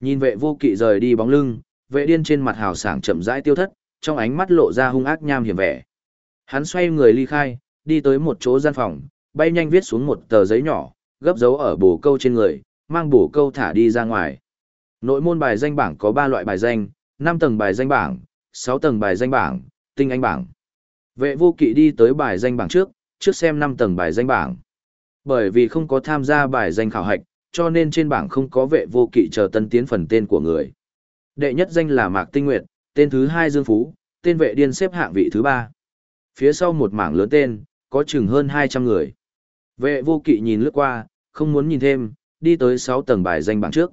Nhìn vệ vô kỵ rời đi bóng lưng, vệ điên trên mặt hào sảng chậm rãi tiêu thất, trong ánh mắt lộ ra hung ác nham hiểm vẻ. Hắn xoay người ly khai, đi tới một chỗ gian phòng, bay nhanh viết xuống một tờ giấy nhỏ, gấp dấu ở bổ câu trên người, mang bổ câu thả đi ra ngoài. Nội môn bài danh bảng có 3 loại bài danh, 5 tầng bài danh bảng, 6 tầng bài danh bảng, tinh anh bảng. Vệ vô kỵ đi tới bài danh bảng trước, trước xem 5 tầng bài danh bảng. Bởi vì không có tham gia bài danh khảo hạch, cho nên trên bảng không có vệ vô kỵ chờ tân tiến phần tên của người. Đệ nhất danh là Mạc Tinh Nguyệt, tên thứ hai Dương Phú, tên vệ điên xếp hạng vị thứ ba. Phía sau một mảng lớn tên, có chừng hơn 200 người. Vệ vô kỵ nhìn lướt qua, không muốn nhìn thêm, đi tới 6 tầng bài danh bảng trước.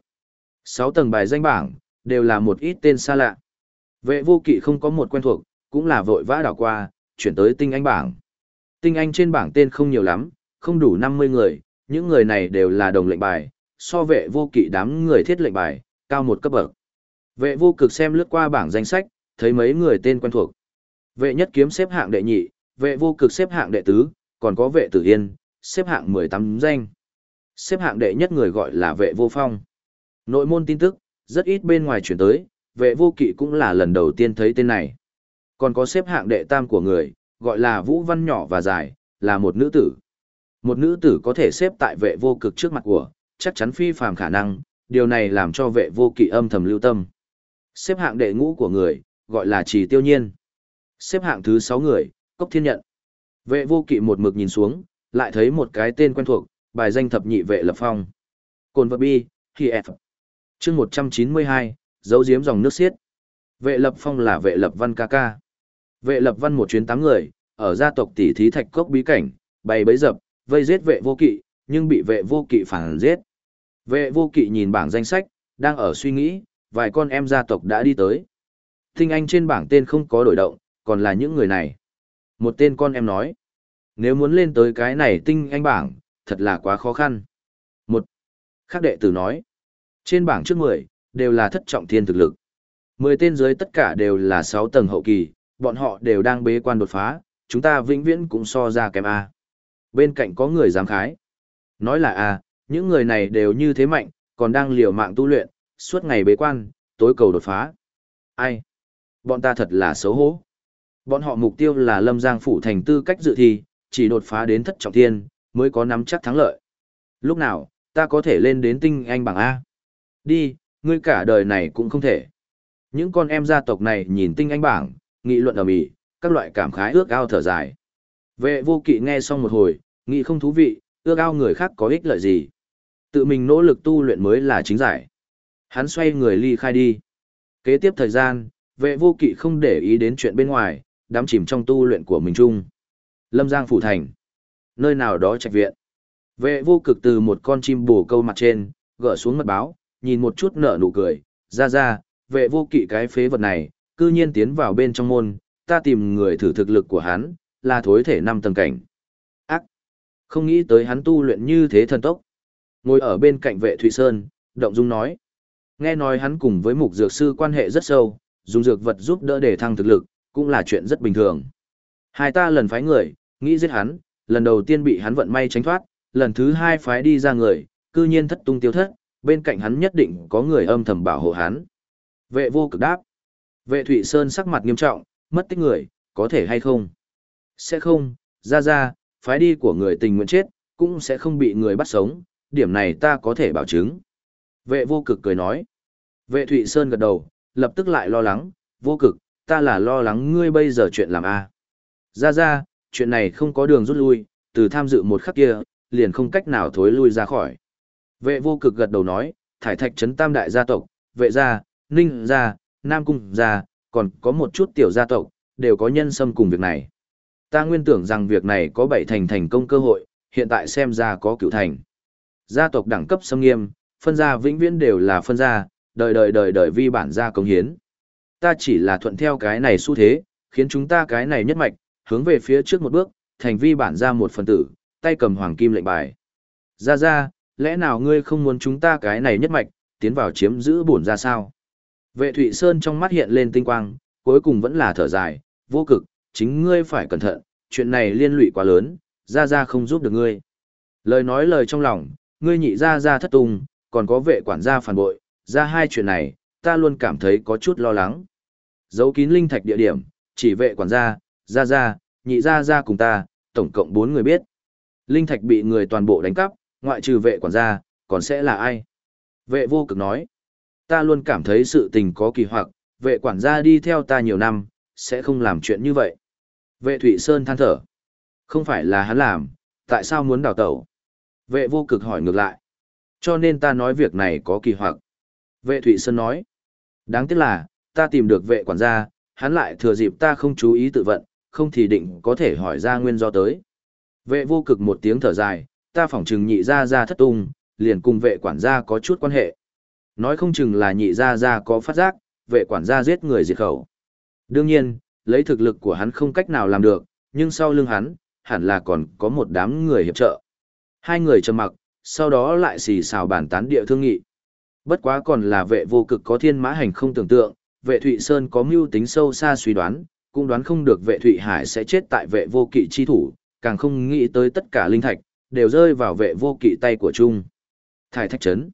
6 tầng bài danh bảng, đều là một ít tên xa lạ. Vệ vô kỵ không có một quen thuộc, cũng là vội vã đảo qua, chuyển tới tinh anh bảng. Tinh anh trên bảng tên không nhiều lắm, không đủ 50 người, những người này đều là đồng lệnh bài, so vệ vô kỵ đám người thiết lệnh bài, cao một cấp bậc. Vệ vô cực xem lướt qua bảng danh sách, thấy mấy người tên quen thuộc. Vệ nhất kiếm xếp hạng đệ nhị, vệ vô cực xếp hạng đệ tứ, còn có vệ tử yên, xếp hạng 18 danh. Xếp hạng đệ nhất người gọi là vệ vô phong. Nội môn tin tức, rất ít bên ngoài chuyển tới, vệ vô kỵ cũng là lần đầu tiên thấy tên này. Còn có xếp hạng đệ tam của người, gọi là Vũ Văn nhỏ và dài, là một nữ tử. Một nữ tử có thể xếp tại vệ vô cực trước mặt của, chắc chắn phi phàm khả năng, điều này làm cho vệ vô kỵ âm thầm lưu tâm. Xếp hạng đệ ngũ của người, gọi là trì tiêu nhiên. Xếp hạng thứ sáu người, cốc thiên nhận. Vệ vô kỵ một mực nhìn xuống, lại thấy một cái tên quen thuộc, bài danh thập nhị vệ lập phong. Cồn vật bi, khi F. chương 192, dấu diếm dòng nước xiết. Vệ lập phong là vệ lập văn ca ca. Vệ lập văn một chuyến tám người, ở gia tộc tỷ thí thạch cốc bí cảnh, bày bấy dập, vây giết vệ vô kỵ, nhưng bị vệ vô kỵ phản giết. Vệ vô kỵ nhìn bảng danh sách, đang ở suy nghĩ, vài con em gia tộc đã đi tới. Tinh anh trên bảng tên không có đổi động, còn là những người này. Một tên con em nói, nếu muốn lên tới cái này tinh anh bảng, thật là quá khó khăn. Một khác đệ tử nói, trên bảng trước 10, đều là thất trọng thiên thực lực. 10 tên dưới tất cả đều là 6 tầng hậu kỳ, bọn họ đều đang bế quan đột phá, chúng ta vĩnh viễn cũng so ra kém A. Bên cạnh có người dám khái. Nói là A, những người này đều như thế mạnh, còn đang liều mạng tu luyện, suốt ngày bế quan, tối cầu đột phá. Ai? Bọn ta thật là xấu hổ. Bọn họ mục tiêu là Lâm Giang phủ thành tư cách dự thi, chỉ đột phá đến thất trọng thiên, mới có nắm chắc thắng lợi. Lúc nào, ta có thể lên đến tinh anh bảng A. Đi, ngươi cả đời này cũng không thể. Những con em gia tộc này nhìn tinh anh bảng, nghị luận ở mỹ, các loại cảm khái ước ao thở dài. Vệ vô kỵ nghe xong một hồi, nghĩ không thú vị, ước ao người khác có ích lợi gì. Tự mình nỗ lực tu luyện mới là chính giải. Hắn xoay người ly khai đi. Kế tiếp thời gian, vệ vô kỵ không để ý đến chuyện bên ngoài, đắm chìm trong tu luyện của mình chung. Lâm Giang Phủ Thành. Nơi nào đó trạch viện. Vệ vô cực từ một con chim bồ câu mặt trên, gỡ xuống mật báo, nhìn một chút nở nụ cười, ra ra, vệ vô kỵ cái phế vật này, cư nhiên tiến vào bên trong môn, ta tìm người thử thực lực của hắn, là thối thể năm tầng cảnh. Không nghĩ tới hắn tu luyện như thế thần tốc. Ngồi ở bên cạnh vệ Thụy Sơn, Động Dung nói. Nghe nói hắn cùng với mục dược sư quan hệ rất sâu, dùng dược vật giúp đỡ để thăng thực lực, cũng là chuyện rất bình thường. Hai ta lần phái người, nghĩ giết hắn, lần đầu tiên bị hắn vận may tránh thoát, lần thứ hai phái đi ra người, cư nhiên thất tung tiêu thất, bên cạnh hắn nhất định có người âm thầm bảo hộ hắn. Vệ vô cực đáp. Vệ Thụy Sơn sắc mặt nghiêm trọng, mất tích người, có thể hay không? Sẽ không, ra ra, phái đi của người tình nguyện chết, cũng sẽ không bị người bắt sống, điểm này ta có thể bảo chứng. Vệ vô cực cười nói. Vệ Thụy Sơn gật đầu, lập tức lại lo lắng, vô cực, ta là lo lắng ngươi bây giờ chuyện làm a. Ra ra, chuyện này không có đường rút lui, từ tham dự một khắc kia, liền không cách nào thối lui ra khỏi. Vệ vô cực gật đầu nói, thải thạch trấn tam đại gia tộc, vệ gia, ninh gia, nam cung gia, còn có một chút tiểu gia tộc, đều có nhân xâm cùng việc này. Ta nguyên tưởng rằng việc này có bảy thành thành công cơ hội, hiện tại xem ra có cựu thành. Gia tộc đẳng cấp xâm nghiêm, phân gia vĩnh viễn đều là phân gia, đời đời đời đời vi bản gia công hiến. Ta chỉ là thuận theo cái này xu thế, khiến chúng ta cái này nhất mạch, hướng về phía trước một bước, thành vi bản gia một phần tử, tay cầm hoàng kim lệnh bài. Ra ra, lẽ nào ngươi không muốn chúng ta cái này nhất mạch, tiến vào chiếm giữ bổn ra sao? Vệ Thụy Sơn trong mắt hiện lên tinh quang, cuối cùng vẫn là thở dài, vô cực, chính ngươi phải cẩn thận, chuyện này liên lụy quá lớn, ra ra không giúp được ngươi. Lời nói lời trong lòng, ngươi nhị ra ra thất tung, còn có vệ quản gia phản bội, ra hai chuyện này, ta luôn cảm thấy có chút lo lắng. Giấu kín linh thạch địa điểm, chỉ vệ quản gia, gia gia, nhị gia gia cùng ta, tổng cộng bốn người biết. Linh thạch bị người toàn bộ đánh cắp, ngoại trừ vệ quản gia, còn sẽ là ai? Vệ vô cực nói, ta luôn cảm thấy sự tình có kỳ hoặc, vệ quản gia đi theo ta nhiều năm, sẽ không làm chuyện như vậy. Vệ Thụy Sơn than thở. Không phải là hắn làm, tại sao muốn đào tẩu? Vệ vô cực hỏi ngược lại. Cho nên ta nói việc này có kỳ hoặc. Vệ Thụy Sơn nói. Đáng tiếc là, ta tìm được vệ quản gia, hắn lại thừa dịp ta không chú ý tự vận, không thì định có thể hỏi ra nguyên do tới. Vệ vô cực một tiếng thở dài, ta phỏng chừng nhị ra ra thất tung, liền cùng vệ quản gia có chút quan hệ. Nói không chừng là nhị ra ra có phát giác, vệ quản gia giết người diệt khẩu. Đương nhiên, lấy thực lực của hắn không cách nào làm được, nhưng sau lưng hắn, hẳn là còn có một đám người hiệp trợ. Hai người trầm mặc, sau đó lại xì xào bàn tán địa thương nghị. Bất quá còn là vệ vô cực có thiên mã hành không tưởng tượng, vệ Thụy Sơn có mưu tính sâu xa suy đoán, cũng đoán không được vệ Thụy Hải sẽ chết tại vệ vô kỵ chi thủ, càng không nghĩ tới tất cả linh thạch, đều rơi vào vệ vô kỵ tay của Trung. Thải thách chấn,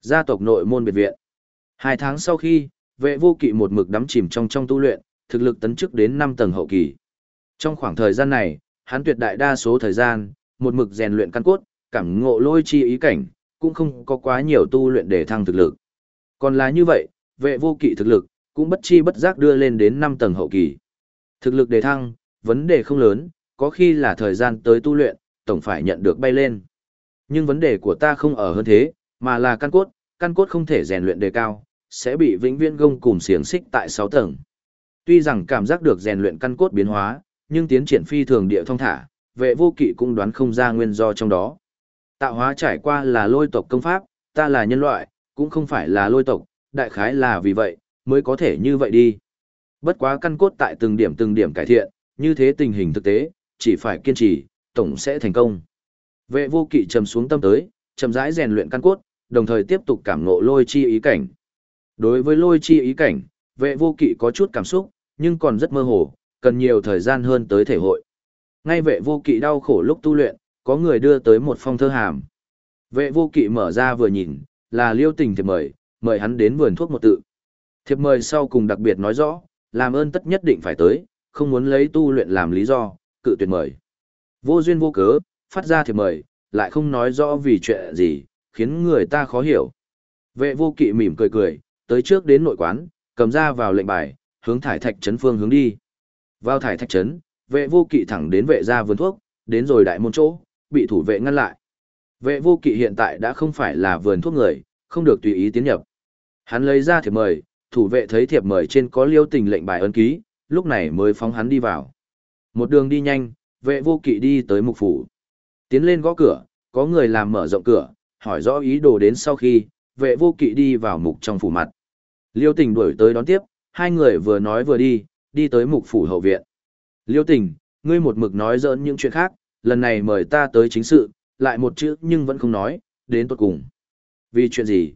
Gia tộc nội môn biệt viện. Hai tháng sau khi, vệ vô kỵ một mực đắm chìm trong trong tu luyện, thực lực tấn chức đến 5 tầng hậu kỳ. Trong khoảng thời gian này, hắn tuyệt đại đa số thời gian, một mực rèn luyện căn cốt, cảm ngộ lôi chi ý cảnh, cũng không có quá nhiều tu luyện để thăng thực lực. Còn là như vậy, vệ vô kỵ thực lực, cũng bất chi bất giác đưa lên đến 5 tầng hậu kỳ. Thực lực đề thăng, vấn đề không lớn, có khi là thời gian tới tu luyện, tổng phải nhận được bay lên. Nhưng vấn đề của ta không ở hơn thế, mà là căn cốt, căn cốt không thể rèn luyện đề cao, sẽ bị vĩnh viễn gông cùng xiềng xích tại 6 tầng. Tuy rằng cảm giác được rèn luyện căn cốt biến hóa, nhưng tiến triển phi thường địa thông thả, vệ vô kỵ cũng đoán không ra nguyên do trong đó. Tạo hóa trải qua là lôi tộc công pháp, ta là nhân loại, cũng không phải là lôi tộc, đại khái là vì vậy, mới có thể như vậy đi. Bất quá căn cốt tại từng điểm từng điểm cải thiện, như thế tình hình thực tế, chỉ phải kiên trì, tổng sẽ thành công. Vệ vô kỵ trầm xuống tâm tới, chậm rãi rèn luyện căn cốt, đồng thời tiếp tục cảm ngộ lôi chi ý cảnh. Đối với lôi chi ý cảnh, vệ vô kỵ có chút cảm xúc, nhưng còn rất mơ hồ, cần nhiều thời gian hơn tới thể hội. Ngay vệ vô kỵ đau khổ lúc tu luyện, có người đưa tới một phong thơ hàm. Vệ vô kỵ mở ra vừa nhìn, là liêu tình thiệp mời, mời hắn đến vườn thuốc một tự. Thiệp mời sau cùng đặc biệt nói rõ, làm ơn tất nhất định phải tới, không muốn lấy tu luyện làm lý do, cự tuyệt mời. Vô duyên vô cớ, phát ra thiệp mời, lại không nói rõ vì chuyện gì, khiến người ta khó hiểu. Vệ vô kỵ mỉm cười cười, tới trước đến nội quán, cầm ra vào lệnh bài, hướng thải thạch trấn phương hướng đi. Vào thải thạch trấn, vệ vô kỵ thẳng đến vệ gia vườn thuốc, đến rồi đại môn chỗ, bị thủ vệ ngăn lại. Vệ vô kỵ hiện tại đã không phải là vườn thuốc người, không được tùy ý tiến nhập. Hắn lấy ra thiệp mời, thủ vệ thấy thiệp mời trên có liêu tình lệnh bài ấn ký, lúc này mới phóng hắn đi vào. Một đường đi nhanh, vệ vô kỵ đi tới mục phủ. Tiến lên gõ cửa, có người làm mở rộng cửa, hỏi rõ ý đồ đến sau khi, vệ vô kỵ đi vào mục trong phủ mặt. Liêu tình đuổi tới đón tiếp, hai người vừa nói vừa đi, đi tới mục phủ hậu viện. Liêu tình, ngươi một mực nói dỡn những chuyện khác, lần này mời ta tới chính sự, lại một chữ nhưng vẫn không nói, đến tốt cùng. Vì chuyện gì?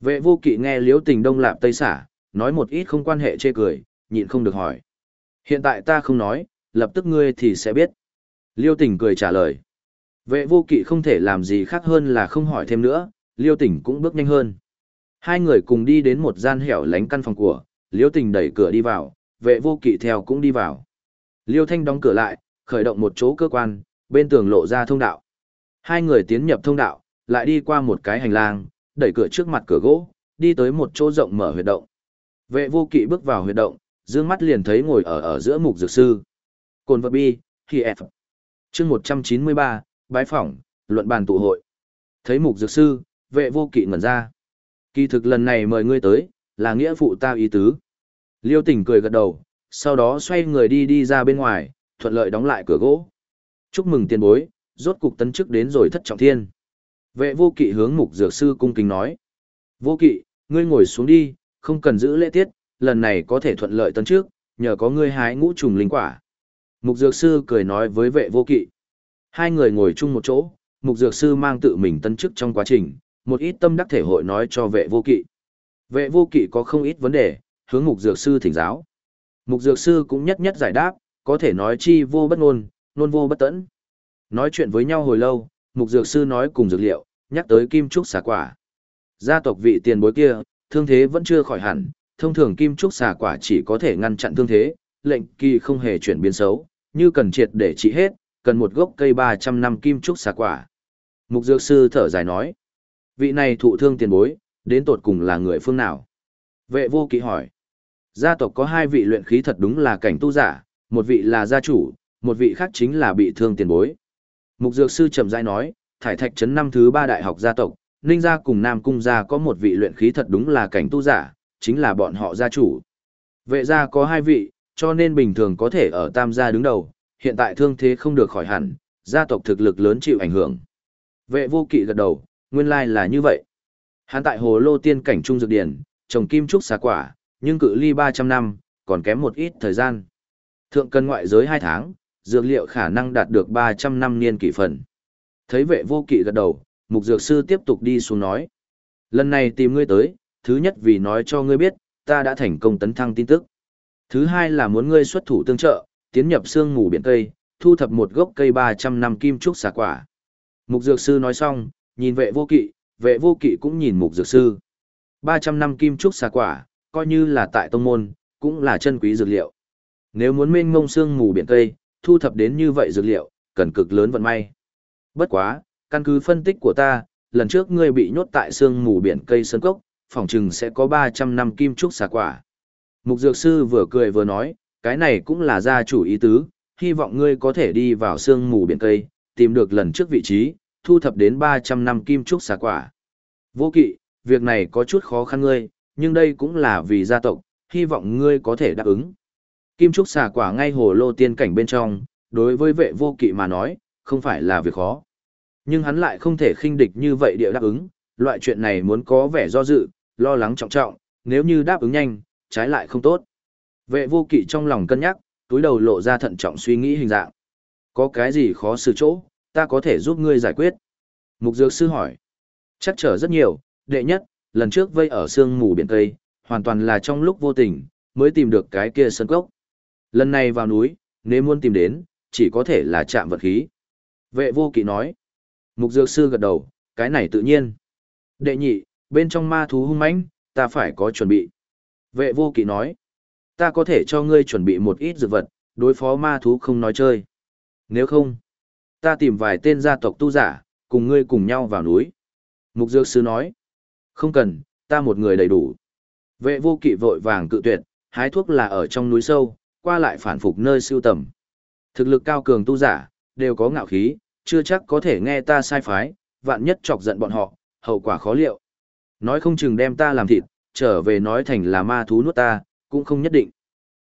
Vệ vô kỵ nghe liêu tình đông lạp tây xả, nói một ít không quan hệ chê cười, nhịn không được hỏi. Hiện tại ta không nói, lập tức ngươi thì sẽ biết. Liêu tình cười trả lời. Vệ vô kỵ không thể làm gì khác hơn là không hỏi thêm nữa, liêu tình cũng bước nhanh hơn. Hai người cùng đi đến một gian hẻo lánh căn phòng của, liêu tình đẩy cửa đi vào, vệ vô kỵ theo cũng đi vào. Liêu thanh đóng cửa lại, khởi động một chỗ cơ quan, bên tường lộ ra thông đạo. Hai người tiến nhập thông đạo, lại đi qua một cái hành lang, đẩy cửa trước mặt cửa gỗ, đi tới một chỗ rộng mở huyệt động. Vệ vô kỵ bước vào huyệt động, dương mắt liền thấy ngồi ở ở giữa mục dược sư. Cồn vật bi, khi F. chương 193, bái phỏng, luận bàn tụ hội. Thấy mục dược sư, vệ vô kỵ ngẩn ra. Kỳ thực lần này mời ngươi tới, là nghĩa phụ ta ý tứ. Liêu tỉnh cười gật đầu, sau đó xoay người đi đi ra bên ngoài, thuận lợi đóng lại cửa gỗ. Chúc mừng tiền bối, rốt cục tấn chức đến rồi thất trọng thiên. Vệ vô kỵ hướng mục dược sư cung kính nói. Vô kỵ, ngươi ngồi xuống đi, không cần giữ lễ tiết, lần này có thể thuận lợi tấn trước, nhờ có ngươi hái ngũ trùng linh quả. Mục dược sư cười nói với vệ vô kỵ. Hai người ngồi chung một chỗ, mục dược sư mang tự mình tấn chức trong quá trình, một ít tâm đắc thể hội nói cho vệ vô kỵ. Vệ vô kỵ có không ít vấn đề, hướng mục dược sư thỉnh giáo. Mục dược sư cũng nhất nhất giải đáp, có thể nói chi vô bất ngôn, luôn vô bất tẫn. Nói chuyện với nhau hồi lâu, mục dược sư nói cùng dược liệu, nhắc tới kim trúc xà quả. Gia tộc vị tiền bối kia, thương thế vẫn chưa khỏi hẳn, thông thường kim trúc xà quả chỉ có thể ngăn chặn thương thế, lệnh kỳ không hề chuyển biến xấu, như cần triệt để trị hết, cần một gốc cây 300 năm kim trúc xà quả. Mục dược sư thở dài nói, vị này thụ thương tiền bối, đến tột cùng là người phương nào? Vệ vô kỵ hỏi, gia tộc có hai vị luyện khí thật đúng là cảnh tu giả, một vị là gia chủ, một vị khác chính là bị thương tiền bối. Mục dược sư trầm rãi nói, thải thạch trấn năm thứ ba đại học gia tộc, Ninh gia cùng Nam cung gia có một vị luyện khí thật đúng là cảnh tu giả, chính là bọn họ gia chủ. Vệ gia có hai vị, cho nên bình thường có thể ở tam gia đứng đầu, hiện tại thương thế không được khỏi hẳn, gia tộc thực lực lớn chịu ảnh hưởng. Vệ vô kỵ gật đầu, nguyên lai là như vậy. Hắn tại hồ lô tiên cảnh trung dược điển, trồng kim trúc xà quả, nhưng cự ly 300 năm, còn kém một ít thời gian. Thượng cân ngoại giới 2 tháng, dược liệu khả năng đạt được 300 năm niên kỷ phần. Thấy vệ vô kỵ gật đầu, mục dược sư tiếp tục đi xuống nói. Lần này tìm ngươi tới, thứ nhất vì nói cho ngươi biết, ta đã thành công tấn thăng tin tức. Thứ hai là muốn ngươi xuất thủ tương trợ, tiến nhập xương ngủ biển cây, thu thập một gốc cây 300 năm kim trúc xà quả. Mục dược sư nói xong, nhìn vệ vô kỵ, vệ vô kỵ cũng nhìn mục dược sư. 300 năm kim trúc xà quả, coi như là tại tông môn, cũng là chân quý dược liệu. Nếu muốn mênh mông xương ngủ biển cây, thu thập đến như vậy dược liệu, cần cực lớn vận may. Bất quá, căn cứ phân tích của ta, lần trước ngươi bị nhốt tại xương ngủ biển cây sơn cốc, phỏng chừng sẽ có 300 năm kim trúc xà quả. Mục dược sư vừa cười vừa nói, cái này cũng là gia chủ ý tứ, hy vọng ngươi có thể đi vào xương mù biển cây, tìm được lần trước vị trí, thu thập đến 300 năm kim trúc xà quả. Vô kỵ, việc này có chút khó khăn ngươi, nhưng đây cũng là vì gia tộc, hy vọng ngươi có thể đáp ứng. Kim trúc xà quả ngay hồ lô tiên cảnh bên trong, đối với vệ vô kỵ mà nói, không phải là việc khó. Nhưng hắn lại không thể khinh địch như vậy địa đáp ứng, loại chuyện này muốn có vẻ do dự, lo lắng trọng trọng, nếu như đáp ứng nhanh, trái lại không tốt. Vệ vô kỵ trong lòng cân nhắc, túi đầu lộ ra thận trọng suy nghĩ hình dạng. Có cái gì khó xử chỗ, ta có thể giúp ngươi giải quyết. Mục dược sư hỏi. Chắc trở rất nhiều, đệ nhất, lần trước vây ở sương mù biển Tây, hoàn toàn là trong lúc vô tình, mới tìm được cái kia sân cốc. Lần này vào núi, nếu muốn tìm đến, chỉ có thể là chạm vật khí. Vệ vô kỵ nói. Mục dược sư gật đầu, cái này tự nhiên. Đệ nhị, bên trong ma thú hung mãnh, ta phải có chuẩn bị. Vệ vô kỵ nói. Ta có thể cho ngươi chuẩn bị một ít dược vật, đối phó ma thú không nói chơi. Nếu không, ta tìm vài tên gia tộc tu giả, cùng ngươi cùng nhau vào núi. Mục dược sư nói, không cần, ta một người đầy đủ. Vệ vô kỵ vội vàng cự tuyệt, hái thuốc là ở trong núi sâu, qua lại phản phục nơi siêu tầm. Thực lực cao cường tu giả, đều có ngạo khí, chưa chắc có thể nghe ta sai phái, vạn nhất chọc giận bọn họ, hậu quả khó liệu. Nói không chừng đem ta làm thịt, trở về nói thành là ma thú nuốt ta, cũng không nhất định.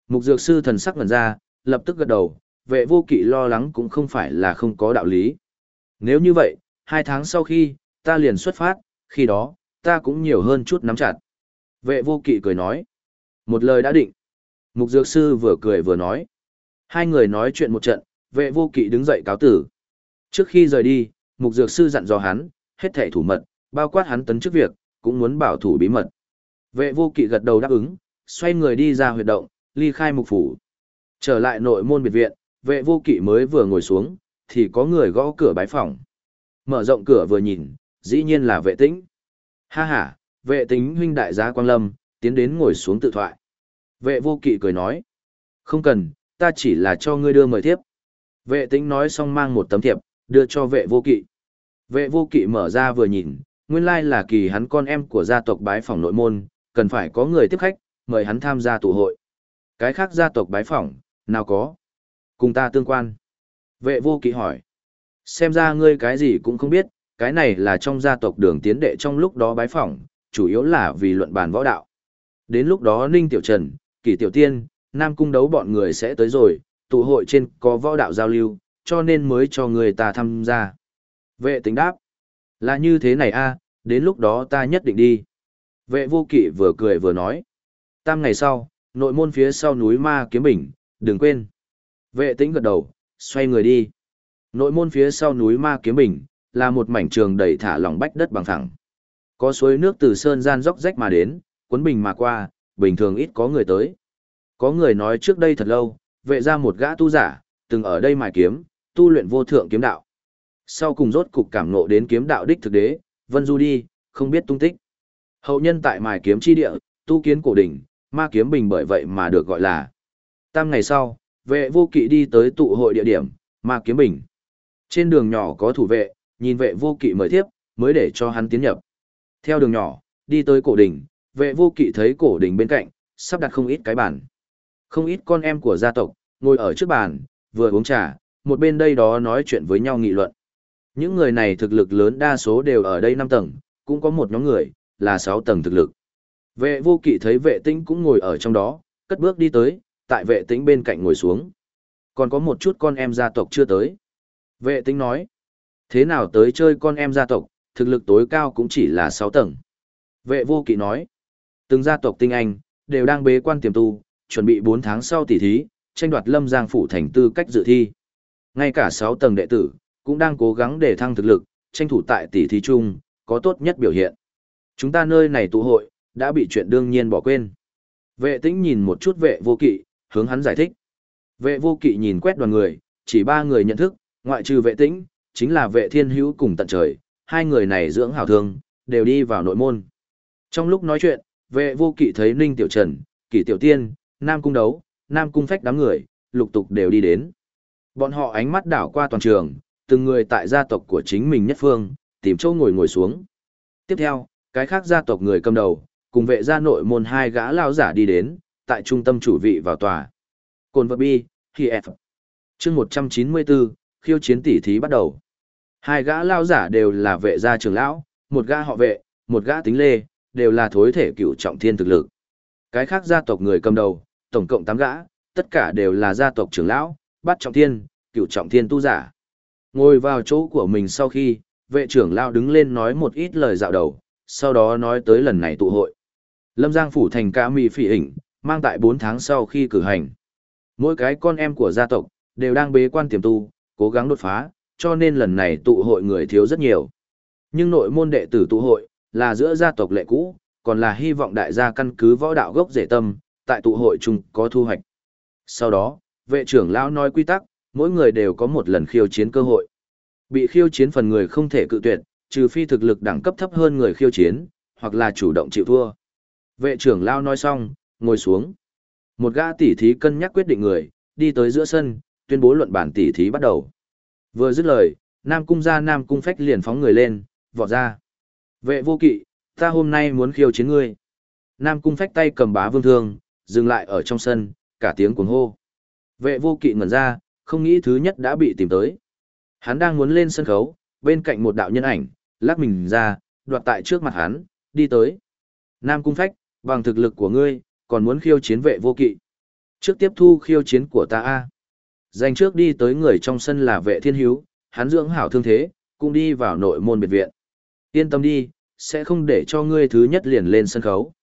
Mục dược sư thần sắc ngẩn ra, lập tức gật đầu, vệ vô kỵ lo lắng cũng không phải là không có đạo lý. Nếu như vậy, hai tháng sau khi, ta liền xuất phát, khi đó, ta cũng nhiều hơn chút nắm chặt. Vệ vô kỵ cười nói. Một lời đã định. Mục dược sư vừa cười vừa nói. Hai người nói chuyện một trận, vệ vô kỵ đứng dậy cáo tử. Trước khi rời đi, mục dược sư dặn dò hắn, hết thảy thủ mật, bao quát hắn tấn chức việc, cũng muốn bảo thủ bí mật. Vệ vô kỵ gật đầu đáp ứng, xoay người đi ra huyệt động, ly khai mục phủ. Trở lại nội môn biệt viện, vệ vô kỵ mới vừa ngồi xuống, thì có người gõ cửa bái phòng. Mở rộng cửa vừa nhìn, dĩ nhiên là vệ tĩnh. Ha ha, vệ tính huynh đại gia Quang Lâm, tiến đến ngồi xuống tự thoại. Vệ vô kỵ cười nói. Không cần, ta chỉ là cho ngươi đưa mời thiếp. Vệ tĩnh nói xong mang một tấm thiệp, đưa cho vệ vô kỵ. Vệ vô kỵ mở ra vừa nhìn, nguyên lai là kỳ hắn con em của gia tộc bái phòng nội môn, cần phải có người tiếp khách, mời hắn tham gia tụ hội. Cái khác gia tộc bái phỏng, nào có. Cùng ta tương quan. Vệ vô kỵ hỏi. Xem ra ngươi cái gì cũng không biết, cái này là trong gia tộc đường tiến đệ trong lúc đó bái phỏng, chủ yếu là vì luận bàn võ đạo. Đến lúc đó Ninh Tiểu Trần, Kỳ Tiểu Tiên, Nam Cung đấu bọn người sẽ tới rồi, tụ hội trên có võ đạo giao lưu, cho nên mới cho người ta tham gia. Vệ tính đáp. Là như thế này a đến lúc đó ta nhất định đi. Vệ vô kỵ vừa cười vừa nói. Tam ngày sau, nội môn phía sau núi ma kiếm bình, đừng quên. Vệ tĩnh gật đầu, xoay người đi. Nội môn phía sau núi ma kiếm bình, là một mảnh trường đầy thả lỏng bách đất bằng thẳng. Có suối nước từ sơn gian dốc rách mà đến, cuốn bình mà qua, bình thường ít có người tới. Có người nói trước đây thật lâu, vệ ra một gã tu giả, từng ở đây mài kiếm, tu luyện vô thượng kiếm đạo. Sau cùng rốt cục cảm ngộ đến kiếm đạo đích thực đế, Vân Du đi, không biết tung tích. Hậu nhân tại mài kiếm chi địa, tu kiến cổ đỉnh, ma kiếm bình bởi vậy mà được gọi là. Tam ngày sau, vệ vô kỵ đi tới tụ hội địa điểm, ma kiếm bình. Trên đường nhỏ có thủ vệ, nhìn vệ vô kỵ mời tiếp, mới để cho hắn tiến nhập. Theo đường nhỏ, đi tới cổ đỉnh, vệ vô kỵ thấy cổ đỉnh bên cạnh, sắp đặt không ít cái bàn. Không ít con em của gia tộc, ngồi ở trước bàn, vừa uống trà, một bên đây đó nói chuyện với nhau nghị luận. Những người này thực lực lớn đa số đều ở đây 5 tầng, cũng có một nhóm người, là 6 tầng thực lực. Vệ vô kỵ thấy vệ tinh cũng ngồi ở trong đó, cất bước đi tới, tại vệ tĩnh bên cạnh ngồi xuống. Còn có một chút con em gia tộc chưa tới. Vệ tĩnh nói, thế nào tới chơi con em gia tộc, thực lực tối cao cũng chỉ là 6 tầng. Vệ vô kỵ nói, từng gia tộc tinh anh, đều đang bế quan tiềm tu, chuẩn bị 4 tháng sau tỷ thí, tranh đoạt lâm giang phủ thành tư cách dự thi. Ngay cả 6 tầng đệ tử, cũng đang cố gắng để thăng thực lực, tranh thủ tại tỷ thí chung, có tốt nhất biểu hiện. Chúng ta nơi này tụ hội, đã bị chuyện đương nhiên bỏ quên. Vệ tĩnh nhìn một chút vệ vô kỵ, hướng hắn giải thích. Vệ vô kỵ nhìn quét đoàn người, chỉ ba người nhận thức, ngoại trừ vệ tĩnh, chính là vệ thiên hữu cùng tận trời, hai người này dưỡng hảo thương, đều đi vào nội môn. Trong lúc nói chuyện, vệ vô kỵ thấy Ninh Tiểu Trần, Kỷ Tiểu Tiên, Nam Cung Đấu, Nam Cung Phách đám người, lục tục đều đi đến. Bọn họ ánh mắt đảo qua toàn trường, từng người tại gia tộc của chính mình nhất phương, tìm chỗ ngồi ngồi xuống. Tiếp theo, cái khác gia tộc người cầm đầu, cùng vệ gia nội môn hai gã lao giả đi đến, tại trung tâm chủ vị vào tòa. Cồn vật bi, khi F. chương 194, khiêu chiến tỷ thí bắt đầu. Hai gã lao giả đều là vệ gia trưởng lão, một gã họ vệ, một gã tính lê, đều là thối thể cựu trọng thiên thực lực. Cái khác gia tộc người cầm đầu, tổng cộng 8 gã, tất cả đều là gia tộc trưởng lão, bắt trọng thiên, cựu trọng thiên tu giả. Ngồi vào chỗ của mình sau khi, vệ trưởng lão đứng lên nói một ít lời dạo đầu, sau đó nói tới lần này tụ hội. Lâm Giang phủ thành ca mì phỉ hình, mang tại 4 tháng sau khi cử hành. Mỗi cái con em của gia tộc, đều đang bế quan tiềm tu, cố gắng đột phá, cho nên lần này tụ hội người thiếu rất nhiều. Nhưng nội môn đệ tử tụ hội, là giữa gia tộc lệ cũ, còn là hy vọng đại gia căn cứ võ đạo gốc rễ tâm, tại tụ hội chung có thu hoạch. Sau đó, vệ trưởng lão nói quy tắc, mỗi người đều có một lần khiêu chiến cơ hội. Bị khiêu chiến phần người không thể cự tuyệt, trừ phi thực lực đẳng cấp thấp hơn người khiêu chiến, hoặc là chủ động chịu thua. Vệ trưởng lão nói xong, ngồi xuống. Một gã tỷ thí cân nhắc quyết định người, đi tới giữa sân, tuyên bố luận bản tỷ thí bắt đầu. Vừa dứt lời, Nam cung ra Nam cung phách liền phóng người lên, vọt ra. Vệ vô kỵ, ta hôm nay muốn khiêu chiến ngươi. Nam cung phách tay cầm bá vương thương, dừng lại ở trong sân, cả tiếng cuồng hô. Vệ vô kỵ ngẩn ra, không nghĩ thứ nhất đã bị tìm tới. Hắn đang muốn lên sân khấu, bên cạnh một đạo nhân ảnh, lắc mình ra, đoạt tại trước mặt hắn, đi tới. Nam cung phách, bằng thực lực của ngươi, còn muốn khiêu chiến vệ vô kỵ. Trước tiếp thu khiêu chiến của ta a. Dành trước đi tới người trong sân là vệ thiên hiếu, hắn dưỡng hảo thương thế, cũng đi vào nội môn biệt viện. Yên tâm đi, sẽ không để cho ngươi thứ nhất liền lên sân khấu.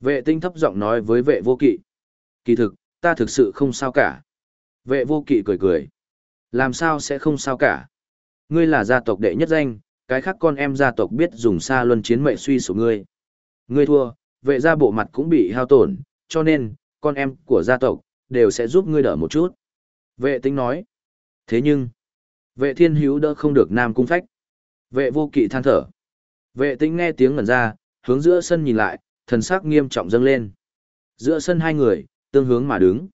Vệ tinh thấp giọng nói với vệ vô kỵ. Kỳ thực, ta thực sự không sao cả. Vệ vô kỵ cười cười. Làm sao sẽ không sao cả. Ngươi là gia tộc đệ nhất danh, cái khác con em gia tộc biết dùng xa luân chiến mệnh suy số ngươi. Ngươi thua, vệ gia bộ mặt cũng bị hao tổn, cho nên, con em của gia tộc, đều sẽ giúp ngươi đỡ một chút. Vệ tinh nói. Thế nhưng, vệ thiên hữu đỡ không được nam cung phách. Vệ vô kỵ than thở. Vệ tinh nghe tiếng ngẩn ra, hướng giữa sân nhìn lại, thần sắc nghiêm trọng dâng lên. Giữa sân hai người, tương hướng mà đứng.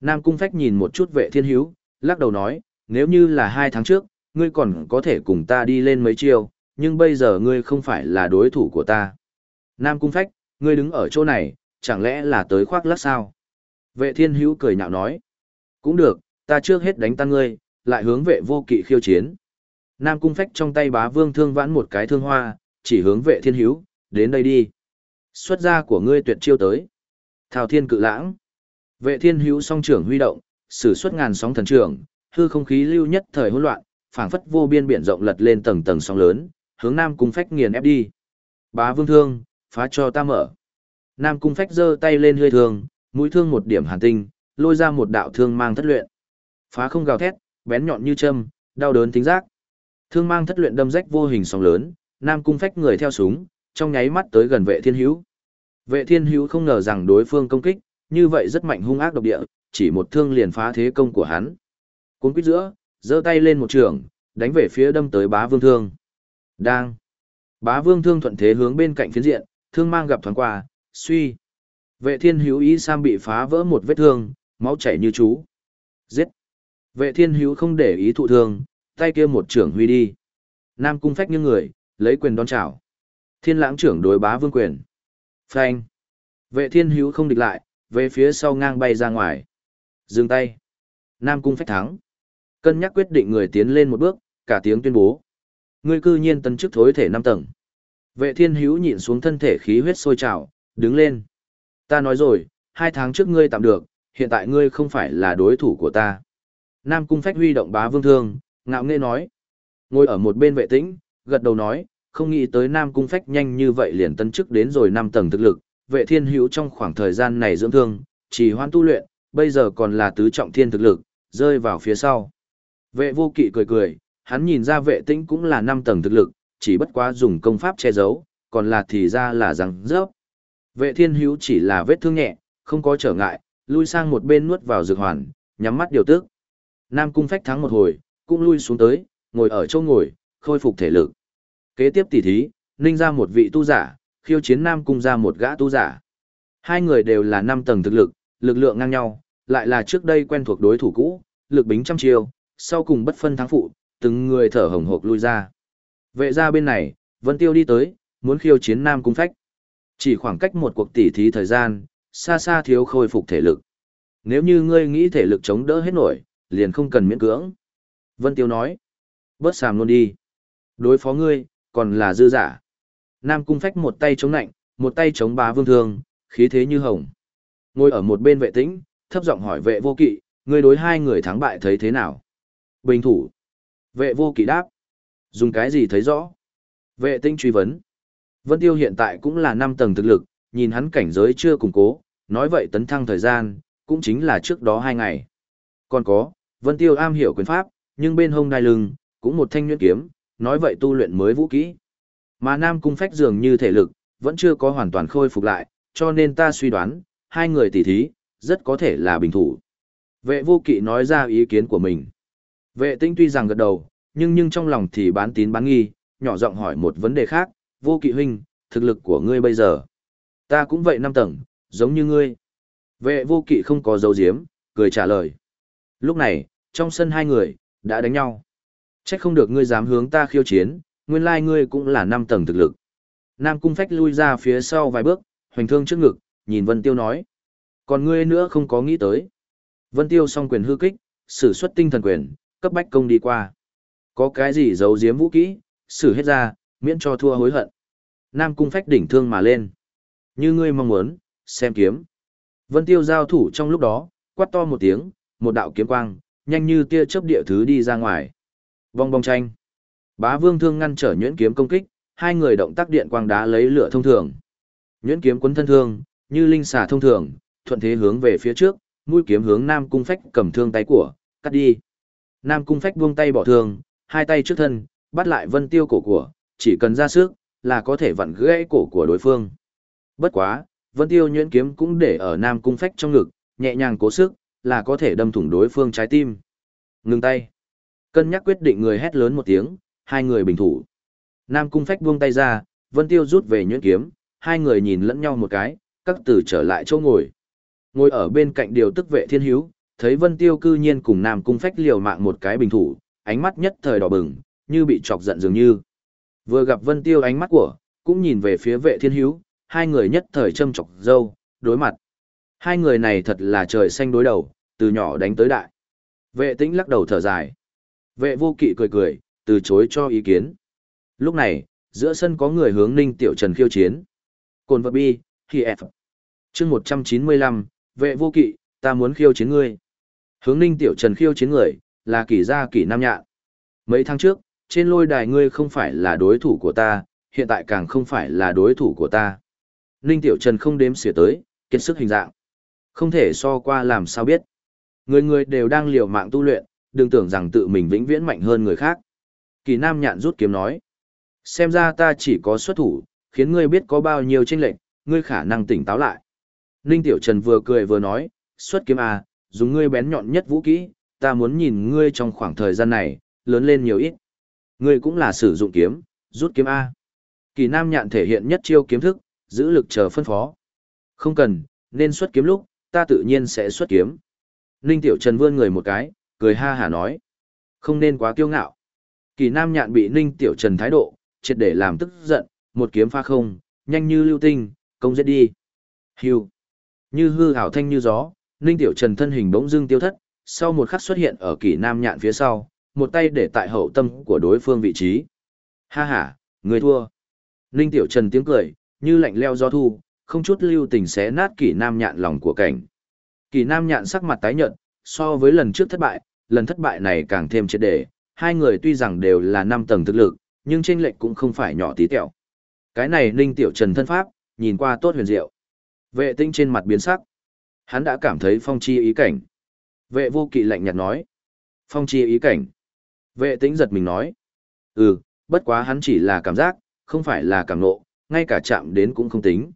Nam Cung Phách nhìn một chút vệ thiên hữu, lắc đầu nói, nếu như là hai tháng trước, ngươi còn có thể cùng ta đi lên mấy chiều, nhưng bây giờ ngươi không phải là đối thủ của ta. Nam Cung Phách, ngươi đứng ở chỗ này, chẳng lẽ là tới khoác lắc sao? Vệ thiên hữu cười nhạo nói, cũng được, ta trước hết đánh tan ngươi, lại hướng vệ vô kỵ khiêu chiến. Nam Cung Phách trong tay bá vương thương vãn một cái thương hoa, chỉ hướng vệ thiên hữu, đến đây đi. Xuất gia của ngươi tuyệt chiêu tới. Thảo thiên cự lãng. Vệ thiên hữu song trưởng huy động, sử xuất ngàn sóng thần trưởng, hư không khí lưu nhất thời hỗn loạn, phảng phất vô biên biển rộng lật lên tầng tầng sóng lớn, hướng Nam cung phách nghiền ép đi. Bá vương thương, phá cho ta mở. Nam cung phách giơ tay lên hơi thương, mũi thương một điểm hàn tinh, lôi ra một đạo thương mang thất luyện. Phá không gào thét, bén nhọn như châm, đau đớn tính giác. Thương mang thất luyện đâm rách vô hình sóng lớn, Nam cung phách người theo súng, trong nháy mắt tới gần vệ thiên hữu. Vệ thiên hữu không ngờ rằng đối phương công kích, như vậy rất mạnh hung ác độc địa, chỉ một thương liền phá thế công của hắn. Cuốn quýt giữa, giơ tay lên một trường, đánh về phía đâm tới bá vương thương. Đang. Bá vương thương thuận thế hướng bên cạnh phiến diện, thương mang gặp thoáng qua, suy. Vệ thiên hữu ý sam bị phá vỡ một vết thương, máu chảy như chú. Giết. Vệ thiên hữu không để ý thụ thương, tay kia một trưởng huy đi. Nam cung phách như người, lấy quyền đón chảo. Thiên lãng trưởng đối bá vương quyền. Phanh. Vệ thiên hữu không địch lại, về phía sau ngang bay ra ngoài. Dừng tay. Nam cung phách thắng. Cân nhắc quyết định người tiến lên một bước, cả tiếng tuyên bố. Ngươi cư nhiên tân chức thối thể năm tầng. Vệ thiên hữu nhịn xuống thân thể khí huyết sôi trào, đứng lên. Ta nói rồi, hai tháng trước ngươi tạm được, hiện tại ngươi không phải là đối thủ của ta. Nam cung phách huy động bá vương thương, ngạo nghễ nói. Ngồi ở một bên vệ tĩnh, gật đầu nói, không nghĩ tới Nam cung phách nhanh như vậy liền tân chức đến rồi năm tầng thực lực. Vệ thiên hữu trong khoảng thời gian này dưỡng thương, chỉ hoan tu luyện, bây giờ còn là tứ trọng thiên thực lực, rơi vào phía sau. Vệ vô kỵ cười cười, hắn nhìn ra vệ tĩnh cũng là năm tầng thực lực, chỉ bất quá dùng công pháp che giấu, còn là thì ra là răng rớp. Vệ thiên hữu chỉ là vết thương nhẹ, không có trở ngại, lui sang một bên nuốt vào dược hoàn, nhắm mắt điều tức. Nam cung phách thắng một hồi, cũng lui xuống tới, ngồi ở chỗ ngồi, khôi phục thể lực. Kế tiếp tỉ thí, ninh ra một vị tu giả, khiêu chiến Nam cung ra một gã tu giả. Hai người đều là năm tầng thực lực, lực lượng ngang nhau, lại là trước đây quen thuộc đối thủ cũ, lực bính trăm chiêu, sau cùng bất phân thắng phụ, từng người thở hồng hộc lui ra. Vệ ra bên này, Vân Tiêu đi tới, muốn khiêu chiến Nam Cung Phách. Chỉ khoảng cách một cuộc tỉ thí thời gian, xa xa thiếu khôi phục thể lực. Nếu như ngươi nghĩ thể lực chống đỡ hết nổi, liền không cần miễn cưỡng. Vân Tiêu nói, bớt sàm luôn đi. Đối phó ngươi, còn là dư giả. Nam Cung Phách một tay chống nạnh, một tay chống bá vương thương, khí thế như hồng. Ngồi ở một bên vệ tĩnh, thấp giọng hỏi vệ vô kỵ, ngươi đối hai người thắng bại thấy thế nào? Bình thủ. Vệ vô kỵ đáp. Dùng cái gì thấy rõ? Vệ tinh truy vấn. Vân Tiêu hiện tại cũng là 5 tầng thực lực, nhìn hắn cảnh giới chưa củng cố, nói vậy tấn thăng thời gian, cũng chính là trước đó 2 ngày. Còn có, Vân Tiêu am hiểu quyền pháp, nhưng bên hông đai lưng, cũng một thanh nhuyễn kiếm, nói vậy tu luyện mới vũ kỹ. Mà Nam Cung Phách dường như thể lực, vẫn chưa có hoàn toàn khôi phục lại, cho nên ta suy đoán, hai người tỷ thí, rất có thể là bình thủ. Vệ vô kỵ nói ra ý kiến của mình. Vệ tinh tuy rằng gật đầu, nhưng nhưng trong lòng thì bán tín bán nghi, nhỏ giọng hỏi một vấn đề khác, vô kỵ huynh, thực lực của ngươi bây giờ. Ta cũng vậy năm tầng, giống như ngươi. Vệ vô kỵ không có dấu diếm, cười trả lời. Lúc này, trong sân hai người, đã đánh nhau. Trách không được ngươi dám hướng ta khiêu chiến, nguyên lai ngươi cũng là năm tầng thực lực. Nam cung phách lui ra phía sau vài bước, hoành thương trước ngực, nhìn Vân Tiêu nói. Còn ngươi nữa không có nghĩ tới. Vân Tiêu song quyền hư kích, sử xuất tinh thần quyền, cấp bách công đi qua. Có cái gì giấu giếm vũ kỹ, xử hết ra, miễn cho thua hối hận. Nam cung phách đỉnh thương mà lên. Như ngươi mong muốn, xem kiếm. Vân Tiêu giao thủ trong lúc đó, quát to một tiếng, một đạo kiếm quang, nhanh như tia chớp địa thứ đi ra ngoài. Vong bong tranh. Bá Vương thương ngăn trở nhuyễn kiếm công kích, hai người động tác điện quang đá lấy lửa thông thường. Nhuyễn kiếm cuốn thân thương, như linh xà thông thường, thuận thế hướng về phía trước, mũi kiếm hướng Nam cung phách cầm thương tay của, cắt đi. Nam cung phách buông tay bỏ thương, hai tay trước thân, bắt lại vân tiêu cổ của, chỉ cần ra sức, là có thể vặn gãy cổ của đối phương. Bất quá, vân tiêu nhuyễn kiếm cũng để ở Nam cung phách trong ngực, nhẹ nhàng cố sức, là có thể đâm thủng đối phương trái tim. Ngừng tay. Cân nhắc quyết định người hét lớn một tiếng, hai người bình thủ. Nam cung phách buông tay ra, vân tiêu rút về nhuyễn kiếm, hai người nhìn lẫn nhau một cái, các tử trở lại chỗ ngồi. Ngồi ở bên cạnh điều tức vệ thiên hiếu, thấy Vân Tiêu cư nhiên cùng Nam Cung Phách liều mạng một cái bình thủ, ánh mắt nhất thời đỏ bừng, như bị chọc giận dường như. Vừa gặp Vân Tiêu ánh mắt của, cũng nhìn về phía vệ thiên hữu, hai người nhất thời châm chọc dâu, đối mặt. Hai người này thật là trời xanh đối đầu, từ nhỏ đánh tới đại. Vệ tĩnh lắc đầu thở dài. Vệ vô kỵ cười cười, từ chối cho ý kiến. Lúc này, giữa sân có người hướng Ninh Tiểu Trần khiêu chiến. Cồn vật bi, khi F. chương 195, vệ vô kỵ, ta muốn khiêu chiến ngươi. Hướng ninh tiểu trần khiêu chiến người, là kỷ gia kỷ nam nhạn. Mấy tháng trước, trên lôi đài ngươi không phải là đối thủ của ta, hiện tại càng không phải là đối thủ của ta. Ninh tiểu trần không đếm xỉa tới, kiệt sức hình dạng. Không thể so qua làm sao biết. Người người đều đang liều mạng tu luyện, đừng tưởng rằng tự mình vĩnh viễn mạnh hơn người khác. Kỳ nam nhạn rút kiếm nói. Xem ra ta chỉ có xuất thủ, khiến ngươi biết có bao nhiêu tranh lệnh, ngươi khả năng tỉnh táo lại. Ninh Tiểu Trần vừa cười vừa nói, xuất kiếm à, dùng ngươi bén nhọn nhất vũ kỹ, ta muốn nhìn ngươi trong khoảng thời gian này, lớn lên nhiều ít. Ngươi cũng là sử dụng kiếm, rút kiếm A. Kỳ Nam nhạn thể hiện nhất chiêu kiếm thức, Giữ lực chờ phân phó. Không cần, nên xuất kiếm lúc, ta tự nhiên sẽ xuất kiếm. Ninh Tiểu Trần vươn người một cái, cười ha hả nói. Không nên quá kiêu ngạo. Kỳ Nam nhạn bị Ninh Tiểu Trần thái độ, triệt để làm tức giận, một kiếm pha không, nhanh như lưu tinh, công giết đi. Hiu, Như hư hảo thanh như gió, Ninh Tiểu Trần thân hình bỗng dưng tiêu thất, sau một khắc xuất hiện ở kỷ Nam nhạn phía sau, một tay để tại hậu tâm của đối phương vị trí. Ha ha, người thua. Ninh Tiểu Trần tiếng cười, như lạnh leo gió thu, không chút lưu tình xé nát kỷ Nam nhạn lòng của cảnh. Kỷ Nam nhạn sắc mặt tái nhợt, so với lần trước thất bại, lần thất bại này càng thêm triệt đề, hai người tuy rằng đều là năm tầng thực lực, nhưng chênh lệch cũng không phải nhỏ tí tẹo. Cái này Ninh Tiểu Trần thân pháp, nhìn qua tốt huyền diệu. Vệ tinh trên mặt biến sắc. Hắn đã cảm thấy phong chi ý cảnh. Vệ vô kỵ lạnh nhạt nói. Phong chi ý cảnh. Vệ tĩnh giật mình nói. Ừ, bất quá hắn chỉ là cảm giác, không phải là cảm nộ, ngay cả chạm đến cũng không tính.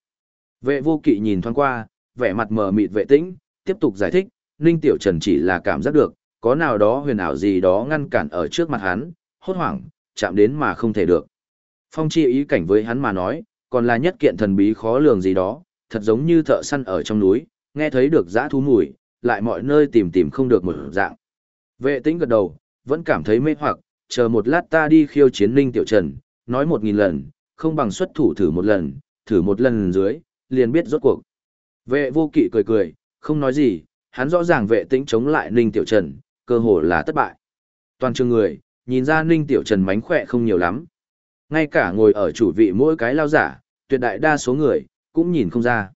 Vệ vô kỵ nhìn thoáng qua, vẻ mặt mờ mịt vệ tĩnh, tiếp tục giải thích, Ninh Tiểu Trần chỉ là cảm giác được, có nào đó huyền ảo gì đó ngăn cản ở trước mặt hắn, hốt hoảng, chạm đến mà không thể được. Phong chi ý cảnh với hắn mà nói, còn là nhất kiện thần bí khó lường gì đó, thật giống như thợ săn ở trong núi, nghe thấy được dã thú mùi, lại mọi nơi tìm tìm không được một dạng. Vệ tĩnh gật đầu, vẫn cảm thấy mê hoặc, chờ một lát ta đi khiêu chiến Ninh Tiểu Trần, nói một nghìn lần, không bằng xuất thủ thử một lần, thử một lần dưới, liền biết rốt cuộc. Vệ vô kỵ cười cười, không nói gì, hắn rõ ràng vệ tĩnh chống lại Ninh Tiểu Trần, cơ hồ là thất bại. Toàn trường người, nhìn ra Ninh Tiểu Trần mánh khỏe không nhiều lắm. Ngay cả ngồi ở chủ vị mỗi cái lao giả, tuyệt đại đa số người, cũng nhìn không ra.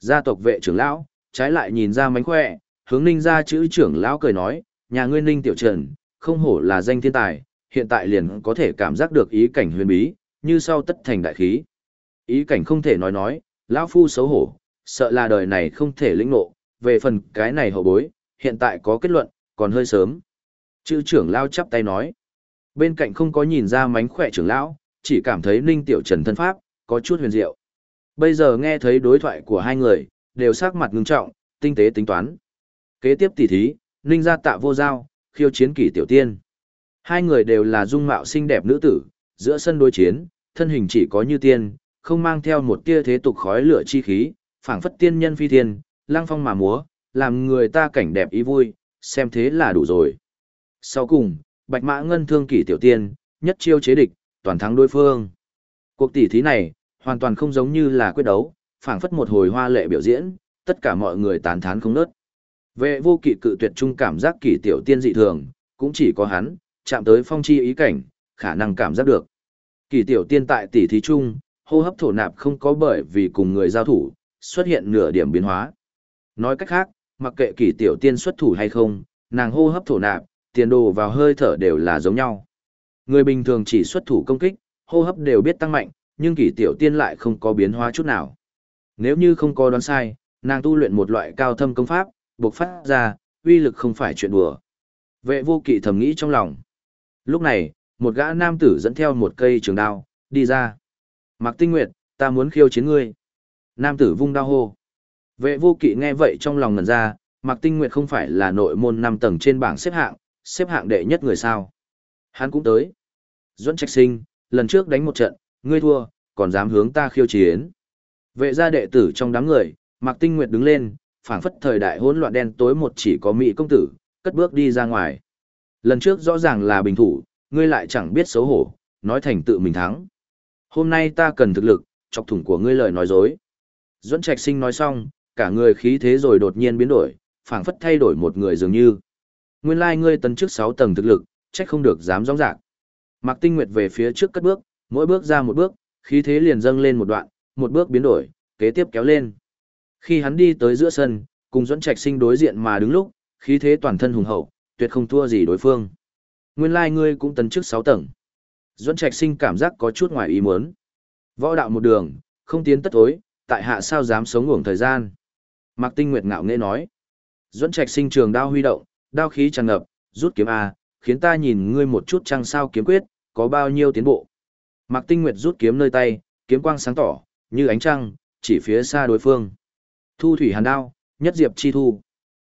Gia tộc vệ trưởng lão, trái lại nhìn ra mánh khỏe, hướng Ninh ra chữ trưởng lão cười nói, nhà ngươi Ninh Tiểu Trần, không hổ là danh thiên tài, hiện tại liền có thể cảm giác được ý cảnh huyền bí, như sau tất thành đại khí. Ý cảnh không thể nói nói, lão phu xấu hổ, sợ là đời này không thể lĩnh ngộ, về phần cái này hậu bối, hiện tại có kết luận, còn hơi sớm. Chữ trưởng lão chắp tay nói, bên cạnh không có nhìn ra mánh khỏe trưởng lão, chỉ cảm thấy Ninh Tiểu Trần thân pháp, có chút huyền diệu. Bây giờ nghe thấy đối thoại của hai người, đều sắc mặt ngưng trọng, tinh tế tính toán. Kế tiếp tỉ thí, Ninh gia tạ vô giao, khiêu chiến kỷ tiểu tiên. Hai người đều là dung mạo xinh đẹp nữ tử, giữa sân đối chiến, thân hình chỉ có như tiên, không mang theo một tia thế tục khói lửa chi khí, phảng phất tiên nhân phi thiên, lang phong mà múa, làm người ta cảnh đẹp ý vui, xem thế là đủ rồi. Sau cùng, Bạch Mã Ngân thương kỷ tiểu tiên, nhất chiêu chế địch, toàn thắng đối phương. Cuộc tỷ thí này, hoàn toàn không giống như là quyết đấu, phảng phất một hồi hoa lệ biểu diễn, tất cả mọi người tán thán không nớt. Vệ vô kỵ cự tuyệt trung cảm giác kỳ tiểu tiên dị thường, cũng chỉ có hắn, chạm tới phong chi ý cảnh, khả năng cảm giác được. Kỳ tiểu tiên tại tỷ thí trung, hô hấp thổ nạp không có bởi vì cùng người giao thủ, xuất hiện nửa điểm biến hóa. Nói cách khác, mặc kệ kỳ tiểu tiên xuất thủ hay không, nàng hô hấp thổ nạp, tiền đồ vào hơi thở đều là giống nhau. Người bình thường chỉ xuất thủ công kích, hô hấp đều biết tăng mạnh, nhưng kỳ tiểu tiên lại không có biến hóa chút nào. Nếu như không có đoán sai, nàng tu luyện một loại cao thâm công pháp, buộc phát ra, uy lực không phải chuyện đùa. Vệ vô kỵ thầm nghĩ trong lòng. Lúc này, một gã nam tử dẫn theo một cây trường đao, đi ra. Mạc Tinh Nguyệt, ta muốn khiêu chiến ngươi. Nam tử vung đao hô. Vệ vô kỵ nghe vậy trong lòng ngần ra, Mạc Tinh Nguyệt không phải là nội môn năm tầng trên bảng xếp hạng, xếp hạng đệ nhất người sao. Hắn cũng tới. Duẫn Trạch Sinh, lần trước đánh một trận, ngươi thua, còn dám hướng ta khiêu chiến. Vệ gia đệ tử trong đám người, Mạc Tinh Nguyệt đứng lên, phảng phất thời đại hỗn loạn đen tối một chỉ có mỹ công tử, cất bước đi ra ngoài. Lần trước rõ ràng là bình thủ, ngươi lại chẳng biết xấu hổ, nói thành tự mình thắng. Hôm nay ta cần thực lực, chọc thủng của ngươi lời nói dối. Duẫn Trạch Sinh nói xong, cả người khí thế rồi đột nhiên biến đổi, phảng phất thay đổi một người dường như. Nguyên lai ngươi tấn trước 6 tầng thực lực, trách không được dám rõ ràng. Mạc Tinh Nguyệt về phía trước cất bước, mỗi bước ra một bước, khí thế liền dâng lên một đoạn, một bước biến đổi, kế tiếp kéo lên. Khi hắn đi tới giữa sân, cùng Duẫn Trạch Sinh đối diện mà đứng lúc, khí thế toàn thân hùng hậu, tuyệt không thua gì đối phương. Nguyên lai like ngươi cũng tấn trước 6 tầng. Duẫn Trạch Sinh cảm giác có chút ngoài ý muốn. Võ đạo một đường, không tiến tất tối, tại hạ sao dám sống ngủng thời gian. Mạc Tinh Nguyệt ngạo nghễ nói. Duẫn Trạch Sinh trường đao huy động, đao khí tràn ngập, rút kiếm a, khiến ta nhìn ngươi một chút chăng sao kiếm quyết, có bao nhiêu tiến bộ. Mạc Tinh Nguyệt rút kiếm nơi tay, kiếm quang sáng tỏ, như ánh trăng, chỉ phía xa đối phương. Thu thủy hàn đao, nhất diệp chi thu.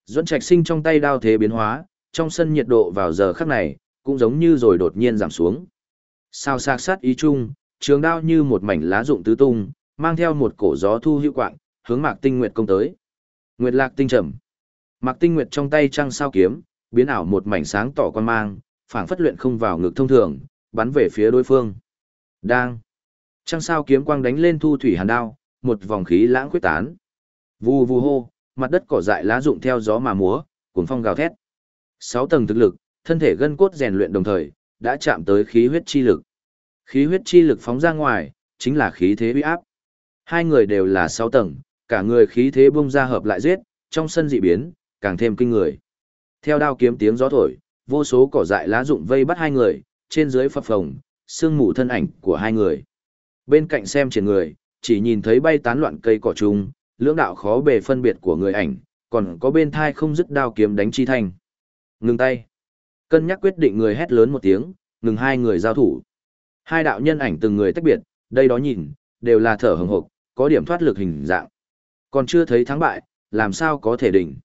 Duẫn Trạch Sinh trong tay đao thế biến hóa, trong sân nhiệt độ vào giờ khắc này, cũng giống như rồi đột nhiên giảm xuống. Sao sạc sát ý chung, trường đao như một mảnh lá rụng tứ tung, mang theo một cổ gió thu hữu quạng, hướng Mạc Tinh Nguyệt công tới. Nguyệt Lạc tinh trầm. Mạc Tinh Nguyệt trong tay trăng sao kiếm, biến ảo một mảnh sáng tỏ quan mang, phảng phất luyện không vào ngực thông thường, bắn về phía đối phương. Đang. Trăng sao kiếm quang đánh lên thu thủy hàn đao, một vòng khí lãng khuyết tán. Vù vù hô, mặt đất cỏ dại lá rụng theo gió mà múa, cuồng phong gào thét. Sáu tầng thực lực, thân thể gân cốt rèn luyện đồng thời, đã chạm tới khí huyết chi lực. Khí huyết chi lực phóng ra ngoài, chính là khí thế uy áp. Hai người đều là sáu tầng, cả người khí thế bung ra hợp lại giết, trong sân dị biến, càng thêm kinh người. Theo đao kiếm tiếng gió thổi, vô số cỏ dại lá rụng vây bắt hai người, trên dưới phập phồng, sương mù thân ảnh của hai người. Bên cạnh xem triển người, chỉ nhìn thấy bay tán loạn cây cỏ trùng, lưỡng đạo khó bề phân biệt của người ảnh, còn có bên thai không dứt đao kiếm đánh chi thành. Ngừng tay. Cân nhắc quyết định người hét lớn một tiếng, ngừng hai người giao thủ. Hai đạo nhân ảnh từng người tách biệt, đây đó nhìn, đều là thở hừng hực, có điểm thoát lực hình dạng. Còn chưa thấy thắng bại, làm sao có thể đỉnh.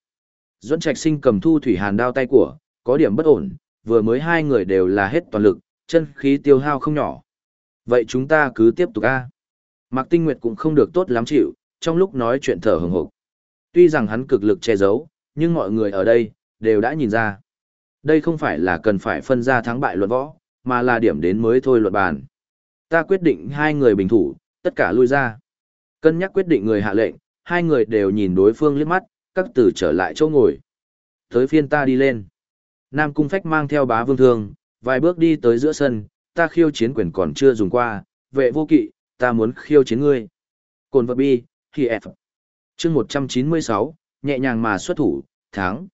Duẫn Trạch Sinh cầm thu thủy hàn đao tay của, có điểm bất ổn, vừa mới hai người đều là hết toàn lực, chân khí tiêu hao không nhỏ. Vậy chúng ta cứ tiếp tục a. Mạc Tinh Nguyệt cũng không được tốt lắm chịu, trong lúc nói chuyện thở hừng hực. Tuy rằng hắn cực lực che giấu, nhưng mọi người ở đây đều đã nhìn ra. Đây không phải là cần phải phân ra thắng bại luận võ, mà là điểm đến mới thôi luận bàn. Ta quyết định hai người bình thủ, tất cả lui ra. Cân nhắc quyết định người hạ lệnh, hai người đều nhìn đối phương liếc mắt, các tử trở lại chỗ ngồi. Tới phiên ta đi lên. Nam Cung Phách mang theo bá vương thương, vài bước đi tới giữa sân, ta khiêu chiến quyền còn chưa dùng qua, vệ vô kỵ, ta muốn khiêu chiến ngươi. Cồn vật bi, khi F. chương 196, nhẹ nhàng mà xuất thủ, thắng.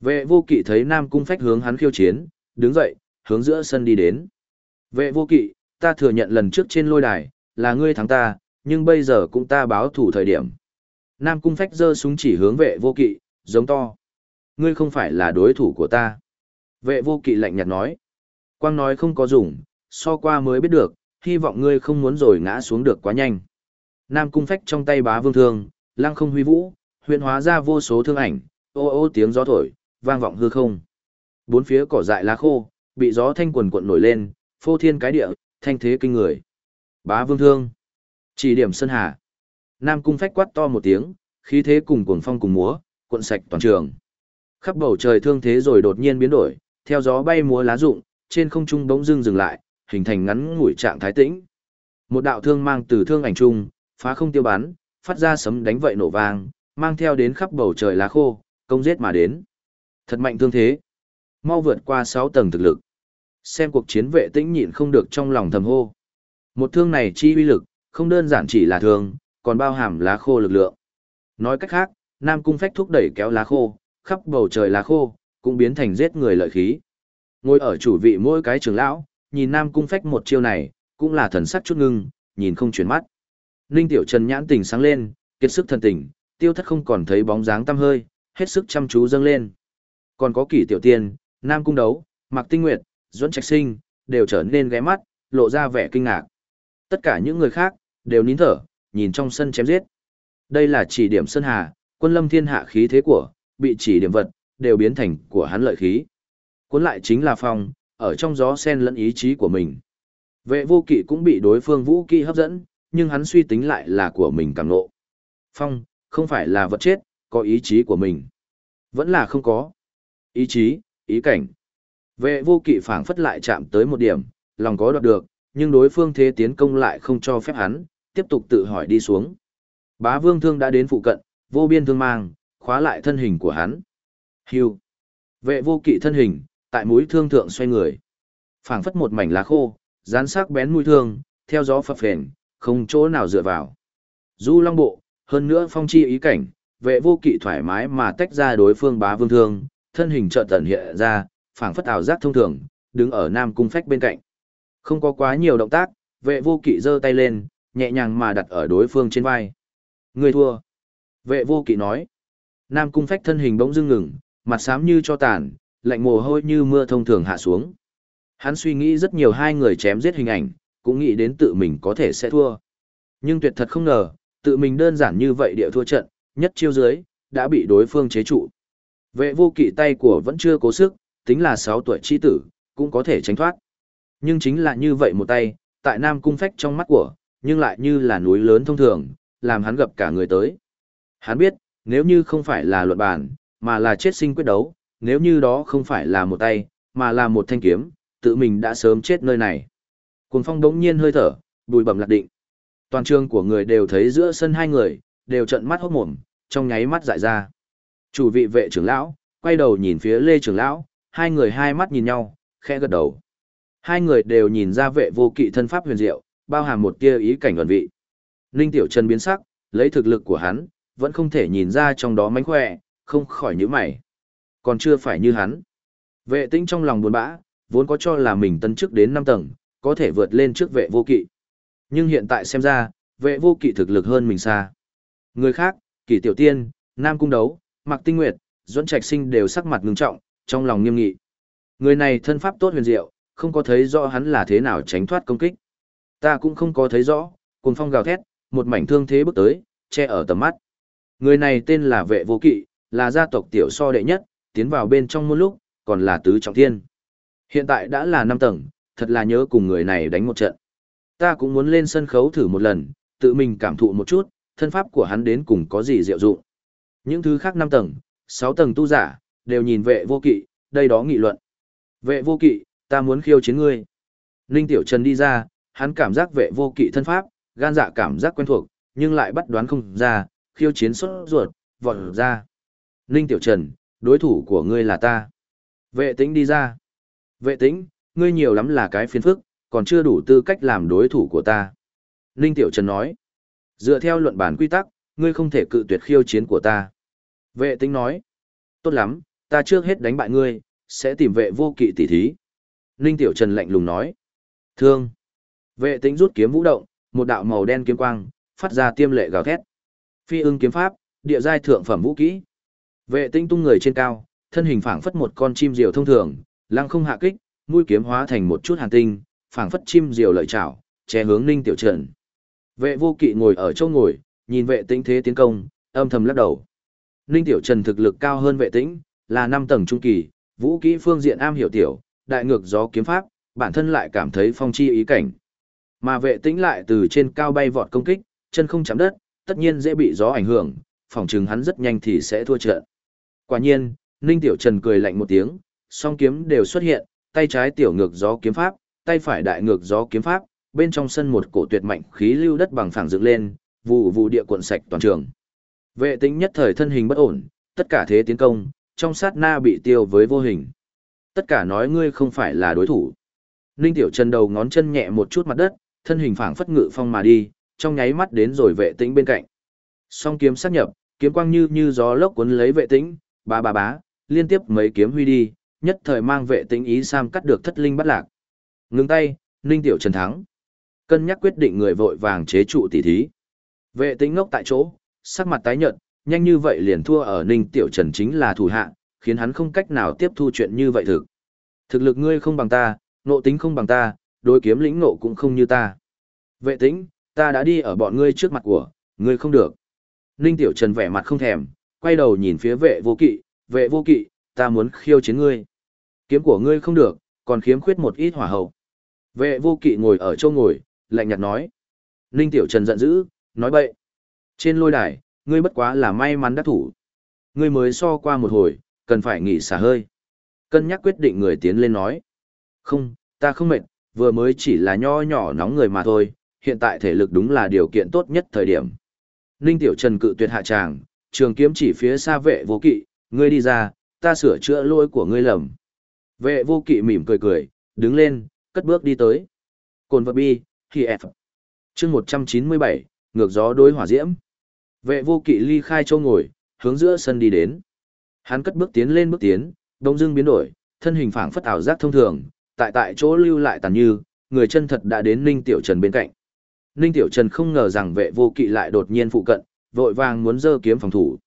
Vệ vô kỵ thấy Nam Cung Phách hướng hắn khiêu chiến, đứng dậy, hướng giữa sân đi đến. Vệ vô kỵ, ta thừa nhận lần trước trên lôi đài, là ngươi thắng ta, nhưng bây giờ cũng ta báo thủ thời điểm. Nam Cung Phách giơ súng chỉ hướng vệ vô kỵ, giống to. Ngươi không phải là đối thủ của ta. Vệ vô kỵ lạnh nhạt nói. Quang nói không có dùng, so qua mới biết được, hy vọng ngươi không muốn rồi ngã xuống được quá nhanh. Nam Cung Phách trong tay bá vương thương, lăng không huy vũ, huyện hóa ra vô số thương ảnh, ô ô tiếng gió thổi, vang vọng hư không. Bốn phía cỏ dại lá khô, bị gió thanh quần cuộn nổi lên, phô thiên cái địa, thanh thế kinh người. Bá vương thương. Chỉ điểm sân hà. Nam cung phách quát to một tiếng, khí thế cùng cuồng phong cùng múa, cuộn sạch toàn trường. Khắp bầu trời thương thế rồi đột nhiên biến đổi, theo gió bay múa lá rụng, trên không trung bỗng dưng dừng lại, hình thành ngắn ngủi trạng thái tĩnh. Một đạo thương mang từ thương ảnh trung, phá không tiêu bắn, phát ra sấm đánh vậy nổ vang, mang theo đến khắp bầu trời lá khô, công giết mà đến. Thật mạnh thương thế. Mau vượt qua 6 tầng thực lực. Xem cuộc chiến vệ tĩnh nhịn không được trong lòng thầm hô. Một thương này chi uy lực, không đơn giản chỉ là thương, còn bao hàm lá khô lực lượng. Nói cách khác, Nam Cung Phách thúc đẩy kéo lá khô, khắp bầu trời lá khô, cũng biến thành giết người lợi khí. Ngồi ở chủ vị mỗi cái trường lão, nhìn Nam Cung Phách một chiêu này, cũng là thần sắc chút ngưng, nhìn không chuyển mắt. Ninh Tiểu Trần nhãn tình sáng lên, kiệt sức thần tình, tiêu thất không còn thấy bóng dáng tăm hơi, hết sức chăm chú dâng lên. Còn có kỷ tiểu tiên, Nam Cung Đấu, Mạc Tinh Nguyệt, Duẫn Trạch Sinh, đều trở nên ghé mắt, lộ ra vẻ kinh ngạc. Tất cả những người khác, đều nín thở, nhìn trong sân chém giết. Đây là chỉ điểm Sơn Hà, quân lâm thiên hạ khí thế của, bị chỉ điểm vật, đều biến thành của hắn lợi khí. Cuốn lại chính là phong, ở trong gió sen lẫn ý chí của mình. Vệ vô kỵ cũng bị đối phương vũ kỵ hấp dẫn, nhưng hắn suy tính lại là của mình càng nộ. Phong, không phải là vật chết, có ý chí của mình. Vẫn là không có. Ý chí, ý cảnh. Vệ vô kỵ phảng phất lại chạm tới một điểm, lòng có đoạt được, nhưng đối phương thế tiến công lại không cho phép hắn, tiếp tục tự hỏi đi xuống. Bá vương thương đã đến phụ cận, vô biên thương mang, khóa lại thân hình của hắn. Hưu. Vệ vô kỵ thân hình, tại mũi thương thượng xoay người. phảng phất một mảnh lá khô, dán sắc bén mũi thương, theo gió phập phền, không chỗ nào dựa vào. Du long bộ, hơn nữa phong chi ý cảnh, vệ vô kỵ thoải mái mà tách ra đối phương bá vương thương, thân hình trợ tần hiện ra, phảng phất ảo giác thông thường, đứng ở nam cung phách bên cạnh. Không có quá nhiều động tác, vệ vô kỵ giơ tay lên, nhẹ nhàng mà đặt ở đối phương trên vai. Người thua. Vệ vô kỵ nói. Nam cung phách thân hình bỗng dưng ngừng, mặt xám như cho tàn, lạnh mồ hôi như mưa thông thường hạ xuống. Hắn suy nghĩ rất nhiều hai người chém giết hình ảnh, cũng nghĩ đến tự mình có thể sẽ thua. Nhưng tuyệt thật không ngờ, tự mình đơn giản như vậy địa thua trận, nhất chiêu dưới, đã bị đối phương chế trụ. Vệ vô kỵ tay của vẫn chưa cố sức, tính là 6 tuổi chi tử, cũng có thể tránh thoát. Nhưng chính là như vậy một tay, tại Nam Cung Phách trong mắt của, nhưng lại như là núi lớn thông thường, làm hắn gặp cả người tới. Hắn biết, nếu như không phải là luận bàn, mà là chết sinh quyết đấu, nếu như đó không phải là một tay, mà là một thanh kiếm, tự mình đã sớm chết nơi này. Cuồng phong đống nhiên hơi thở, bùi bẩm lạc định. Toàn trường của người đều thấy giữa sân hai người, đều trận mắt hốt mồm, trong nháy mắt dại ra. Chủ vị vệ trưởng lão, quay đầu nhìn phía Lê trưởng lão, hai người hai mắt nhìn nhau, khẽ gật đầu. Hai người đều nhìn ra vệ vô kỵ thân pháp huyền diệu, bao hàm một tia ý cảnh ẩn vị. Ninh Tiểu Trần biến sắc, lấy thực lực của hắn, vẫn không thể nhìn ra trong đó mánh khỏe, không khỏi nhíu mày. Còn chưa phải như hắn. Vệ tĩnh trong lòng buồn bã, vốn có cho là mình tân chức đến 5 tầng, có thể vượt lên trước vệ vô kỵ. Nhưng hiện tại xem ra, vệ vô kỵ thực lực hơn mình xa. Người khác, kỷ tiểu tiên, nam cung đấu, mặc tinh nguyệt, duẫn trạch sinh đều sắc mặt ngưng trọng, trong lòng nghiêm nghị. Người này thân pháp tốt huyền diệu, không có thấy rõ hắn là thế nào tránh thoát công kích. Ta cũng không có thấy rõ, cuồng phong gào thét, một mảnh thương thế bước tới, che ở tầm mắt. Người này tên là vệ vô kỵ, là gia tộc tiểu so đệ nhất, tiến vào bên trong một lúc, còn là tứ trọng thiên. Hiện tại đã là năm tầng, thật là nhớ cùng người này đánh một trận. Ta cũng muốn lên sân khấu thử một lần, tự mình cảm thụ một chút, thân pháp của hắn đến cùng có gì diệu dụng. Những thứ khác năm tầng, sáu tầng tu giả, đều nhìn vệ vô kỵ, đây đó nghị luận. Vệ vô kỵ, ta muốn khiêu chiến ngươi. Ninh Tiểu Trần đi ra, hắn cảm giác vệ vô kỵ thân pháp, gan dạ cảm giác quen thuộc, nhưng lại bắt đoán không ra, khiêu chiến xuất ruột, vọt ra. Ninh Tiểu Trần, đối thủ của ngươi là ta. Vệ tĩnh đi ra. Vệ tĩnh, ngươi nhiều lắm là cái phiền phức, còn chưa đủ tư cách làm đối thủ của ta. Ninh Tiểu Trần nói. Dựa theo luận bản quy tắc, ngươi không thể cự tuyệt khiêu chiến của ta. Vệ tĩnh nói. Tốt lắm, ta trước hết đánh bại ngươi, sẽ tìm vệ vô kỵ tỷ thí. Ninh Tiểu Trần lạnh lùng nói. Thương. Vệ tĩnh rút kiếm vũ động, một đạo màu đen kiếm quang, phát ra tiêm lệ gào thét. Phi ưng kiếm pháp, địa giai thượng phẩm vũ kỹ. Vệ Tinh tung người trên cao, thân hình phảng phất một con chim diều thông thường, lăng không hạ kích, mũi kiếm hóa thành một chút hàn tinh, phảng phất chim diều lợi chảo, che hướng Ninh Tiểu Trần. Vệ vô kỵ ngồi ở chỗ ngồi, nhìn vệ Tinh thế tiến công, âm thầm lắc đầu. Ninh Tiểu Trần thực lực cao hơn vệ tĩnh, là năm tầng trung kỳ, vũ kỹ phương diện am hiểu tiểu, đại ngược gió kiếm pháp, bản thân lại cảm thấy phong chi ý cảnh. Mà vệ tĩnh lại từ trên cao bay vọt công kích, chân không chạm đất, tất nhiên dễ bị gió ảnh hưởng, phòng chừng hắn rất nhanh thì sẽ thua trận. Quả nhiên, Ninh Tiểu Trần cười lạnh một tiếng, song kiếm đều xuất hiện, tay trái tiểu ngược gió kiếm pháp, tay phải đại ngược gió kiếm pháp, bên trong sân một cổ tuyệt mạnh khí lưu đất bằng phẳng dựng lên, vụ vụ địa cuộn sạch toàn trường. Vệ Tinh nhất thời thân hình bất ổn, tất cả thế tiến công, trong sát na bị tiêu với vô hình. Tất cả nói ngươi không phải là đối thủ. Ninh Tiểu Trần đầu ngón chân nhẹ một chút mặt đất, thân hình phảng phất ngự phong mà đi, trong nháy mắt đến rồi vệ tĩnh bên cạnh. Song kiếm sát nhập, kiếm quang như như gió lốc cuốn lấy vệ tĩnh, bá bá bá, liên tiếp mấy kiếm huy đi, nhất thời mang vệ tinh ý sam cắt được thất linh bắt lạc. Ngưng tay, Ninh Tiểu Trần thắng. Cân nhắc quyết định người vội vàng chế trụ tỷ thí. Vệ tinh ngốc tại chỗ, sắc mặt tái nhợt, nhanh như vậy liền thua ở Ninh Tiểu Trần chính là thủ hạ, khiến hắn không cách nào tiếp thu chuyện như vậy thực. Thực lực ngươi không bằng ta, nộ tính không bằng ta, đối kiếm lĩnh nộ cũng không như ta. Vệ tinh ta đã đi ở bọn ngươi trước mặt của, ngươi không được. Ninh Tiểu Trần vẻ mặt không thèm, quay đầu nhìn phía vệ vô kỵ, vệ vô kỵ, ta muốn khiêu chiến ngươi. Kiếm của ngươi không được, còn khiếm khuyết một ít hỏa hậu. Vệ vô kỵ ngồi ở châu ngồi, lạnh nhạt nói. Ninh Tiểu Trần giận dữ, nói bậy. Trên lôi đài, ngươi bất quá là may mắn đắc thủ. Ngươi mới so qua một hồi, cần phải nghỉ xả hơi. Cân nhắc quyết định người tiến lên nói. Không, ta không mệt, vừa mới chỉ là nho nhỏ nóng người mà thôi, hiện tại thể lực đúng là điều kiện tốt nhất thời điểm. Ninh Tiểu Trần cự tuyệt hạ tràng, trường kiếm chỉ phía xa vệ vô kỵ, ngươi đi ra, ta sửa chữa lỗi của ngươi lầm. Vệ vô kỵ mỉm cười cười, đứng lên, cất bước đi tới. Cồn vật bi, khi F. chương 197, ngược gió đối hỏa diễm. Vệ vô kỵ ly khai châu ngồi, hướng giữa sân đi đến. Hắn cất bước tiến lên bước tiến, đông dưng biến đổi, thân hình phảng phất ảo giác thông thường, tại tại chỗ lưu lại tàn như, người chân thật đã đến Ninh Tiểu Trần bên cạnh. Ninh Tiểu Trần không ngờ rằng vệ vô kỵ lại đột nhiên phụ cận, vội vàng muốn giơ kiếm phòng thủ.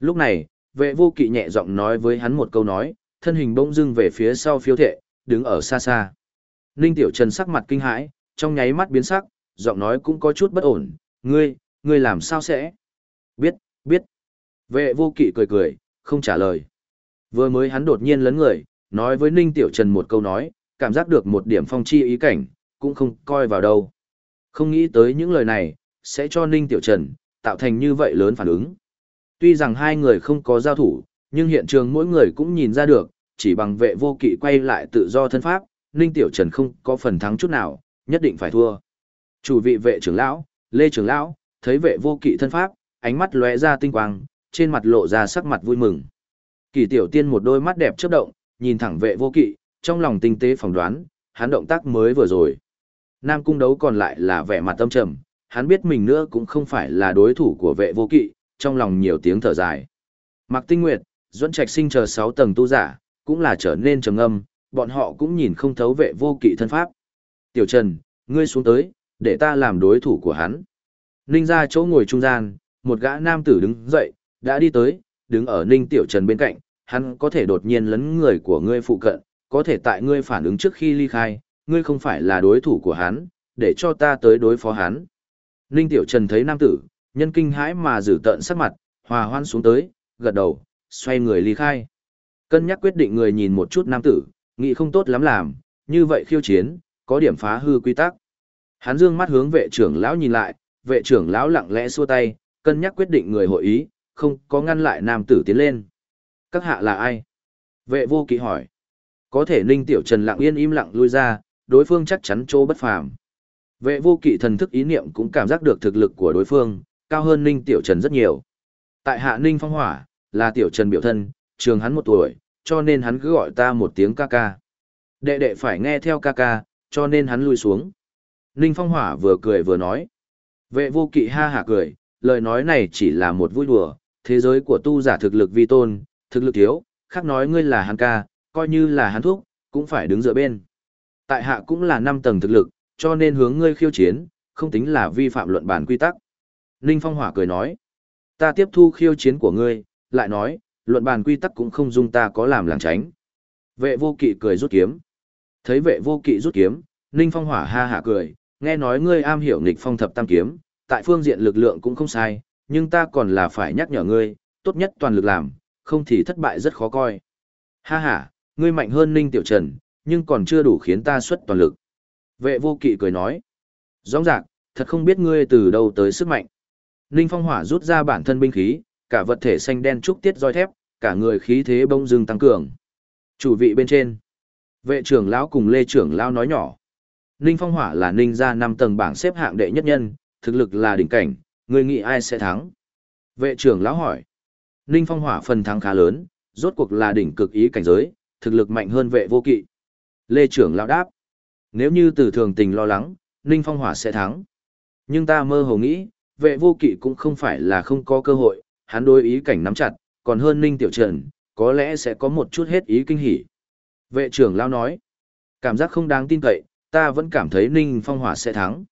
Lúc này, vệ vô kỵ nhẹ giọng nói với hắn một câu nói, thân hình bỗng dưng về phía sau phiếu thệ, đứng ở xa xa. Ninh Tiểu Trần sắc mặt kinh hãi, trong nháy mắt biến sắc, giọng nói cũng có chút bất ổn, ngươi, ngươi làm sao sẽ? Biết, biết. Vệ vô kỵ cười cười, không trả lời. Vừa mới hắn đột nhiên lấn người, nói với Ninh Tiểu Trần một câu nói, cảm giác được một điểm phong chi ý cảnh, cũng không coi vào đâu. Không nghĩ tới những lời này, sẽ cho Ninh Tiểu Trần, tạo thành như vậy lớn phản ứng. Tuy rằng hai người không có giao thủ, nhưng hiện trường mỗi người cũng nhìn ra được, chỉ bằng vệ vô kỵ quay lại tự do thân pháp, Ninh Tiểu Trần không có phần thắng chút nào, nhất định phải thua. Chủ vị vệ trưởng lão, Lê trưởng lão, thấy vệ vô kỵ thân pháp, ánh mắt lóe ra tinh quang, trên mặt lộ ra sắc mặt vui mừng. Kỳ tiểu tiên một đôi mắt đẹp chớp động, nhìn thẳng vệ vô kỵ, trong lòng tinh tế phỏng đoán, hắn động tác mới vừa rồi. Nam cung đấu còn lại là vẻ mặt tâm trầm, hắn biết mình nữa cũng không phải là đối thủ của vệ vô kỵ, trong lòng nhiều tiếng thở dài. Mạc Tinh Nguyệt, Duẫn Trạch Sinh chờ 6 tầng tu giả, cũng là trở nên trầm ngâm, bọn họ cũng nhìn không thấu vệ vô kỵ thân pháp. Tiểu Trần, ngươi xuống tới, để ta làm đối thủ của hắn. Ninh ra chỗ ngồi trung gian, một gã nam tử đứng dậy, đã đi tới, đứng ở Ninh Tiểu Trần bên cạnh, hắn có thể đột nhiên lấn người của ngươi phụ cận, có thể tại ngươi phản ứng trước khi ly khai, ngươi không phải là đối thủ của hắn, để cho ta tới đối phó hắn. Ninh Tiểu Trần thấy nam tử, nhân kinh hãi mà giữ tận sắc mặt, hòa hoan xuống tới, gật đầu, xoay người ly khai. Cân nhắc quyết định người nhìn một chút nam tử, nghĩ không tốt lắm làm, như vậy khiêu chiến, có điểm phá hư quy tắc. Hắn dương mắt hướng vệ trưởng lão nhìn lại, vệ trưởng lão lặng lẽ xua tay, cân nhắc quyết định người hội ý, không có ngăn lại nam tử tiến lên. Các hạ là ai? Vệ vô kỵ hỏi. Có thể ninh tiểu trần lặng yên im lặng lui ra, đối phương chắc chắn chỗ bất phàm. Vệ vô kỵ thần thức ý niệm cũng cảm giác được thực lực của đối phương, cao hơn ninh tiểu trần rất nhiều. Tại hạ ninh phong hỏa, là tiểu trần biểu thân, trường hắn một tuổi, cho nên hắn cứ gọi ta một tiếng ca ca. Đệ đệ phải nghe theo ca ca, cho nên hắn lui xuống. Ninh phong hỏa vừa cười vừa nói. Vệ vô kỵ ha hả cười, lời nói này chỉ là một vui đùa, thế giới của tu giả thực lực vi tôn, thực lực thiếu, khác nói ngươi là hắn ca, coi như là hắn thuốc, cũng phải đứng dựa bên. Tại hạ cũng là năm tầng thực lực, cho nên hướng ngươi khiêu chiến, không tính là vi phạm luận bản quy tắc. Ninh Phong Hỏa cười nói, ta tiếp thu khiêu chiến của ngươi, lại nói, luận bàn quy tắc cũng không dung ta có làm làng tránh. Vệ vô kỵ cười rút kiếm. Thấy vệ vô kỵ rút kiếm, Ninh Phong Hỏa ha hạ cười, nghe nói ngươi am hiểu nghịch phong thập tam kiếm, tại phương diện lực lượng cũng không sai, nhưng ta còn là phải nhắc nhở ngươi, tốt nhất toàn lực làm, không thì thất bại rất khó coi. Ha ha, ngươi mạnh hơn Ninh Tiểu Trần, nhưng còn chưa đủ khiến ta xuất toàn lực. Vệ vô kỵ cười nói. Rõ ràng, thật không biết ngươi từ đâu tới sức mạnh. Ninh Phong Hỏa rút ra bản thân binh khí, cả vật thể xanh đen trúc tiết roi thép, cả người khí thế bông dưng tăng cường. Chủ vị bên trên. Vệ trưởng lão cùng Lê trưởng lão nói nhỏ. Ninh Phong Hỏa là Ninh gia năm tầng bảng xếp hạng đệ nhất nhân, thực lực là đỉnh cảnh, người nghĩ ai sẽ thắng? Vệ trưởng lão hỏi. Ninh Phong Hỏa phần thắng khá lớn, rốt cuộc là đỉnh cực ý cảnh giới, thực lực mạnh hơn vệ vô kỵ. Lê trưởng lão đáp. Nếu như từ thường tình lo lắng, Ninh Phong Hỏa sẽ thắng. Nhưng ta mơ hồ nghĩ, vệ vô kỵ cũng không phải là không có cơ hội, hắn đối ý cảnh nắm chặt, còn hơn Ninh Tiểu Trần, có lẽ sẽ có một chút hết ý kinh hỉ. Vệ trưởng lão nói, cảm giác không đáng tin cậy, ta vẫn cảm thấy Ninh Phong Hỏa sẽ thắng.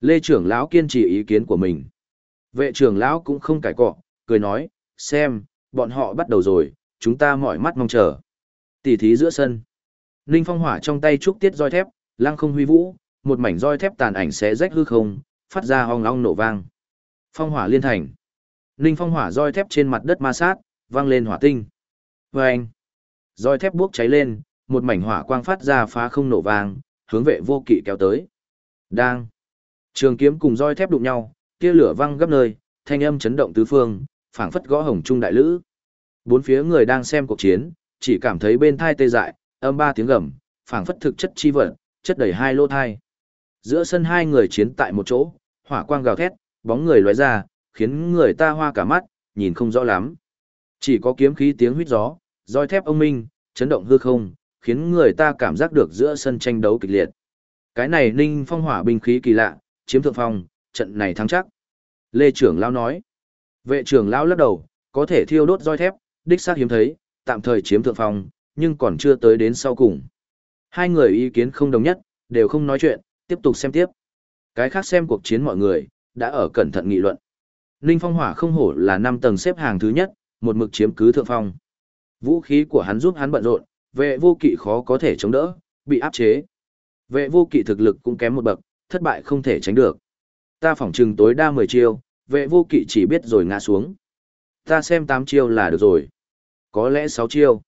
Lê trưởng lão kiên trì ý kiến của mình. Vệ trưởng lão cũng không cải cọ, cười nói, xem, bọn họ bắt đầu rồi, chúng ta mỏi mắt mong chờ. Tỷ thí giữa sân. Ninh Phong Hỏa trong tay trúc tiết roi thép, lăng không huy vũ, một mảnh roi thép tàn ảnh xé rách hư không, phát ra ong ong nổ vang. Phong Hỏa liên thành. Ninh Phong Hỏa roi thép trên mặt đất ma sát, vang lên hỏa tinh. Vâng! Roi thép buốc cháy lên, một mảnh hỏa quang phát ra phá không nổ vang, hướng vệ vô kỵ kéo tới. Đang! Trường kiếm cùng roi thép đụng nhau, tia lửa văng gấp nơi, thanh âm chấn động tứ phương, phảng phất gõ hồng trung đại lữ. Bốn phía người đang xem cuộc chiến, chỉ cảm thấy bên thai tê dại, âm ba tiếng gầm, phảng phất thực chất chi vật, chất đầy hai lô thai. Giữa sân hai người chiến tại một chỗ, hỏa quang gào thét, bóng người lóe ra, khiến người ta hoa cả mắt, nhìn không rõ lắm. Chỉ có kiếm khí tiếng huýt gió, roi thép ông minh, chấn động hư không, khiến người ta cảm giác được giữa sân tranh đấu kịch liệt. Cái này ninh phong hỏa binh khí kỳ lạ, chiếm thượng phong, trận này thắng chắc. Lê trưởng lão nói. Vệ trưởng lão lắc đầu, có thể thiêu đốt roi thép, đích xác hiếm thấy, tạm thời chiếm thượng phong, nhưng còn chưa tới đến sau cùng. Hai người ý kiến không đồng nhất, đều không nói chuyện, tiếp tục xem tiếp. Cái khác xem cuộc chiến mọi người, đã ở cẩn thận nghị luận. Ninh Phong Hỏa không hổ là năm tầng xếp hàng thứ nhất, một mực chiếm cứ thượng phong. Vũ khí của hắn giúp hắn bận rộn, vệ vô kỵ khó có thể chống đỡ, bị áp chế. Vệ vô kỵ thực lực cũng kém một bậc, thất bại không thể tránh được. Ta phỏng chừng tối đa 10 chiêu, vệ vô kỵ chỉ biết rồi ngã xuống. Ta xem 8 chiêu là được rồi. Có lẽ 6 chiêu.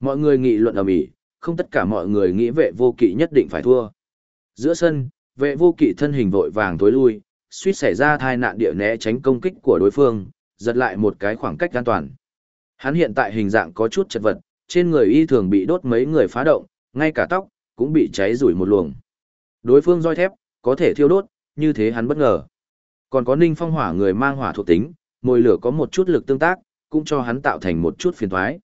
Mọi người nghị luận ở mỹ, không tất cả mọi người nghĩ vệ vô kỵ nhất định phải thua. Giữa sân, vệ vô kỵ thân hình vội vàng tối lui, suýt xảy ra thai nạn địa né tránh công kích của đối phương, giật lại một cái khoảng cách an toàn. Hắn hiện tại hình dạng có chút chật vật, trên người y thường bị đốt mấy người phá động, ngay cả tóc cũng bị cháy rủi một luồng. Đối phương roi thép có thể thiêu đốt, như thế hắn bất ngờ. Còn có Ninh Phong Hỏa người mang hỏa thuộc tính, mồi lửa có một chút lực tương tác, cũng cho hắn tạo thành một chút phiền toái.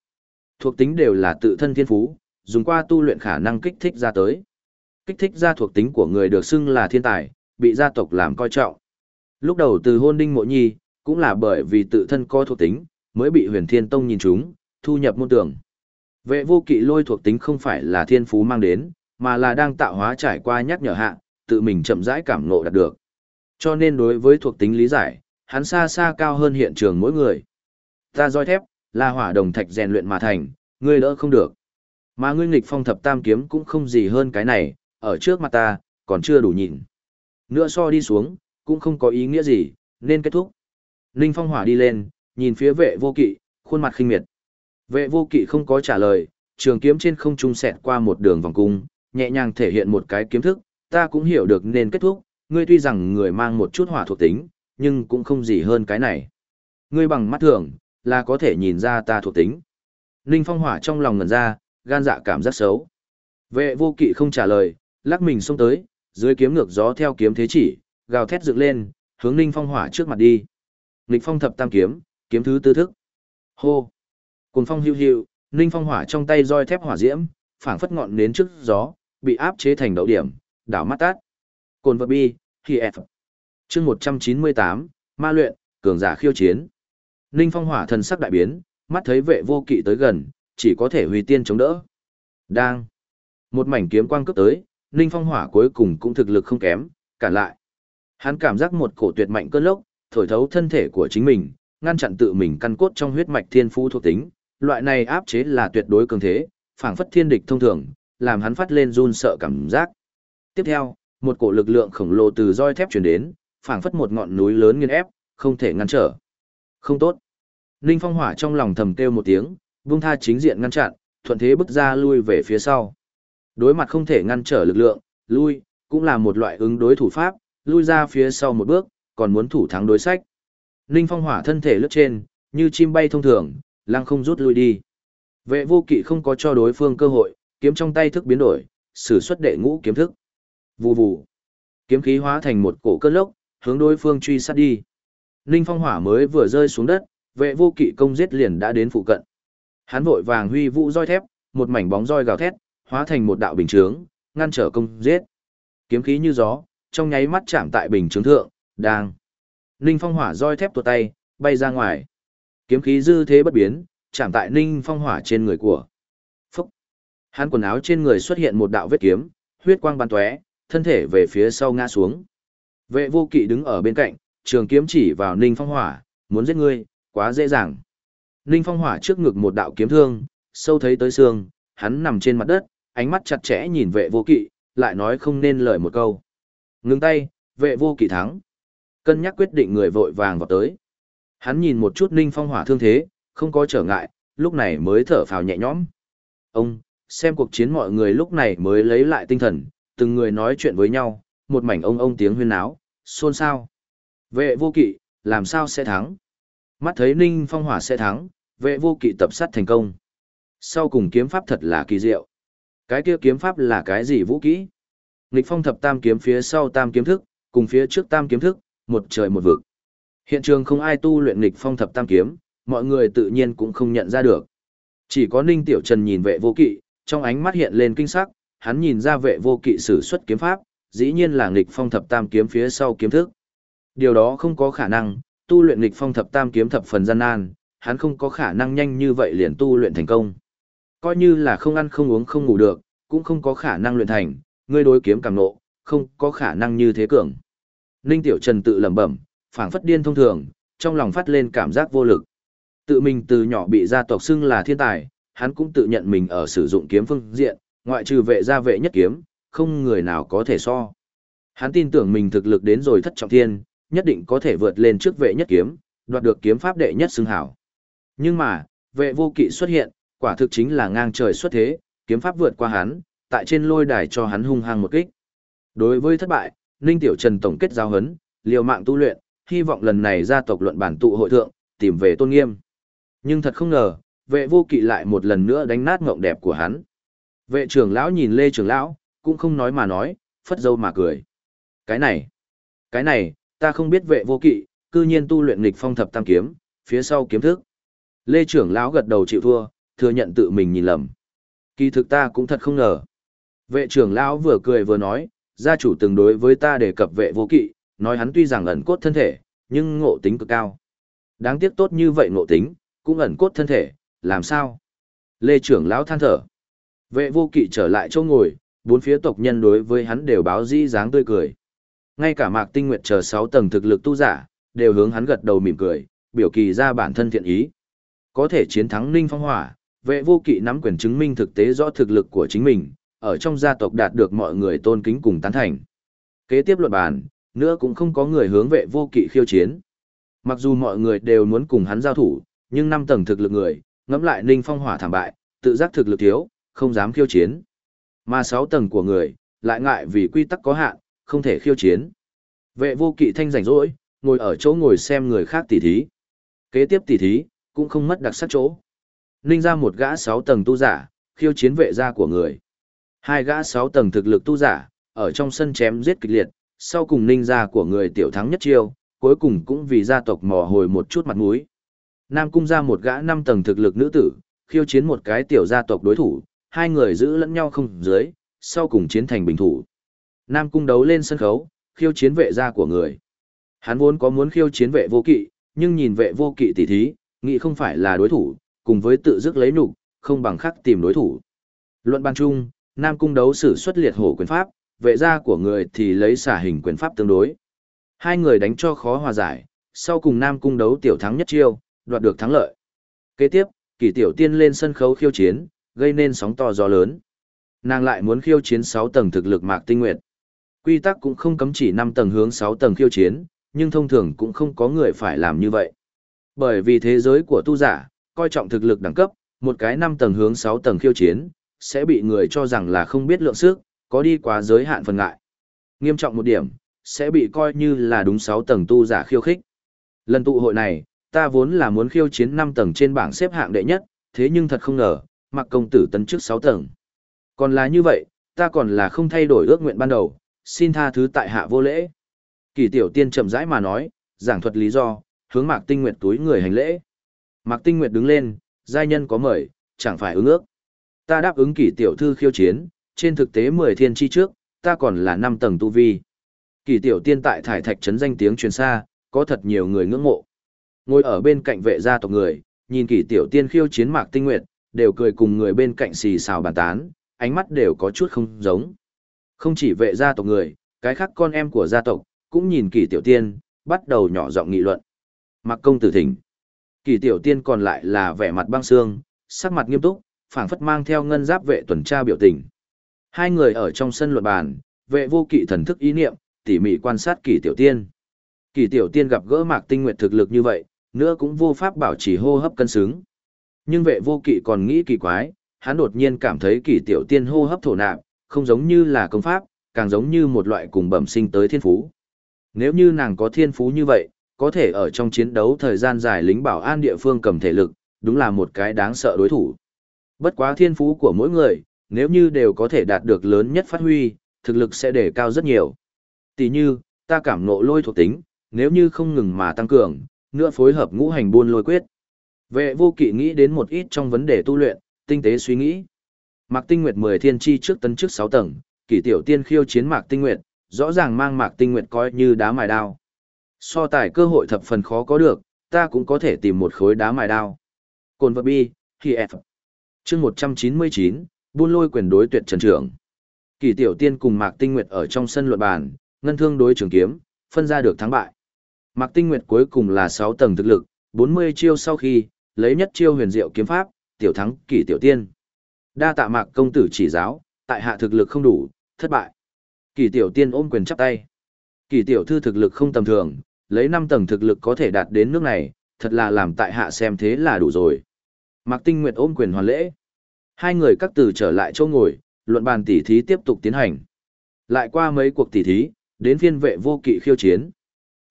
Thuộc tính đều là tự thân thiên phú, dùng qua tu luyện khả năng kích thích ra tới. Kích thích ra thuộc tính của người được xưng là thiên tài, bị gia tộc làm coi trọng. Lúc đầu từ hôn đinh mộ nhi, cũng là bởi vì tự thân có thuộc tính, mới bị huyền thiên tông nhìn chúng, thu nhập môn tưởng. Vệ vô kỵ lôi thuộc tính không phải là thiên phú mang đến, mà là đang tạo hóa trải qua nhắc nhở hạ, tự mình chậm rãi cảm ngộ đạt được. Cho nên đối với thuộc tính lý giải, hắn xa xa cao hơn hiện trường mỗi người. Ta roi thép, là hỏa đồng thạch rèn luyện mà thành, ngươi đỡ không được. Mà ngươi nghịch phong thập tam kiếm cũng không gì hơn cái này, ở trước mặt ta, còn chưa đủ nhìn. Nữa so đi xuống, cũng không có ý nghĩa gì, nên kết thúc. Ninh phong hỏa đi lên, nhìn phía vệ vô kỵ, khuôn mặt khinh miệt. Vệ vô kỵ không có trả lời, trường kiếm trên không trung xẹt qua một đường vòng cung, nhẹ nhàng thể hiện một cái kiếm thức, ta cũng hiểu được nên kết thúc, ngươi tuy rằng người mang một chút hỏa thuộc tính, nhưng cũng không gì hơn cái này. Ngươi bằng mắt thường, là có thể nhìn ra ta thuộc tính. Ninh phong hỏa trong lòng ngẩn ra, gan dạ cảm giác xấu. Vệ vô kỵ không trả lời, lắc mình xông tới, dưới kiếm ngược gió theo kiếm thế chỉ, gào thét dựng lên, hướng Ninh phong hỏa trước mặt đi. Ninh phong thập tam kiếm, kiếm thứ tư thức. Hô! Cồn phong hưu hưu, Ninh phong hỏa trong tay roi thép hỏa diễm, phảng phất ngọn nến trước gió, bị áp chế thành đậu điểm, đảo mắt tát. Cồn vật bi, khi F. chương 198, ma luyện, cường giả khiêu chiến. Ninh phong hỏa thần sắc đại biến, mắt thấy vệ vô kỵ tới gần, chỉ có thể hủy tiên chống đỡ. Đang. Một mảnh kiếm quang cướp tới, Ninh phong hỏa cuối cùng cũng thực lực không kém, cản lại. Hắn cảm giác một cổ tuyệt mạnh cơn lốc, thổi thấu thân thể của chính mình, ngăn chặn tự mình căn cốt trong huyết mạch thiên phú thuộc tính. Loại này áp chế là tuyệt đối cường thế, phảng phất thiên địch thông thường, làm hắn phát lên run sợ cảm giác. Tiếp theo, một cổ lực lượng khổng lồ từ roi thép truyền đến, phảng phất một ngọn núi lớn nghiền ép, không thể ngăn trở. Không tốt. Ninh Phong Hỏa trong lòng thầm kêu một tiếng, vung tha chính diện ngăn chặn, thuận thế bước ra lui về phía sau. Đối mặt không thể ngăn trở lực lượng, lui, cũng là một loại ứng đối thủ pháp, lui ra phía sau một bước, còn muốn thủ thắng đối sách. Ninh Phong Hỏa thân thể lướt trên, như chim bay thông thường, lăng không rút lui đi. Vệ vô kỵ không có cho đối phương cơ hội, kiếm trong tay thức biến đổi, sử xuất đệ ngũ kiếm thức. Vù vù. Kiếm khí hóa thành một cổ cơn lốc, hướng đối phương truy sát đi. Ninh Phong Hỏa mới vừa rơi xuống đất, vệ vô kỵ công giết liền đã đến phụ cận. Hắn vội vàng huy vũ roi thép, một mảnh bóng roi gào thét, hóa thành một đạo bình chướng, ngăn trở công giết. Kiếm khí như gió, trong nháy mắt chạm tại bình chướng thượng, đang. Ninh Phong Hỏa roi thép tuột tay, bay ra ngoài. Kiếm khí dư thế bất biến, chạm tại Ninh Phong Hỏa trên người của. Phúc. Hắn quần áo trên người xuất hiện một đạo vết kiếm, huyết quang bắn tóe, thân thể về phía sau ngã xuống. Vệ vô kỵ đứng ở bên cạnh, trường kiếm chỉ vào Ninh Phong Hỏa, muốn giết ngươi, quá dễ dàng. Ninh Phong Hỏa trước ngực một đạo kiếm thương, sâu thấy tới xương, hắn nằm trên mặt đất, ánh mắt chặt chẽ nhìn vệ vô kỵ, lại nói không nên lời một câu. Ngưng tay, vệ vô kỵ thắng. Cân nhắc quyết định người vội vàng vào tới. Hắn nhìn một chút Ninh Phong Hỏa thương thế, không có trở ngại, lúc này mới thở phào nhẹ nhõm. Ông, xem cuộc chiến mọi người lúc này mới lấy lại tinh thần, từng người nói chuyện với nhau, một mảnh ông ông tiếng huyên náo, xôn xao. Vệ vô kỵ, làm sao sẽ thắng? Mắt thấy Ninh Phong Hỏa sẽ thắng, vệ vô kỵ tập sát thành công. Sau cùng kiếm pháp thật là kỳ diệu. Cái kia kiếm pháp là cái gì vũ kỹ? Nghịch phong thập tam kiếm phía sau tam kiếm thức, cùng phía trước tam kiếm thức, một trời một vực. Hiện trường không ai tu luyện nghịch phong thập tam kiếm, mọi người tự nhiên cũng không nhận ra được. Chỉ có Ninh Tiểu Trần nhìn vệ vô kỵ, trong ánh mắt hiện lên kinh sắc, hắn nhìn ra vệ vô kỵ sử xuất kiếm pháp, dĩ nhiên là nghịch phong thập tam kiếm phía sau kiếm thức. Điều đó không có khả năng, tu luyện nghịch phong thập tam kiếm thập phần gian nan, hắn không có khả năng nhanh như vậy liền tu luyện thành công. Coi như là không ăn không uống không ngủ được, cũng không có khả năng luyện thành, ngươi đối kiếm càng nộ, không có khả năng như thế cường. Ninh Tiểu Trần tự lẩm bẩm, phảng phất điên thông thường, trong lòng phát lên cảm giác vô lực. Tự mình từ nhỏ bị gia tộc xưng là thiên tài, hắn cũng tự nhận mình ở sử dụng kiếm phương diện, ngoại trừ vệ gia vệ nhất kiếm, không người nào có thể so. Hắn tin tưởng mình thực lực đến rồi thất trọng thiên, nhất định có thể vượt lên trước vệ nhất kiếm, đoạt được kiếm pháp đệ nhất xưng hảo. Nhưng mà, vệ vô kỵ xuất hiện, quả thực chính là ngang trời xuất thế, kiếm pháp vượt qua hắn, tại trên lôi đài cho hắn hung hăng một kích. Đối với thất bại, Ninh Tiểu Trần tổng kết giáo huấn, liều mạng tu luyện, hy vọng lần này gia tộc luận bản tụ hội thượng, tìm về tôn nghiêm. Nhưng thật không ngờ, vệ vô kỵ lại một lần nữa đánh nát ngộng đẹp của hắn. Vệ trưởng lão nhìn Lê trưởng lão, cũng không nói mà nói, phất dâu mà cười. Cái này, cái này, ta không biết vệ vô kỵ, cư nhiên tu luyện nghịch phong thập tam kiếm, phía sau kiếm thức. Lê trưởng lão gật đầu chịu thua, thừa nhận tự mình nhìn lầm. Kỳ thực ta cũng thật không ngờ. Vệ trưởng lão vừa cười vừa nói, gia chủ từng đối với ta đề cập vệ vô kỵ, nói hắn tuy rằng ẩn cốt thân thể, nhưng ngộ tính cực cao. Đáng tiếc tốt như vậy ngộ tính, cũng ẩn cốt thân thể, làm sao? Lê trưởng lão than thở. Vệ vô kỵ trở lại chỗ ngồi, bốn phía tộc nhân đối với hắn đều báo di dáng tươi cười. Ngay cả Mạc Tinh Nguyệt chờ 6 tầng thực lực tu giả, đều hướng hắn gật đầu mỉm cười, biểu kỳ ra bản thân thiện ý. Có thể chiến thắng Ninh Phong Hỏa, vệ vô kỵ nắm quyền chứng minh thực tế rõ thực lực của chính mình, ở trong gia tộc đạt được mọi người tôn kính cùng tán thành. Kế tiếp luận bàn, nữa cũng không có người hướng vệ vô kỵ khiêu chiến. Mặc dù mọi người đều muốn cùng hắn giao thủ, nhưng năm tầng thực lực người, ngẫm lại Ninh Phong Hỏa thảm bại, tự giác thực lực thiếu, không dám khiêu chiến. Mà sáu tầng của người, lại ngại vì quy tắc có hạn, không thể khiêu chiến. Vệ vô kỵ thanh rảnh rỗi, ngồi ở chỗ ngồi xem người khác tỉ thí. Kế tiếp tỉ thí, cũng không mất đặc sắc chỗ. Ninh ra một gã sáu tầng tu giả, khiêu chiến vệ gia của người. Hai gã sáu tầng thực lực tu giả, ở trong sân chém giết kịch liệt, sau cùng ninh gia của người tiểu thắng nhất chiêu, cuối cùng cũng vì gia tộc mò hồi một chút mặt mũi. Nam cung ra một gã năm tầng thực lực nữ tử, khiêu chiến một cái tiểu gia tộc đối thủ, hai người giữ lẫn nhau không dưới, sau cùng chiến thành bình thủ. Nam cung đấu lên sân khấu, khiêu chiến vệ gia của người. Hắn vốn có muốn khiêu chiến vệ vô kỵ, nhưng nhìn vệ vô kỵ tỉ thí, nghĩ không phải là đối thủ, cùng với tự dứt lấy nhục, không bằng khắc tìm đối thủ. Luận ban chung, Nam cung đấu sử xuất liệt hổ quyền pháp, vệ gia của người thì lấy xả hình quyền pháp tương đối. Hai người đánh cho khó hòa giải, sau cùng Nam cung đấu tiểu thắng nhất chiêu, đoạt được thắng lợi. Kế tiếp, kỳ tiểu tiên lên sân khấu khiêu chiến, gây nên sóng to gió lớn. Nàng lại muốn khiêu chiến 6 tầng thực lực Mạc Tinh Nguyệt. Quy tắc cũng không cấm chỉ 5 tầng hướng 6 tầng khiêu chiến, nhưng thông thường cũng không có người phải làm như vậy. Bởi vì thế giới của tu giả, coi trọng thực lực đẳng cấp, một cái 5 tầng hướng 6 tầng khiêu chiến, sẽ bị người cho rằng là không biết lượng sức, có đi quá giới hạn phần ngại. Nghiêm trọng một điểm, sẽ bị coi như là đúng 6 tầng tu giả khiêu khích. Lần tụ hội này, ta vốn là muốn khiêu chiến 5 tầng trên bảng xếp hạng đệ nhất, thế nhưng thật không ngờ, mặc công tử tấn trước 6 tầng. Còn là như vậy, ta còn là không thay đổi ước nguyện ban đầu, xin tha thứ tại hạ vô lễ. Kỳ tiểu tiên chậm rãi mà nói, giảng thuật lý do, hướng Mạc Tinh Nguyệt túi người hành lễ. Mạc Tinh Nguyệt đứng lên, giai nhân có mời, chẳng phải ứng ước. Ta đáp ứng kỷ tiểu thư khiêu chiến, trên thực tế 10 thiên chi trước, ta còn là 5 tầng tu vi. kỷ tiểu tiên tại thải thạch trấn danh tiếng truyền xa, có thật nhiều người ngưỡng mộ. Ngồi ở bên cạnh vệ gia tộc người, nhìn kỷ tiểu tiên khiêu chiến Mạc Tinh Nguyệt, đều cười cùng người bên cạnh xì xào bàn tán, ánh mắt đều có chút không giống. Không chỉ vệ gia tộc người, cái khác con em của gia tộc, cũng nhìn kỷ tiểu tiên, bắt đầu nhỏ giọng nghị luận. Mặc công tử thỉnh. Kỳ tiểu tiên còn lại là vẻ mặt băng xương, sắc mặt nghiêm túc, phảng phất mang theo ngân giáp vệ tuần tra biểu tình. Hai người ở trong sân luận bàn, vệ vô kỵ thần thức ý niệm, tỉ mỉ quan sát kỳ tiểu tiên. Kỳ tiểu tiên gặp gỡ mạc tinh nguyệt thực lực như vậy, nữa cũng vô pháp bảo trì hô hấp cân xứng. Nhưng vệ vô kỵ còn nghĩ kỳ quái, hắn đột nhiên cảm thấy kỳ tiểu tiên hô hấp thổ nạp, không giống như là công pháp, càng giống như một loại cùng bẩm sinh tới thiên phú. Nếu như nàng có thiên phú như vậy, có thể ở trong chiến đấu thời gian dài lính bảo an địa phương cầm thể lực, đúng là một cái đáng sợ đối thủ. Bất quá thiên phú của mỗi người, nếu như đều có thể đạt được lớn nhất phát huy, thực lực sẽ đề cao rất nhiều. Tỷ như, ta cảm ngộ lôi thuộc tính, nếu như không ngừng mà tăng cường, nữa phối hợp ngũ hành buôn lôi quyết. Vệ vô kỵ nghĩ đến một ít trong vấn đề tu luyện, tinh tế suy nghĩ. Mạc Tinh Nguyệt 10 thiên chi trước tấn trước 6 tầng, kỷ tiểu tiên khiêu chiến Mạc Tinh Nguyệt, rõ ràng mang Mạc Tinh Nguyệt coi như đá mài đao. So tài cơ hội thập phần khó có được, ta cũng có thể tìm một khối đá mài đao. Cồn vật bi, khi F. chương 199, buôn lôi quyền đối tuyệt trần trưởng. kỳ tiểu tiên cùng Mạc Tinh Nguyệt ở trong sân luận bàn, ngân thương đối trường kiếm, phân ra được thắng bại. Mạc Tinh Nguyệt cuối cùng là 6 tầng thực lực, 40 chiêu sau khi, lấy nhất chiêu huyền diệu kiếm pháp, tiểu thắng kỳ tiểu tiên. Đa tạ mạc công tử chỉ giáo, tại hạ thực lực không đủ, thất bại. kỳ tiểu tiên ôm quyền chắp tay. kỳ tiểu thư thực lực không tầm thường, lấy 5 tầng thực lực có thể đạt đến nước này, thật là làm tại hạ xem thế là đủ rồi. Mạc Tinh Nguyệt ôm quyền hoàn lễ. Hai người các từ trở lại chỗ ngồi, luận bàn tỉ thí tiếp tục tiến hành. Lại qua mấy cuộc tỉ thí, đến phiên vệ vô kỵ khiêu chiến.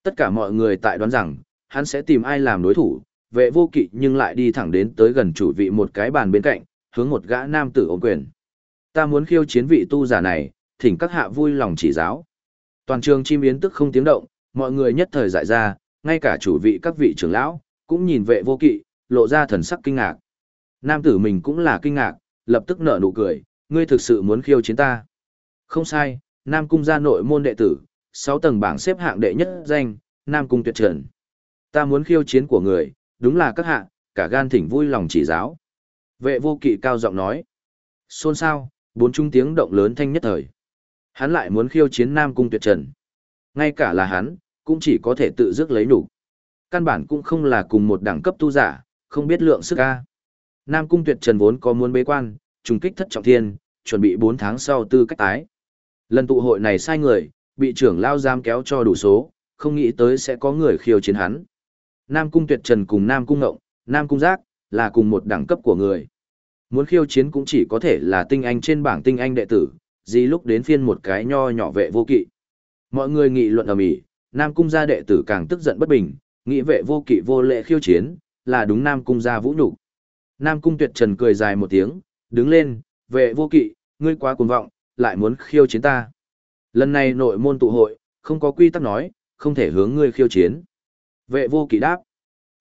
Tất cả mọi người tại đoán rằng, hắn sẽ tìm ai làm đối thủ, vệ vô kỵ nhưng lại đi thẳng đến tới gần chủ vị một cái bàn bên cạnh, hướng một gã nam tử ôm quyền. Ta muốn khiêu chiến vị tu giả này, thỉnh các hạ vui lòng chỉ giáo. Toàn trường chim biến tức không tiếng động, mọi người nhất thời giải ra, ngay cả chủ vị các vị trưởng lão, cũng nhìn vệ vô kỵ, lộ ra thần sắc kinh ngạc. Nam tử mình cũng là kinh ngạc, lập tức nở nụ cười, ngươi thực sự muốn khiêu chiến ta. Không sai, Nam Cung gia nội môn đệ tử, 6 tầng bảng xếp hạng đệ nhất danh, Nam Cung tuyệt trần. Ta muốn khiêu chiến của người, đúng là các hạ, cả gan thỉnh vui lòng chỉ giáo. Vệ vô kỵ cao giọng nói. Xôn xao, bốn trung tiếng động lớn thanh nhất thời. Hắn lại muốn khiêu chiến Nam Cung tuyệt trần. Ngay cả là hắn, cũng chỉ có thể tự dứt lấy đủ. Căn bản cũng không là cùng một đẳng cấp tu giả, không biết lượng sức ca. Nam Cung tuyệt trần vốn có muốn bế quan, trùng kích thất trọng thiên, chuẩn bị 4 tháng sau tư cách tái. Lần tụ hội này sai người, bị trưởng lao giam kéo cho đủ số, không nghĩ tới sẽ có người khiêu chiến hắn. Nam Cung Tuyệt Trần cùng Nam Cung Ngộng, Nam Cung Giác, là cùng một đẳng cấp của người. Muốn khiêu chiến cũng chỉ có thể là tinh anh trên bảng tinh anh đệ tử, gì lúc đến phiên một cái nho nhỏ vệ vô kỵ. Mọi người nghị luận ầm ĩ, Nam Cung gia đệ tử càng tức giận bất bình, nghĩ vệ vô kỵ vô lệ khiêu chiến, là đúng Nam Cung gia vũ nhục. Nam Cung Tuyệt Trần cười dài một tiếng, đứng lên, vệ vô kỵ, ngươi quá cuồng vọng, lại muốn khiêu chiến ta. Lần này nội môn tụ hội, không có quy tắc nói, không thể hướng ngươi khiêu chiến. Vệ vô kỵ đáp.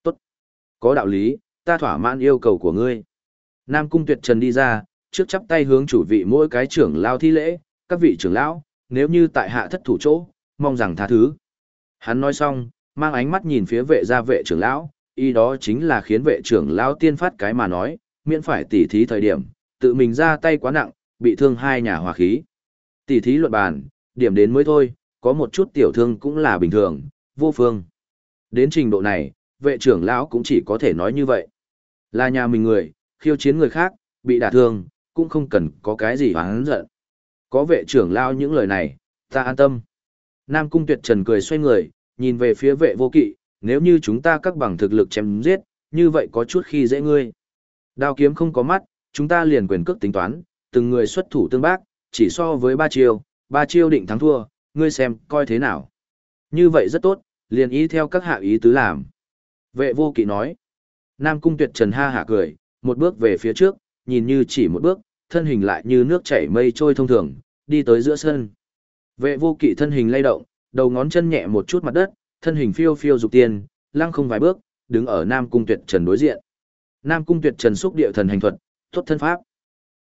Tốt. Có đạo lý, ta thỏa mãn yêu cầu của ngươi. Nam cung tuyệt trần đi ra, trước chắp tay hướng chủ vị mỗi cái trưởng lao thi lễ, các vị trưởng lão, nếu như tại hạ thất thủ chỗ, mong rằng tha thứ. Hắn nói xong, mang ánh mắt nhìn phía vệ gia vệ trưởng lão, y đó chính là khiến vệ trưởng lão tiên phát cái mà nói, miễn phải tỉ thí thời điểm, tự mình ra tay quá nặng, bị thương hai nhà hòa khí. Tỉ thí luận bàn, điểm đến mới thôi, có một chút tiểu thương cũng là bình thường, vô phương. Đến trình độ này, vệ trưởng lão cũng chỉ có thể nói như vậy. Là nhà mình người, khiêu chiến người khác, bị đả thương, cũng không cần có cái gì hoáng giận. Có vệ trưởng lão những lời này, ta an tâm. Nam Cung Tuyệt Trần cười xoay người, nhìn về phía vệ vô kỵ, nếu như chúng ta các bằng thực lực chém giết, như vậy có chút khi dễ ngươi. Đao kiếm không có mắt, chúng ta liền quyền cước tính toán, từng người xuất thủ tương bác, chỉ so với ba chiêu, ba chiêu định thắng thua, ngươi xem, coi thế nào. Như vậy rất tốt, liền ý theo các hạ ý tứ làm. Vệ vô kỵ nói. Nam cung tuyệt trần ha hả cười, một bước về phía trước, nhìn như chỉ một bước, thân hình lại như nước chảy mây trôi thông thường, đi tới giữa sân. Vệ vô kỵ thân hình lay động, đầu ngón chân nhẹ một chút mặt đất, thân hình phiêu phiêu dục tiên, lăng không vài bước, đứng ở Nam cung tuyệt trần đối diện. Nam cung tuyệt trần xúc địa thần hành thuật, tốt thân pháp.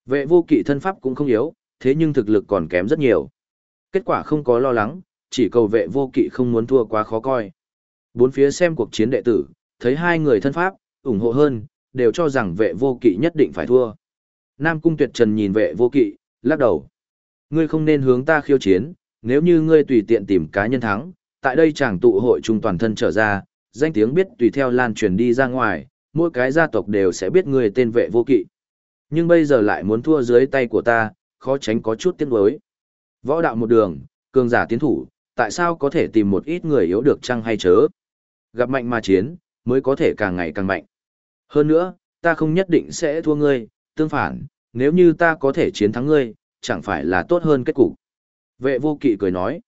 Vệ vô kỵ thân pháp cũng không yếu, thế nhưng thực lực còn kém rất nhiều. Kết quả không có lo lắng, chỉ cầu vệ vô kỵ không muốn thua quá khó coi. Bốn phía xem cuộc chiến đệ tử, thấy hai người thân pháp, ủng hộ hơn, đều cho rằng vệ vô kỵ nhất định phải thua. Nam Cung Tuyệt Trần nhìn vệ vô kỵ, lắc đầu. Ngươi không nên hướng ta khiêu chiến, nếu như ngươi tùy tiện tìm cá nhân thắng, tại đây chàng tụ hội trung toàn thân trở ra, danh tiếng biết tùy theo lan truyền đi ra ngoài, mỗi cái gia tộc đều sẽ biết ngươi tên vệ vô kỵ. Nhưng bây giờ lại muốn thua dưới tay của ta, khó tránh có chút tiếc nuối. Võ đạo một đường, cường giả tiến thủ, tại sao có thể tìm một ít người yếu được chăng hay chớ? Gặp mạnh mà chiến, mới có thể càng ngày càng mạnh. Hơn nữa, ta không nhất định sẽ thua ngươi, tương phản, nếu như ta có thể chiến thắng ngươi, chẳng phải là tốt hơn kết cục. Vệ vô kỵ cười nói,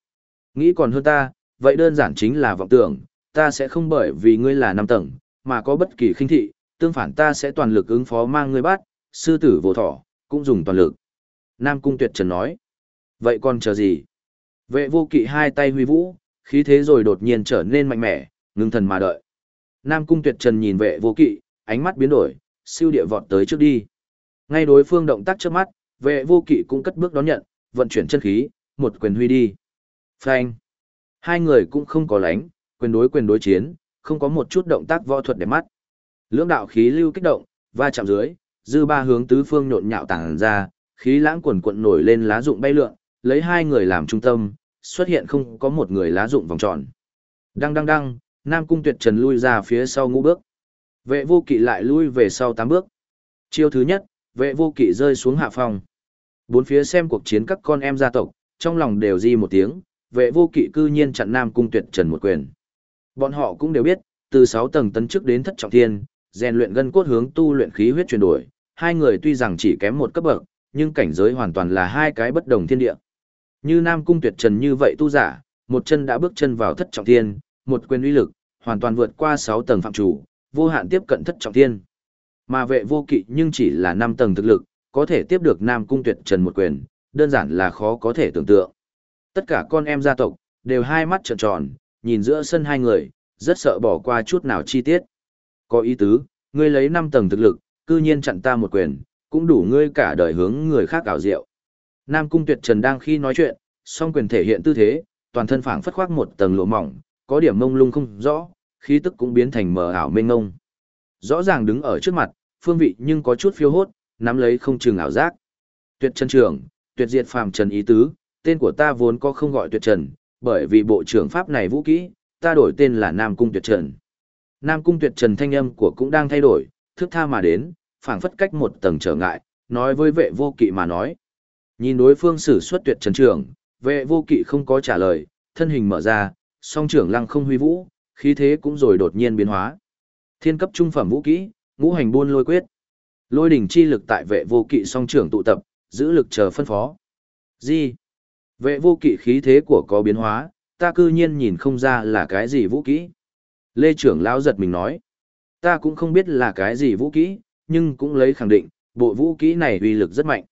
nghĩ còn hơn ta, vậy đơn giản chính là vọng tưởng, ta sẽ không bởi vì ngươi là năm tầng, mà có bất kỳ khinh thị, tương phản ta sẽ toàn lực ứng phó mang ngươi bắt, sư tử vô thỏ, cũng dùng toàn lực. Nam Cung Tuyệt Trần nói, vậy còn chờ gì? Vệ vô kỵ hai tay huy vũ, khí thế rồi đột nhiên trở nên mạnh mẽ, ngưng thần mà đợi. Nam Cung Tuyệt Trần nhìn vệ vô kỵ, ánh mắt biến đổi, siêu địa vọt tới trước đi. Ngay đối phương động tác trước mắt, vệ vô kỵ cũng cất bước đón nhận, vận chuyển chân khí, một quyền huy đi. Phanh. Hai người cũng không có lánh, quyền đối quyền đối chiến, không có một chút động tác võ thuật để mắt. Lưỡng đạo khí lưu kích động, va chạm dưới, dư ba hướng tứ phương nhộn nhạo tàng ra, khí lãng quần quận nổi lên lá dụng bay lượn, lấy hai người làm trung tâm, xuất hiện không có một người lá dụng vòng tròn. Đăng đăng đăng, Nam Cung Tuyệt Trần lui ra phía sau ngũ bước. Vệ vô kỵ lại lui về sau tám bước. Chiêu thứ nhất, vệ vô kỵ rơi xuống hạ phòng. Bốn phía xem cuộc chiến các con em gia tộc, trong lòng đều di một tiếng, vệ vô kỵ cư nhiên chặn Nam Cung Tuyệt Trần một quyền. Bọn họ cũng đều biết, từ 6 tầng tấn chức đến thất trọng thiên, rèn luyện gân cốt hướng tu luyện khí huyết chuyển đổi, hai người tuy rằng chỉ kém một cấp bậc, nhưng cảnh giới hoàn toàn là hai cái bất đồng thiên địa. Như Nam Cung Tuyệt Trần như vậy tu giả, một chân đã bước chân vào thất trọng thiên, một quyền uy lực, hoàn toàn vượt qua 6 tầng phạm chủ, vô hạn tiếp cận thất trọng thiên. Mà vệ vô kỵ nhưng chỉ là 5 tầng thực lực, có thể tiếp được Nam Cung Tuyệt Trần một quyền, đơn giản là khó có thể tưởng tượng. Tất cả con em gia tộc, đều hai mắt trợn tròn, nhìn giữa sân hai người, rất sợ bỏ qua chút nào chi tiết. Có ý tứ, ngươi lấy 5 tầng thực lực, cư nhiên chặn ta một quyền, cũng đủ ngươi cả đời hướng người khác ảo diệu. Nam Cung Tuyệt Trần đang khi nói chuyện, song quyền thể hiện tư thế, toàn thân phảng phất khoác một tầng lụa mỏng, có điểm mông lung không rõ, khí tức cũng biến thành mờ ảo mênh ngông. Rõ ràng đứng ở trước mặt, phương vị nhưng có chút phiêu hốt, nắm lấy không chừng ảo giác. Tuyệt Trần trưởng, Tuyệt Diệt Phàm Trần ý tứ, tên của ta vốn có không gọi Tuyệt Trần, bởi vì bộ trưởng pháp này vũ kỹ, ta đổi tên là Nam Cung Tuyệt Trần. Nam Cung Tuyệt Trần thanh âm của cũng đang thay đổi, thức tha mà đến, phảng phất cách một tầng trở ngại, nói với vệ vô kỵ mà nói. Nhìn đối phương sử xuất tuyệt trần trưởng, vệ vô kỵ không có trả lời, thân hình mở ra, song trưởng lăng không huy vũ, khí thế cũng rồi đột nhiên biến hóa. Thiên cấp trung phẩm vũ kỹ, ngũ hành buôn lôi quyết. Lôi đỉnh chi lực tại vệ vô kỵ song trưởng tụ tập, giữ lực chờ phân phó. Gì? Vệ vô kỵ khí thế của có biến hóa, ta cư nhiên nhìn không ra là cái gì vũ kỹ. Lê trưởng lão giật mình nói. Ta cũng không biết là cái gì vũ kỹ, nhưng cũng lấy khẳng định, bộ vũ kỹ này uy lực rất mạnh.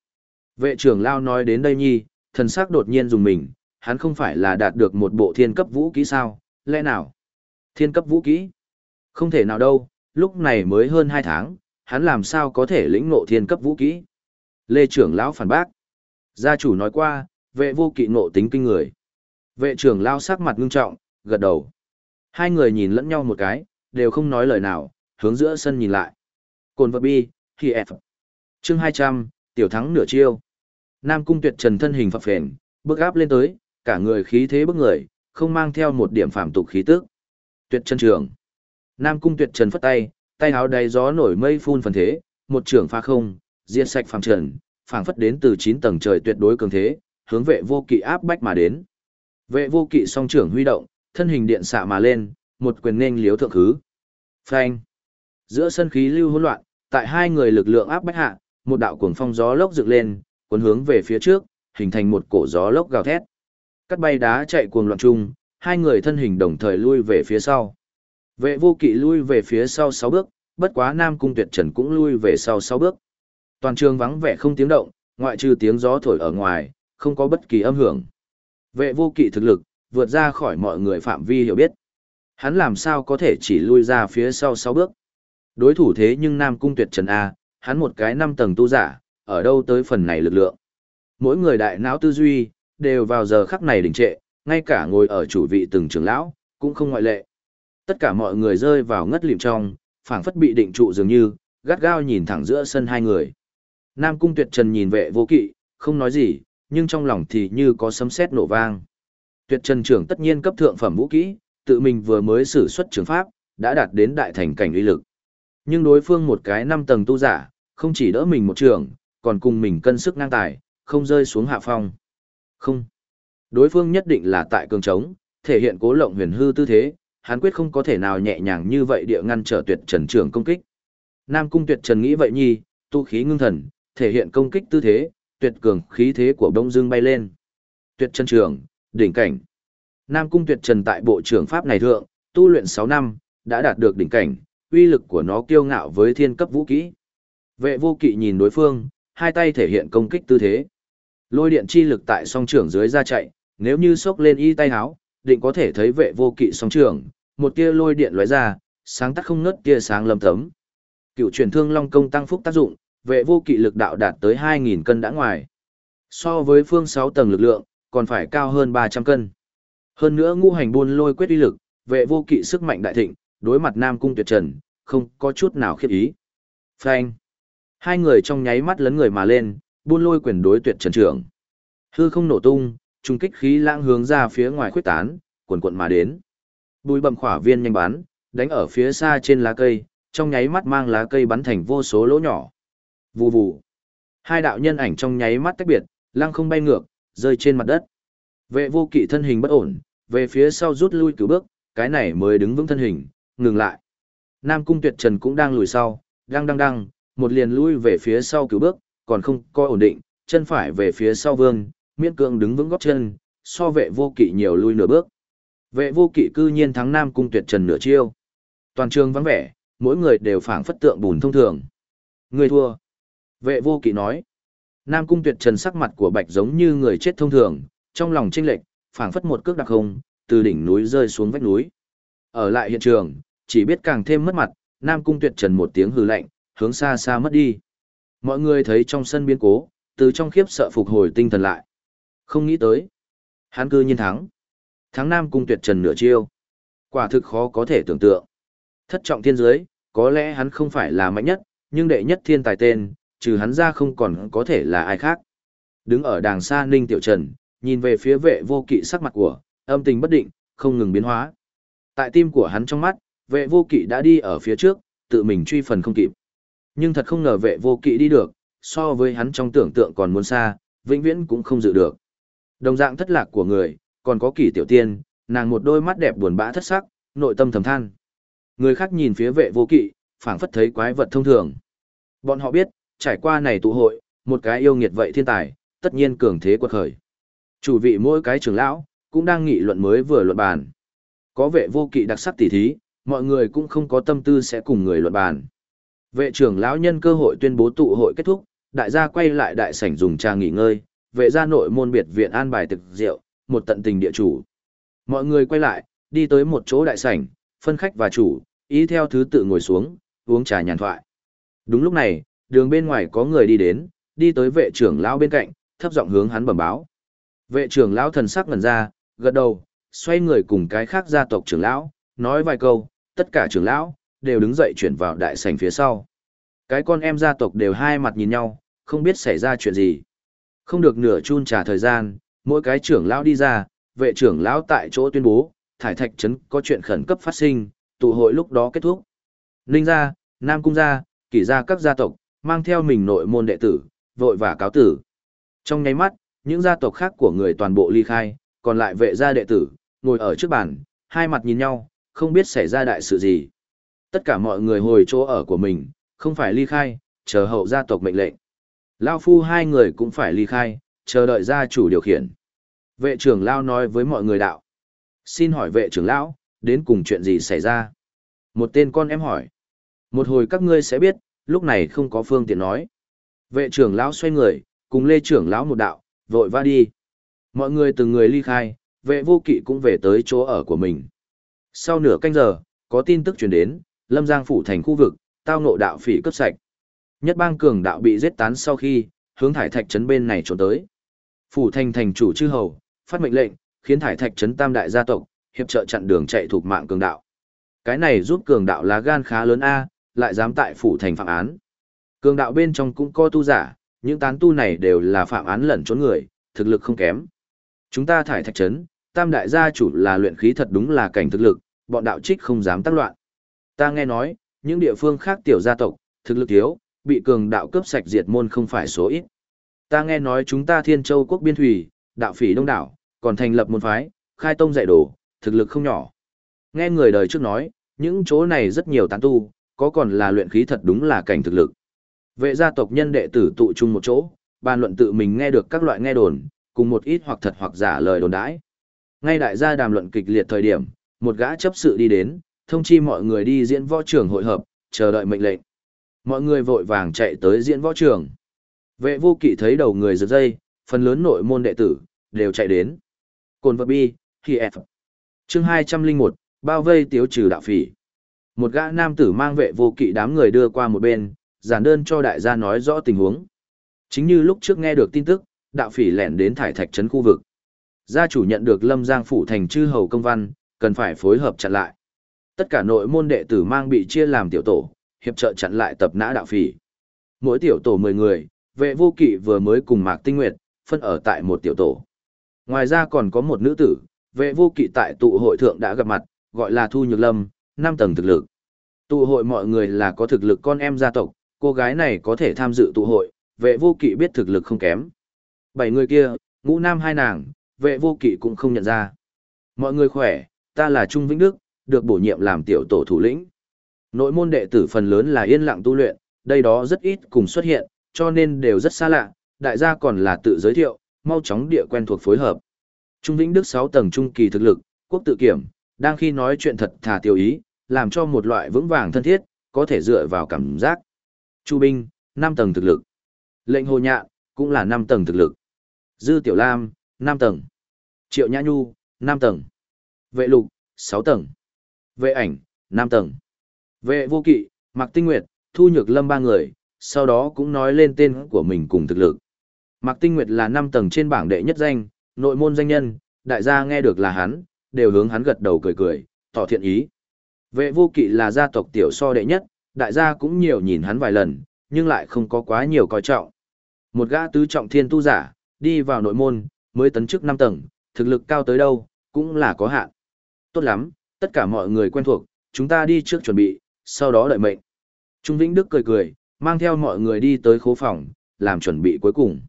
Vệ trưởng lao nói đến đây nhi, thần sắc đột nhiên dùng mình, hắn không phải là đạt được một bộ thiên cấp vũ kỹ sao, lẽ nào? Thiên cấp vũ kỹ? Không thể nào đâu, lúc này mới hơn 2 tháng, hắn làm sao có thể lĩnh ngộ thiên cấp vũ kỹ? Lê trưởng lão phản bác. Gia chủ nói qua, vệ vô kỵ nộ tính kinh người. Vệ trưởng lão sắc mặt ngưng trọng, gật đầu. Hai người nhìn lẫn nhau một cái, đều không nói lời nào, hướng giữa sân nhìn lại. Cồn vật bi, khi F. Chương 200, tiểu thắng nửa chiêu. Nam cung tuyệt trần thân hình phập phền, bước áp lên tới, cả người khí thế bức người, không mang theo một điểm phạm tục khí tức. Tuyệt trần trường. Nam cung tuyệt trần phất tay, tay áo đầy gió nổi mây phun phần thế, một trường pha không, diệt sạch phàm trần, phảng phất đến từ 9 tầng trời tuyệt đối cường thế, hướng vệ vô kỵ áp bách mà đến. Vệ vô kỵ song trưởng huy động, thân hình điện xạ mà lên, một quyền nên liếu thượng khứ. Phanh. Giữa sân khí lưu hỗn loạn, tại hai người lực lượng áp bách hạ, một đạo cuồng phong gió lốc dựng lên, cuốn hướng về phía trước, hình thành một cổ gió lốc gào thét. Cắt bay đá chạy cuồng loạn chung, hai người thân hình đồng thời lui về phía sau. Vệ vô kỵ lui về phía sau 6 bước, bất quá Nam Cung Tuyệt Trần cũng lui về sau 6 bước. Toàn trường vắng vẻ không tiếng động, ngoại trừ tiếng gió thổi ở ngoài, không có bất kỳ âm hưởng. Vệ vô kỵ thực lực, vượt ra khỏi mọi người phạm vi hiểu biết. Hắn làm sao có thể chỉ lui ra phía sau 6 bước. Đối thủ thế nhưng Nam Cung Tuyệt Trần A, hắn một cái năm tầng tu giả, ở đâu tới phần này lực lượng. Mỗi người đại não tư duy, đều vào giờ khắc này đình trệ, ngay cả ngồi ở chủ vị từng trưởng lão, cũng không ngoại lệ. Tất cả mọi người rơi vào ngất lịm trong, phảng phất bị định trụ dường như, gắt gao nhìn thẳng giữa sân hai người. Nam Cung Tuyệt Trần nhìn vệ vô kỵ, không nói gì, nhưng trong lòng thì như có sấm sét nổ vang. Tuyệt Trần trưởng tất nhiên cấp thượng phẩm vũ kỹ, tự mình vừa mới sử xuất trường pháp, đã đạt đến đại thành cảnh uy lực. Nhưng đối phương một cái năm tầng tu giả, không chỉ đỡ mình một trường, còn cùng mình cân sức ngang tài, không rơi xuống hạ phong. Không. Đối phương nhất định là tại cường trống, thể hiện cố lộng huyền hư tư thế, hắn quyết không có thể nào nhẹ nhàng như vậy địa ngăn trở tuyệt trần trưởng công kích. Nam cung tuyệt trần nghĩ vậy nhi, tu khí ngưng thần, thể hiện công kích tư thế, tuyệt cường khí thế của đông dương bay lên. Tuyệt chân trường, đỉnh cảnh. Nam cung tuyệt trần tại bộ trưởng pháp này thượng, tu luyện 6 năm, đã đạt được đỉnh cảnh, uy lực của nó kiêu ngạo với thiên cấp vũ kỹ. Vệ vô kỵ nhìn đối phương, hai tay thể hiện công kích tư thế. Lôi điện chi lực tại song trưởng dưới ra chạy, nếu như sốc lên y tay háo, định có thể thấy vệ vô kỵ song trưởng, một tia lôi điện lóe ra, sáng tắt không ngớt tia sáng lâm tấm. Cựu truyền thương long công tăng phúc tác dụng, vệ vô kỵ lực đạo đạt tới 2.000 cân đã ngoài. So với phương 6 tầng lực lượng, còn phải cao hơn 300 cân. Hơn nữa ngũ hành buôn lôi quyết uy lực, vệ vô kỵ sức mạnh đại thịnh, đối mặt Nam Cung Tuyệt Trần, không có chút nào khiếp ý. Phanh. Hai người trong nháy mắt lấn người mà lên, buôn lôi quyền đối tuyệt trần trưởng. Hư không nổ tung, trung kích khí lãng hướng ra phía ngoài khuyết tán, cuộn cuộn mà đến. Bùi bầm khỏa viên nhanh bắn, đánh ở phía xa trên lá cây, trong nháy mắt mang lá cây bắn thành vô số lỗ nhỏ. Vù vù. Hai đạo nhân ảnh trong nháy mắt tách biệt, lăng không bay ngược, rơi trên mặt đất. Vệ vô kỵ thân hình bất ổn, về phía sau rút lui cứu bước, cái này mới đứng vững thân hình, ngừng lại. Nam cung tuyệt trần cũng đang lùi sau, đang đang đang, một liền lui về phía sau cứu bước, còn không coi ổn định, chân phải về phía sau vương, miễn cưỡng đứng vững gót chân, so vệ vô kỵ nhiều lui nửa bước. Vệ vô kỵ cư nhiên thắng Nam Cung Tuyệt Trần nửa chiêu. Toàn trường vắng vẻ, mỗi người đều phảng phất tượng bùn thông thường. Người thua. Vệ vô kỵ nói. Nam Cung Tuyệt Trần sắc mặt của Bạch giống như người chết thông thường, trong lòng chênh lệch, phảng phất một cước đặc không, từ đỉnh núi rơi xuống vách núi. Ở lại hiện trường, chỉ biết càng thêm mất mặt, Nam Cung Tuyệt Trần một tiếng hừ lạnh, hướng xa xa mất đi. Mọi người thấy trong sân biến cố, từ trong khiếp sợ phục hồi tinh thần lại. Không nghĩ tới. Hắn cư nhiên thắng. Thắng Nam Cung Tuyệt Trần nửa chiêu. Quả thực khó có thể tưởng tượng. Thất trọng thiên giới, có lẽ hắn không phải là mạnh nhất, nhưng đệ nhất thiên tài tên, trừ hắn ra không còn có thể là ai khác. Đứng ở đàng xa Ninh Tiểu Trần, nhìn về phía vệ vô kỵ sắc mặt của, âm tình bất định, không ngừng biến hóa. Tại tim của hắn trong mắt, vệ vô kỵ đã đi ở phía trước, tự mình truy phần không kịp. Nhưng thật không ngờ vệ vô kỵ đi được, so với hắn trong tưởng tượng còn muốn xa, vĩnh viễn cũng không dự được. Đồng dạng thất lạc của người, còn có kỷ tiểu tiên, nàng một đôi mắt đẹp buồn bã thất sắc, nội tâm thầm than. Người khác nhìn phía vệ vô kỵ, phảng phất thấy quái vật thông thường. Bọn họ biết, trải qua này tụ hội, một cái yêu nghiệt vậy thiên tài, tất nhiên cường thế quật khởi. Chủ vị mỗi cái trưởng lão, cũng đang nghị luận mới vừa luận bàn. Có vệ vô kỵ đặc sắc tỉ thí, mọi người cũng không có tâm tư sẽ cùng người luận bàn. Vệ trưởng lão nhân cơ hội tuyên bố tụ hội kết thúc, đại gia quay lại đại sảnh dùng trà nghỉ ngơi, vệ gia nội môn biệt viện an bài thực rượu, một tận tình địa chủ. Mọi người quay lại, đi tới một chỗ đại sảnh, phân khách và chủ, ý theo thứ tự ngồi xuống, uống trà nhàn thoại. Đúng lúc này, đường bên ngoài có người đi đến, đi tới vệ trưởng lão bên cạnh, thấp giọng hướng hắn bẩm báo. Vệ trưởng lão thần sắc ngẩn ra, gật đầu, xoay người cùng cái khác gia tộc trưởng lão, nói vài câu, tất cả trưởng lão đều đứng dậy chuyển vào đại sảnh phía sau. Cái con em gia tộc đều hai mặt nhìn nhau, không biết xảy ra chuyện gì. Không được nửa chun trà thời gian, mỗi cái trưởng lão đi ra, vệ trưởng lão tại chỗ tuyên bố, thải thạch trấn có chuyện khẩn cấp phát sinh, tụ hội lúc đó kết thúc. Ninh gia, Nam cung gia, kỷ gia các gia tộc, mang theo mình nội môn đệ tử, vội và cáo tử. Trong nháy mắt, những gia tộc khác của người toàn bộ ly khai, còn lại vệ gia đệ tử, ngồi ở trước bàn, hai mặt nhìn nhau, không biết xảy ra đại sự gì. Tất cả mọi người hồi chỗ ở của mình, không phải ly khai, chờ hậu gia tộc mệnh lệnh. Lao phu hai người cũng phải ly khai, chờ đợi gia chủ điều khiển. Vệ trưởng Lao nói với mọi người đạo. Xin hỏi vệ trưởng Lão, đến cùng chuyện gì xảy ra? Một tên con em hỏi. Một hồi các ngươi sẽ biết, lúc này không có phương tiện nói. Vệ trưởng Lão xoay người, cùng lê trưởng Lão một đạo, vội va đi. Mọi người từng người ly khai, vệ vô kỵ cũng về tới chỗ ở của mình. Sau nửa canh giờ, có tin tức truyền đến, Lâm Giang phủ thành khu vực, tao ngộ đạo phỉ cướp sạch. Nhất bang cường đạo bị giết tán sau khi, hướng thải thạch trấn bên này trốn tới. Phủ thành thành chủ chư hầu, phát mệnh lệnh, khiến thải thạch trấn tam đại gia tộc, hiệp trợ chặn đường chạy thuộc mạng cường đạo. Cái này giúp cường đạo lá gan khá lớn A, lại dám tại phủ thành phạm án. Cường đạo bên trong cũng có tu giả, những tán tu này đều là phạm án lẩn trốn người, thực lực không kém. Chúng ta thải thạch trấn, tam đại gia chủ là luyện khí thật đúng là cảnh thực lực, bọn đạo trích không dám tác loạn. Ta nghe nói, những địa phương khác tiểu gia tộc, thực lực thiếu, bị cường đạo cướp sạch diệt môn không phải số ít. Ta nghe nói chúng ta thiên châu quốc biên thủy, đạo phỉ đông đảo, còn thành lập môn phái, khai tông dạy đồ, thực lực không nhỏ. Nghe người đời trước nói, những chỗ này rất nhiều tán tu, có còn là luyện khí thật đúng là cảnh thực lực. Vệ gia tộc nhân đệ tử tụ chung một chỗ, bàn luận tự mình nghe được các loại nghe đồn, cùng một ít hoặc thật hoặc giả lời đồn đãi. Ngay đại gia đàm luận kịch liệt thời điểm, một gã chấp sự đi đến, thông chi mọi người đi diễn võ trường hội hợp, chờ đợi mệnh lệnh. Mọi người vội vàng chạy tới diễn võ trường. Vệ vô kỵ thấy đầu người giật dây, phần lớn nội môn đệ tử, đều chạy đến. Cồn vật bi, khi F. Chương 201, bao vây tiếu trừ đạo phỉ. Một gã nam tử mang vệ vô kỵ đám người đưa qua một bên, giản đơn cho đại gia nói rõ tình huống. Chính như lúc trước nghe được tin tức, đạo phỉ lẻn đến thải thạch trấn khu vực. Gia chủ nhận được Lâm Giang phủ thành chư hầu công văn, cần phải phối hợp chặn lại. Tất cả nội môn đệ tử mang bị chia làm tiểu tổ, hiệp trợ chặn lại tập nã đạo phỉ. Mỗi tiểu tổ 10 người, vệ vô kỵ vừa mới cùng Mạc Tinh Nguyệt, phân ở tại một tiểu tổ. Ngoài ra còn có một nữ tử, vệ vô kỵ tại tụ hội thượng đã gặp mặt, gọi là Thu Nhược Lâm, năm tầng thực lực. Tụ hội mọi người là có thực lực con em gia tộc, cô gái này có thể tham dự tụ hội, vệ vô kỵ biết thực lực không kém. Bảy người kia, ngũ nam hai nàng, vệ vô kỵ cũng không nhận ra. Mọi người khỏe, ta là Trung Vĩnh Đức, được bổ nhiệm làm tiểu tổ thủ lĩnh. Nội môn đệ tử phần lớn là yên lặng tu luyện, đây đó rất ít cùng xuất hiện, cho nên đều rất xa lạ, đại gia còn là tự giới thiệu, mau chóng địa quen thuộc phối hợp. Trung Vĩnh Đức 6 tầng trung kỳ thực lực, quốc tự kiểm, đang khi nói chuyện thật thà tiêu ý, làm cho một loại vững vàng thân thiết, có thể dựa vào cảm giác. Chu Binh, 5 tầng thực lực. Lệnh Hồ Nhạn, cũng là 5 tầng thực lực. Dư Tiểu Lam, 5 tầng. Triệu Nhã Nhu, 5 tầng. Vệ Lục, 6 tầng. Vệ Ảnh, 5 tầng. Vệ Vô Kỵ, Mạc Tinh Nguyệt, Thu Nhược Lâm ba người, sau đó cũng nói lên tên của mình cùng thực lực. Mạc Tinh Nguyệt là 5 tầng trên bảng đệ nhất danh, nội môn danh nhân, đại gia nghe được là hắn, đều hướng hắn gật đầu cười cười, tỏ thiện ý. Vệ vô kỵ là gia tộc tiểu so đệ nhất, đại gia cũng nhiều nhìn hắn vài lần, nhưng lại không có quá nhiều coi trọng. Một gã tứ trọng thiên tu giả, đi vào nội môn, mới tấn chức 5 tầng, thực lực cao tới đâu, cũng là có hạn. Tốt lắm, tất cả mọi người quen thuộc, chúng ta đi trước chuẩn bị, sau đó đợi mệnh. Trung Vĩnh Đức cười cười, mang theo mọi người đi tới khố phòng, làm chuẩn bị cuối cùng.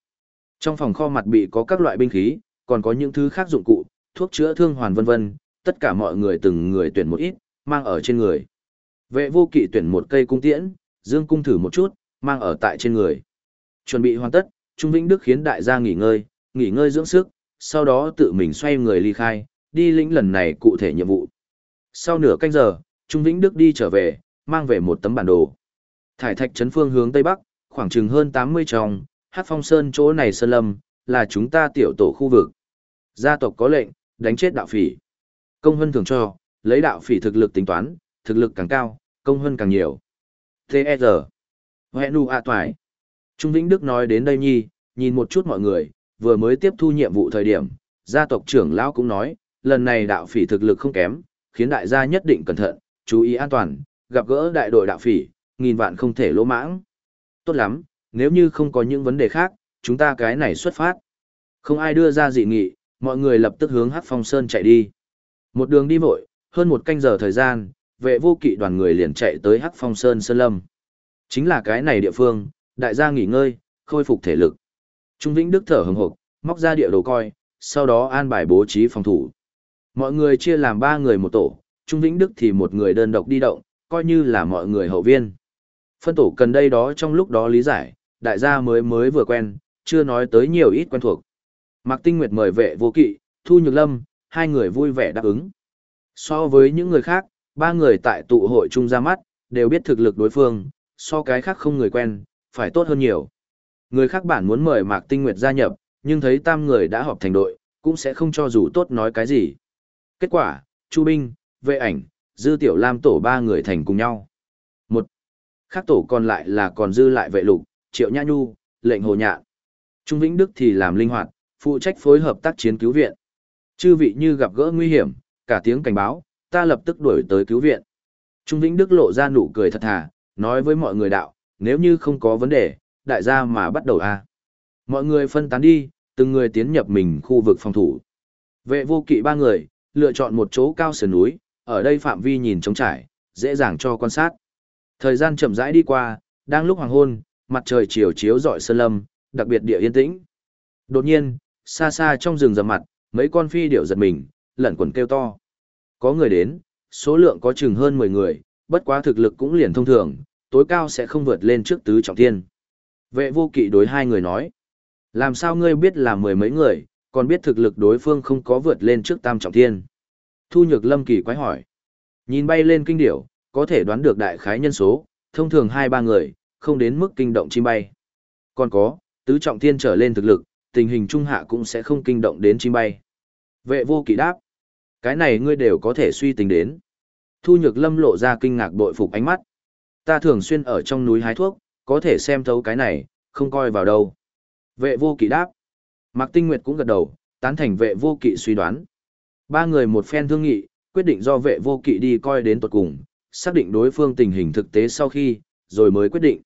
Trong phòng kho mặt bị có các loại binh khí, còn có những thứ khác dụng cụ, thuốc chữa thương hoàn vân vân, tất cả mọi người từng người tuyển một ít, mang ở trên người. Vệ vô kỵ tuyển một cây cung tiễn, dương cung thử một chút, mang ở tại trên người. Chuẩn bị hoàn tất, Trung Vĩnh Đức khiến đại gia nghỉ ngơi, nghỉ ngơi dưỡng sức, sau đó tự mình xoay người ly khai, đi lĩnh lần này cụ thể nhiệm vụ. Sau nửa canh giờ, Trung Vĩnh Đức đi trở về, mang về một tấm bản đồ. Thải thạch trấn phương hướng Tây Bắc, khoảng chừng hơn 80 tròng, hát phong sơn chỗ này sơn lâm, là chúng ta tiểu tổ khu vực. Gia tộc có lệnh, đánh chết đạo phỉ. Công hân thường cho, lấy đạo phỉ thực lực tính toán, thực lực càng cao, công hân càng nhiều. T.E.R. Hệ nụ ạ toài. Trung Vĩnh Đức nói đến đây nhi, nhìn một chút mọi người, vừa mới tiếp thu nhiệm vụ thời điểm, gia tộc trưởng lão cũng nói, lần này đạo phỉ thực lực không kém, khiến đại gia nhất định cẩn thận, chú ý an toàn, gặp gỡ đại đội đạo phỉ, nghìn vạn không thể lỗ mãng. Tốt lắm, nếu như không có những vấn đề khác, chúng ta cái này xuất phát. Không ai đưa ra dị nghị, mọi người lập tức hướng Hắc Phong Sơn chạy đi. Một đường đi vội, hơn một canh giờ thời gian, vệ vô kỵ đoàn người liền chạy tới Hắc Phong Sơn Sơn Lâm. Chính là cái này địa phương, đại gia nghỉ ngơi, khôi phục thể lực. Trung Vĩnh Đức thở hừng hực, móc ra địa đồ coi, sau đó an bài bố trí phòng thủ. Mọi người chia làm ba người một tổ, Trung Vĩnh Đức thì một người đơn độc đi động, coi như là mọi người hậu viên. Phân tổ cần đây đó trong lúc đó lý giải, đại gia mới mới vừa quen, chưa nói tới nhiều ít quen thuộc. Mạc Tinh Nguyệt mời vệ vô kỵ, Thu Nhược Lâm, hai người vui vẻ đáp ứng. So với những người khác, ba người tại tụ hội chung ra mắt, đều biết thực lực đối phương, so cái khác không người quen, phải tốt hơn nhiều. Người khác bản muốn mời Mạc Tinh Nguyệt gia nhập, nhưng thấy tam người đã họp thành đội, cũng sẽ không cho dù tốt nói cái gì. Kết quả, Chu Binh, Vệ Ảnh, Dư Tiểu Lam tổ ba người thành cùng nhau. Một, khác tổ còn lại là còn dư lại Vệ Lục, Triệu Nhã Nhu, Lệnh Hồ Nhạn. Trung Vĩnh Đức thì làm linh hoạt, phụ trách phối hợp tác chiến cứu viện. Chư vị như gặp gỡ nguy hiểm, cả tiếng cảnh báo, ta lập tức đuổi tới cứu viện. Trung Vĩnh Đức lộ ra nụ cười thật thà, nói với mọi người đạo, nếu như không có vấn đề, đại gia mà bắt đầu a. Mọi người phân tán đi, từng người tiến nhập mình khu vực phòng thủ. Vệ vô kỵ ba người, lựa chọn một chỗ cao sườn núi, ở đây phạm vi nhìn trống trải, dễ dàng cho quan sát. Thời gian chậm rãi đi qua, đang lúc hoàng hôn, mặt trời chiều chiếu rọi sơn lâm, đặc biệt địa yên tĩnh. Đột nhiên, xa xa trong rừng rậm mặt, mấy con phi điểu giật mình, lẩn quẩn kêu to. Có người đến, số lượng có chừng hơn 10 người, bất quá thực lực cũng liền thông thường, tối cao sẽ không vượt lên trước tứ trọng thiên. Vệ vô kỵ đối hai người nói. Làm sao ngươi biết là mười mấy người, còn biết thực lực đối phương không có vượt lên trước tam trọng thiên? Thu nhược lâm kỳ quái hỏi. Nhìn bay lên kinh điểu, có thể đoán được đại khái nhân số, thông thường hai ba người, không đến mức kinh động chim bay. Còn có, tứ trọng thiên trở lên thực lực, tình hình trung hạ cũng sẽ không kinh động đến chim bay. Vệ vô kỵ đáp. Cái này ngươi đều có thể suy tính đến. Thu nhược lâm lộ ra kinh ngạc bội phục ánh mắt. Ta thường xuyên ở trong núi hái thuốc, có thể xem thấu cái này, không coi vào đâu. Vệ vô kỵ đáp. Mạc Tinh Nguyệt cũng gật đầu, tán thành vệ vô kỵ suy đoán. Ba người một phen thương nghị, quyết định do vệ vô kỵ đi coi đến tuật cùng, xác định đối phương tình hình thực tế sau khi, rồi mới quyết định.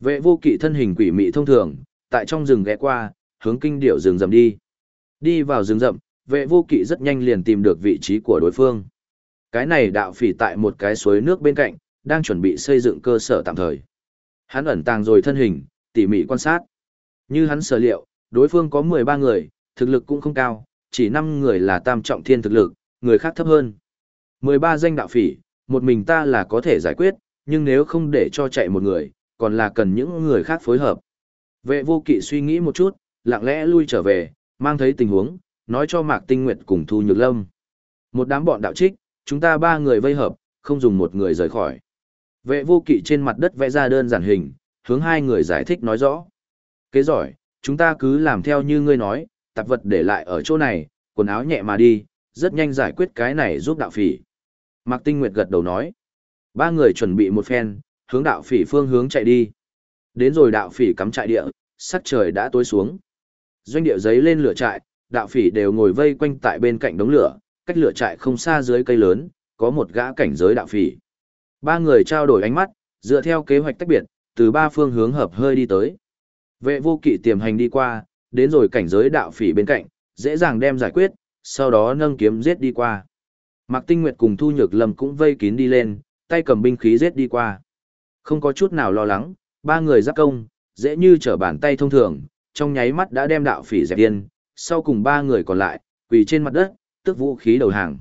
Vệ vô kỵ thân hình quỷ mị thông thường, tại trong rừng ghé qua, hướng kinh điệu rừng rậm đi. Đi vào rừng rậm, vệ vô kỵ rất nhanh liền tìm được vị trí của đối phương. Cái này đạo phỉ tại một cái suối nước bên cạnh, đang chuẩn bị xây dựng cơ sở tạm thời. Hắn ẩn tàng rồi thân hình, tỉ mỉ quan sát. Như hắn sở liệu, đối phương có 13 người, thực lực cũng không cao, chỉ 5 người là tam trọng thiên thực lực, người khác thấp hơn. 13 danh đạo phỉ, một mình ta là có thể giải quyết, nhưng nếu không để cho chạy một người, còn là cần những người khác phối hợp. Vệ vô kỵ suy nghĩ một chút, lặng lẽ lui trở về, Mang thấy tình huống, nói cho Mạc Tinh Nguyệt cùng Thu Nhược Lâm. Một đám bọn đạo trích, chúng ta ba người vây hợp, không dùng một người rời khỏi. Vệ vô kỵ trên mặt đất vẽ ra đơn giản hình, hướng hai người giải thích nói rõ. Kế giỏi, chúng ta cứ làm theo như ngươi nói, tạp vật để lại ở chỗ này, quần áo nhẹ mà đi, rất nhanh giải quyết cái này giúp đạo phỉ. Mạc Tinh Nguyệt gật đầu nói. Ba người chuẩn bị một phen, hướng đạo phỉ phương hướng chạy đi. Đến rồi đạo phỉ cắm trại địa, sắc trời đã tối xuống. Doanh địa giấy lên lửa trại, đạo phỉ đều ngồi vây quanh tại bên cạnh đống lửa, cách lửa trại không xa dưới cây lớn, có một gã cảnh giới đạo phỉ. Ba người trao đổi ánh mắt, dựa theo kế hoạch tách biệt, từ ba phương hướng hợp hơi đi tới. Vệ vô kỵ tiềm hành đi qua, đến rồi cảnh giới đạo phỉ bên cạnh, dễ dàng đem giải quyết, sau đó nâng kiếm giết đi qua. Mạc Tinh Nguyệt cùng Thu Nhược Lâm cũng vây kín đi lên, tay cầm binh khí giết đi qua. Không có chút nào lo lắng, ba người giáp công, dễ như trở bàn tay thông thường, trong nháy mắt đã đem đạo phỉ dẹp điên, sau cùng ba người còn lại, quỳ trên mặt đất, tức vũ khí đầu hàng.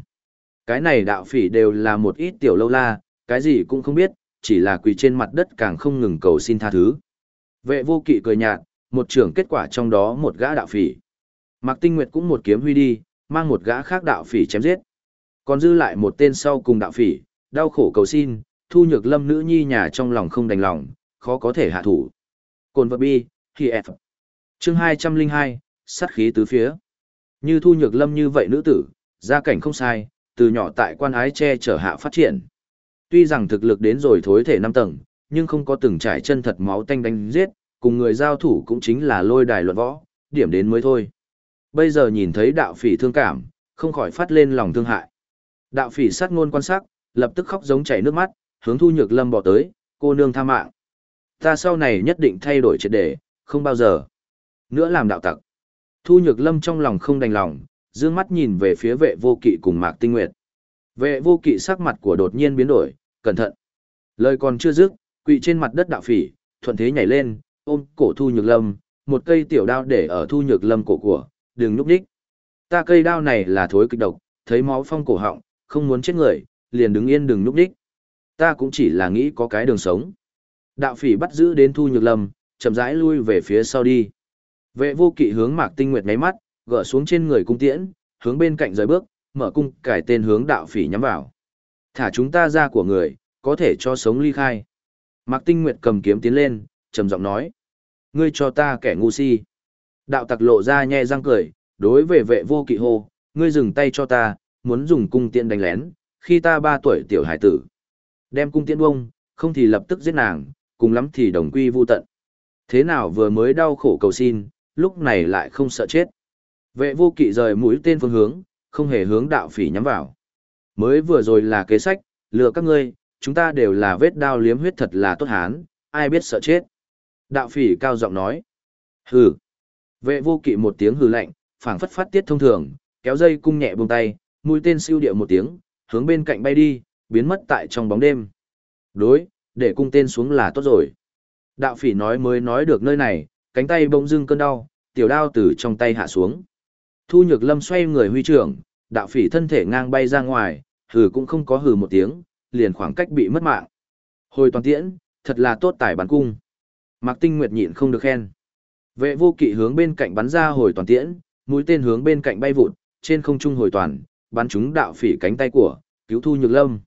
Cái này đạo phỉ đều là một ít tiểu lâu la, cái gì cũng không biết, chỉ là quỳ trên mặt đất càng không ngừng cầu xin tha thứ. Vệ vô kỵ cười nhạt, một trưởng kết quả trong đó một gã đạo phỉ. Mạc Tinh Nguyệt cũng một kiếm huy đi, mang một gã khác đạo phỉ chém giết. Còn dư lại một tên sau cùng đạo phỉ, đau khổ cầu xin, thu nhược lâm nữ nhi nhà trong lòng không đành lòng, khó có thể hạ thủ. Cồn vật bi, khi F. Chương 202, sát khí tứ phía. Như thu nhược lâm như vậy nữ tử, gia cảnh không sai, từ nhỏ tại quan ái che chở hạ phát triển. Tuy rằng thực lực đến rồi thối thể năm tầng, nhưng không có từng trải chân thật máu tanh đánh giết, cùng người giao thủ cũng chính là lôi đài luận võ, điểm đến mới thôi. Bây giờ nhìn thấy đạo phỉ thương cảm, không khỏi phát lên lòng thương hại. Đạo phỉ sát ngôn quan sát, lập tức khóc giống chảy nước mắt, hướng thu nhược lâm bỏ tới, cô nương tha mạng. Ta sau này nhất định thay đổi triệt đề, không bao giờ nữa làm đạo tặc. Thu nhược lâm trong lòng không đành lòng, dương mắt nhìn về phía vệ vô kỵ cùng mạc tinh nguyệt. Vệ vô kỵ sắc mặt của đột nhiên biến đổi, cẩn thận. Lời còn chưa dứt, quỵ trên mặt đất đạo phỉ, thuận thế nhảy lên, ôm cổ thu nhược lâm, một cây tiểu đao để ở thu nhược lâm cổ của, đừng núp đích. Ta cây đao này là thối kịch độc, thấy máu phong cổ họng, không muốn chết người, liền đứng yên đừng núp đích. Ta cũng chỉ là nghĩ có cái đường sống. Đạo phỉ bắt giữ đến thu nhược lâm, chậm rãi lui về phía sau đi. Vệ vô kỵ hướng mạc tinh nguyệt ngáy mắt, gỡ xuống trên người cung tiễn, hướng bên cạnh rời bước, mở cung cải tên hướng đạo phỉ nhắm vào. Thả chúng ta ra của người, có thể cho sống ly khai. Mạc tinh nguyệt cầm kiếm tiến lên, trầm giọng nói. Ngươi cho ta kẻ ngu si. Đạo tặc lộ ra nhe răng cười, đối về vệ vô kỵ hô, ngươi dừng tay cho ta, muốn dùng cung tiễn đánh lén, khi ta ba tuổi tiểu hải tử. Đem cung tiễn bông, không thì lập tức giết nàng, cùng lắm thì đồng quy vu tận. Thế nào vừa mới đau khổ cầu xin, lúc này lại không sợ chết. Vệ vô kỵ rời mũi tên phương hướng, không hề hướng đạo phỉ nhắm vào. Mới vừa rồi là kế sách, lừa các ngươi, chúng ta đều là vết đao liếm huyết thật là tốt hán, ai biết sợ chết. Đạo phỉ cao giọng nói. Hừ. Vệ vô kỵ một tiếng hừ lạnh, phảng phất phát tiết thông thường, kéo dây cung nhẹ buông tay, mũi tên siêu điệu một tiếng, hướng bên cạnh bay đi, biến mất tại trong bóng đêm. Đối, để cung tên xuống là tốt rồi. Đạo phỉ nói mới nói được nơi này, cánh tay bỗng dưng cơn đau, tiểu đao từ trong tay hạ xuống. Thu Nhược Lâm xoay người huy trưởng, đạo phỉ thân thể ngang bay ra ngoài, hừ cũng không có hừ một tiếng, liền khoảng cách bị mất mạng. Hồi toàn tiễn, thật là tốt tài bắn cung. Mạc Tinh Nguyệt nhịn không được khen. Vệ vô kỵ hướng bên cạnh bắn ra hồi toàn tiễn, mũi tên hướng bên cạnh bay vụt, trên không trung hồi toàn, bắn trúng đạo phỉ cánh tay của, cứu Thu Nhược Lâm.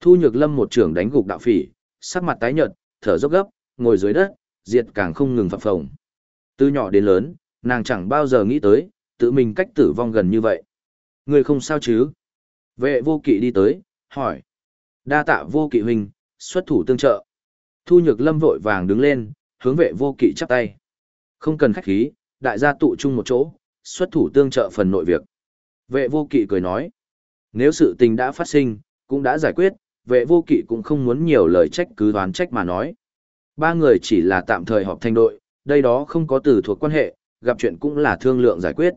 Thu Nhược Lâm một trưởng đánh gục đạo phỉ, sắc mặt tái nhợt, thở dốc gấp, ngồi dưới đất, diệt càng không ngừng phập phồng. Từ nhỏ đến lớn, nàng chẳng bao giờ nghĩ tới, tự mình cách tử vong gần như vậy. Người không sao chứ? Vệ vô kỵ đi tới, hỏi. Đa tạ vô kỵ huynh, xuất thủ tương trợ. Thu nhược lâm vội vàng đứng lên, hướng vệ vô kỵ chắp tay. Không cần khách khí, đại gia tụ chung một chỗ, xuất thủ tương trợ phần nội việc. Vệ vô kỵ cười nói. Nếu sự tình đã phát sinh, cũng đã giải quyết, vệ vô kỵ cũng không muốn nhiều lời trách cứ đoán trách mà nói. Ba người chỉ là tạm thời họp thành đội, đây đó không có từ thuộc quan hệ, gặp chuyện cũng là thương lượng giải quyết.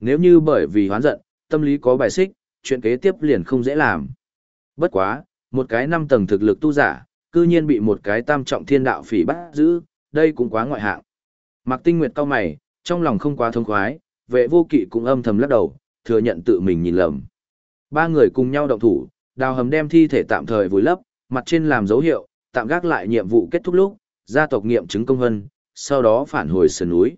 Nếu như bởi vì hoán giận, tâm lý có bài xích, chuyện kế tiếp liền không dễ làm. Bất quá, một cái năm tầng thực lực tu giả, cư nhiên bị một cái tam trọng thiên đạo phỉ bắt giữ, đây cũng quá ngoại hạng. Mạc Tinh Nguyệt cao mày, trong lòng không quá thông khoái, vệ vô kỵ cũng âm thầm lắc đầu, thừa nhận tự mình nhìn lầm. Ba người cùng nhau động thủ, đào hầm đem thi thể tạm thời vùi lấp, mặt trên làm dấu hiệu, tạm gác lại nhiệm vụ kết thúc lúc, gia tộc nghiệm chứng công hân, sau đó phản hồi sườn núi.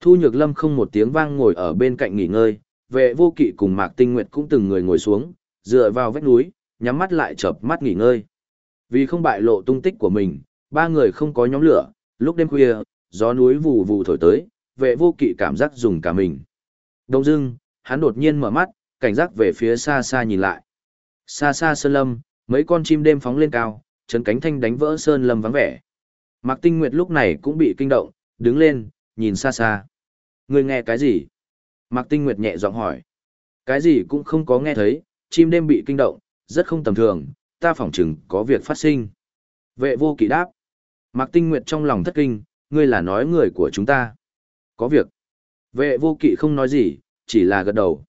Thu Nhược Lâm không một tiếng vang ngồi ở bên cạnh nghỉ ngơi, vệ vô kỵ cùng Mạc Tinh Nguyệt cũng từng người ngồi xuống, dựa vào vách núi, nhắm mắt lại chợp mắt nghỉ ngơi. Vì không bại lộ tung tích của mình, ba người không có nhóm lửa, lúc đêm khuya, gió núi vù vù thổi tới, vệ vô kỵ cảm giác dùng cả mình. Đông dưng, hắn đột nhiên mở mắt, cảnh giác về phía xa xa nhìn lại. Xa xa sơn lâm, mấy con chim đêm phóng lên cao, chấn cánh thanh đánh vỡ sơn lâm vắng vẻ. Mạc Tinh Nguyệt lúc này cũng bị kinh động, đứng lên, nhìn xa xa. Người nghe cái gì? Mạc Tinh Nguyệt nhẹ giọng hỏi. Cái gì cũng không có nghe thấy, chim đêm bị kinh động, rất không tầm thường, ta phỏng chừng có việc phát sinh. Vệ vô kỵ đáp. Mạc Tinh Nguyệt trong lòng thất kinh, ngươi là nói người của chúng ta. Có việc. Vệ vô kỵ không nói gì, chỉ là gật đầu.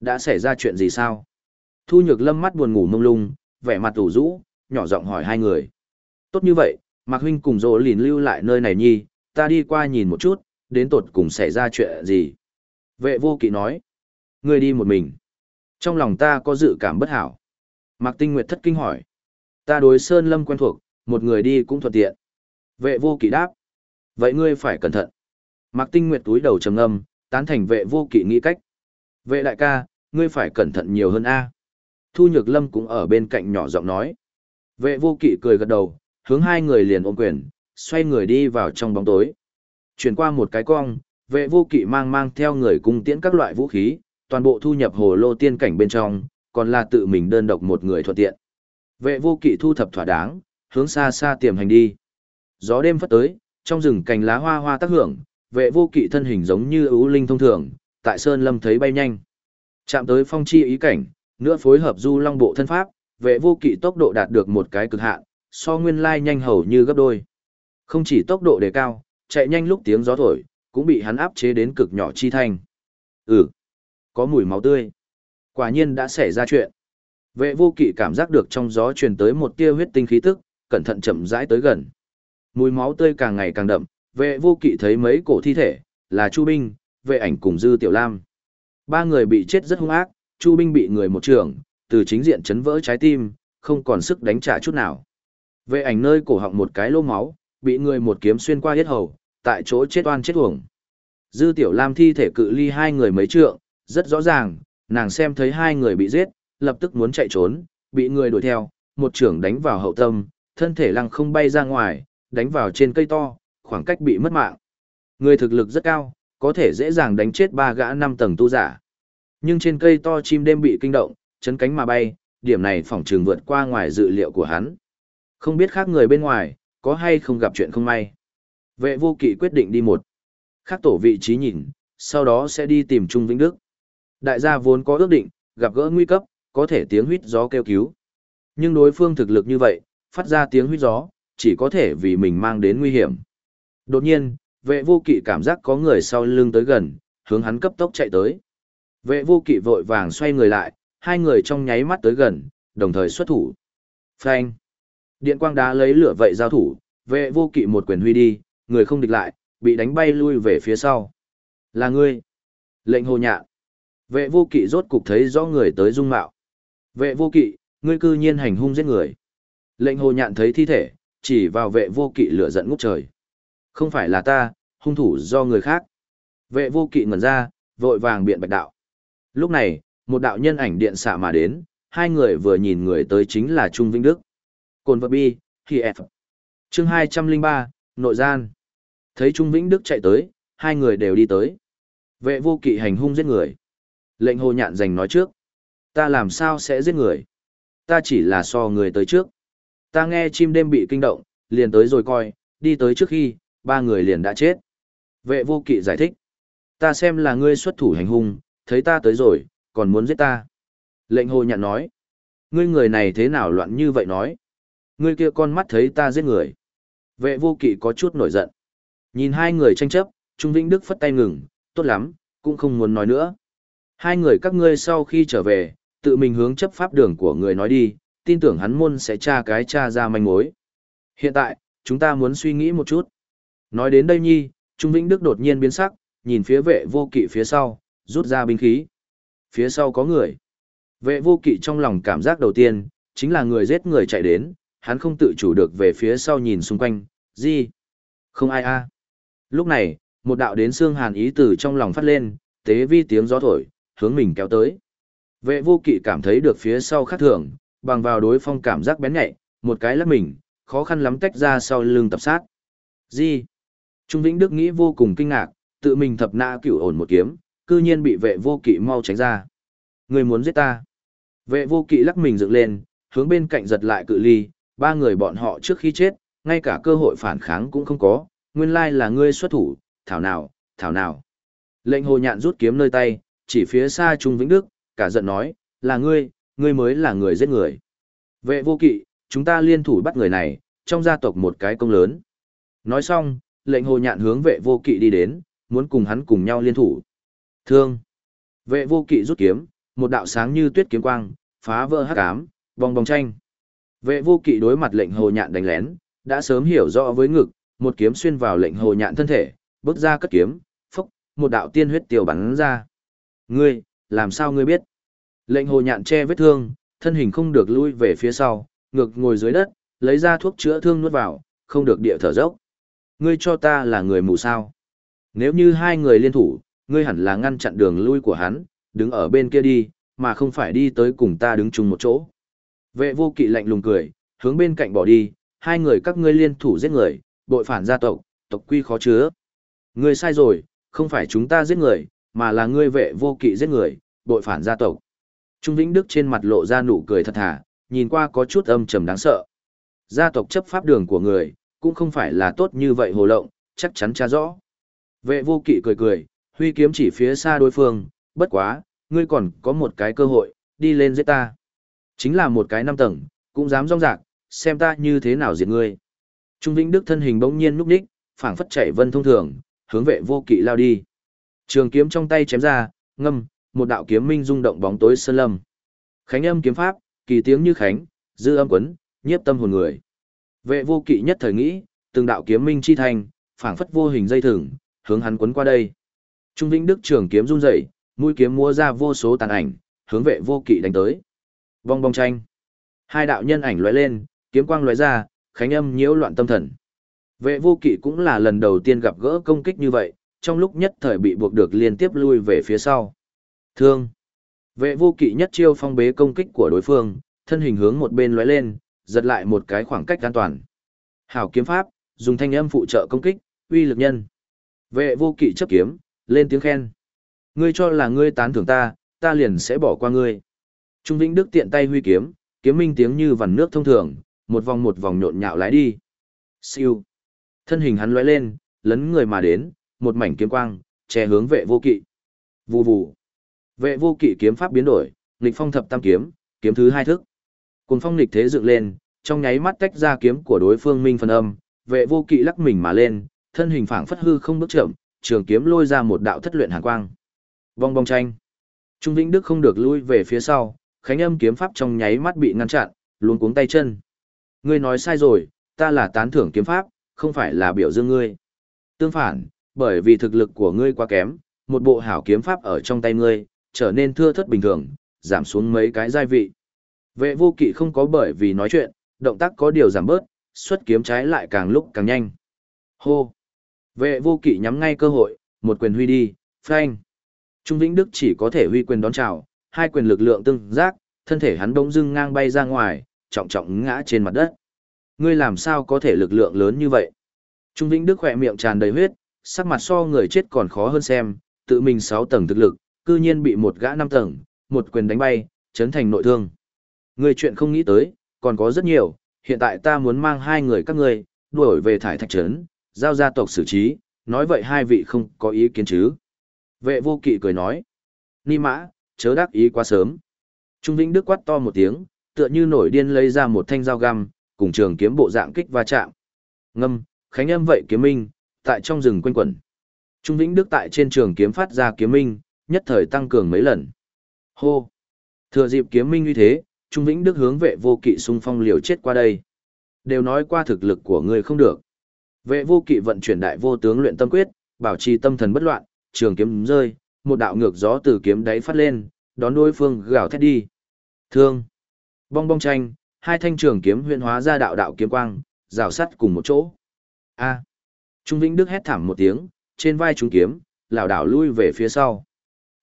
Đã xảy ra chuyện gì sao? Thu nhược lâm mắt buồn ngủ mông lung, vẻ mặt ủ rũ, nhỏ giọng hỏi hai người. Tốt như vậy, Mạc Huynh cùng dỗ lìn lưu lại nơi này nhi, ta đi qua nhìn một chút, đến tột cùng xảy ra chuyện gì. Vệ vô kỵ nói. Ngươi đi một mình. Trong lòng ta có dự cảm bất hảo. Mạc Tinh Nguyệt thất kinh hỏi. Ta đối Sơn Lâm quen thuộc, một người đi cũng thuận tiện. Vệ vô kỵ đáp. Vậy ngươi phải cẩn thận. Mạc Tinh Nguyệt túi đầu trầm ngâm, tán thành vệ vô kỵ nghĩ cách. Vệ đại ca, ngươi phải cẩn thận nhiều hơn a. Thu Nhược Lâm cũng ở bên cạnh nhỏ giọng nói. Vệ vô kỵ cười gật đầu, hướng hai người liền ôm quyền, xoay người đi vào trong bóng tối. Chuyển qua một cái cong, vệ vô kỵ mang mang theo người cung tiễn các loại vũ khí, toàn bộ thu nhập hồ lô tiên cảnh bên trong, còn là tự mình đơn độc một người thuận tiện. Vệ vô kỵ thu thập thỏa đáng, hướng xa xa tiềm hành đi. Gió đêm phất tới, trong rừng cành lá hoa hoa tác hưởng, vệ vô kỵ thân hình giống như ưu linh thông thường, tại sơn lâm thấy bay nhanh. Chạm tới phong chi ý cảnh, nữa phối hợp du long bộ thân pháp, vệ vô kỵ tốc độ đạt được một cái cực hạn, so nguyên lai nhanh hầu như gấp đôi. Không chỉ tốc độ đề cao, chạy nhanh lúc tiếng gió thổi, cũng bị hắn áp chế đến cực nhỏ chi thành, Ừ, có mùi máu tươi. Quả nhiên đã xảy ra chuyện. Vệ vô kỵ cảm giác được trong gió truyền tới một tia huyết tinh khí tức, cẩn thận chậm rãi tới gần. Mùi máu tươi càng ngày càng đậm, vệ vô kỵ thấy mấy cổ thi thể, là Chu Binh, vệ ảnh cùng Dư Tiểu Lam. Ba người bị chết rất hung ác, Chu Binh bị người một trường, từ chính diện chấn vỡ trái tim, không còn sức đánh trả chút nào. Vệ ảnh nơi cổ họng một cái lô máu, bị người một kiếm xuyên qua hết hầu, tại chỗ chết oan chết uổng. Dư Tiểu Lam thi thể cự ly hai người mấy trượng, rất rõ ràng, nàng xem thấy hai người bị giết, lập tức muốn chạy trốn, bị người đuổi theo, một trưởng đánh vào hậu tâm, thân thể lăng không bay ra ngoài, đánh vào trên cây to, khoảng cách bị mất mạng. Người thực lực rất cao, có thể dễ dàng đánh chết ba gã năm tầng tu giả. Nhưng trên cây to chim đêm bị kinh động, chấn cánh mà bay, điểm này phỏng trường vượt qua ngoài dự liệu của hắn. Không biết khác người bên ngoài, có hay không gặp chuyện không may. Vệ vô kỵ quyết định đi một. Khác tổ vị trí nhìn, sau đó sẽ đi tìm Trung Vĩnh Đức. Đại gia vốn có ước định, gặp gỡ nguy cấp, có thể tiếng huýt gió kêu cứu. Nhưng đối phương thực lực như vậy, phát ra tiếng huýt gió, chỉ có thể vì mình mang đến nguy hiểm. Đột nhiên, vệ vô kỵ cảm giác có người sau lưng tới gần, hướng hắn cấp tốc chạy tới. Vệ vô kỵ vội vàng xoay người lại, hai người trong nháy mắt tới gần, đồng thời xuất thủ. Phanh! Điện quang đá lấy lửa vậy giao thủ, vệ vô kỵ một quyền huy đi, người không địch lại, bị đánh bay lui về phía sau. Là ngươi! Lệnh hồ nhạn! Vệ vô kỵ rốt cục thấy rõ người tới dung mạo. Vệ vô kỵ, ngươi cư nhiên hành hung giết người. Lệnh hồ nhạn thấy thi thể, chỉ vào vệ vô kỵ lửa giận ngút trời. Không phải là ta, hung thủ do người khác. Vệ vô kỵ ngẩn ra, vội vàng biện bạch đạo. Lúc này, một đạo nhân ảnh điện xạ mà đến, hai người vừa nhìn người tới chính là Trung Vinh Đức. Cồn vật bi, khi F. Chương 203, Nội gian. Thấy Trung Vĩnh Đức chạy tới, hai người đều đi tới. Vệ vô kỵ hành hung giết người. Lệnh hồ nhạn giành nói trước. Ta làm sao sẽ giết người? Ta chỉ là so người tới trước. Ta nghe chim đêm bị kinh động, liền tới rồi coi, đi tới trước khi, ba người liền đã chết. Vệ vô kỵ giải thích. Ta xem là ngươi xuất thủ hành hung, thấy ta tới rồi, còn muốn giết ta. Lệnh hồ nhạn nói. Ngươi người này thế nào loạn như vậy nói? Ngươi kia con mắt thấy ta giết người. Vệ vô kỵ có chút nổi giận. Nhìn hai người tranh chấp, Trung Vĩnh Đức phất tay ngừng, tốt lắm, cũng không muốn nói nữa. Hai người các ngươi sau khi trở về, tự mình hướng chấp pháp đường của người nói đi, tin tưởng hắn môn sẽ tra cái tra ra manh mối. Hiện tại, chúng ta muốn suy nghĩ một chút. Nói đến đây nhi, Trung Vĩnh Đức đột nhiên biến sắc, nhìn phía vệ vô kỵ phía sau, rút ra binh khí. Phía sau có người. Vệ vô kỵ trong lòng cảm giác đầu tiên, chính là người giết người chạy đến, hắn không tự chủ được về phía sau nhìn xung quanh, gì? Không ai a. Lúc này, Một đạo đến xương hàn ý từ trong lòng phát lên, tế vi tiếng gió thổi, hướng mình kéo tới. Vệ vô kỵ cảm thấy được phía sau khác thường, bằng vào đối phong cảm giác bén nhạy, một cái lắc mình, khó khăn lắm tách ra sau lưng tập sát. Gì? Trung Vĩnh Đức nghĩ vô cùng kinh ngạc, tự mình thập na cửu ổn một kiếm, cư nhiên bị vệ vô kỵ mau tránh ra. Người muốn giết ta. Vệ vô kỵ lắc mình dựng lên, hướng bên cạnh giật lại cự ly, ba người bọn họ trước khi chết, ngay cả cơ hội phản kháng cũng không có, nguyên lai là ngươi xuất thủ, thảo nào, thảo nào. Lệnh hồ nhạn rút kiếm nơi tay, chỉ phía xa Trung Vĩnh Đức, cả giận nói, là ngươi, ngươi mới là người giết người. Vệ vô kỵ, chúng ta liên thủ bắt người này, trong gia tộc một cái công lớn. Nói xong, lệnh hồ nhạn hướng vệ vô kỵ đi đến, muốn cùng hắn cùng nhau liên thủ. Thương. Vệ vô kỵ rút kiếm, một đạo sáng như tuyết kiếm quang, phá vỡ hắc ám, vòng vòng tranh. Vệ vô kỵ đối mặt lệnh hồ nhạn đánh lén, đã sớm hiểu rõ với ngực, một kiếm xuyên vào lệnh hồ nhạn thân thể, bước ra cất kiếm, phốc, một đạo tiên huyết tiêu bắn ra. Ngươi, làm sao ngươi biết? Lệnh hồ nhạn che vết thương, thân hình không được lui về phía sau, ngược ngồi dưới đất, lấy ra thuốc chữa thương nuốt vào, không được địa thở dốc. Ngươi cho ta là người mù sao? Nếu như hai người liên thủ, ngươi hẳn là ngăn chặn đường lui của hắn, đứng ở bên kia đi, mà không phải đi tới cùng ta đứng chung một chỗ. Vệ vô kỵ lạnh lùng cười, hướng bên cạnh bỏ đi, hai người các ngươi liên thủ giết người, bội phản gia tộc, tộc quy khó chứa. Ngươi sai rồi, không phải chúng ta giết người, mà là ngươi vệ vô kỵ giết người, bội phản gia tộc. Trung Vĩnh Đức trên mặt lộ ra nụ cười thật thà, nhìn qua có chút âm trầm đáng sợ. Gia tộc chấp pháp đường của người, cũng không phải là tốt như vậy hồ lộng, chắc chắn tra rõ. Vệ vô kỵ cười cười, huy kiếm chỉ phía xa đối phương, bất quá, ngươi còn có một cái cơ hội, đi lên giết ta. Chính là một cái năm tầng, cũng dám rong rạc, xem ta như thế nào diệt ngươi. Trung Vĩnh Đức thân hình bỗng nhiên núp đích, phảng phất chạy vân thông thường, hướng vệ vô kỵ lao đi. Trường kiếm trong tay chém ra, ngâm, một đạo kiếm minh rung động bóng tối sơn lâm. Khánh âm kiếm pháp, kỳ tiếng như khánh, dư âm quấn, nhiếp tâm hồn người. Vệ vô kỵ nhất thời nghĩ, từng đạo kiếm minh chi thành, phảng phất vô hình dây thừng, hướng hắn quấn qua đây. Trung Vĩnh Đức trường kiếm run rẩy, mũi kiếm múa ra vô số tàn ảnh, hướng vệ vô kỵ đánh tới. Vong bong tranh. Hai đạo nhân ảnh lóe lên, kiếm quang lóe ra, khánh âm nhiễu loạn tâm thần. Vệ vô kỵ cũng là lần đầu tiên gặp gỡ công kích như vậy, trong lúc nhất thời bị buộc được liên tiếp lui về phía sau. Thương. Vệ vô kỵ nhất chiêu phong bế công kích của đối phương, thân hình hướng một bên lóe lên, giật lại một cái khoảng cách an toàn. Hảo kiếm pháp, dùng thanh âm phụ trợ công kích, uy lực nhân. Vệ vô kỵ chấp kiếm, lên tiếng khen. Ngươi cho là ngươi tán thưởng ta, ta liền sẽ bỏ qua ngươi. Trung Vĩnh Đức tiện tay huy kiếm, kiếm minh tiếng như vằn nước thông thường, một vòng một vòng nhộn nhạo lái đi. Siêu. Thân hình hắn lóe lên, lấn người mà đến, một mảnh kiếm quang, che hướng vệ vô kỵ. Vù vù. Vệ vô kỵ kiếm pháp biến đổi, nghịch phong thập tam kiếm, kiếm thứ hai thức. Cùng phong nghịch thế dựng lên, trong nháy mắt tách ra kiếm của đối phương minh phân âm, vệ vô kỵ lắc mình mà lên, thân hình phảng phất hư không bước chậm, trường kiếm lôi ra một đạo thất luyện hàn quang. Vong bong tranh. Trung Vĩnh Đức không được lui về phía sau, khánh âm kiếm pháp trong nháy mắt bị ngăn chặn, luôn cuống tay chân. Ngươi nói sai rồi, ta là tán thưởng kiếm pháp, không phải là biểu dương ngươi. Tương phản, bởi vì thực lực của ngươi quá kém, một bộ hảo kiếm pháp ở trong tay ngươi, trở nên thưa thất bình thường, giảm xuống mấy cái giai vị. Vệ vô kỵ không có bởi vì nói chuyện, động tác có điều giảm bớt, xuất kiếm trái lại càng lúc càng nhanh. Hô! Vệ vô kỵ nhắm ngay cơ hội, một quyền huy đi, phanh. Trung Vĩnh Đức chỉ có thể huy quyền đón chào, hai quyền lực lượng tương giác, thân thể hắn bỗng dưng ngang bay ra ngoài, trọng trọng ngã trên mặt đất. Ngươi làm sao có thể lực lượng lớn như vậy? Trung Vĩnh Đức khỏe miệng tràn đầy huyết, sắc mặt so người chết còn khó hơn xem, tự mình sáu tầng thực lực, cư nhiên bị một gã năm tầng, một quyền đánh bay, chấn thành nội thương. Người chuyện không nghĩ tới, còn có rất nhiều, hiện tại ta muốn mang hai người các ngươi, đuổi về thải thạch trấn, giao gia tộc xử trí, nói vậy hai vị không có ý kiến chứ. Vệ vô kỵ cười nói, ni mã, chớ đắc ý quá sớm. Trung Vĩnh Đức quát to một tiếng, tựa như nổi điên lấy ra một thanh dao găm, cùng trường kiếm bộ dạng kích va chạm. Ngâm, khánh âm vậy kiếm minh, tại trong rừng quanh quẩn. Trung Vĩnh Đức tại trên trường kiếm phát ra kiếm minh, nhất thời tăng cường mấy lần. Hô! Thừa dịp kiếm minh như thế, Trung Vĩnh Đức hướng vệ vô kỵ xung phong liều chết qua đây. Đều nói qua thực lực của người không được. Vệ vô kỵ vận chuyển đại vô tướng luyện tâm quyết, bảo trì tâm thần bất loạn, trường kiếm rơi, một đạo ngược gió từ kiếm đáy phát lên, đón đối phương gào thét đi. Thương! Bong bong tranh, hai thanh trường kiếm huyện hóa ra đạo đạo kiếm quang, rào sắt cùng một chỗ. A! Trung Vĩnh Đức hét thảm một tiếng, trên vai trúng kiếm, lảo đảo lui về phía sau.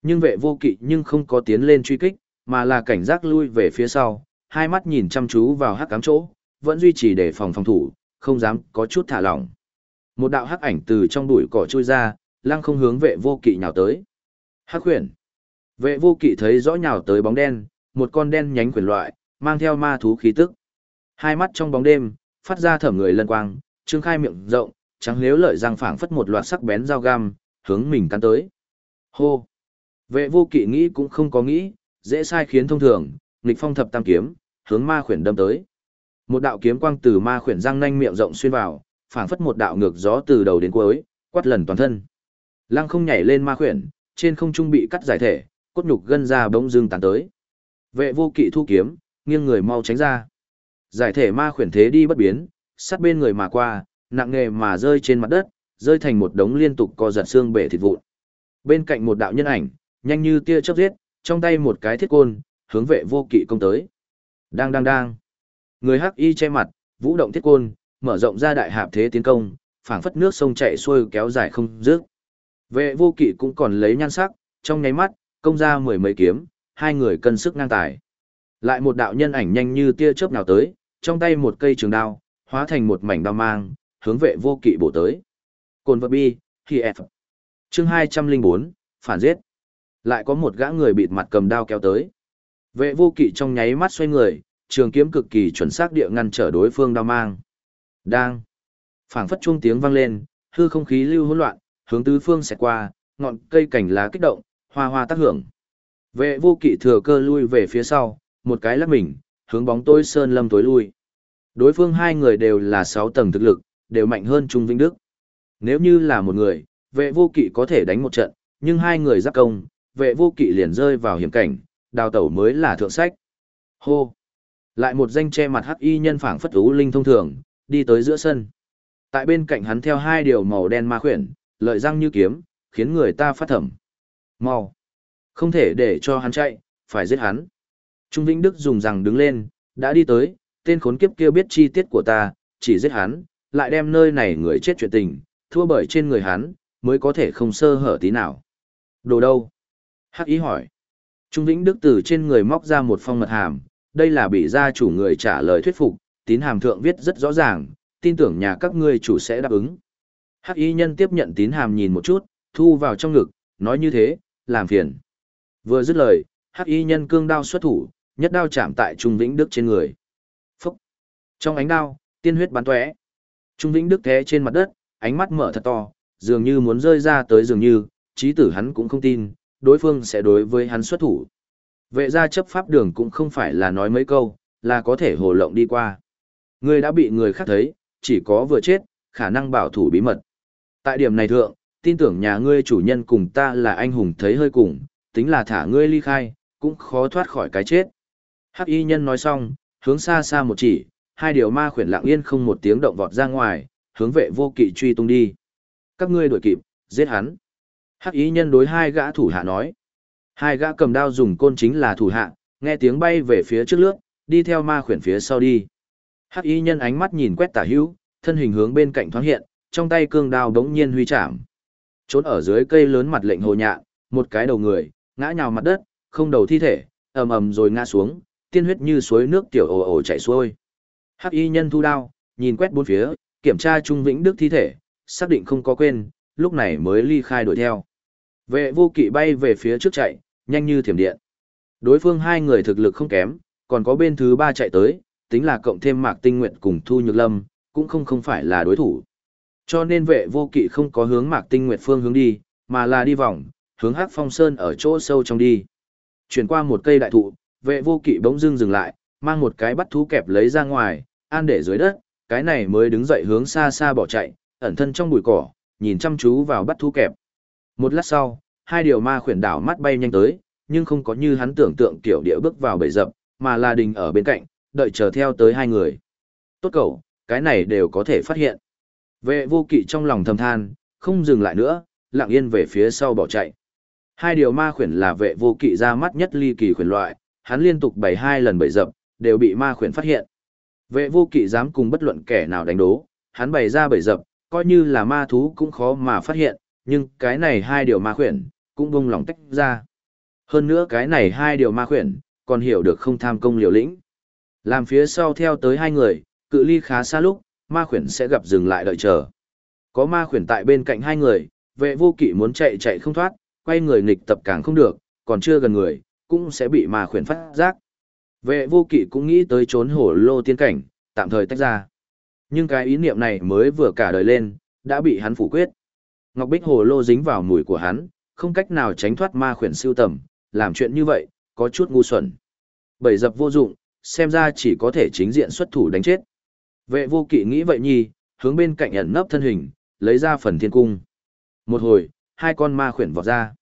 Nhưng vệ vô kỵ nhưng không có tiến lên truy kích, mà là cảnh giác lui về phía sau, hai mắt nhìn chăm chú vào hắc cám chỗ, vẫn duy trì để phòng phòng thủ, không dám có chút thả lỏng. Một đạo hắc ảnh từ trong bụi cỏ trôi ra, lăng không hướng vệ vô kỵ nhào tới. Hắc khuyển. Vệ vô kỵ thấy rõ nhào tới bóng đen, một con đen nhánh khuyển loại, mang theo ma thú khí tức. Hai mắt trong bóng đêm, phát ra thẩm người lân quang, trương khai miệng rộng, trắng nếu lợi răng phảng phất một loạt sắc bén dao găm, hướng mình cắn tới. Hô! Vệ vô kỵ nghĩ cũng không có nghĩ, dễ sai khiến thông thường, nghịch phong thập tam kiếm, hướng ma khuyển đâm tới. Một đạo kiếm quang từ ma khuyển răng nanh miệng rộng xuyên vào, phảng phất một đạo ngược gió từ đầu đến cuối, quát lần toàn thân. Lăng không nhảy lên ma khuyển, trên không trung bị cắt giải thể, cốt nhục gân ra bỗng dưng tàn tới. Vệ vô kỵ thu kiếm, nghiêng người mau tránh ra. Giải thể ma khuyển thế đi bất biến, sát bên người mà qua, nặng nghề mà rơi trên mặt đất, rơi thành một đống liên tục co giật xương bể thịt vụn. Bên cạnh một đạo nhân ảnh, nhanh như tia chớp giết, trong tay một cái thiết côn, hướng vệ vô kỵ công tới. Đang đang đang. Người hắc y che mặt, vũ động thiết côn, mở rộng ra đại hạp thế tiến công, phảng phất nước sông chảy xuôi kéo dài không dứt. Vệ vô kỵ cũng còn lấy nhan sắc, trong nháy mắt, công ra mười mấy kiếm, hai người cân sức ngang tài. Lại một đạo nhân ảnh nhanh như tia chớp nào tới, trong tay một cây trường đao, hóa thành một mảnh đao mang, hướng vệ vô kỵ bổ tới. Cồn vật bi, khi F. Chương 204, phản giết. Lại có một gã người bịt mặt cầm đao kéo tới. Vệ vô kỵ trong nháy mắt xoay người, trường kiếm cực kỳ chuẩn xác địa ngăn trở đối phương đao mang. Đang. phảng phất chuông tiếng vang lên, hư không khí lưu hỗn loạn, hướng tứ phương xẹt qua, ngọn cây cảnh lá kích động, hoa hoa tác hưởng. Vệ vô kỵ thừa cơ lui về phía sau, một cái lắc mình, hướng bóng tối sơn lâm tối lui. Đối phương hai người đều là sáu tầng thực lực, đều mạnh hơn Trung Vinh Đức. Nếu như là một người, vệ vô kỵ có thể đánh một trận, nhưng hai người giáp công, vệ vô kỵ liền rơi vào hiểm cảnh, đào tẩu mới là thượng sách. Hô! Lại một danh che mặt hắc y nhân phảng phất ú linh thông thường, đi tới giữa sân. Tại bên cạnh hắn theo hai điều màu đen ma khuyển, lợi răng như kiếm, khiến người ta phát thẩm. Mau! Không thể để cho hắn chạy, phải giết hắn. Trung Vĩnh Đức dùng rằng đứng lên, đã đi tới, tên khốn kiếp kia biết chi tiết của ta, chỉ giết hắn, lại đem nơi này người chết chuyện tình, thua bởi trên người hắn, mới có thể không sơ hở tí nào. Đồ đâu? Hắc ý hỏi. Trung Vĩnh Đức từ trên người móc ra một phong mật hàm, đây là bị gia chủ người trả lời thuyết phục, tín hàm thượng viết rất rõ ràng, tin tưởng nhà các ngươi chủ sẽ đáp ứng. Hắc y nhân tiếp nhận tín hàm nhìn một chút, thu vào trong ngực, nói như thế, làm phiền. Vừa dứt lời, hắc y nhân cương đao xuất thủ, nhất đao chạm tại Trung Vĩnh Đức trên người. Phúc! Trong ánh đao, tiên huyết bắn tóe. Trung Vĩnh Đức thế trên mặt đất, ánh mắt mở thật to, dường như muốn rơi ra tới dường như, trí tử hắn cũng không tin, đối phương sẽ đối với hắn xuất thủ. Vệ gia chấp pháp đường cũng không phải là nói mấy câu, là có thể hồ lộng đi qua. Người đã bị người khác thấy, chỉ có vừa chết, khả năng bảo thủ bí mật. Tại điểm này thượng, tin tưởng nhà ngươi chủ nhân cùng ta là anh hùng thấy hơi cùng, tính là thả ngươi ly khai, cũng khó thoát khỏi cái chết. Hắc y nhân nói xong, hướng xa xa một chỉ, hai điều ma khuyển lặng yên không một tiếng động vọt ra ngoài, hướng vệ vô kỵ truy tung đi. Các ngươi đuổi kịp, giết hắn. Hắc y nhân đối hai gã thủ hạ nói. Hai gã cầm đao dùng côn chính là thủ hạ, nghe tiếng bay về phía trước lướt, đi theo ma khuyển phía sau đi. Hắc y nhân ánh mắt nhìn quét tả hữu, thân hình hướng bên cạnh thoáng hiện, trong tay cương đao đống nhiên huy chạm. Trốn ở dưới cây lớn mặt lệnh hồ nhạ, một cái đầu người, ngã nhào mặt đất, không đầu thi thể, ầm ầm rồi ngã xuống, tiên huyết như suối nước tiểu ồ ồ chảy xuôi. Hắc y nhân thu đao, nhìn quét bốn phía, kiểm tra Trung Vĩnh Đức thi thể, xác định không có quên, lúc này mới ly khai đuổi theo. Vệ vô kỵ bay về phía trước chạy, nhanh như thiểm điện. Đối phương hai người thực lực không kém, còn có bên thứ ba chạy tới, tính là cộng thêm mạc tinh nguyện cùng thu nhược lâm, cũng không không phải là đối thủ. Cho nên vệ vô kỵ không có hướng mạc tinh nguyệt phương hướng đi, mà là đi vòng, hướng hắc phong sơn ở chỗ sâu trong đi. Chuyển qua một cây đại thụ, vệ vô kỵ bỗng dưng dừng lại, mang một cái bắt thú kẹp lấy ra ngoài, an để dưới đất, cái này mới đứng dậy hướng xa xa bỏ chạy, ẩn thân trong bụi cỏ, nhìn chăm chú vào bắt thú kẹp. Một lát sau, hai điều ma khuyển đảo mắt bay nhanh tới, nhưng không có như hắn tưởng tượng kiểu địa bước vào bầy dập, mà là đình ở bên cạnh, đợi chờ theo tới hai người. Tốt cậu, cái này đều có thể phát hiện. Vệ vô kỵ trong lòng thầm than, không dừng lại nữa, lặng yên về phía sau bỏ chạy. Hai điều ma khuyển là vệ vô kỵ ra mắt nhất ly kỳ khuyển loại, hắn liên tục bảy hai lần bày dập, đều bị ma khuyển phát hiện. Vệ vô kỵ dám cùng bất luận kẻ nào đánh đố, hắn bày ra bày dập, coi như là ma thú cũng khó mà phát hiện, nhưng cái này hai điều ma khuyển, cũng bông lòng tách ra. Hơn nữa cái này hai điều ma khuyển, còn hiểu được không tham công liều lĩnh. Làm phía sau theo tới hai người, cự ly khá xa lúc, ma khuyển sẽ gặp dừng lại đợi chờ. Có ma khuyển tại bên cạnh hai người, vệ vô kỵ muốn chạy chạy không thoát, quay người nghịch tập càng không được, còn chưa gần người, cũng sẽ bị ma khuyển phát giác. Vệ vô kỵ cũng nghĩ tới trốn hổ lô tiên cảnh, tạm thời tách ra. Nhưng cái ý niệm này mới vừa cả đời lên, đã bị hắn phủ quyết. Ngọc Bích hồ lô dính vào mùi của hắn, không cách nào tránh thoát ma khuyển siêu tầm, làm chuyện như vậy, có chút ngu xuẩn. Bảy dập vô dụng, xem ra chỉ có thể chính diện xuất thủ đánh chết. Vệ vô kỵ nghĩ vậy nhi, hướng bên cạnh ẩn nấp thân hình, lấy ra phần thiên cung. Một hồi, hai con ma khuyển vọt ra.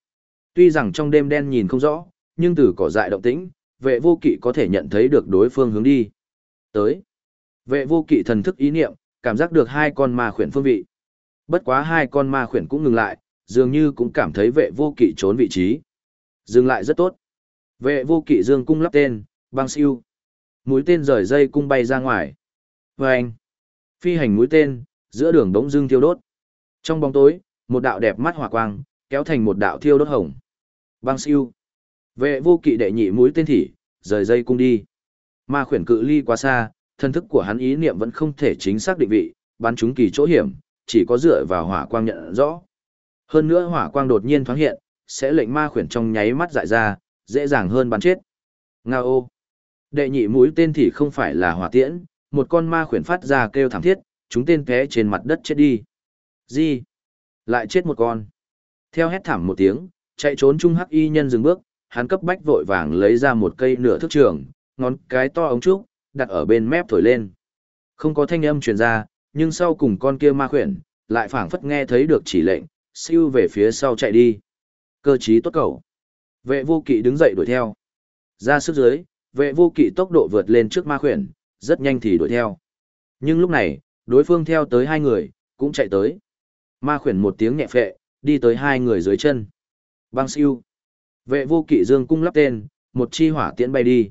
Tuy rằng trong đêm đen nhìn không rõ, nhưng từ cỏ dại động tĩnh, vệ vô kỵ có thể nhận thấy được đối phương hướng đi. Tới. Vệ vô kỵ thần thức ý niệm, cảm giác được hai con ma khuyển phương vị. Bất quá hai con ma khuyển cũng ngừng lại, dường như cũng cảm thấy vệ vô kỵ trốn vị trí. Dừng lại rất tốt. Vệ vô kỵ dương cung lắp tên, băng siêu. Mũi tên rời dây cung bay ra ngoài. Và anh. Phi hành mũi tên, giữa đường đống dương thiêu đốt. Trong bóng tối, một đạo đẹp mắt hỏa quang, kéo thành một đạo thiêu đốt hồng. Băng siêu. Vệ vô kỵ đệ nhị mũi tên thỉ, rời dây cung đi. Ma khuyển cự ly quá xa, thân thức của hắn ý niệm vẫn không thể chính xác định vị, bắn chúng kỳ chỗ hiểm, chỉ có dựa vào hỏa quang nhận rõ. Hơn nữa hỏa quang đột nhiên thoáng hiện, sẽ lệnh ma khuyển trong nháy mắt dại ra, dễ dàng hơn bắn chết. Ngao Đệ nhị mũi tên thì không phải là hỏa tiễn, một con ma khuyển phát ra kêu thảm thiết, chúng tên té trên mặt đất chết đi. Gì? Lại chết một con. Theo hét thảm một tiếng, chạy trốn trung hắc y nhân dừng bước, hắn cấp bách vội vàng lấy ra một cây nửa thước trường, ngón cái to ống trúc, đặt ở bên mép thổi lên. Không có thanh âm truyền ra, nhưng sau cùng con kia ma khuyển, lại phảng phất nghe thấy được chỉ lệnh, siêu về phía sau chạy đi. Cơ trí tốt cầu. Vệ vô kỵ đứng dậy đuổi theo. Ra sức dưới, vệ vô kỵ tốc độ vượt lên trước ma khuyển, rất nhanh thì đuổi theo. Nhưng lúc này, đối phương theo tới hai người, cũng chạy tới. Ma khuyển một tiếng nhẹ phệ, đi tới hai người dưới chân. Bang siêu. Vệ vô kỵ dương cung lắp tên, một chi hỏa tiễn bay đi.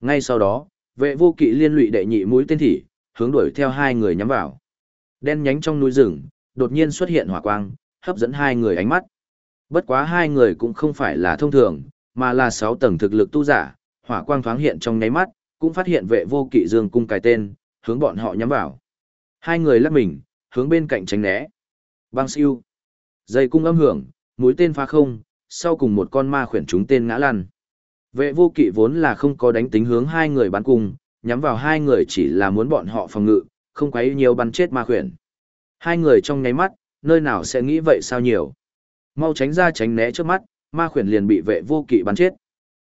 Ngay sau đó, vệ vô kỵ liên lụy đệ nhị mũi tên thỉ, hướng đuổi theo hai người nhắm vào. Đen nhánh trong núi rừng, đột nhiên xuất hiện hỏa quang, hấp dẫn hai người ánh mắt. Bất quá hai người cũng không phải là thông thường, mà là sáu tầng thực lực tu giả, hỏa quang thoáng hiện trong nháy mắt, cũng phát hiện vệ vô kỵ dương cung cài tên, hướng bọn họ nhắm vào. Hai người lắc mình, hướng bên cạnh tránh né. Bang siêu. Dây cung âm hưởng, mũi tên phá không, sau cùng một con ma khuyển chúng tên ngã lăn. Vệ vô kỵ vốn là không có đánh tính hướng hai người bắn cung, nhắm vào hai người chỉ là muốn bọn họ phòng ngự, không quấy nhiều bắn chết ma khuyển. Hai người trong nháy mắt, nơi nào sẽ nghĩ vậy sao nhiều. Mau tránh ra tránh né trước mắt, ma khuyển liền bị vệ vô kỵ bắn chết.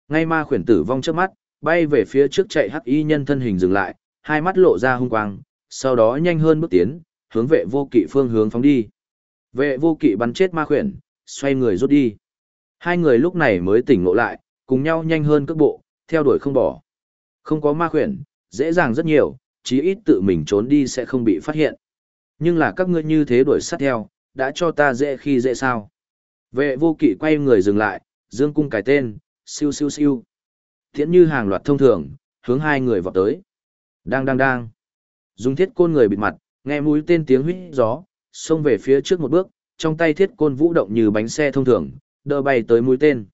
Ngay ma khuyển tử vong trước mắt, bay về phía trước chạy hắc y nhân thân hình dừng lại, hai mắt lộ ra hung quang, sau đó nhanh hơn bước tiến, hướng vệ vô kỵ phương hướng phóng đi. Vệ vô kỵ bắn chết ma khuyển, xoay người rút đi. Hai người lúc này mới tỉnh ngộ lại, cùng nhau nhanh hơn cước bộ, theo đuổi không bỏ. Không có ma khuyển, dễ dàng rất nhiều, chí ít tự mình trốn đi sẽ không bị phát hiện. Nhưng là các ngươi như thế đuổi sát theo, đã cho ta dễ khi dễ sao. Vệ vô kỵ quay người dừng lại, dương cung cài tên, siêu siêu siêu. Thiện như hàng loạt thông thường, hướng hai người vọt tới. Đang đang đang. Dùng thiết côn người bịt mặt, nghe mũi tên tiếng huýt gió, xông về phía trước một bước, trong tay thiết côn vũ động như bánh xe thông thường, đỡ bay tới mũi tên.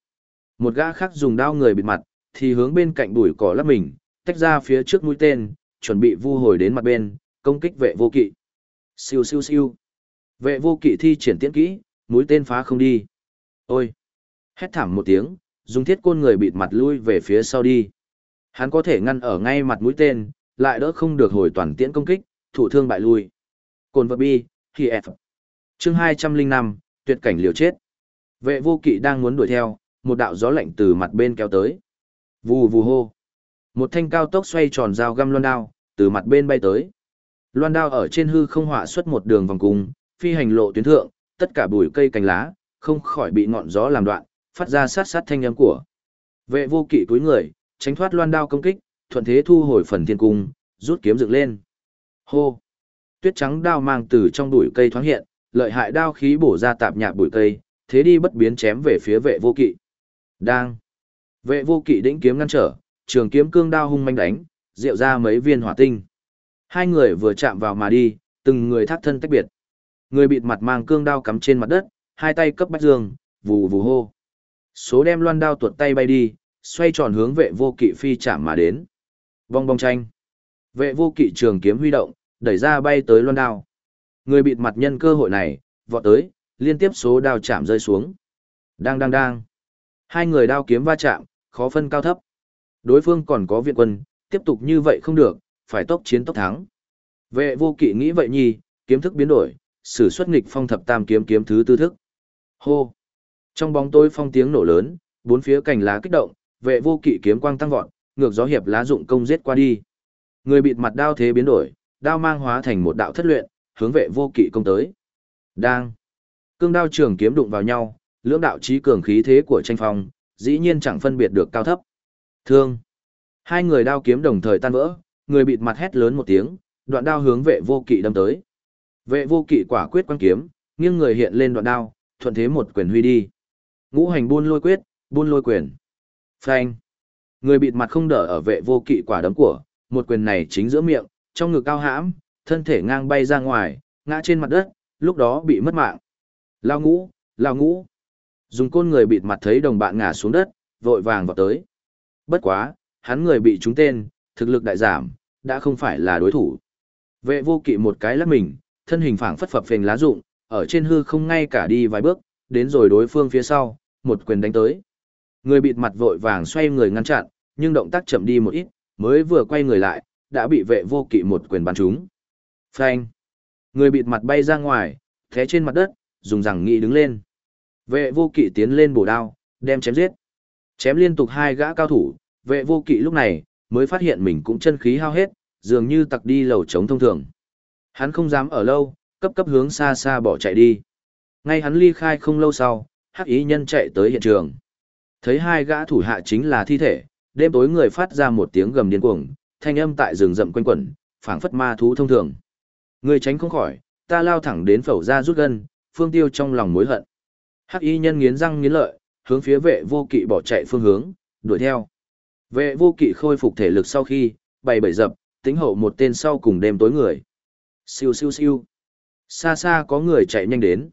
Một gã khác dùng đao người bịt mặt, thì hướng bên cạnh bụi cỏ lắp mình, tách ra phía trước mũi tên, chuẩn bị vu hồi đến mặt bên, công kích vệ vô kỵ. Siêu siêu siêu. Vệ vô kỵ thi triển tiễn kỹ, mũi tên phá không đi. Ôi! Hét thảm một tiếng, dùng thiết côn người bịt mặt lui về phía sau đi. Hắn có thể ngăn ở ngay mặt mũi tên, lại đỡ không được hồi toàn tiễn công kích, thủ thương bại lui. Cồn vật bi, thì F. Chương 205, tuyệt cảnh liều chết. Vệ vô kỵ đang muốn đuổi theo, một đạo gió lạnh từ mặt bên kéo tới. Vù vù hô. Một thanh cao tốc xoay tròn dao găm loan đao, từ mặt bên bay tới. Loan đao ở trên hư không họa xuất một đường vòng cung, phi hành lộ tuyến thượng, tất cả bụi cây cành lá, không khỏi bị ngọn gió làm đoạn, phát ra sát sát thanh âm của. Vệ vô kỵ túi người, tránh thoát loan đao công kích, thuận thế thu hồi phần thiên cung, rút kiếm dựng lên. Hô! Tuyết trắng đao mang từ trong bụi cây thoáng hiện, lợi hại đao khí bổ ra tạp nhạc bụi cây, thế đi bất biến chém về phía vệ vô kỵ. Đang! Vệ vô kỵ đĩnh kiếm ngăn trở, trường kiếm cương đao hung manh đánh, rượu ra mấy viên hỏa tinh. Hai người vừa chạm vào mà đi, từng người thác thân tách biệt. Người bịt mặt mang cương đao cắm trên mặt đất, hai tay cấp bách dương, vù vù hô. Số đem loan đao tuột tay bay đi, xoay tròn hướng vệ vô kỵ phi chạm mà đến. Vong bong tranh. Vệ vô kỵ trường kiếm huy động, đẩy ra bay tới loan đao. Người bịt mặt nhân cơ hội này, vọt tới, liên tiếp số đao chạm rơi xuống. Đang đang đang. Hai người đao kiếm va chạm, khó phân cao thấp. Đối phương còn có viện quân, tiếp tục như vậy không được, phải tốc chiến tốc thắng. Vệ vô kỵ nghĩ vậy nhi, kiếm thức biến đổi, sử xuất nghịch phong thập tam kiếm kiếm thứ tư thức. Hô! Trong bóng tối phong tiếng nổ lớn, bốn phía cành lá kích động, vệ vô kỵ kiếm quang tăng vọt, ngược gió hiệp lá dụng công giết qua đi. Người bịt mặt đao thế biến đổi, đao mang hóa thành một đạo thất luyện, hướng vệ vô kỵ công tới. Đang. Cương đao trường kiếm đụng vào nhau, lưỡng đạo trí cường khí thế của tranh phong, dĩ nhiên chẳng phân biệt được cao thấp. Thương. Hai người đao kiếm đồng thời tan vỡ, người bịt mặt hét lớn một tiếng, đoạn đao hướng vệ vô kỵ đâm tới. Vệ vô kỵ quả quyết quan kiếm, nghiêng người hiện lên đoạn đao, thuận thế một quyền huy đi. Ngũ hành buôn lôi quyết, buôn lôi quyền. Phanh. Người bịt mặt không đỡ ở vệ vô kỵ quả đấm của, một quyền này chính giữa miệng, trong ngực cao hãm, thân thể ngang bay ra ngoài, ngã trên mặt đất, lúc đó bị mất mạng. Lao ngũ, lao ngũ. Dùng côn người bịt mặt thấy đồng bạn ngã xuống đất, vội vàng vào tới. Bất quá, hắn người bị trúng tên, thực lực đại giảm, đã không phải là đối thủ. Vệ vô kỵ một cái lắc mình, thân hình phảng phất phập phình lá rụng, ở trên hư không ngay cả đi vài bước, đến rồi đối phương phía sau, một quyền đánh tới. Người bịt mặt vội vàng xoay người ngăn chặn, nhưng động tác chậm đi một ít, mới vừa quay người lại, đã bị vệ vô kỵ một quyền bắn trúng. Phanh! Người bịt mặt bay ra ngoài, thế trên mặt đất, dùng rằng nghị đứng lên. Vệ vô kỵ tiến lên bổ đao, đem chém giết. Chém liên tục hai gã cao thủ, vệ vô kỵ lúc này, mới phát hiện mình cũng chân khí hao hết, dường như tặc đi lầu trống thông thường. Hắn không dám ở lâu, cấp cấp hướng xa xa bỏ chạy đi. Ngay hắn ly khai không lâu sau, hắc ý nhân chạy tới hiện trường. Thấy hai gã thủ hạ chính là thi thể, đêm tối người phát ra một tiếng gầm điên cuồng, thanh âm tại rừng rậm quanh quẩn, phảng phất ma thú thông thường. Người tránh không khỏi, ta lao thẳng đến phẩu ra rút gân, phương tiêu trong lòng mối hận. Hắc y nhân nghiến răng nghiến lợi, hướng phía vệ vô kỵ bỏ chạy phương hướng, đuổi theo. Vệ vô kỵ khôi phục thể lực sau khi, bày bảy dập, tính hậu một tên sau cùng đêm tối người. Siêu siêu siêu. Xa xa có người chạy nhanh đến.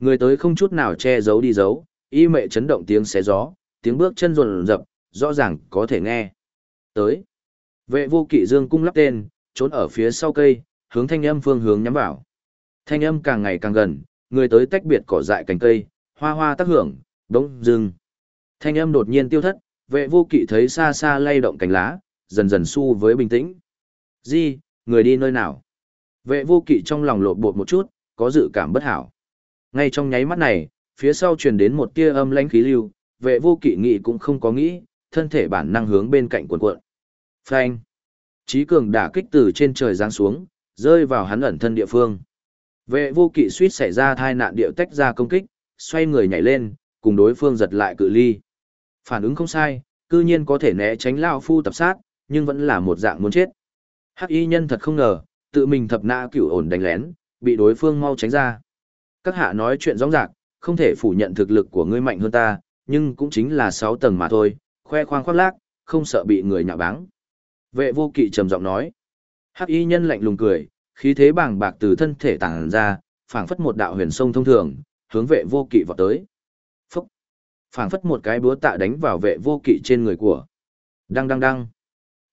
Người tới không chút nào che giấu đi giấu, y mệ chấn động tiếng xé gió, tiếng bước chân rồn rập, rõ ràng có thể nghe. Tới. Vệ vô kỵ dương cung lắp tên, trốn ở phía sau cây, hướng thanh âm phương hướng nhắm vào. Thanh âm càng ngày càng gần, người tới tách biệt cỏ dại cành cây, hoa hoa tác hưởng, đống dừng. Thanh âm đột nhiên tiêu thất, vệ vô kỵ thấy xa xa lay động cành lá, dần dần su với bình tĩnh. Di, người đi nơi nào? Vệ vô kỵ trong lòng lột bột một chút, có dự cảm bất hảo. Ngay trong nháy mắt này, phía sau truyền đến một tia âm lãnh khí lưu, vệ vô kỵ nghị cũng không có nghĩ, thân thể bản năng hướng bên cạnh cuộn cuộn. Phanh. Chí cường đả kích từ trên trời giáng xuống, rơi vào hắn ẩn thân địa phương. Vệ vô kỵ suýt xảy ra thai nạn điệu tách ra công kích, xoay người nhảy lên, cùng đối phương giật lại cự ly. Phản ứng không sai, cư nhiên có thể né tránh lao phu tập sát, nhưng vẫn là một dạng muốn chết. Hắc y nhân thật không ngờ, tự mình thập nã cửu ổn đánh lén, bị đối phương mau tránh ra. Các hạ nói chuyện rõ ràng, không thể phủ nhận thực lực của ngươi mạnh hơn ta, nhưng cũng chính là 6 tầng mà thôi, khoe khoang khoác lác, không sợ bị người nhạo báng. Vệ vô kỵ trầm giọng nói. Hắc y nhân lạnh lùng cười, khí thế bàng bạc từ thân thể tàng ra, phảng phất một đạo huyền sông thông thường, hướng vệ vô kỵ vọt tới. Phúc! phảng phất một cái búa tạ đánh vào vệ vô kỵ trên người của. Đăng đăng đăng!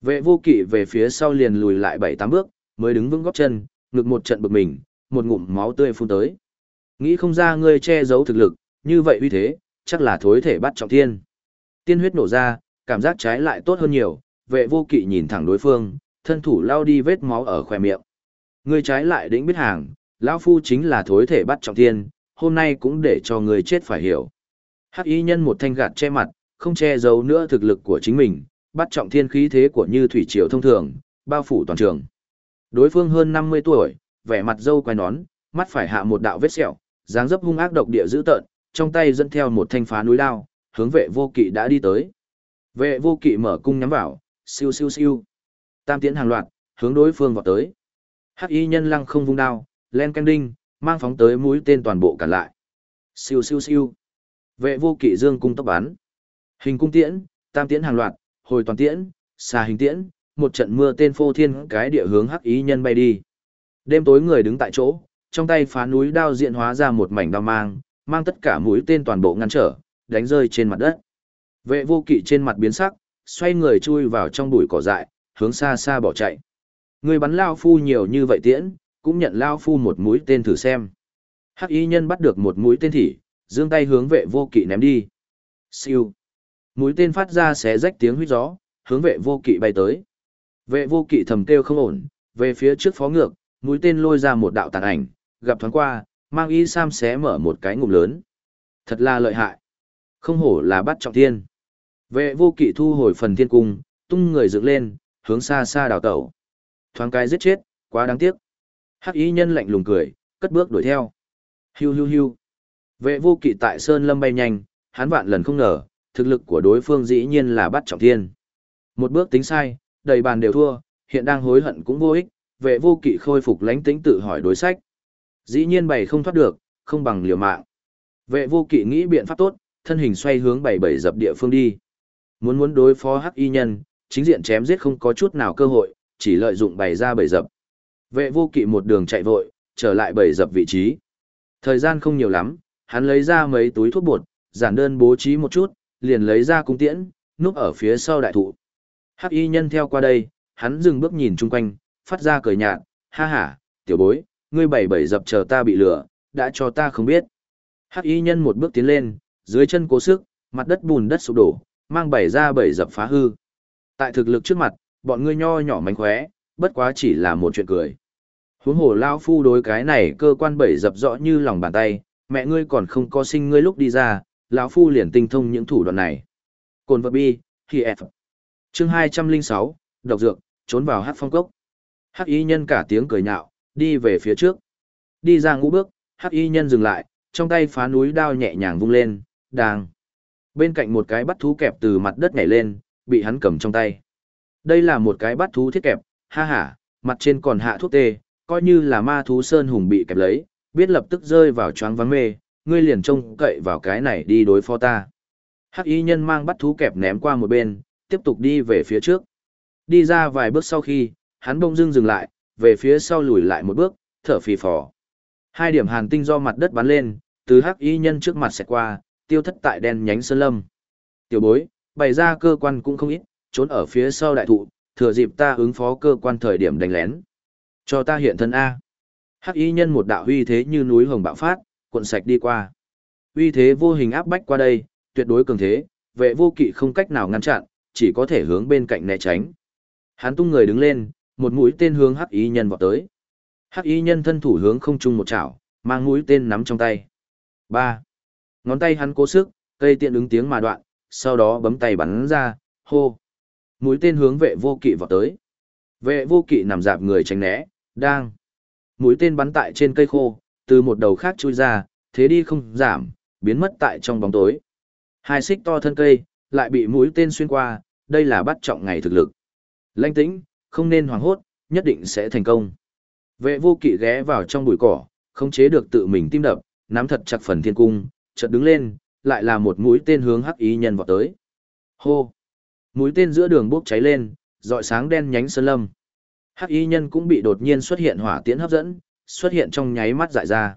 Vệ vô kỵ về phía sau liền lùi lại bảy tám bước, mới đứng vững góc chân, ngực một trận bực mình, một ngụm máu tươi phun tới. Nghĩ không ra ngươi che giấu thực lực, như vậy uy thế, chắc là thối thể bắt trọng thiên. Tiên huyết nổ ra, cảm giác trái lại tốt hơn nhiều, vệ vô kỵ nhìn thẳng đối phương, thân thủ lao đi vết máu ở khỏe miệng. Ngươi trái lại đĩnh biết hàng, lão phu chính là thối thể bắt trọng thiên, hôm nay cũng để cho ngươi chết phải hiểu. Hắc y nhân một thanh gạt che mặt, không che giấu nữa thực lực của chính mình, bắt trọng thiên khí thế của như thủy triều thông thường, bao phủ toàn trường. Đối phương hơn 50 tuổi, vẻ mặt dâu quai nón, mắt phải hạ một đạo vết sẹo, dáng dấp hung ác độc địa dữ tợn, trong tay dẫn theo một thanh phá núi đao hướng vệ vô kỵ đã đi tới. Vệ vô kỵ mở cung nhắm vào, siêu siêu siêu. Tam tiến hàng loạt, hướng đối phương vào tới. Hắc y nhân lăng không vung đao, len canh đinh, mang phóng tới mũi tên toàn bộ cản lại. Siêu siêu siêu. Vệ vô kỵ dương cung tốc bắn. Hình cung tiễn, tam tiễn hàng loạt, hồi toàn tiễn, xà hình tiễn, một trận mưa tên phô thiên cái địa hướng hắc ý nhân bay đi. Đêm tối người đứng tại chỗ, trong tay phá núi đao diện hóa ra một mảnh đao mang, mang tất cả mũi tên toàn bộ ngăn trở, đánh rơi trên mặt đất. Vệ vô kỵ trên mặt biến sắc, xoay người chui vào trong bụi cỏ dại, hướng xa xa bỏ chạy. Người bắn Lao Phu nhiều như vậy tiễn, cũng nhận Lao Phu một mũi tên thử xem. Hắc y nhân bắt được một mũi tên thỉ, giương tay hướng vệ vô kỵ ném đi. Siêu. Mũi tên phát ra xé rách tiếng huyết gió, hướng vệ vô kỵ bay tới. Vệ vô kỵ thầm kêu không ổn, về phía trước phó ngược, mũi tên lôi ra một đạo tàn ảnh, gặp thoáng qua, mang y sam xé mở một cái ngụm lớn. Thật là lợi hại. Không hổ là bắt trọng thiên. Vệ vô kỵ thu hồi phần thiên cung, tung người dựng lên, hướng xa xa đào tẩu. Thoáng cái giết chết, quá đáng tiếc. Hắc y nhân lạnh lùng cười, cất bước đuổi theo. Hiu hiu hiu. Vệ vô kỵ tại Sơn Lâm bay nhanh, hắn vạn lần không ngờ, thực lực của đối phương dĩ nhiên là bắt trọng thiên. Một bước tính sai, đầy bàn đều thua, hiện đang hối hận cũng vô ích, vệ vô kỵ khôi phục lánh tính tự hỏi đối sách. Dĩ nhiên bày không thoát được, không bằng liều mạng. Vệ vô kỵ nghĩ biện pháp tốt, thân hình xoay hướng bảy bảy dập địa phương đi. Muốn muốn đối phó hắc y nhân, chính diện chém giết không có chút nào cơ hội, chỉ lợi dụng bày ra bảy dập. Vệ vô kỵ một đường chạy vội, trở lại bảy dập vị trí. Thời gian không nhiều lắm, hắn lấy ra mấy túi thuốc bột, giản đơn bố trí một chút, liền lấy ra cung tiễn, núp ở phía sau đại thụ. Hắc y nhân theo qua đây, hắn dừng bước nhìn chung quanh, phát ra cười nhạt, ha ha, tiểu bối, ngươi bảy bảy dập chờ ta bị lửa, đã cho ta không biết. Hắc y nhân một bước tiến lên, dưới chân cố sức, mặt đất bùn đất sụp đổ, mang bảy ra bảy dập phá hư. Tại thực lực trước mặt, bọn ngươi nho nhỏ mánh khóe, bất quá chỉ là một chuyện cười. Huống hồ lao phu đối cái này cơ quan bảy dập rõ như lòng bàn tay, mẹ ngươi còn không có sinh ngươi lúc đi ra, lão phu liền tinh thông những thủ đoạn này. Cồn vật bi, thì F. Chương 206, độc dược, trốn vào hát phong cốc. Hắc y nhân cả tiếng cười nhạo, đi về phía trước. Đi ra ngũ bước, hắc y nhân dừng lại, trong tay phá núi đao nhẹ nhàng vung lên, đang. Bên cạnh một cái bắt thú kẹp từ mặt đất nhảy lên, bị hắn cầm trong tay. Đây là một cái bắt thú thiết kẹp, ha ha, mặt trên còn hạ thuốc tê, coi như là ma thú sơn hùng bị kẹp lấy, biết lập tức rơi vào choáng vắng mê, ngươi liền trông cậy vào cái này đi đối phó ta. Hắc y nhân mang bắt thú kẹp ném qua một bên, tiếp tục đi về phía trước. Đi ra vài bước sau khi, hắn bông dưng dừng lại, về phía sau lùi lại một bước, thở phì phò. Hai điểm hàn tinh do mặt đất bắn lên, từ hắc y nhân trước mặt sẽ qua, tiêu thất tại đen nhánh sơn lâm. Tiểu bối, bày ra cơ quan cũng không ít, trốn ở phía sau đại thụ, thừa dịp ta ứng phó cơ quan thời điểm đánh lén. Cho ta hiện thân A. Hắc y nhân một đạo huy thế như núi hồng bạo phát, cuộn sạch đi qua. Uy thế vô hình áp bách qua đây, tuyệt đối cường thế, vệ vô kỵ không cách nào ngăn chặn, chỉ có thể hướng bên cạnh né tránh. Hắn tung người đứng lên, một mũi tên hướng hắc y nhân vọt tới. Hắc y nhân thân thủ hướng không trung một chảo, mang mũi tên nắm trong tay. Ba, Ngón tay hắn cố sức, cây tiện ứng tiếng mà đoạn, sau đó bấm tay bắn ra, hô. Mũi tên hướng vệ vô kỵ vọt tới. Vệ vô kỵ nằm dạp người tránh né, đang. Mũi tên bắn tại trên cây khô, từ một đầu khác chui ra, thế đi không giảm, biến mất tại trong bóng tối. Hai xích to thân cây, lại bị mũi tên xuyên qua, đây là bắt trọng ngày thực lực. Lanh tĩnh, không nên hoảng hốt, nhất định sẽ thành công. Vệ vô kỵ ghé vào trong bụi cỏ, không chế được tự mình tim đập, nắm thật chặt phần thiên cung, chợt đứng lên, lại là một mũi tên hướng hắc ý nhân vọt tới. Hô! Mũi tên giữa đường bốc cháy lên, dọi sáng đen nhánh sơn lâm. Hắc y nhân cũng bị đột nhiên xuất hiện hỏa tiễn hấp dẫn, xuất hiện trong nháy mắt dại ra.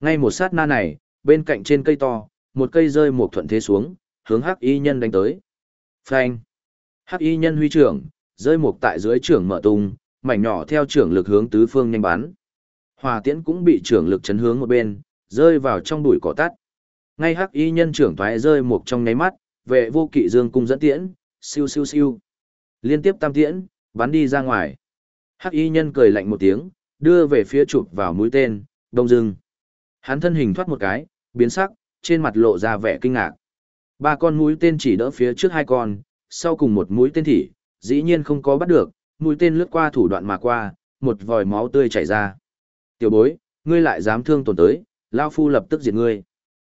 Ngay một sát na này, bên cạnh trên cây to, một cây rơi một thuận thế xuống, hướng hắc y nhân đánh tới. Phanh! Hắc y nhân huy trưởng, rơi một tại dưới trưởng mở tung, mảnh nhỏ theo trưởng lực hướng tứ phương nhanh bắn. Hỏa tiễn cũng bị trưởng lực chấn hướng một bên, rơi vào trong bụi cỏ tắt. Ngay hắc y nhân trưởng thoái rơi một trong nháy mắt, vệ vô kỵ dương cung dẫn tiễn, siêu siêu siêu. Liên tiếp tam tiễn, bắn đi ra ngoài. Hắc y nhân cười lạnh một tiếng, đưa về phía chụp vào mũi tên, đông dưng. Hắn thân hình thoát một cái, biến sắc, trên mặt lộ ra vẻ kinh ngạc. Ba con mũi tên chỉ đỡ phía trước hai con, sau cùng một mũi tên thỉ, dĩ nhiên không có bắt được, mũi tên lướt qua thủ đoạn mà qua, một vòi máu tươi chảy ra. Tiểu bối, ngươi lại dám thương tổn tới, Lao Phu lập tức diệt ngươi.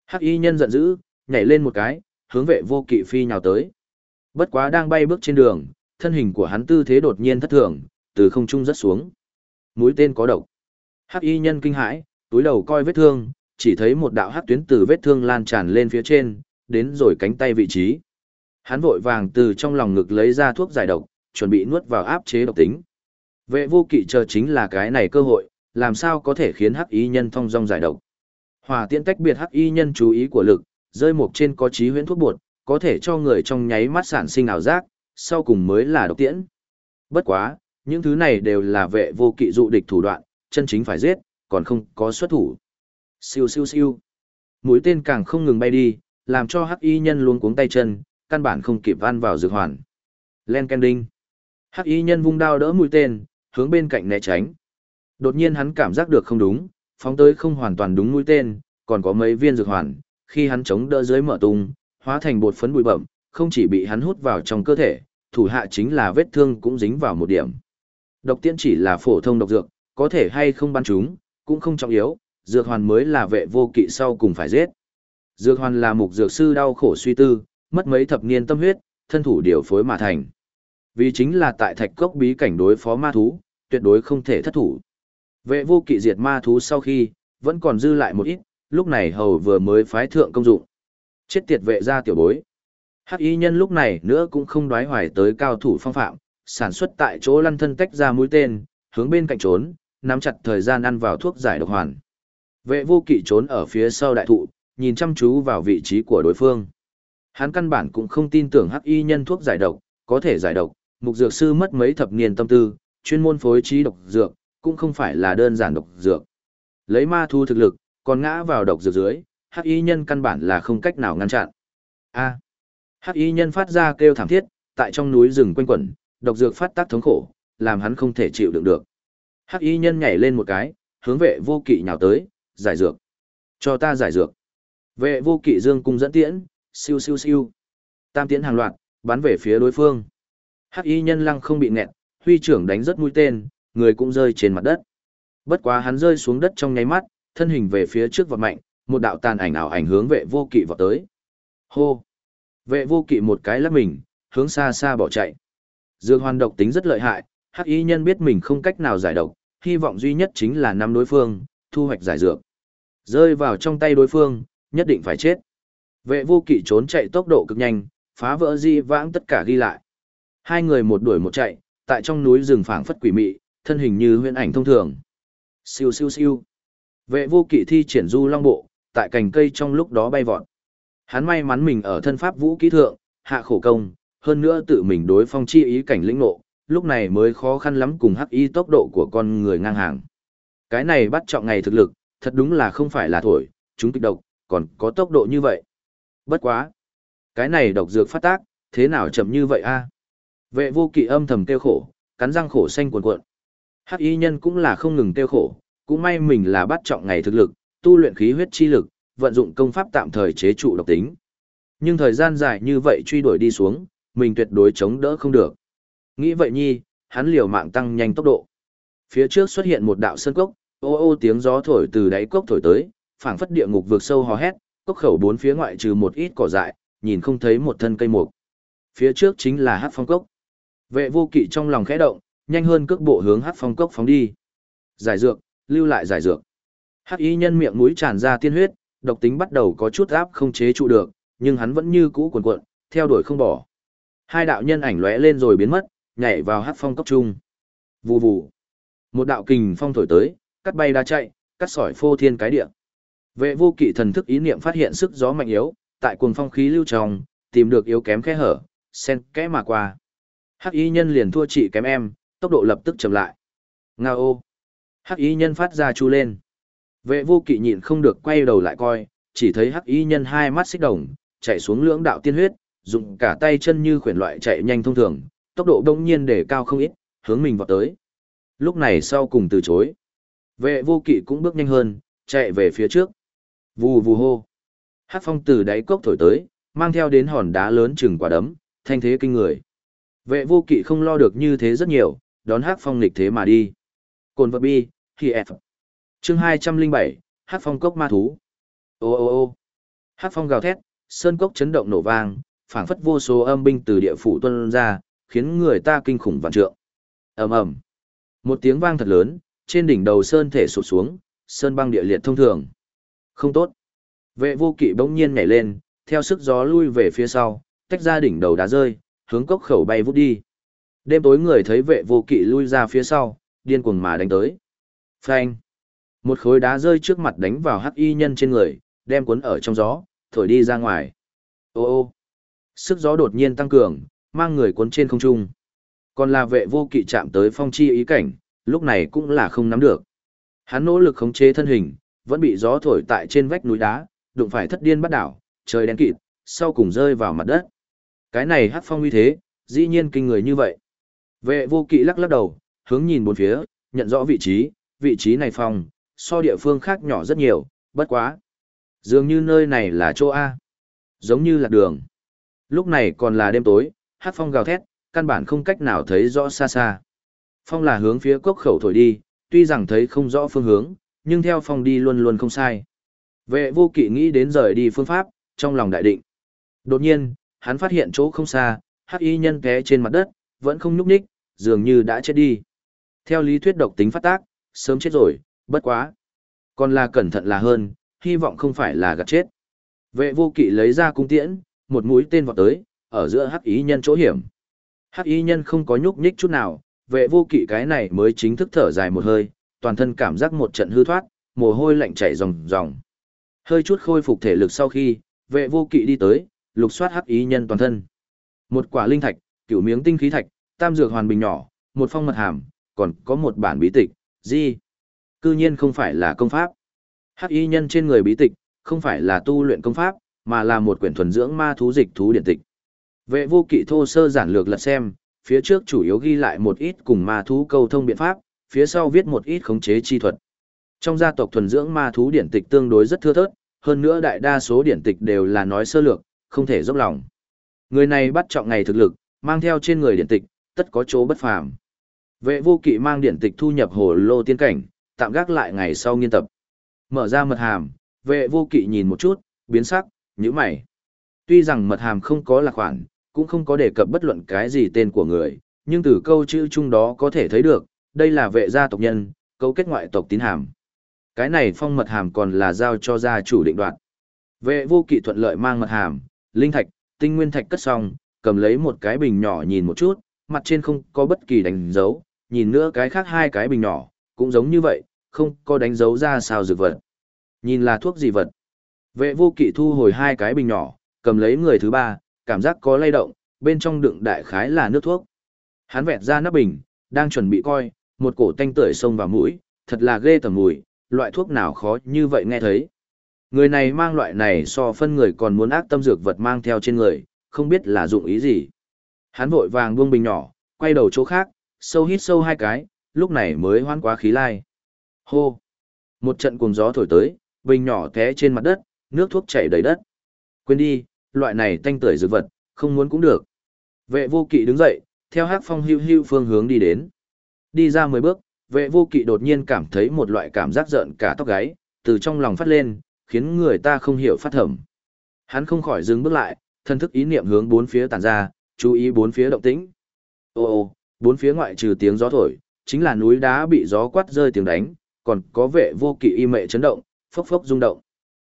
Hắc y nhân giận dữ, nhảy lên một cái, hướng vệ vô kỵ phi nhào tới. Bất quá đang bay bước trên đường, thân hình của hắn tư thế đột nhiên thất thường, từ không trung rất xuống. Mũi tên có độc. Hắc y nhân kinh hãi, túi đầu coi vết thương, chỉ thấy một đạo hắc tuyến từ vết thương lan tràn lên phía trên, đến rồi cánh tay vị trí. Hắn vội vàng từ trong lòng ngực lấy ra thuốc giải độc, chuẩn bị nuốt vào áp chế độc tính. Vệ vô kỵ chờ chính là cái này cơ hội, làm sao có thể khiến hắc y nhân thông dong giải độc. Hỏa tiễn tách biệt hắc y nhân chú ý của lực, rơi một trên có trí huyễn thuốc bột, có thể cho người trong nháy mắt sản sinh ảo giác, sau cùng mới là độc tiễn. Bất quá, những thứ này đều là vệ vô kỵ dụ địch thủ đoạn, chân chính phải giết, còn không có xuất thủ. Siêu siêu siêu. Mũi tên càng không ngừng bay đi, làm cho hắc y nhân luôn cuống tay chân, căn bản không kịp van vào dược hoàn. Len Kending. Hắc y nhân vung đao đỡ mũi tên, hướng bên cạnh né tránh. Đột nhiên hắn cảm giác được không đúng, phóng tới không hoàn toàn đúng mũi tên, còn có mấy viên dược hoàn, khi hắn chống đỡ dưới mở tung, hóa thành bột phấn bụi bậm, không chỉ bị hắn hút vào trong cơ thể, thủ hạ chính là vết thương cũng dính vào một điểm. Độc tiễn chỉ là phổ thông độc dược, có thể hay không bắn chúng, cũng không trọng yếu, dược hoàn mới là vệ vô kỵ sau cùng phải giết. Dược hoàn là mục dược sư đau khổ suy tư, mất mấy thập niên tâm huyết, thân thủ điều phối mà thành. Vì chính là tại thạch cốc bí cảnh đối phó ma thú, tuyệt đối không thể thất thủ. Vệ vô kỵ diệt ma thú sau khi, vẫn còn dư lại một ít, lúc này hầu vừa mới phái thượng công dụng. Chết tiệt vệ ra tiểu bối. Hắc y nhân lúc này nữa cũng không đoái hoài tới cao thủ phong phạm, sản xuất tại chỗ lăn thân tách ra mũi tên, hướng bên cạnh trốn, nắm chặt thời gian ăn vào thuốc giải độc hoàn. Vệ vô kỵ trốn ở phía sau đại thụ, nhìn chăm chú vào vị trí của đối phương. Hắn căn bản cũng không tin tưởng hắc y nhân thuốc giải độc, có thể giải độc, mục dược sư mất mấy thập niên tâm tư, chuyên môn phối trí độc dược, cũng không phải là đơn giản độc dược. Lấy ma thu thực lực, còn ngã vào độc dược dưới, hắc y nhân căn bản là không cách nào ngăn chặn. A. Hắc y nhân phát ra kêu thảm thiết, tại trong núi rừng quanh quẩn, độc dược phát tác thống khổ, làm hắn không thể chịu đựng được. Hắc y nhân nhảy lên một cái, hướng vệ vô kỵ nhào tới, giải dược. Cho ta giải dược. Vệ vô kỵ dương cung dẫn tiễn, siêu siêu siêu. Tam tiễn hàng loạt, bắn về phía đối phương. Hắc y nhân lăng không bị nẹt, huy trưởng đánh rất mũi tên, người cũng rơi trên mặt đất. Bất quá hắn rơi xuống đất trong nháy mắt, thân hình về phía trước vọt mạnh, một đạo tàn ảnh ảo ảnh hướng vệ vô kỵ vọt tới. Hô! Vệ vô kỵ một cái lắc mình, hướng xa xa bỏ chạy. Dương hoàn độc tính rất lợi hại, hắc y nhân biết mình không cách nào giải độc, hy vọng duy nhất chính là nắm đối phương, thu hoạch giải dược. Rơi vào trong tay đối phương, nhất định phải chết. Vệ vô kỵ trốn chạy tốc độ cực nhanh, phá vỡ di vãng tất cả ghi lại. Hai người một đuổi một chạy, tại trong núi rừng phảng phất quỷ mị, thân hình như huyễn ảnh thông thường. Siêu siêu siêu. Vệ vô kỵ thi triển du long bộ, tại cành cây trong lúc đó bay vọt. Hắn may mắn mình ở thân pháp vũ kỹ thượng, hạ khổ công, hơn nữa tự mình đối phong chi ý cảnh lĩnh nộ, lúc này mới khó khăn lắm cùng hắc y tốc độ của con người ngang hàng. Cái này bắt trọng ngày thực lực, thật đúng là không phải là thổi, chúng kịch độc, còn có tốc độ như vậy. Bất quá. Cái này độc dược phát tác, thế nào chậm như vậy a? Vệ vô kỵ âm thầm tiêu khổ, cắn răng khổ xanh cuồn cuộn. Hắc y nhân cũng là không ngừng tiêu khổ, cũng may mình là bắt trọng ngày thực lực, tu luyện khí huyết chi lực, vận dụng công pháp tạm thời chế trụ độc tính. Nhưng thời gian dài như vậy truy đuổi đi xuống, mình tuyệt đối chống đỡ không được. Nghĩ vậy nhi, hắn liều mạng tăng nhanh tốc độ. Phía trước xuất hiện một đạo sơn cốc, ô ô tiếng gió thổi từ đáy cốc thổi tới, phảng phất địa ngục vượt sâu hò hét, cốc khẩu bốn phía ngoại trừ một ít cỏ dại, nhìn không thấy một thân cây mục. Phía trước chính là hát phong cốc. Vệ vô kỵ trong lòng khẽ động, nhanh hơn cước bộ hướng hát phong cốc phóng đi. Giải dược, lưu lại giải dược. Hắc y nhân miệng mũi tràn ra tiên huyết, độc tính bắt đầu có chút áp không chế trụ được, nhưng hắn vẫn như cũ cuồn cuộn, theo đuổi không bỏ. Hai đạo nhân ảnh lóe lên rồi biến mất, nhảy vào hát phong cốc trung. Vù vù. Một đạo kình phong thổi tới, cắt bay đá chạy, cắt sỏi phô thiên cái địa. Vệ vô kỵ thần thức ý niệm phát hiện sức gió mạnh yếu, tại cuồng phong khí lưu tròng, tìm được yếu kém khe hở, sen kẽ mà qua. Hắc y nhân liền thua chị kém em, tốc độ lập tức chậm lại. Nga ô. Hắc y nhân phát ra chu lên. Vệ vô kỵ nhịn không được quay đầu lại coi, chỉ thấy hắc y nhân hai mắt xích đồng, chạy xuống lưỡng đạo tiên huyết, dùng cả tay chân như khuyển loại chạy nhanh thông thường, tốc độ đông nhiên để cao không ít, hướng mình vào tới. Lúc này sau cùng từ chối. Vệ vô kỵ cũng bước nhanh hơn, chạy về phía trước. Vù vù hô. Hát phong từ đáy cốc thổi tới, mang theo đến hòn đá lớn chừng quả đấm, thanh thế kinh người. Vệ vô kỵ không lo được như thế rất nhiều, đón hát phong lịch thế mà đi. Cồn vật bi, khi F. Chương 207, Hát phong cốc ma thú. Ô ô ô. Hát phong gào thét, sơn cốc chấn động nổ vang, phảng phất vô số âm binh từ địa phủ tuân ra, khiến người ta kinh khủng vạn trượng. ầm ầm, một tiếng vang thật lớn, trên đỉnh đầu sơn thể sụt xuống, sơn băng địa liệt thông thường. Không tốt. Vệ vô kỵ bỗng nhiên nhảy lên, theo sức gió lui về phía sau, tách ra đỉnh đầu đá rơi, hướng cốc khẩu bay vút đi. Đêm tối người thấy vệ vô kỵ lui ra phía sau, điên cuồng mà đánh tới. Phanh. Một khối đá rơi trước mặt đánh vào hắc y nhân trên người, đem cuốn ở trong gió, thổi đi ra ngoài. Ô ô, sức gió đột nhiên tăng cường, mang người cuốn trên không trung. Còn là vệ vô kỵ chạm tới phong chi ý cảnh, lúc này cũng là không nắm được. Hắn nỗ lực khống chế thân hình, vẫn bị gió thổi tại trên vách núi đá, đụng phải thất điên bắt đảo, trời đen kịt, sau cùng rơi vào mặt đất. Cái này hắc phong uy thế, dĩ nhiên kinh người như vậy. Vệ vô kỵ lắc lắc đầu, hướng nhìn bốn phía, nhận rõ vị trí, vị trí này phong, so địa phương khác nhỏ rất nhiều, bất quá. Dường như nơi này là chỗ A. Giống như là đường. Lúc này còn là đêm tối, hát phong gào thét, căn bản không cách nào thấy rõ xa xa. Phong là hướng phía cốc khẩu thổi đi, tuy rằng thấy không rõ phương hướng, nhưng theo phong đi luôn luôn không sai. Vệ vô kỵ nghĩ đến rời đi phương pháp, trong lòng đại định. Đột nhiên, hắn phát hiện chỗ không xa, hắc y nhân té trên mặt đất, vẫn không nhúc nhích, dường như đã chết đi. Theo lý thuyết độc tính phát tác, sớm chết rồi, bất quá. Còn là cẩn thận là hơn, hy vọng không phải là gạt chết. Vệ vô kỵ lấy ra cung tiễn, một mũi tên vọt tới, ở giữa hắc y nhân chỗ hiểm. Hắc y nhân không có nhúc nhích chút nào, vệ vô kỵ cái này mới chính thức thở dài một hơi, toàn thân cảm giác một trận hư thoát, mồ hôi lạnh chảy ròng ròng. Hơi chút khôi phục thể lực sau khi, vệ vô kỵ đi tới, lục soát hắc ý nhân toàn thân. Một quả linh thạch, cửu miếng tinh khí thạch, tam dược hoàn bình nhỏ, một phong mật hàm, còn có một bản bí tịch, gì? Cư nhiên không phải là công pháp. Hắc y nhân trên người bí tịch, không phải là tu luyện công pháp, mà là một quyển thuần dưỡng ma thú dịch thú điện tịch. Vệ vô kỵ thô sơ giản lược lật xem, phía trước chủ yếu ghi lại một ít cùng ma thú câu thông biện pháp, phía sau viết một ít khống chế chi thuật. Trong gia tộc thuần dưỡng ma thú điển tịch tương đối rất thưa thớt, hơn nữa đại đa số điển tịch đều là nói sơ lược, không thể dốc lòng. Người này bắt trọng ngày thực lực, mang theo trên người điển tịch, tất có chỗ bất phàm. Vệ vô kỵ mang điển tịch thu nhập hồ lô tiên cảnh, tạm gác lại ngày sau nghiên tập. Mở ra mật hàm, vệ vô kỵ nhìn một chút, biến sắc, nhíu mày. Tuy rằng mật hàm không có là khoản, cũng không có đề cập bất luận cái gì tên của người, nhưng từ câu chữ chung đó có thể thấy được, đây là vệ gia tộc nhân, cấu kết ngoại tộc tín hàm. Cái này phong mật hàm còn là giao cho gia chủ định đoạt. Vệ vô kỵ thuận lợi mang mật hàm, linh thạch, tinh nguyên thạch cất xong, cầm lấy một cái bình nhỏ nhìn một chút, mặt trên không có bất kỳ đánh dấu, nhìn nữa cái khác hai cái bình nhỏ, cũng giống như vậy, không có đánh dấu ra sao dược vật. Nhìn là thuốc gì vật. Vệ vô kỵ thu hồi hai cái bình nhỏ, cầm lấy người thứ ba, cảm giác có lay động, bên trong đựng đại khái là nước thuốc. Hắn vẹt ra nắp bình, đang chuẩn bị coi, một cổ tanh tưởi xông vào mũi, thật là ghê tởm mùi, loại thuốc nào khó như vậy nghe thấy. Người này mang loại này so phân người còn muốn ác tâm dược vật mang theo trên người, không biết là dụng ý gì. Hắn vội vàng buông bình nhỏ, quay đầu chỗ khác, sâu hít sâu hai cái, lúc này mới hoan quá khí lai. Hô! Một trận cuồng gió thổi tới, bình nhỏ té trên mặt đất, nước thuốc chảy đầy đất. Quên đi, loại này tanh tưởi dược vật, không muốn cũng được. Vệ vô kỵ đứng dậy, theo hát phong hưu hưu phương hướng đi đến. Đi ra mười bước, vệ vô kỵ đột nhiên cảm thấy một loại cảm giác giận cả tóc gáy, từ trong lòng phát lên, khiến người ta không hiểu phát thẩm. Hắn không khỏi dừng bước lại, thân thức ý niệm hướng bốn phía tản ra, chú ý bốn phía động tĩnh. Ô ô, bốn phía ngoại trừ tiếng gió thổi, chính là núi đá bị gió quát rơi tiếng đánh, còn có vệ vô kỵ y mệ chấn động, phốc phốc rung động.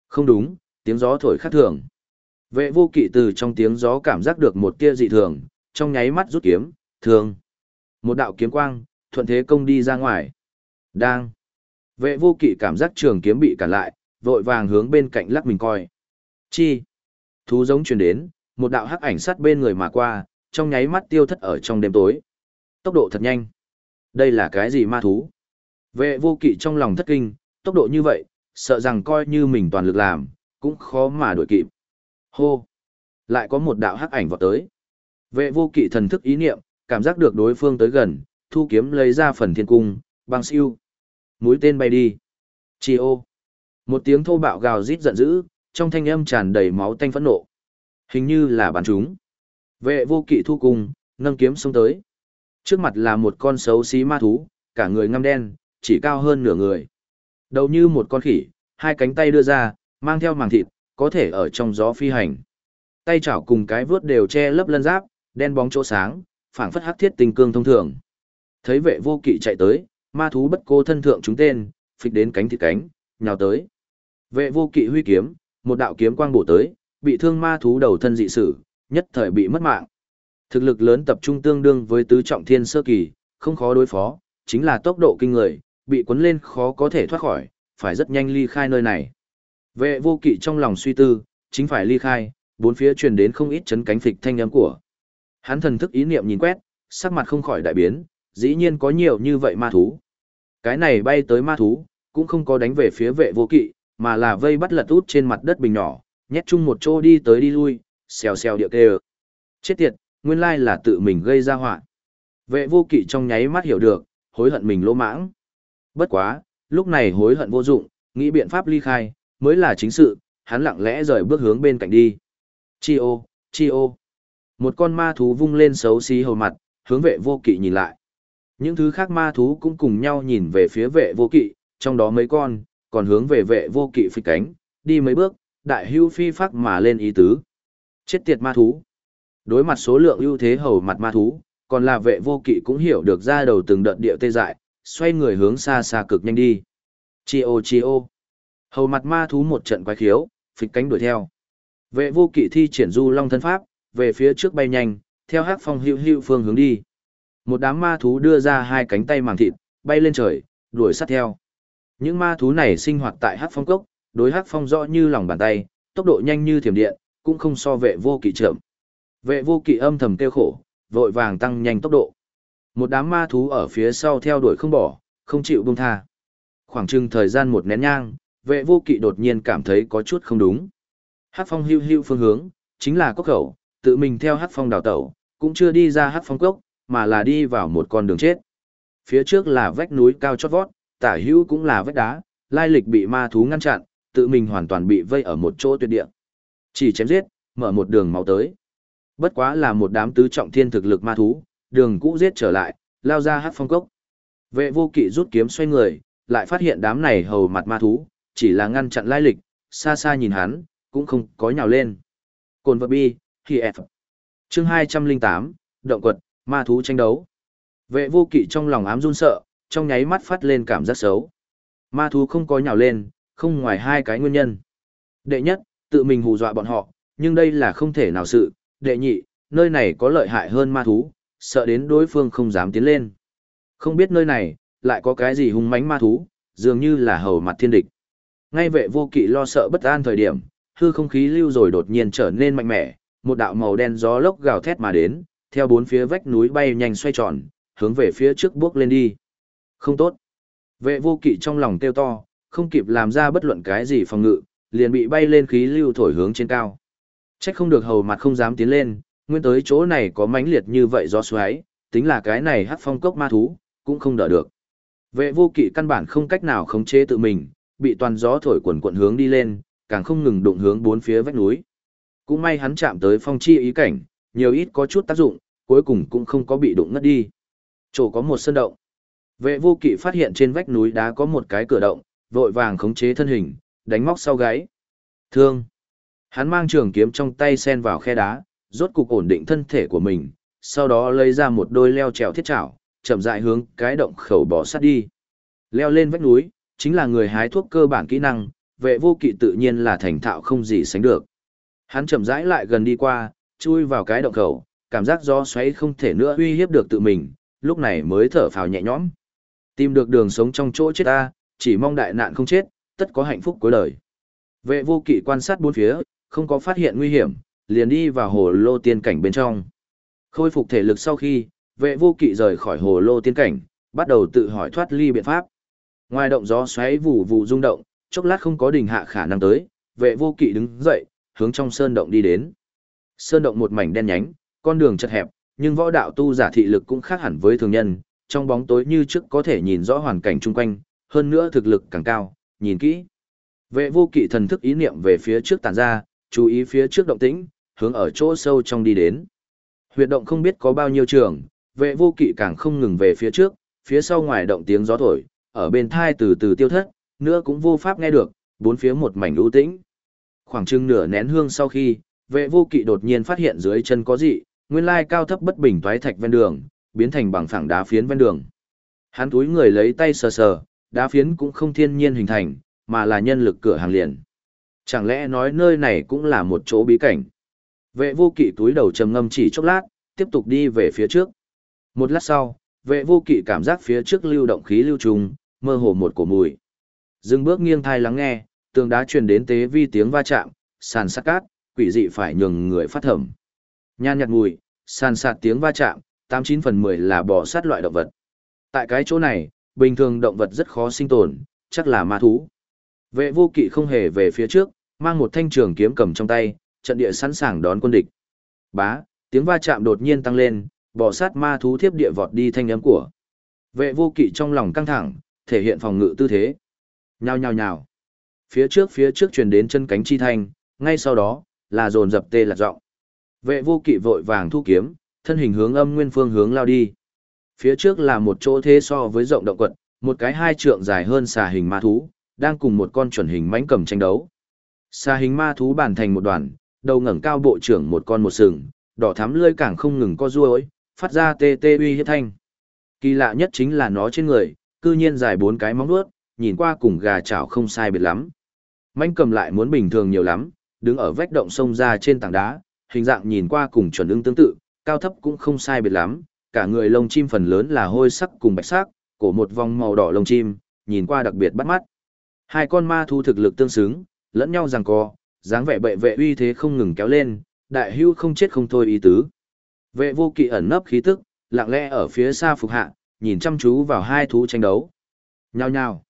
Không đúng, tiếng gió thổi khác thường. Vệ vô kỵ từ trong tiếng gió cảm giác được một tia dị thường, trong nháy mắt rút kiếm, thường. Một đạo kiếm quang, thuận thế công đi ra ngoài. Đang. Vệ vô kỵ cảm giác trường kiếm bị cản lại, vội vàng hướng bên cạnh lắc mình coi. Chi. Thú giống truyền đến, một đạo hắc ảnh sát bên người mà qua, trong nháy mắt tiêu thất ở trong đêm tối. Tốc độ thật nhanh. Đây là cái gì ma thú? Vệ vô kỵ trong lòng thất kinh, tốc độ như vậy, sợ rằng coi như mình toàn lực làm, cũng khó mà đuổi kịp. Hô! Lại có một đạo hắc ảnh vọt tới. Vệ vô kỵ thần thức ý niệm, cảm giác được đối phương tới gần, thu kiếm lấy ra phần thiên cung, băng siêu. Mũi tên bay đi. Chi ô! Một tiếng thô bạo gào rít giận dữ, trong thanh âm tràn đầy máu tanh phẫn nộ. Hình như là bắn chúng. Vệ vô kỵ thu cung, nâng kiếm xông tới. Trước mặt là một con xấu xí ma thú, cả người ngăm đen, chỉ cao hơn nửa người. Đầu như một con khỉ, hai cánh tay đưa ra, mang theo màng thịt, có thể ở trong gió phi hành. Tay chảo cùng cái vướt đều che lấp lân giáp, đen bóng chỗ sáng, phảng phất hắc thiết tình cương thông thường. Thấy vệ vô kỵ chạy tới, ma thú bất cô thân thượng chúng tên, phịch đến cánh thịt cánh, nhào tới. Vệ vô kỵ huy kiếm, một đạo kiếm quang bổ tới, bị thương ma thú đầu thân dị sử, nhất thời bị mất mạng. Thực lực lớn tập trung tương đương với tứ trọng thiên sơ kỳ, không khó đối phó, chính là tốc độ kinh người, bị cuốn lên khó có thể thoát khỏi, phải rất nhanh ly khai nơi này. Vệ vô kỵ trong lòng suy tư, chính phải ly khai, bốn phía truyền đến không ít chấn cánh phịch thanh âm của. Hắn thần thức ý niệm nhìn quét, sắc mặt không khỏi đại biến, dĩ nhiên có nhiều như vậy ma thú. Cái này bay tới ma thú, cũng không có đánh về phía vệ vô kỵ, mà là vây bắt lật út trên mặt đất bình nhỏ, nhét chung một chỗ đi tới đi lui, xèo xèo điệu kê Chết tiệt, nguyên lai là tự mình gây ra họa Vệ vô kỵ trong nháy mắt hiểu được, hối hận mình lỗ mãng. Bất quá, lúc này hối hận vô dụng, nghĩ biện pháp ly khai, mới là chính sự, hắn lặng lẽ rời bước hướng bên cạnh đi. Chi ô, chi ô. Một con ma thú vung lên xấu xí hầu mặt, hướng vệ vô kỵ nhìn lại. Những thứ khác ma thú cũng cùng nhau nhìn về phía vệ vô kỵ, trong đó mấy con, còn hướng về vệ vô kỵ phi cánh, đi mấy bước, đại hưu phi phát mà lên ý tứ. Chết tiệt ma thú. Đối mặt số lượng ưu thế hầu mặt ma thú, còn là vệ vô kỵ cũng hiểu được ra đầu từng đợt điệu tê dại, xoay người hướng xa xa cực nhanh đi. Chi ô chi ô. Hầu mặt ma thú một trận quái khiếu, phịch cánh đuổi theo. Vệ vô kỵ thi triển du long thân pháp, về phía trước bay nhanh, theo hắc phong hữu hữu phương hướng đi. Một đám ma thú đưa ra hai cánh tay màng thịt, bay lên trời, đuổi sát theo. Những ma thú này sinh hoạt tại hắc phong cốc, đối hắc phong rõ như lòng bàn tay, tốc độ nhanh như thiểm điện, cũng không so vệ vô kỵ chậm. Vệ vô kỵ âm thầm kêu khổ, vội vàng tăng nhanh tốc độ. Một đám ma thú ở phía sau theo đuổi không bỏ, không chịu buông tha. Khoảng chừng thời gian một nén nhang, vệ vô kỵ đột nhiên cảm thấy có chút không đúng. Hắc phong hưu hưu phương hướng, chính là cốc khẩu, tự mình theo hắc phong đào tẩu, cũng chưa đi ra hắc phong cốc, mà là đi vào một con đường chết. Phía trước là vách núi cao chót vót, tả hữu cũng là vách đá, lai lịch bị ma thú ngăn chặn, tự mình hoàn toàn bị vây ở một chỗ tuyệt địa. Chỉ chém giết, mở một đường máu tới. Bất quá là một đám tứ trọng thiên thực lực ma thú, đường cũ giết trở lại, lao ra hát phong cốc. Vệ vô kỵ rút kiếm xoay người, lại phát hiện đám này hầu mặt ma thú, chỉ là ngăn chặn lai lịch, xa xa nhìn hắn, cũng không có nhào lên. Cồn vật bi, khi F. Chương 208, Động quật, ma thú tranh đấu. Vệ vô kỵ trong lòng ám run sợ, trong nháy mắt phát lên cảm giác xấu. Ma thú không có nhào lên, không ngoài hai cái nguyên nhân. Đệ nhất, tự mình hù dọa bọn họ, nhưng đây là không thể nào sự. Đệ nhị, nơi này có lợi hại hơn ma thú, sợ đến đối phương không dám tiến lên. Không biết nơi này, lại có cái gì hung mãnh ma thú, dường như là hầu mặt thiên địch. Ngay vệ vô kỵ lo sợ bất an thời điểm, hư không khí lưu rồi đột nhiên trở nên mạnh mẽ, một đạo màu đen gió lốc gào thét mà đến, theo bốn phía vách núi bay nhanh xoay tròn, hướng về phía trước bước lên đi. Không tốt. Vệ vô kỵ trong lòng kêu to, không kịp làm ra bất luận cái gì phòng ngự, liền bị bay lên khí lưu thổi hướng trên cao. Trách không được hầu mặt không dám tiến lên, nguyên tới chỗ này có mãnh liệt như vậy gió xoáy, tính là cái này hắc phong cốc ma thú, cũng không đỡ được. Vệ vô kỵ căn bản không cách nào khống chế tự mình, bị toàn gió thổi quần quận hướng đi lên, càng không ngừng đụng hướng bốn phía vách núi. Cũng may hắn chạm tới phong chi ý cảnh, nhiều ít có chút tác dụng, cuối cùng cũng không có bị đụng ngất đi. Chỗ có một sân động. Vệ vô kỵ phát hiện trên vách núi đá có một cái cửa động, vội vàng khống chế thân hình, đánh móc sau gáy. Thương. Hắn mang trường kiếm trong tay sen vào khe đá, rốt cục ổn định thân thể của mình, sau đó lấy ra một đôi leo trèo thiết chảo, chậm rãi hướng cái động khẩu bỏ sát đi. Leo lên vách núi, chính là người hái thuốc cơ bản kỹ năng, vệ vô kỵ tự nhiên là thành thạo không gì sánh được. Hắn chậm rãi lại gần đi qua, chui vào cái động khẩu, cảm giác gió xoáy không thể nữa uy hiếp được tự mình, lúc này mới thở phào nhẹ nhõm. Tìm được đường sống trong chỗ chết ta, chỉ mong đại nạn không chết, tất có hạnh phúc cuối đời. Vệ vô kỵ quan sát bốn phía, không có phát hiện nguy hiểm, liền đi vào hồ lô tiên cảnh bên trong. Khôi phục thể lực sau khi, vệ vô kỵ rời khỏi hồ lô tiên cảnh, bắt đầu tự hỏi thoát ly biện pháp. Ngoài động gió xoáy vụ vụ rung động, chốc lát không có đình hạ khả năng tới, vệ vô kỵ đứng dậy, hướng trong sơn động đi đến. Sơn động một mảnh đen nhánh, con đường chật hẹp, nhưng võ đạo tu giả thị lực cũng khác hẳn với thường nhân, trong bóng tối như trước có thể nhìn rõ hoàn cảnh chung quanh, hơn nữa thực lực càng cao, nhìn kỹ. Vệ vô kỵ thần thức ý niệm về phía trước tàn ra, chú ý phía trước động tĩnh, hướng ở chỗ sâu trong đi đến. Huyệt động không biết có bao nhiêu trường, vệ vô kỵ càng không ngừng về phía trước, phía sau ngoài động tiếng gió thổi, ở bên thai từ từ tiêu thất, nữa cũng vô pháp nghe được, bốn phía một mảnh ưu tĩnh. Khoảng chừng nửa nén hương sau khi, vệ vô kỵ đột nhiên phát hiện dưới chân có dị, nguyên lai cao thấp bất bình toái thạch ven đường, biến thành bằng phẳng đá phiến ven đường. Hắn túi người lấy tay sờ sờ, đá phiến cũng không thiên nhiên hình thành, mà là nhân lực cửa hàng liền. Chẳng lẽ nói nơi này cũng là một chỗ bí cảnh? Vệ vô kỵ túi đầu trầm ngâm chỉ chốc lát, tiếp tục đi về phía trước. Một lát sau, vệ vô kỵ cảm giác phía trước lưu động khí lưu trùng, mơ hồ một cổ mùi. Dừng bước nghiêng thai lắng nghe, tường đá truyền đến tế vi tiếng va chạm, sàn sắc cát, quỷ dị phải nhường người phát thẩm. Nhan nhạt mùi, sàn sạt tiếng va chạm, 89 phần 10 là bò sát loại động vật. Tại cái chỗ này, bình thường động vật rất khó sinh tồn, chắc là ma thú. Vệ vô kỵ không hề về phía trước, mang một thanh trường kiếm cầm trong tay, trận địa sẵn sàng đón quân địch. Bá, tiếng va chạm đột nhiên tăng lên, bò sát ma thú thiếp địa vọt đi thanh âm của. Vệ vô kỵ trong lòng căng thẳng, thể hiện phòng ngự tư thế. Nhào nhào nhào. Phía trước phía trước truyền đến chân cánh chi thanh, ngay sau đó, là dồn dập tê lạc giọng. Vệ vô kỵ vội vàng thu kiếm, thân hình hướng âm nguyên phương hướng lao đi. Phía trước là một chỗ thế so với rộng động quật, một cái hai trượng dài hơn xà hình ma thú, đang cùng một con chuẩn hình mãnh cầm tranh đấu. Xà hình ma thú bản thành một đoàn, đầu ngẩng cao bộ trưởng một con một sừng, đỏ thắm lưỡi càng không ngừng co ruôi, phát ra tê tê uy hiếp thanh. Kỳ lạ nhất chính là nó trên người, cư nhiên dài bốn cái móng vuốt, nhìn qua cùng gà chảo không sai biệt lắm. Mãnh cầm lại muốn bình thường nhiều lắm, đứng ở vách động sông ra trên tảng đá, hình dạng nhìn qua cùng chuẩn ưng tương tự, cao thấp cũng không sai biệt lắm, cả người lông chim phần lớn là hôi sắc cùng bạch sắc, cổ một vòng màu đỏ lông chim, nhìn qua đặc biệt bắt mắt. Hai con ma thu thực lực tương xứng, lẫn nhau giằng co, dáng vẻ bệ vệ uy thế không ngừng kéo lên, đại hưu không chết không thôi ý tứ. Vệ vô kỵ ẩn nấp khí tức, lặng lẽ ở phía xa phục hạ, nhìn chăm chú vào hai thú tranh đấu. Nhao nhao.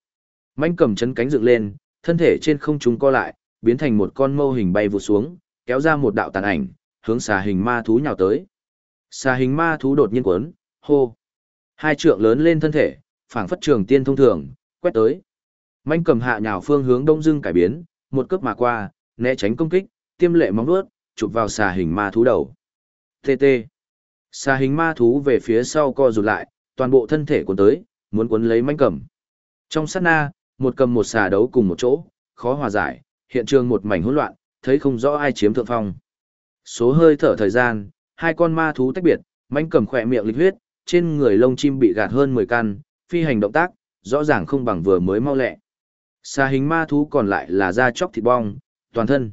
Manh cầm chấn cánh dựng lên, thân thể trên không trung co lại, biến thành một con mâu hình bay vụt xuống, kéo ra một đạo tàn ảnh, hướng xà hình ma thú nhào tới. Xà hình ma thú đột nhiên quấn, hô. Hai trượng lớn lên thân thể, phảng phất trường tiên thông thường, quét tới. Manh cầm hạ nhào phương hướng đông dưng cải biến, một cước mà qua, né tránh công kích, tiêm lệ móng vuốt, chụp vào xà hình ma thú đầu. TT. Xà hình ma thú về phía sau co rụt lại, toàn bộ thân thể cuốn tới, muốn cuốn lấy manh cầm. Trong sát na, một cầm một xà đấu cùng một chỗ, khó hòa giải, hiện trường một mảnh hỗn loạn, thấy không rõ ai chiếm thượng phong. Số hơi thở thời gian, hai con ma thú tách biệt, manh cầm khỏe miệng lịch huyết, trên người lông chim bị gạt hơn 10 căn, phi hành động tác, rõ ràng không bằng vừa mới mau lẹ. Xa hình ma thú còn lại là da chóc thịt bong, toàn thân.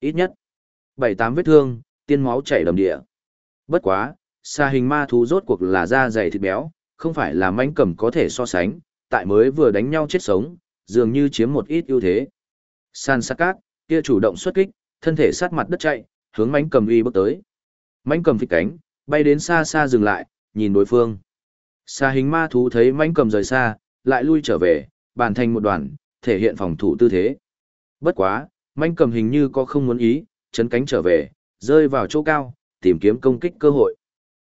Ít nhất, 7-8 vết thương, tiên máu chảy đầm địa. Bất quá, xa hình ma thú rốt cuộc là da dày thịt béo, không phải là manh cầm có thể so sánh, tại mới vừa đánh nhau chết sống, dường như chiếm một ít ưu thế. San sát cát kia chủ động xuất kích, thân thể sát mặt đất chạy, hướng mãnh cầm uy bước tới. mãnh cầm phịch cánh, bay đến xa xa dừng lại, nhìn đối phương. xa hình ma thú thấy mãnh cầm rời xa, lại lui trở về, bàn thành một đoàn, thể hiện phòng thủ tư thế. Bất quá, mãnh cầm hình như có không muốn ý, chấn cánh trở về, rơi vào chỗ cao, tìm kiếm công kích cơ hội.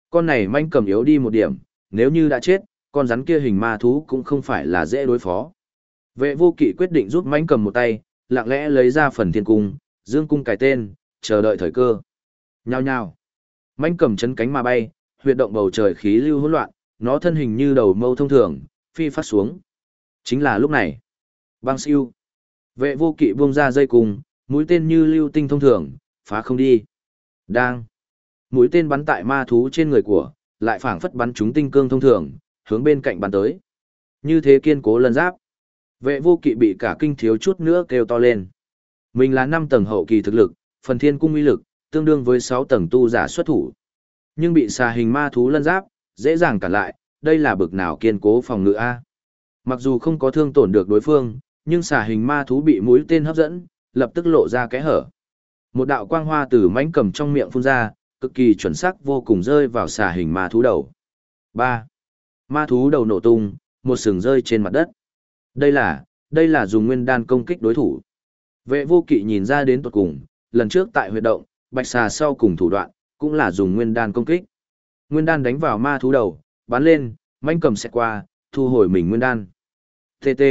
Con này mãnh cầm yếu đi một điểm, nếu như đã chết, con rắn kia hình ma thú cũng không phải là dễ đối phó. Vệ vô kỵ quyết định giúp mãnh cầm một tay, lặng lẽ lấy ra phần thiên cung, dương cung cài tên, chờ đợi thời cơ. Nhao nhao. Manh cầm chấn cánh mà bay, huyệt động bầu trời khí lưu hỗn loạn, nó thân hình như đầu mâu thông thường, phi phát xuống. Chính là lúc này. Băng siêu. Vệ vô kỵ buông ra dây cung, mũi tên như lưu tinh thông thường, phá không đi. Đang. Mũi tên bắn tại ma thú trên người của, lại phảng phất bắn chúng tinh cương thông thường, hướng bên cạnh bắn tới. Như thế kiên cố lần giáp. Vệ vô kỵ bị cả kinh thiếu chút nữa kêu to lên. Mình là 5 tầng hậu kỳ thực lực, phần thiên cung uy lực, tương đương với 6 tầng tu giả xuất thủ. Nhưng bị xà hình ma thú lân giáp, dễ dàng cản lại, đây là bực nào kiên cố phòng ngự A. Mặc dù không có thương tổn được đối phương, nhưng xà hình ma thú bị mũi tên hấp dẫn, lập tức lộ ra cái hở. Một đạo quang hoa từ mãnh cầm trong miệng phun ra, cực kỳ chuẩn xác vô cùng rơi vào xà hình ma thú đầu. 3. Ma thú đầu nổ tung, một sừng rơi trên mặt đất. Đây là, đây là dùng nguyên đan công kích đối thủ. Vệ vô kỵ nhìn ra đến tuột cùng, lần trước tại huyệt động, bạch xà sau cùng thủ đoạn, cũng là dùng nguyên đan công kích. Nguyên đan đánh vào ma thú đầu, bắn lên, manh cầm xẹt qua, thu hồi mình nguyên đan. TT.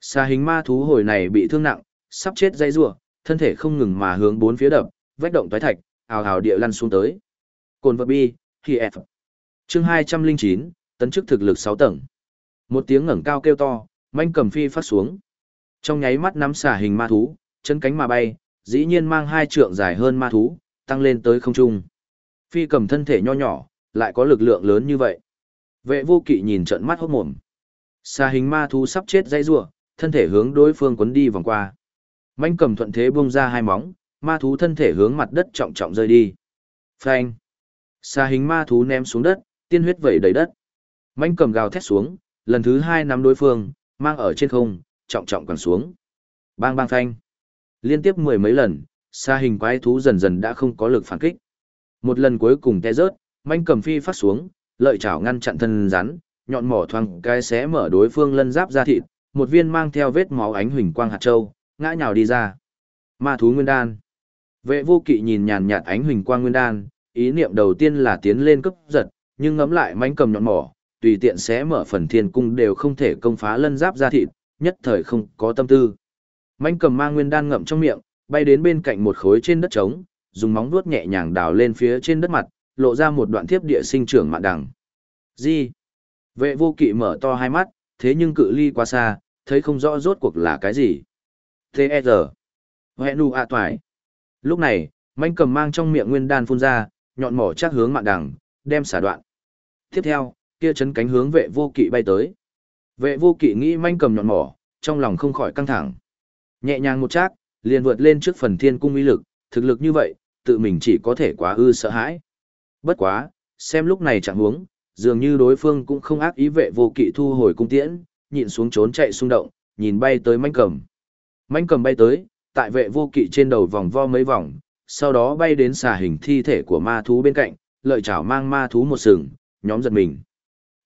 Xà hình ma thú hồi này bị thương nặng, sắp chết dây rủa, thân thể không ngừng mà hướng bốn phía đập, vách động toái thạch, ào ào địa lăn xuống tới. Cồn vật bi, khi F. Chương 209, tấn chức thực lực 6 tầng. Một tiếng ngẩng cao kêu to, manh cầm phi phát xuống. Trong nháy mắt nắm xà hình ma thú, chân cánh mà bay, dĩ nhiên mang hai trượng dài hơn ma thú, tăng lên tới không trung. Phi cầm thân thể nho nhỏ, lại có lực lượng lớn như vậy. Vệ vô kỵ nhìn trận mắt hốt mồm. Xà hình ma thú sắp chết dây rủa, thân thể hướng đối phương quấn đi vòng qua. Manh cầm thuận thế buông ra hai móng, ma thú thân thể hướng mặt đất trọng trọng rơi đi. Phanh. Xà hình ma thú ném xuống đất, tiên huyết vẩy đầy đất. Manh cầm gào thét xuống, lần thứ hai nắm đối phương, mang ở trên không, trọng trọng quẳng xuống. Bang bang phanh. Liên tiếp mười mấy lần, xa hình quái thú dần dần đã không có lực phản kích. Một lần cuối cùng té rớt, manh cầm phi phát xuống, lợi chảo ngăn chặn thân rắn, nhọn mỏ thoang cái xé mở đối phương lân giáp ra thịt, một viên mang theo vết máu ánh huỳnh quang hạt châu, ngã nhào đi ra. Ma thú nguyên đan. Vệ vô kỵ nhìn nhàn nhạt ánh huỳnh quang nguyên đan, ý niệm đầu tiên là tiến lên cấp giật, nhưng ngấm lại mánh cầm nhọn mỏ, tùy tiện xé mở phần thiên cung đều không thể công phá lân giáp ra thịt, nhất thời không có tâm tư. mạnh cầm mang nguyên đan ngậm trong miệng, bay đến bên cạnh một khối trên đất trống, dùng móng vuốt nhẹ nhàng đào lên phía trên đất mặt, lộ ra một đoạn thiếp địa sinh trưởng mạn đằng. Gì? Vệ vô kỵ mở to hai mắt, thế nhưng cự ly quá xa, thấy không rõ rốt cuộc là cái gì. T.E.R. Hệ nụ ạ toài. Lúc này, manh cầm mang trong miệng nguyên đan phun ra, nhọn mỏ chắc hướng mạn đằng, đem xả đoạn. Tiếp theo, kia chấn cánh hướng vệ vô kỵ bay tới. Vệ vô kỵ nghĩ manh cầm nhọn mỏ, trong lòng không khỏi căng thẳng. Nhẹ nhàng một chác, liền vượt lên trước phần thiên cung uy lực, thực lực như vậy, tự mình chỉ có thể quá ư sợ hãi. Bất quá, xem lúc này chẳng huống, dường như đối phương cũng không ác ý vệ vô kỵ thu hồi cung tiễn, nhịn xuống trốn chạy xung động, nhìn bay tới manh cầm. Manh cầm bay tới, tại vệ vô kỵ trên đầu vòng vo mấy vòng, sau đó bay đến xà hình thi thể của ma thú bên cạnh, lợi chảo mang ma thú một sừng, nhóm giật mình.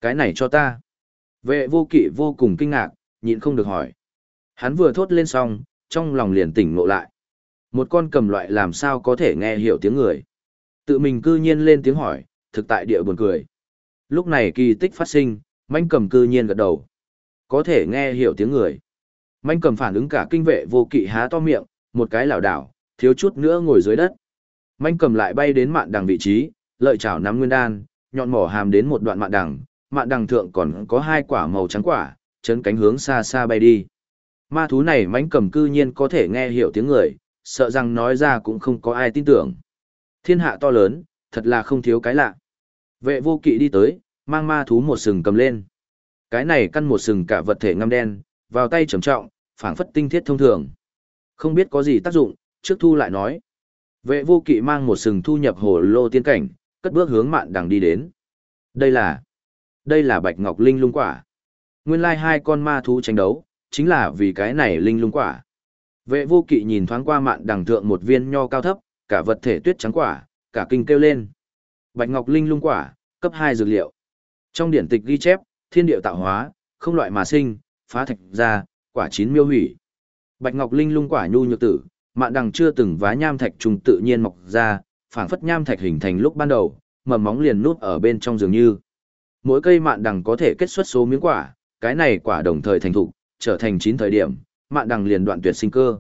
Cái này cho ta. Vệ vô kỵ vô cùng kinh ngạc, nhịn không được hỏi. Hắn vừa thốt lên xong, trong lòng liền tỉnh ngộ lại. Một con cầm loại làm sao có thể nghe hiểu tiếng người. Tự mình cư nhiên lên tiếng hỏi, thực tại địa buồn cười. Lúc này kỳ tích phát sinh, manh cầm cư nhiên gật đầu. Có thể nghe hiểu tiếng người. Manh cầm phản ứng cả kinh vệ vô kỵ há to miệng, một cái lảo đảo, thiếu chút nữa ngồi dưới đất. Manh cầm lại bay đến mạn đằng vị trí, lợi chảo nắm nguyên đan, nhọn mỏ hàm đến một đoạn mạn đằng, mạn đằng thượng còn có hai quả màu trắng quả, chấn cánh hướng xa xa bay đi. Ma thú này mánh cầm cư nhiên có thể nghe hiểu tiếng người, sợ rằng nói ra cũng không có ai tin tưởng. Thiên hạ to lớn, thật là không thiếu cái lạ. Vệ vô kỵ đi tới, mang ma thú một sừng cầm lên. Cái này căn một sừng cả vật thể ngăm đen, vào tay trầm trọng, phảng phất tinh thiết thông thường. Không biết có gì tác dụng, trước thu lại nói. Vệ vô kỵ mang một sừng thu nhập hồ lô tiên cảnh, cất bước hướng mạn đằng đi đến. Đây là, đây là bạch ngọc linh lung quả. Nguyên lai hai con ma thú tranh đấu, chính là vì cái này linh lung quả. Vệ vô kỵ nhìn thoáng qua mạn đằng thượng một viên nho cao thấp, cả vật thể tuyết trắng quả, cả kinh kêu lên. Bạch ngọc linh lung quả, cấp hai dược liệu. Trong điển tịch ghi chép, thiên điệu tạo hóa, không loại mà sinh, phá thạch ra, quả chín miêu hủy. Bạch ngọc linh lung quả nhu nhược tử, mạn đằng chưa từng vá nham thạch trùng tự nhiên mọc ra, phảng phất nham thạch hình thành lúc ban đầu, mầm móng liền nút ở bên trong dường như. Mỗi cây mạn đằng có thể kết xuất số miếng quả, cái này quả đồng thời thành thụ, trở thành chín thời điểm, mạn đằng liền đoạn tuyệt sinh cơ.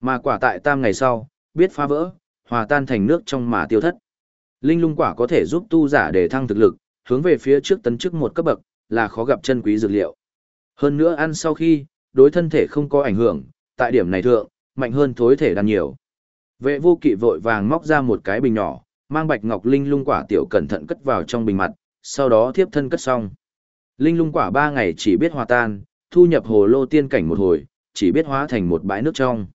Mà quả tại tam ngày sau, biết phá vỡ, hòa tan thành nước trong mà tiêu thất. Linh lung quả có thể giúp tu giả để thăng thực lực, hướng về phía trước tấn chức một cấp bậc, là khó gặp chân quý dược liệu. Hơn nữa ăn sau khi, đối thân thể không có ảnh hưởng, tại điểm này thượng, mạnh hơn thối thể đan nhiều. Vệ vô kỵ vội vàng móc ra một cái bình nhỏ, mang bạch ngọc linh lung quả tiểu cẩn thận cất vào trong bình mặt, sau đó thiếp thân cất xong. Linh lung quả ba ngày chỉ biết hòa tan, thu nhập hồ lô tiên cảnh một hồi, chỉ biết hóa thành một bãi nước trong.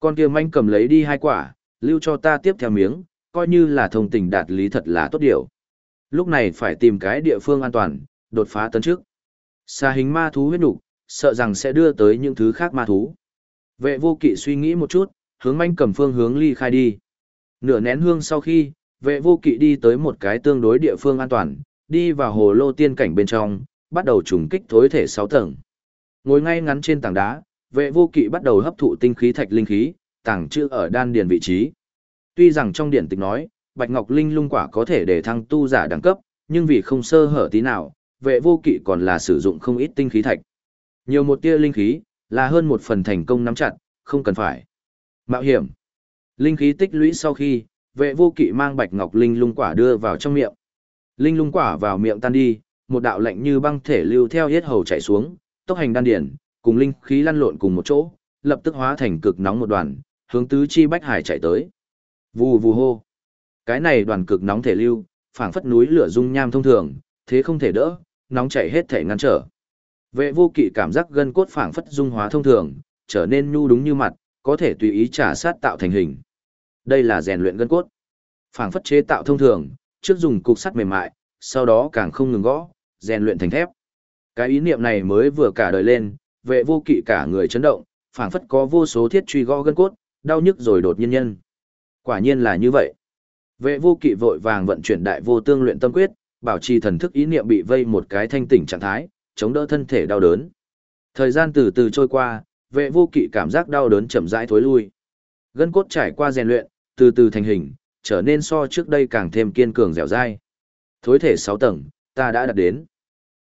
Con kia manh cầm lấy đi hai quả, lưu cho ta tiếp theo miếng, coi như là thông tình đạt lý thật là tốt điều. Lúc này phải tìm cái địa phương an toàn, đột phá tấn trước. Xa hình ma thú huyết đủ, sợ rằng sẽ đưa tới những thứ khác ma thú. Vệ vô kỵ suy nghĩ một chút, hướng manh cầm phương hướng ly khai đi. Nửa nén hương sau khi, vệ vô kỵ đi tới một cái tương đối địa phương an toàn, đi vào hồ lô tiên cảnh bên trong, bắt đầu trùng kích thối thể 6 tầng. Ngồi ngay ngắn trên tảng đá, vệ vô kỵ bắt đầu hấp thụ tinh khí thạch linh khí, tàng trữ ở đan điền vị trí. Tuy rằng trong điển tịch nói, Bạch Ngọc Linh lung quả có thể để thăng tu giả đẳng cấp, nhưng vì không sơ hở tí nào, vệ vô kỵ còn là sử dụng không ít tinh khí thạch. Nhiều một tia linh khí, là hơn một phần thành công nắm chặt, không cần phải. Mạo hiểm. Linh khí tích lũy sau khi, vệ vô kỵ mang Bạch Ngọc Linh lung quả đưa vào trong miệng. Linh lung quả vào miệng tan đi, một đạo lạnh như băng thể lưu theo hết hầu chảy xuống, tốc hành đan điển, cùng linh khí lăn lộn cùng một chỗ, lập tức hóa thành cực nóng một đoàn, hướng tứ chi bách hải chạy tới. Vù vù hô. Cái này đoàn cực nóng thể lưu, phảng phất núi lửa dung nham thông thường, thế không thể đỡ, nóng chảy hết thể ngăn trở. Vệ vô kỵ cảm giác gân cốt phảng phất dung hóa thông thường, trở nên nhu đúng như mặt, có thể tùy ý trả sát tạo thành hình. Đây là rèn luyện gân cốt. Phảng phất chế tạo thông thường, trước dùng cục sắt mềm mại, sau đó càng không ngừng gõ, rèn luyện thành thép. Cái ý niệm này mới vừa cả đời lên, vệ vô kỵ cả người chấn động, phảng phất có vô số thiết truy gõ gân cốt, đau nhức rồi đột nhiên nhân. Quả nhiên là như vậy. Vệ vô kỵ vội vàng vận chuyển đại vô tương luyện tâm quyết, bảo trì thần thức ý niệm bị vây một cái thanh tỉnh trạng thái, chống đỡ thân thể đau đớn. Thời gian từ từ trôi qua, vệ vô kỵ cảm giác đau đớn chậm rãi thối lui. Gân cốt trải qua rèn luyện, từ từ thành hình, trở nên so trước đây càng thêm kiên cường dẻo dai. Thối thể 6 tầng, ta đã đạt đến.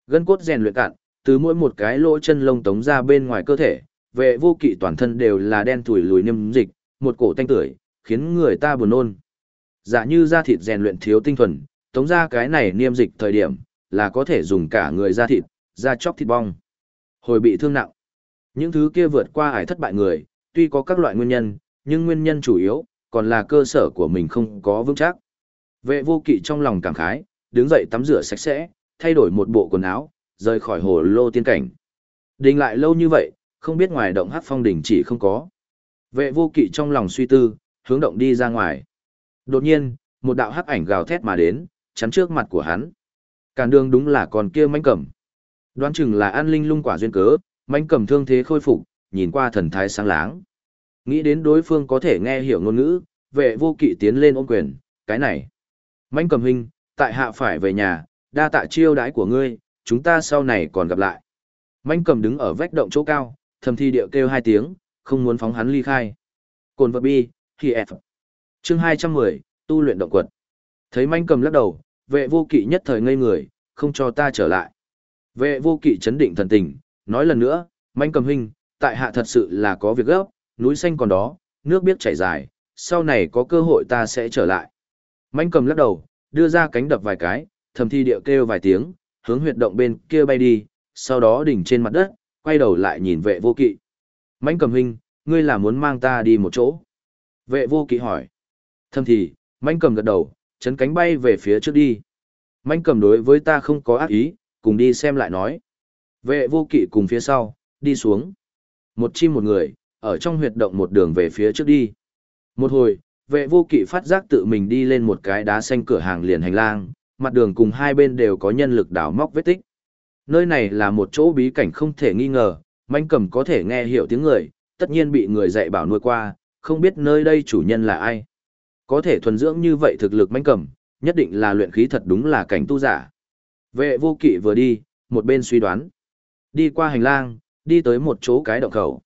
Gân cốt rèn luyện cạn, từ mỗi một cái lỗ chân lông tống ra bên ngoài cơ thể, vệ vô kỵ toàn thân đều là đen thủi lùi niêm dịch, một cổ tanh tưởi, khiến người ta buồn nôn. Giả như da thịt rèn luyện thiếu tinh thuần, tống ra cái này niêm dịch thời điểm, là có thể dùng cả người da thịt, da chóc thịt bong. Hồi bị thương nặng. Những thứ kia vượt qua ải thất bại người, tuy có các loại nguyên nhân, nhưng nguyên nhân chủ yếu, còn là cơ sở của mình không có vững chắc. Vệ vô kỵ trong lòng cảm khái, đứng dậy tắm rửa sạch sẽ, thay đổi một bộ quần áo, rời khỏi hồ lô tiên cảnh. Đình lại lâu như vậy, không biết ngoài động hát phong đỉnh chỉ không có. Vệ vô kỵ trong lòng suy tư, hướng động đi ra ngoài. Đột nhiên, một đạo hắc ảnh gào thét mà đến, chắn trước mặt của hắn. Càn đường đúng là còn kia manh cầm. Đoán chừng là an linh lung quả duyên cớ, manh cầm thương thế khôi phục, nhìn qua thần thái sáng láng. Nghĩ đến đối phương có thể nghe hiểu ngôn ngữ, vệ vô kỵ tiến lên ôm quyền, cái này. Mạnh cầm hình, tại hạ phải về nhà, đa tạ chiêu đãi của ngươi, chúng ta sau này còn gặp lại. Mạnh cầm đứng ở vách động chỗ cao, thầm thi điệu kêu hai tiếng, không muốn phóng hắn ly khai. Cồn vật bi, khi F. Chương 210, tu luyện động quật. Thấy manh cầm lắc đầu, vệ vô kỵ nhất thời ngây người, không cho ta trở lại. Vệ vô kỵ chấn định thần tình, nói lần nữa, manh cầm huynh, tại hạ thật sự là có việc gấp, núi xanh còn đó, nước biết chảy dài, sau này có cơ hội ta sẽ trở lại. Mạnh cầm lắc đầu, đưa ra cánh đập vài cái, thầm thi điệu kêu vài tiếng, hướng huyệt động bên kia bay đi, sau đó đỉnh trên mặt đất, quay đầu lại nhìn vệ vô kỵ. Mạnh cầm huynh, ngươi là muốn mang ta đi một chỗ. Vệ vô kỵ hỏi. Thầm thì, Mạnh cầm gật đầu, chấn cánh bay về phía trước đi. Mạnh cầm đối với ta không có ác ý, cùng đi xem lại nói. Vệ vô kỵ cùng phía sau, đi xuống. Một chim một người, ở trong huyệt động một đường về phía trước đi. Một hồi, vệ vô kỵ phát giác tự mình đi lên một cái đá xanh cửa hàng liền hành lang, mặt đường cùng hai bên đều có nhân lực đào móc vết tích. Nơi này là một chỗ bí cảnh không thể nghi ngờ, manh cầm có thể nghe hiểu tiếng người, tất nhiên bị người dạy bảo nuôi qua, không biết nơi đây chủ nhân là ai. Có thể thuần dưỡng như vậy thực lực manh cầm, nhất định là luyện khí thật đúng là cảnh tu giả. Vệ vô kỵ vừa đi, một bên suy đoán. Đi qua hành lang, đi tới một chỗ cái động khẩu.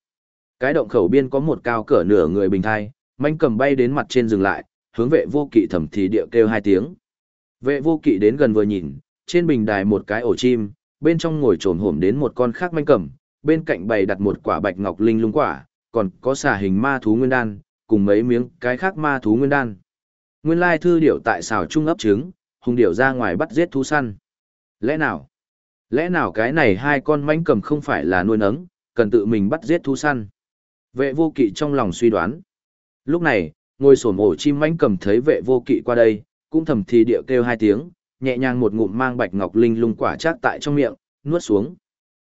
Cái động khẩu biên có một cao cỡ nửa người bình thai, manh cầm bay đến mặt trên dừng lại, hướng vệ vô kỵ thầm thì điệu kêu hai tiếng. Vệ vô kỵ đến gần vừa nhìn, trên bình đài một cái ổ chim, bên trong ngồi trồn hổm đến một con khác manh cầm, bên cạnh bày đặt một quả bạch ngọc linh lung quả, còn có xà hình ma thú nguyên đan, cùng mấy miếng cái khác ma thú nguyên đan. Nguyên lai thư điểu tại xào trung ấp trứng, hùng điểu ra ngoài bắt giết thú săn. Lẽ nào? Lẽ nào cái này hai con manh cầm không phải là nuôi nấng, cần tự mình bắt giết thú săn? Vệ vô kỵ trong lòng suy đoán. Lúc này, ngồi sổn ổ chim mánh cầm thấy vệ vô kỵ qua đây, cũng thầm thì địa kêu hai tiếng, nhẹ nhàng một ngụm mang bạch ngọc linh lung quả chát tại trong miệng, nuốt xuống.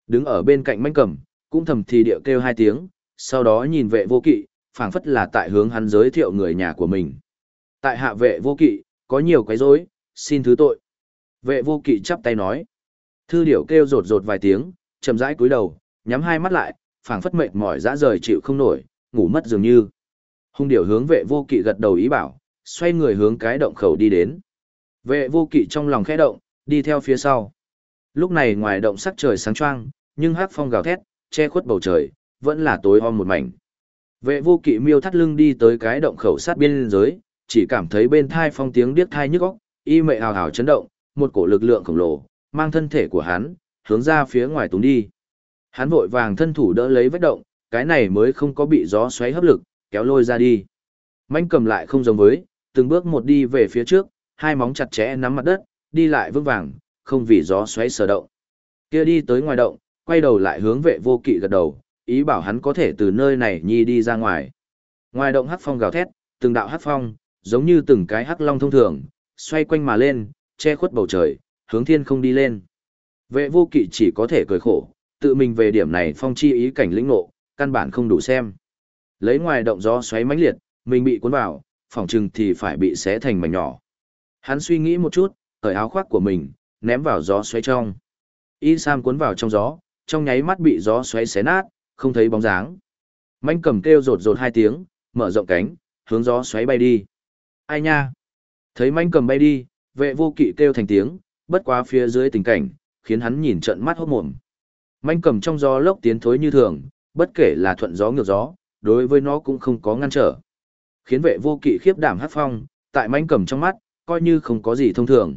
Đứng ở bên cạnh mánh cầm, cũng thầm thì địa kêu hai tiếng, sau đó nhìn vệ vô kỵ, phảng phất là tại hướng hắn giới thiệu người nhà của mình. Tại hạ vệ vô kỵ, có nhiều quấy rối, xin thứ tội. Vệ vô kỵ chắp tay nói. Thư điểu kêu rột rột vài tiếng, chậm rãi cúi đầu, nhắm hai mắt lại, phảng phất mệt mỏi dã rời chịu không nổi, ngủ mất dường như. Hung điểu hướng vệ vô kỵ gật đầu ý bảo, xoay người hướng cái động khẩu đi đến. Vệ vô kỵ trong lòng khẽ động, đi theo phía sau. Lúc này ngoài động sắc trời sáng choang, nhưng hắc phong gào thét, che khuất bầu trời, vẫn là tối om một mảnh. Vệ vô kỵ miêu thắt lưng đi tới cái động khẩu sát biên giới, chỉ cảm thấy bên thai phong tiếng điếc thai nhức óc, y mệ hào hào chấn động, một cổ lực lượng khổng lồ, mang thân thể của hắn, hướng ra phía ngoài túng đi. Hắn vội vàng thân thủ đỡ lấy vết động, cái này mới không có bị gió xoáy hấp lực, kéo lôi ra đi. Manh cầm lại không giống với, từng bước một đi về phía trước, hai móng chặt chẽ nắm mặt đất, đi lại vững vàng, không vì gió xoáy sở động. Kia đi tới ngoài động, quay đầu lại hướng vệ vô kỵ gật đầu, ý bảo hắn có thể từ nơi này nhi đi ra ngoài. Ngoài động hắc phong gào thét, từng đạo hắc phong, giống như từng cái hắc long thông thường, xoay quanh mà lên, che khuất bầu trời, hướng thiên không đi lên. Vệ vô kỵ chỉ có thể cười khổ, tự mình về điểm này phong chi ý cảnh lĩnh ngộ, căn bản không đủ xem. Lấy ngoài động gió xoáy mãnh liệt, mình bị cuốn vào, phòng trừng thì phải bị xé thành mảnh nhỏ. Hắn suy nghĩ một chút, cởi áo khoác của mình, ném vào gió xoáy trong. Y Sam cuốn vào trong gió, trong nháy mắt bị gió xoáy xé nát, không thấy bóng dáng. Manh cầm kêu rột rột hai tiếng, mở rộng cánh, hướng gió xoáy bay đi. Ai nha? Thấy manh cầm bay đi, vệ vô kỵ kêu thành tiếng, bất quá phía dưới tình cảnh, khiến hắn nhìn trận mắt hốt mồm. Manh cầm trong gió lốc tiến thối như thường, bất kể là thuận gió ngược gió, đối với nó cũng không có ngăn trở. Khiến vệ vô kỵ khiếp đảm hát phong, tại manh cầm trong mắt, coi như không có gì thông thường.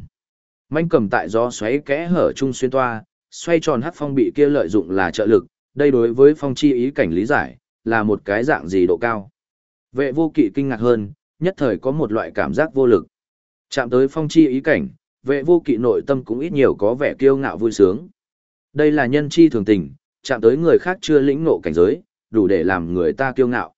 Manh cầm tại gió xoáy kẽ hở chung xuyên toa, xoay tròn hát phong bị kia lợi dụng là trợ lực, đây đối với phong chi ý cảnh lý giải, là một cái dạng gì độ cao. Vệ vô kỵ kinh ngạc hơn, nhất thời có một loại cảm giác vô lực. Chạm tới phong chi ý cảnh, vệ vô kỵ nội tâm cũng ít nhiều có vẻ kiêu ngạo vui sướng. Đây là nhân chi thường tình, chạm tới người khác chưa lĩnh ngộ cảnh giới, đủ để làm người ta kiêu ngạo.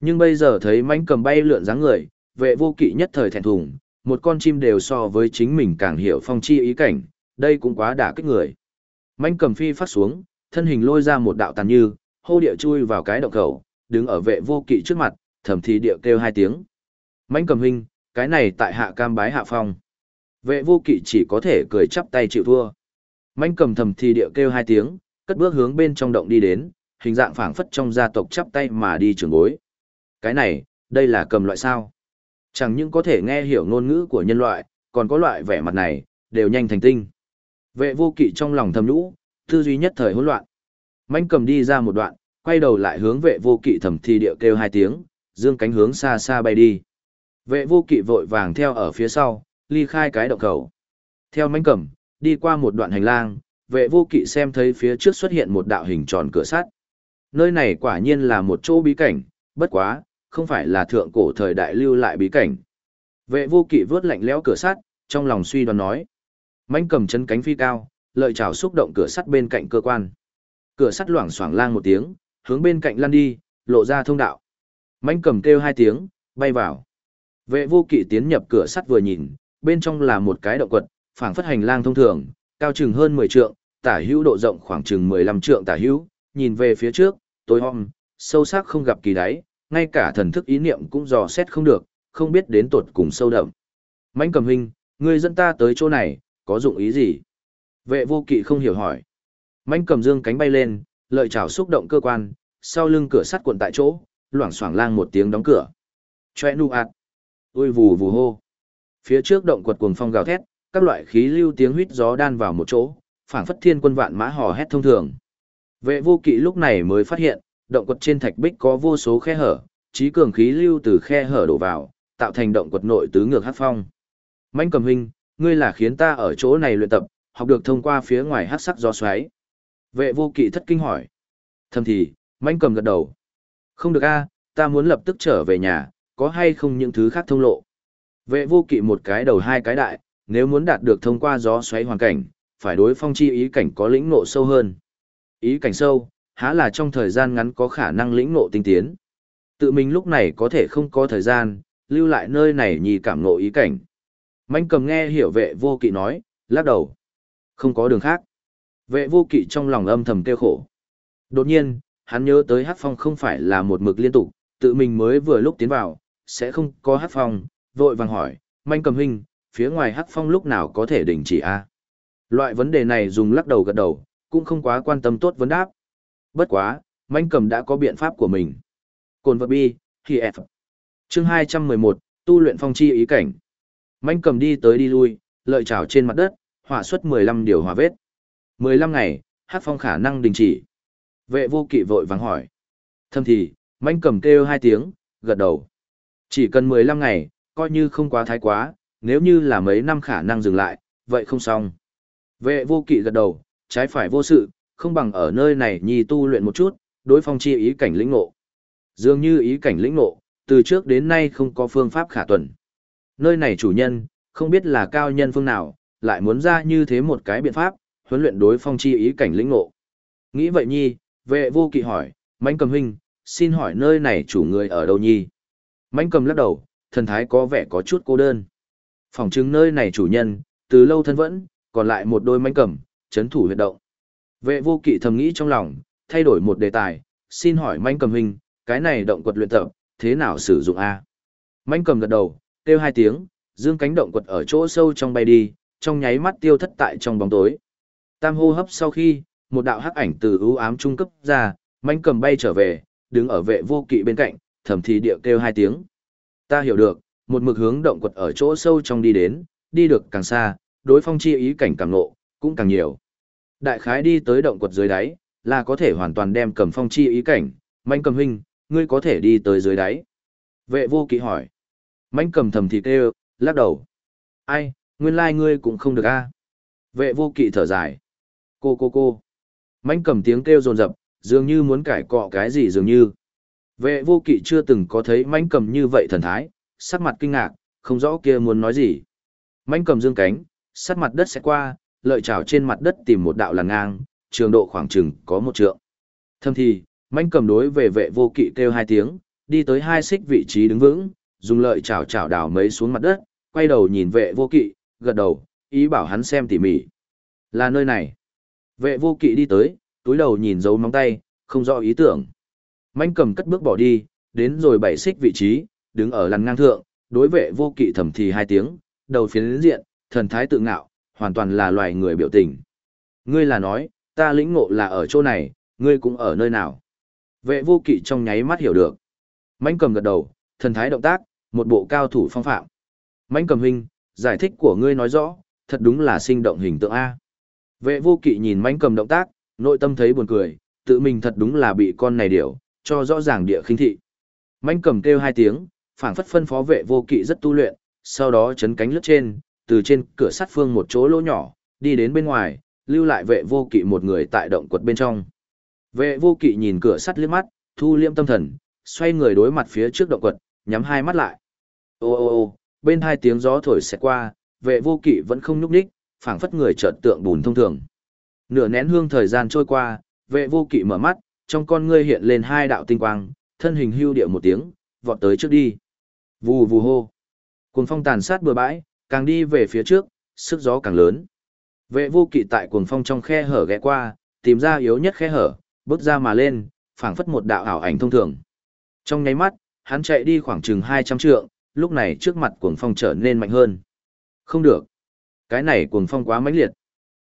Nhưng bây giờ thấy mãnh cầm bay lượn dáng người, vệ vô kỵ nhất thời thẹn thùng, một con chim đều so với chính mình càng hiểu phong chi ý cảnh, đây cũng quá đả kích người. Mãnh cầm phi phát xuống, thân hình lôi ra một đạo tàn như, hô địa chui vào cái động khẩu, đứng ở vệ vô kỵ trước mặt, thầm thì địa kêu hai tiếng. Mãnh cầm hình, cái này tại hạ cam bái hạ phong. Vệ vô kỵ chỉ có thể cười chắp tay chịu thua. Mãnh cầm thầm thì địa kêu hai tiếng, cất bước hướng bên trong động đi đến, hình dạng phảng phất trong gia tộc chắp tay mà đi trường bối. Cái này, đây là cầm loại sao? Chẳng những có thể nghe hiểu ngôn ngữ của nhân loại, còn có loại vẻ mặt này, đều nhanh thành tinh. Vệ vô kỵ trong lòng thầm nhũ, tư duy nhất thời hỗn loạn. Mãnh cầm đi ra một đoạn, quay đầu lại hướng vệ vô kỵ thầm thi địa kêu hai tiếng, dương cánh hướng xa xa bay đi. Vệ vô kỵ vội vàng theo ở phía sau, ly khai cái động khẩu. Theo mãnh cầm, đi qua một đoạn hành lang, vệ vô kỵ xem thấy phía trước xuất hiện một đạo hình tròn cửa sắt. Nơi này quả nhiên là một chỗ bí cảnh, bất quá, không phải là thượng cổ thời đại lưu lại bí cảnh. Vệ vô kỵ vớt lạnh lẽo cửa sắt, trong lòng suy đoán nói. Mãnh cầm chân cánh phi cao, lợi chảo xúc động cửa sắt bên cạnh cơ quan. Cửa sắt loảng xoảng lang một tiếng, hướng bên cạnh lăn đi, lộ ra thông đạo. Mãnh cầm kêu hai tiếng, bay vào. Vệ vô kỵ tiến nhập cửa sắt vừa nhìn, bên trong là một cái động quật, phảng phất hành lang thông thường, cao chừng hơn 10 trượng, tả hữu độ rộng khoảng chừng 15 trượng tả hữu, nhìn về phía trước, tối om, sâu sắc không gặp kỳ đáy, ngay cả thần thức ý niệm cũng dò xét không được, không biết đến tột cùng sâu đậm. Mãnh cầm huynh, ngươi dẫn ta tới chỗ này, có dụng ý gì? Vệ vô kỵ không hiểu hỏi. Mãnh cầm dương cánh bay lên, lợi chảo xúc động cơ quan, sau lưng cửa sắt cuộn tại chỗ, loảng xoảng lang một tiếng đóng cửa. Choe nu ạt. Ôi vù vù hô. Phía trước động quật cuồng phong gào thét, các loại khí lưu tiếng huýt gió đan vào một chỗ, phảng phất thiên quân vạn mã hò hét thông thường. Vệ vô kỵ lúc này mới phát hiện, động quật trên thạch bích có vô số khe hở, trí cường khí lưu từ khe hở đổ vào, tạo thành động quật nội tứ ngược hát phong. Mạnh cầm huynh, ngươi là khiến ta ở chỗ này luyện tập, học được thông qua phía ngoài hát sắc gió xoáy. Vệ vô kỵ thất kinh hỏi. Thầm thì, Mạnh cầm gật đầu. Không được a, ta muốn lập tức trở về nhà, có hay không những thứ khác thông lộ. Vệ vô kỵ một cái đầu hai cái đại, nếu muốn đạt được thông qua gió xoáy hoàn cảnh, phải đối phong chi ý cảnh có lĩnh ngộ sâu hơn. Ý cảnh sâu, há là trong thời gian ngắn có khả năng lĩnh ngộ tinh tiến. Tự mình lúc này có thể không có thời gian, lưu lại nơi này nhì cảm ngộ ý cảnh. Mạnh cầm nghe hiểu vệ vô kỵ nói, lắc đầu. Không có đường khác. Vệ vô kỵ trong lòng âm thầm kêu khổ. Đột nhiên, hắn nhớ tới hát phong không phải là một mực liên tục, tự mình mới vừa lúc tiến vào, sẽ không có hát phong, vội vàng hỏi, Mạnh cầm hình phía ngoài hắc phong lúc nào có thể đình chỉ a Loại vấn đề này dùng lắc đầu gật đầu, cũng không quá quan tâm tốt vấn đáp. Bất quá, manh cầm đã có biện pháp của mình. Cồn vật bi, khi F. Chương 211, tu luyện phong chi ý cảnh. Manh cầm đi tới đi lui, lợi trào trên mặt đất, hỏa xuất 15 điều hòa vết. 15 ngày, hát phong khả năng đình chỉ. Vệ vô kỵ vội vàng hỏi. Thâm thì, manh cầm kêu hai tiếng, gật đầu. Chỉ cần 15 ngày, coi như không quá thái quá, nếu như là mấy năm khả năng dừng lại, vậy không xong. Vệ vô kỵ gật đầu, trái phải vô sự, không bằng ở nơi này nhi tu luyện một chút, đối phong chi ý cảnh lĩnh ngộ. Dường như ý cảnh lĩnh ngộ, từ trước đến nay không có phương pháp khả tuần. Nơi này chủ nhân, không biết là cao nhân phương nào, lại muốn ra như thế một cái biện pháp, huấn luyện đối phong chi ý cảnh lĩnh ngộ. Nghĩ vậy nhi, vệ vô kỵ hỏi, Mạnh cầm huynh, xin hỏi nơi này chủ người ở đâu nhi? Mạnh cầm lắc đầu, thần thái có vẻ có chút cô đơn. Phòng chứng nơi này chủ nhân, từ lâu thân vẫn, còn lại một đôi manh cầm, chấn thủ huyệt động. Vệ vô kỵ thầm nghĩ trong lòng, thay đổi một đề tài, xin hỏi manh cầm huynh, cái này động quật luyện tập, thế nào sử dụng a? Manh cầm gật đầu, kêu hai tiếng, dương cánh động quật ở chỗ sâu trong bay đi, trong nháy mắt tiêu thất tại trong bóng tối. Tam hô hấp sau khi, một đạo hắc ảnh từ ưu ám trung cấp ra, manh cầm bay trở về, đứng ở vệ vô kỵ bên cạnh, thầm thì địa kêu hai tiếng. Ta hiểu được, một mực hướng động quật ở chỗ sâu trong đi đến, đi được càng xa, đối phong chi ý cảnh càng ngộ, cũng càng nhiều. Đại khái đi tới động quật dưới đáy, là có thể hoàn toàn đem cầm phong chi ý cảnh, manh cầm huynh, ngươi có thể đi tới dưới đáy. Vệ vô kỵ hỏi. Manh cầm thầm thì kêu, lắc đầu. Ai, nguyên lai ngươi cũng không được a Vệ vô kỵ thở dài. Cô cô cô. Manh cầm tiếng kêu rồn rập, dường như muốn cải cọ cái gì dường như. Vệ vô kỵ chưa từng có thấy manh cầm như vậy thần thái, sắc mặt kinh ngạc, không rõ kia muốn nói gì. Manh cầm dương cánh, sát mặt đất sẽ qua, lợi chảo trên mặt đất tìm một đạo làn ngang, trường độ khoảng chừng có một trượng. Thâm thì, manh cầm đối về vệ vô kỵ kêu hai tiếng, đi tới hai xích vị trí đứng vững, dùng lợi chảo chảo đào mấy xuống mặt đất, quay đầu nhìn vệ vô kỵ, gật đầu, ý bảo hắn xem tỉ mỉ. Là nơi này. Vệ vô kỵ đi tới, túi đầu nhìn dấu móng tay, không rõ ý tưởng. Manh cầm cất bước bỏ đi, đến rồi bảy xích vị trí, đứng ở lằn ngang thượng, đối vệ vô kỵ thầm thì hai tiếng, đầu phiến diện, thần thái tự ngạo, hoàn toàn là loài người biểu tình. Ngươi là nói, ta lĩnh ngộ là ở chỗ này, ngươi cũng ở nơi nào. Vệ vô kỵ trong nháy mắt hiểu được. Mãnh cầm gật đầu, thần thái động tác, một bộ cao thủ phong phạm. Mãnh cầm huynh, giải thích của ngươi nói rõ, thật đúng là sinh động hình tượng A. Vệ vô kỵ nhìn mãnh cầm động tác, nội tâm thấy buồn cười, tự mình thật đúng là bị con này điểu, cho rõ ràng địa khinh thị. Mãnh cầm kêu hai tiếng, phảng phất phân phó vệ vô kỵ rất tu luyện, sau đó chấn cánh lướt trên, từ trên cửa sắt phương một chỗ lỗ nhỏ, đi đến bên ngoài, lưu lại vệ vô kỵ một người tại động quật bên trong. Vệ vô kỵ nhìn cửa sắt liếc mắt, thu liêm tâm thần, xoay người đối mặt phía trước động quật, nhắm hai mắt lại. Ô ô ô, bên hai tiếng gió thổi xẹt qua, vệ vô kỵ vẫn không nhúc nhích, phảng phất người chợt tượng bùn thông thường. Nửa nén hương thời gian trôi qua, vệ vô kỵ mở mắt, trong con ngươi hiện lên hai đạo tinh quang, thân hình hưu điệu một tiếng, vọt tới trước đi. Vù vù hô. Cuồng phong tàn sát bừa bãi, càng đi về phía trước, sức gió càng lớn. Vệ vô kỵ tại cuồng phong trong khe hở ghé qua, tìm ra yếu nhất khe hở, bước ra mà lên, phảng phất một đạo ảo ảnh thông thường. Trong nháy mắt, hắn chạy đi khoảng chừng 200 trượng, lúc này trước mặt cuồng phong trở nên mạnh hơn. Không được. Cái này cuồng phong quá mãnh liệt.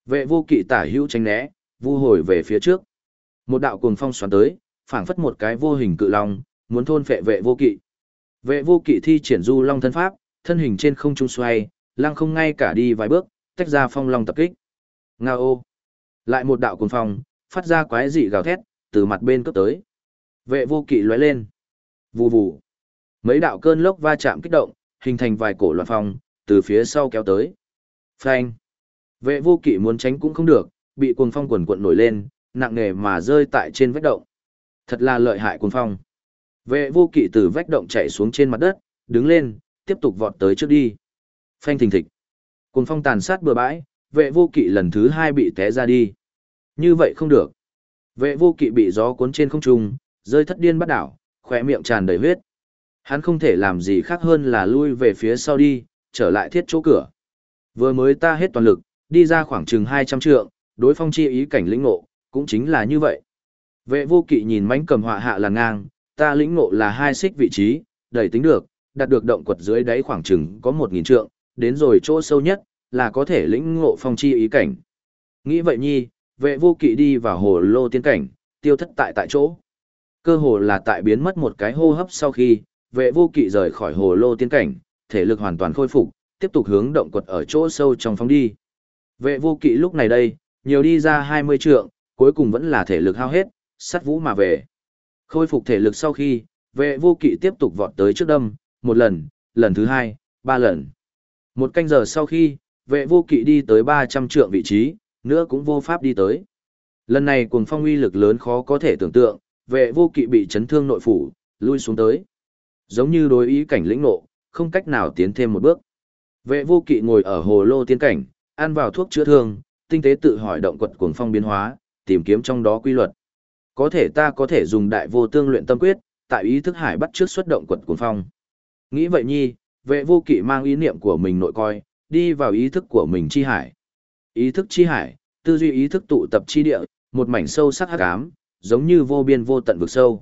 Vệ vô kỵ tả hữu tránh né, vu hồi về phía trước. Một đạo cuồng phong xoắn tới, phảng phất một cái vô hình cự long, muốn thôn phệ vệ vô kỵ. Vệ vô kỵ thi triển du long thân pháp, thân hình trên không trung xoay, lăng không ngay cả đi vài bước, tách ra phong long tập kích. Nga ô! Lại một đạo cuồng phong, phát ra quái dị gào thét, từ mặt bên cấp tới. Vệ vô kỵ lóe lên. Vù vù. Mấy đạo cơn lốc va chạm kích động, hình thành vài cổ loạn phong, từ phía sau kéo tới. Phanh. Vệ vô kỵ muốn tránh cũng không được, bị cuồng phong quần cuộn nổi lên, nặng nề mà rơi tại trên vách động. Thật là lợi hại cuồng phong. Vệ vô kỵ từ vách động chạy xuống trên mặt đất, đứng lên, tiếp tục vọt tới trước đi. Phanh thình thịch. Cùng phong tàn sát bừa bãi, vệ vô kỵ lần thứ hai bị té ra đi. Như vậy không được. Vệ vô kỵ bị gió cuốn trên không trung, rơi thất điên bắt đảo, khỏe miệng tràn đầy huyết. Hắn không thể làm gì khác hơn là lui về phía sau đi, trở lại thiết chỗ cửa. Vừa mới ta hết toàn lực, đi ra khoảng chừng 200 trượng, đối phong chi ý cảnh lĩnh ngộ, cũng chính là như vậy. Vệ vô kỵ nhìn mánh cầm họa hạ là ngang, ta lĩnh ngộ là hai xích vị trí, đầy tính được, đạt được động quật dưới đáy khoảng chừng có 1.000 trượng, đến rồi chỗ sâu nhất, là có thể lĩnh ngộ phong chi ý cảnh. Nghĩ vậy nhi, vệ vô kỵ đi vào hồ lô tiên cảnh, tiêu thất tại tại chỗ. Cơ hồ là tại biến mất một cái hô hấp sau khi, vệ vô kỵ rời khỏi hồ lô tiên cảnh, thể lực hoàn toàn khôi phục, tiếp tục hướng động quật ở chỗ sâu trong phóng đi. Vệ vô kỵ lúc này đây, nhiều đi ra 20 trượng, cuối cùng vẫn là thể lực hao hết, sắt vũ mà về. Khôi phục thể lực sau khi, vệ vô kỵ tiếp tục vọt tới trước đâm, một lần, lần thứ hai, ba lần. Một canh giờ sau khi, vệ vô kỵ đi tới 300 trượng vị trí, nữa cũng vô pháp đi tới. Lần này cuồng phong uy lực lớn khó có thể tưởng tượng, vệ vô kỵ bị chấn thương nội phủ, lui xuống tới. Giống như đối ý cảnh lĩnh nộ, không cách nào tiến thêm một bước. Vệ vô kỵ ngồi ở hồ lô tiên cảnh, ăn vào thuốc chữa thương, tinh tế tự hỏi động quật cuồng phong biến hóa, tìm kiếm trong đó quy luật. Có thể ta có thể dùng đại vô tương luyện tâm quyết, tại ý thức hải bắt trước xuất động quật cuồng phong. Nghĩ vậy nhi, vệ vô kỵ mang ý niệm của mình nội coi, đi vào ý thức của mình chi hải. Ý thức chi hải, tư duy ý thức tụ tập chi địa, một mảnh sâu sắc hắc ám, giống như vô biên vô tận vực sâu.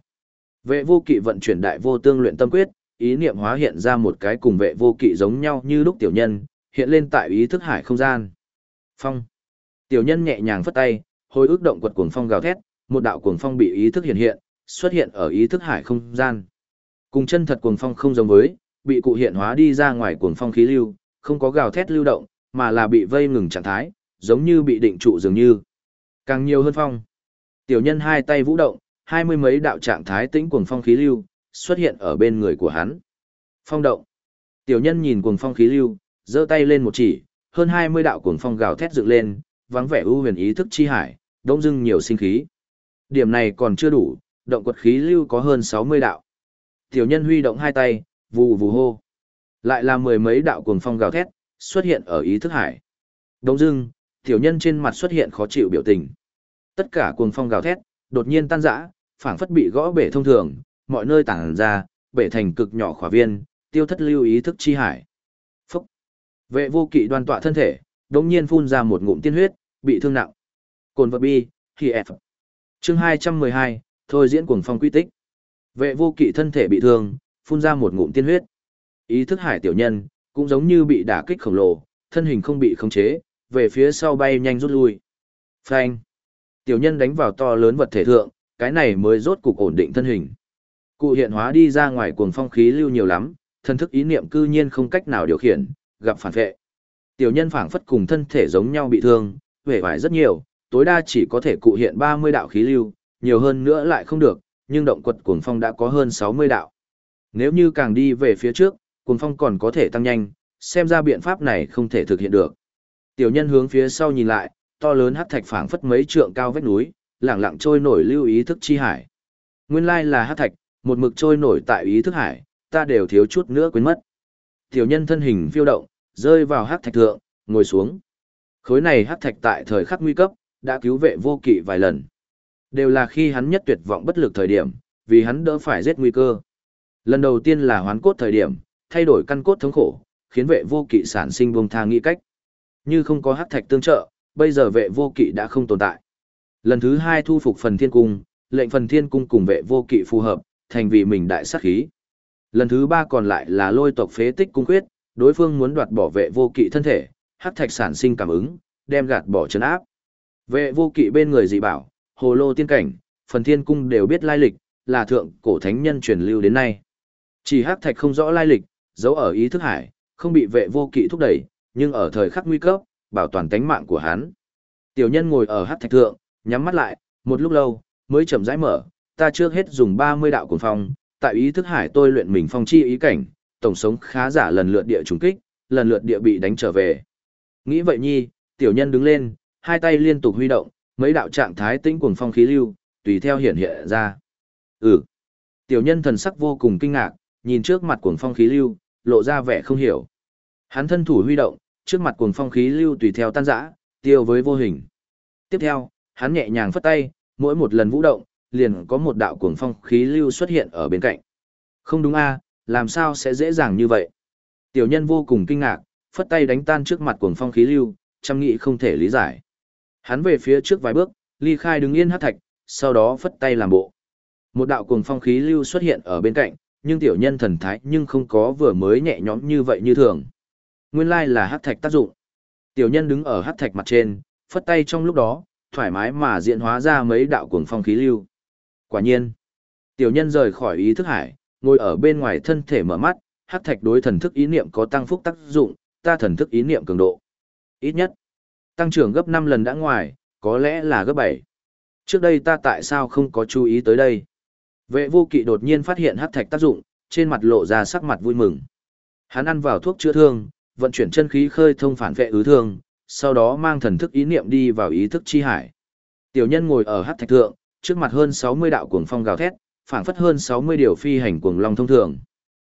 Vệ vô kỵ vận chuyển đại vô tương luyện tâm quyết, ý niệm hóa hiện ra một cái cùng vệ vô kỵ giống nhau như lúc tiểu nhân, hiện lên tại ý thức hải không gian. Phong. Tiểu nhân nhẹ nhàng phất tay, hồi ức động quật cuồng phong gào thét, một đạo cuồng phong bị ý thức hiện hiện, xuất hiện ở ý thức hải không gian. Cùng chân thật cuồng phong không giống với, bị cụ hiện hóa đi ra ngoài cuồng phong khí lưu, không có gào thét lưu động, mà là bị vây ngừng trạng thái, giống như bị định trụ dường như. Càng nhiều hơn phong. Tiểu nhân hai tay vũ động, hai mươi mấy đạo trạng thái tĩnh cuồng phong khí lưu, xuất hiện ở bên người của hắn. Phong động. Tiểu nhân nhìn cuồng phong khí lưu, giơ tay lên một chỉ, hơn hai mươi đạo cuồng phong gào thét dựng lên, vắng vẻ ưu huyền ý thức chi hải, đông dưng nhiều sinh khí. Điểm này còn chưa đủ, động quật khí lưu có hơn sáu mươi đạo. Tiểu nhân huy động hai tay, vù vù hô. Lại là mười mấy đạo cuồng phong gào thét, xuất hiện ở ý thức hải. Đông dưng, tiểu nhân trên mặt xuất hiện khó chịu biểu tình. Tất cả cuồng phong gào thét, đột nhiên tan rã, phảng phất bị gõ bể thông thường, mọi nơi tản ra, bể thành cực nhỏ khỏa viên, tiêu thất lưu ý thức chi hải. Phúc! Vệ vô kỵ đoan tọa thân thể, đột nhiên phun ra một ngụm tiên huyết, bị thương nặng. Cồn vật bi, khi F. Chương 212, thôi diễn cuồng phong quy tích. Vệ vô kỵ thân thể bị thương, phun ra một ngụm tiên huyết. Ý thức hải tiểu nhân, cũng giống như bị đả kích khổng lồ, thân hình không bị khống chế, về phía sau bay nhanh rút lui. Phanh! Tiểu nhân đánh vào to lớn vật thể thượng, cái này mới rốt cục ổn định thân hình. Cụ hiện hóa đi ra ngoài cuồng phong khí lưu nhiều lắm, thân thức ý niệm cư nhiên không cách nào điều khiển, gặp phản vệ. Tiểu nhân phảng phất cùng thân thể giống nhau bị thương, vẻ vải rất nhiều, tối đa chỉ có thể cụ hiện 30 đạo khí lưu, nhiều hơn nữa lại không được, nhưng động quật cuồng phong đã có hơn 60 đạo. Nếu như càng đi về phía trước, cuồng phong còn có thể tăng nhanh, xem ra biện pháp này không thể thực hiện được. Tiểu nhân hướng phía sau nhìn lại, to lớn hắc thạch phảng phất mấy trượng cao vách núi, lẳng lặng trôi nổi lưu ý thức chi hải. Nguyên lai là hắc thạch, một mực trôi nổi tại ý thức hải, ta đều thiếu chút nữa quên mất. Tiểu nhân thân hình phiêu động, rơi vào hắc thạch thượng, ngồi xuống. Khối này hắc thạch tại thời khắc nguy cấp, đã cứu vệ vô kỵ vài lần. Đều là khi hắn nhất tuyệt vọng bất lực thời điểm, vì hắn đỡ phải giết nguy cơ. Lần đầu tiên là hoán cốt thời điểm, thay đổi căn cốt thống khổ, khiến vệ vô kỵ sản sinh buông tha nghĩ cách. Như không có hắc thạch tương trợ, bây giờ vệ vô kỵ đã không tồn tại. Lần thứ hai thu phục phần thiên cung, lệnh phần thiên cung cùng vệ vô kỵ phù hợp, thành vì mình đại sát khí. Lần thứ ba còn lại là lôi tộc phế tích cung quyết, đối phương muốn đoạt bỏ vệ vô kỵ thân thể, hắc thạch sản sinh cảm ứng, đem gạt bỏ chấn áp. Vệ vô kỵ bên người dị bảo, hồ lô tiên cảnh, phần thiên cung đều biết lai lịch, là thượng cổ thánh nhân truyền lưu đến nay. Chỉ hắc thạch không rõ lai lịch, giấu ở ý thức hải, không bị vệ vô kỵ thúc đẩy, nhưng ở thời khắc nguy cấp, bảo toàn tánh mạng của hắn. Tiểu nhân ngồi ở hắc thạch thượng, nhắm mắt lại, một lúc lâu, mới chậm rãi mở, ta trước hết dùng 30 đạo cuồng phong, tại ý thức hải tôi luyện mình phong chi ý cảnh, tổng sống khá giả lần lượt địa trùng kích, lần lượt địa bị đánh trở về. Nghĩ vậy nhi, tiểu nhân đứng lên, hai tay liên tục huy động, mấy đạo trạng thái tĩnh cuồng phong khí lưu, tùy theo hiện hiện ra. Ừ. Tiểu nhân thần sắc vô cùng kinh ngạc, nhìn trước mặt cuồng phong khí lưu, lộ ra vẻ không hiểu. Hắn thân thủ huy động, trước mặt cuồng phong khí lưu tùy theo tan rã, tiêu với vô hình. Tiếp theo, hắn nhẹ nhàng phất tay, mỗi một lần vũ động, liền có một đạo cuồng phong khí lưu xuất hiện ở bên cạnh. Không đúng a, làm sao sẽ dễ dàng như vậy? Tiểu nhân vô cùng kinh ngạc, phất tay đánh tan trước mặt cuồng phong khí lưu, chăm nghĩ không thể lý giải. Hắn về phía trước vài bước, ly khai đứng yên hát thạch, sau đó phất tay làm bộ. Một đạo cuồng phong khí lưu xuất hiện ở bên cạnh, nhưng tiểu nhân thần thái nhưng không có vừa mới nhẹ nhõm như vậy như thường. Nguyên lai là hát thạch tác dụng. Tiểu nhân đứng ở hát thạch mặt trên, phất tay trong lúc đó, thoải mái mà diễn hóa ra mấy đạo cuồng phong khí lưu. Quả nhiên, tiểu nhân rời khỏi ý thức hải, ngồi ở bên ngoài thân thể mở mắt, hắc thạch đối thần thức ý niệm có tăng phúc tác dụng, ta thần thức ý niệm cường độ. Ít nhất, tăng trưởng gấp 5 lần đã ngoài, có lẽ là gấp 7. Trước đây ta tại sao không có chú ý tới đây? Vệ vô kỵ đột nhiên phát hiện hắc thạch tác dụng, trên mặt lộ ra sắc mặt vui mừng. Hắn ăn vào thuốc chữa thương, vận chuyển chân khí khơi thông phản vệ ứ thương, sau đó mang thần thức ý niệm đi vào ý thức chi hải. Tiểu nhân ngồi ở hắc thạch thượng, trước mặt hơn 60 đạo cuồng phong gào thét, phảng phất hơn 60 điều phi hành cuồng long thông thường.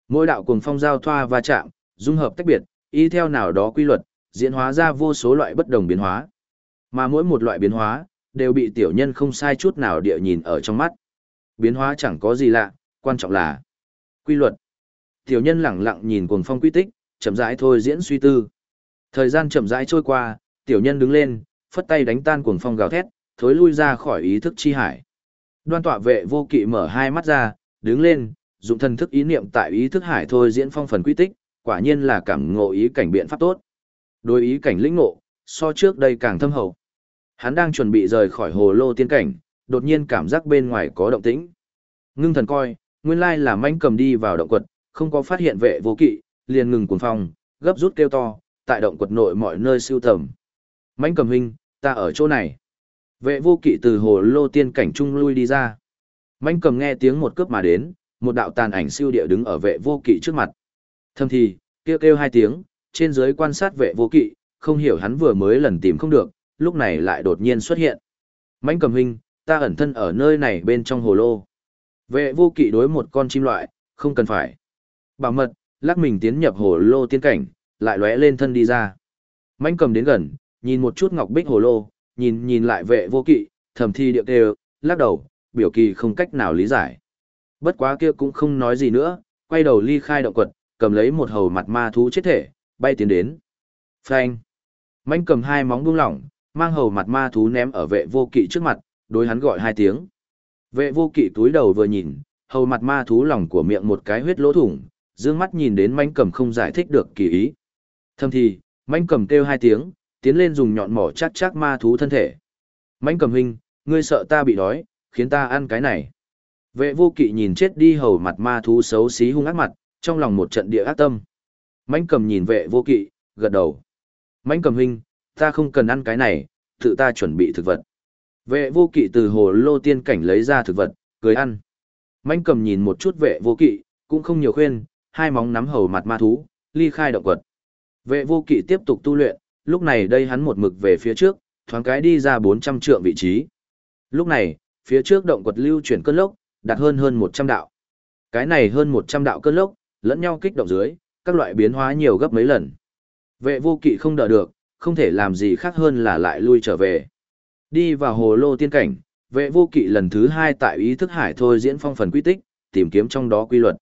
Mỗi đạo cuồng phong giao thoa va chạm, dung hợp tách biệt, y theo nào đó quy luật, diễn hóa ra vô số loại bất đồng biến hóa. Mà mỗi một loại biến hóa, đều bị tiểu nhân không sai chút nào địa nhìn ở trong mắt. Biến hóa chẳng có gì lạ, quan trọng là quy luật. Tiểu nhân lặng lặng nhìn cuồng phong quy tích, chậm rãi thôi diễn suy tư. Thời gian chậm rãi trôi qua, tiểu nhân đứng lên, phất tay đánh tan cuồng phong gào thét, thối lui ra khỏi ý thức chi hải. Đoan tọa vệ vô kỵ mở hai mắt ra, đứng lên, dụng thần thức ý niệm tại ý thức hải thôi diễn phong phần quy tích, quả nhiên là cảm ngộ ý cảnh biện pháp tốt. Đối ý cảnh lĩnh ngộ, so trước đây càng thâm hậu. Hắn đang chuẩn bị rời khỏi hồ lô tiên cảnh, đột nhiên cảm giác bên ngoài có động tĩnh. Ngưng thần coi, nguyên lai là manh cầm đi vào động quật, không có phát hiện vệ vô kỵ, liền ngừng cuồng phong, gấp rút kêu to, tại động quật nội mọi nơi siêu tầm. Manh cầm huynh, ta ở chỗ này. Vệ vô kỵ từ hồ lô tiên cảnh trung lui đi ra. Manh cầm nghe tiếng một cướp mà đến, một đạo tàn ảnh siêu địa đứng ở vệ vô kỵ trước mặt. Thâm thì, kêu kêu hai tiếng, trên dưới quan sát vệ vô kỵ, không hiểu hắn vừa mới lần tìm không được, lúc này lại đột nhiên xuất hiện. Mãnh cầm hình, ta ẩn thân ở nơi này bên trong hồ lô. Vệ vô kỵ đối một con chim loại, không cần phải. Bảo mật, lắc mình tiến nhập hồ lô tiên cảnh, lại lóe lên thân đi ra. Mãnh cầm đến gần, nhìn một chút ngọc bích hồ lô, nhìn nhìn lại vệ vô kỵ, thầm thi điệu đều, lắc đầu, biểu kỳ không cách nào lý giải. Bất quá kia cũng không nói gì nữa, quay đầu ly khai động quật, cầm lấy một hầu mặt ma thú chết thể, bay tiến đến. Phanh. Manh cầm hai móng buông lỏng, mang hầu mặt ma thú ném ở vệ vô kỵ trước mặt, đối hắn gọi hai tiếng. Vệ vô kỵ túi đầu vừa nhìn, hầu mặt ma thú lòng của miệng một cái huyết lỗ thủng, dương mắt nhìn đến manh cầm không giải thích được kỳ ý. Thâm thì, manh cầm kêu hai tiếng, tiến lên dùng nhọn mỏ chắc chắc ma thú thân thể. Manh cầm huynh, ngươi sợ ta bị đói, khiến ta ăn cái này. Vệ vô kỵ nhìn chết đi hầu mặt ma thú xấu xí hung ác mặt, trong lòng một trận địa ác tâm. Manh cầm nhìn vệ vô kỵ, gật đầu. Manh cầm huynh, ta không cần ăn cái này, tự ta chuẩn bị thực vật. Vệ vô kỵ từ hồ lô tiên cảnh lấy ra thực vật, cười ăn. Manh cầm nhìn một chút vệ vô kỵ, cũng không nhiều khuyên, hai móng nắm hầu mặt ma thú, ly khai động quật. Vệ vô kỵ tiếp tục tu luyện, lúc này đây hắn một mực về phía trước, thoáng cái đi ra 400 trượng vị trí. Lúc này, phía trước động quật lưu chuyển cơn lốc, đạt hơn hơn 100 đạo. Cái này hơn 100 đạo cơn lốc, lẫn nhau kích động dưới, các loại biến hóa nhiều gấp mấy lần. Vệ vô kỵ không đỡ được, không thể làm gì khác hơn là lại lui trở về. Đi vào hồ lô tiên cảnh, vệ vô kỵ lần thứ hai tại ý thức hải thôi diễn phong phần quy tích, tìm kiếm trong đó quy luật.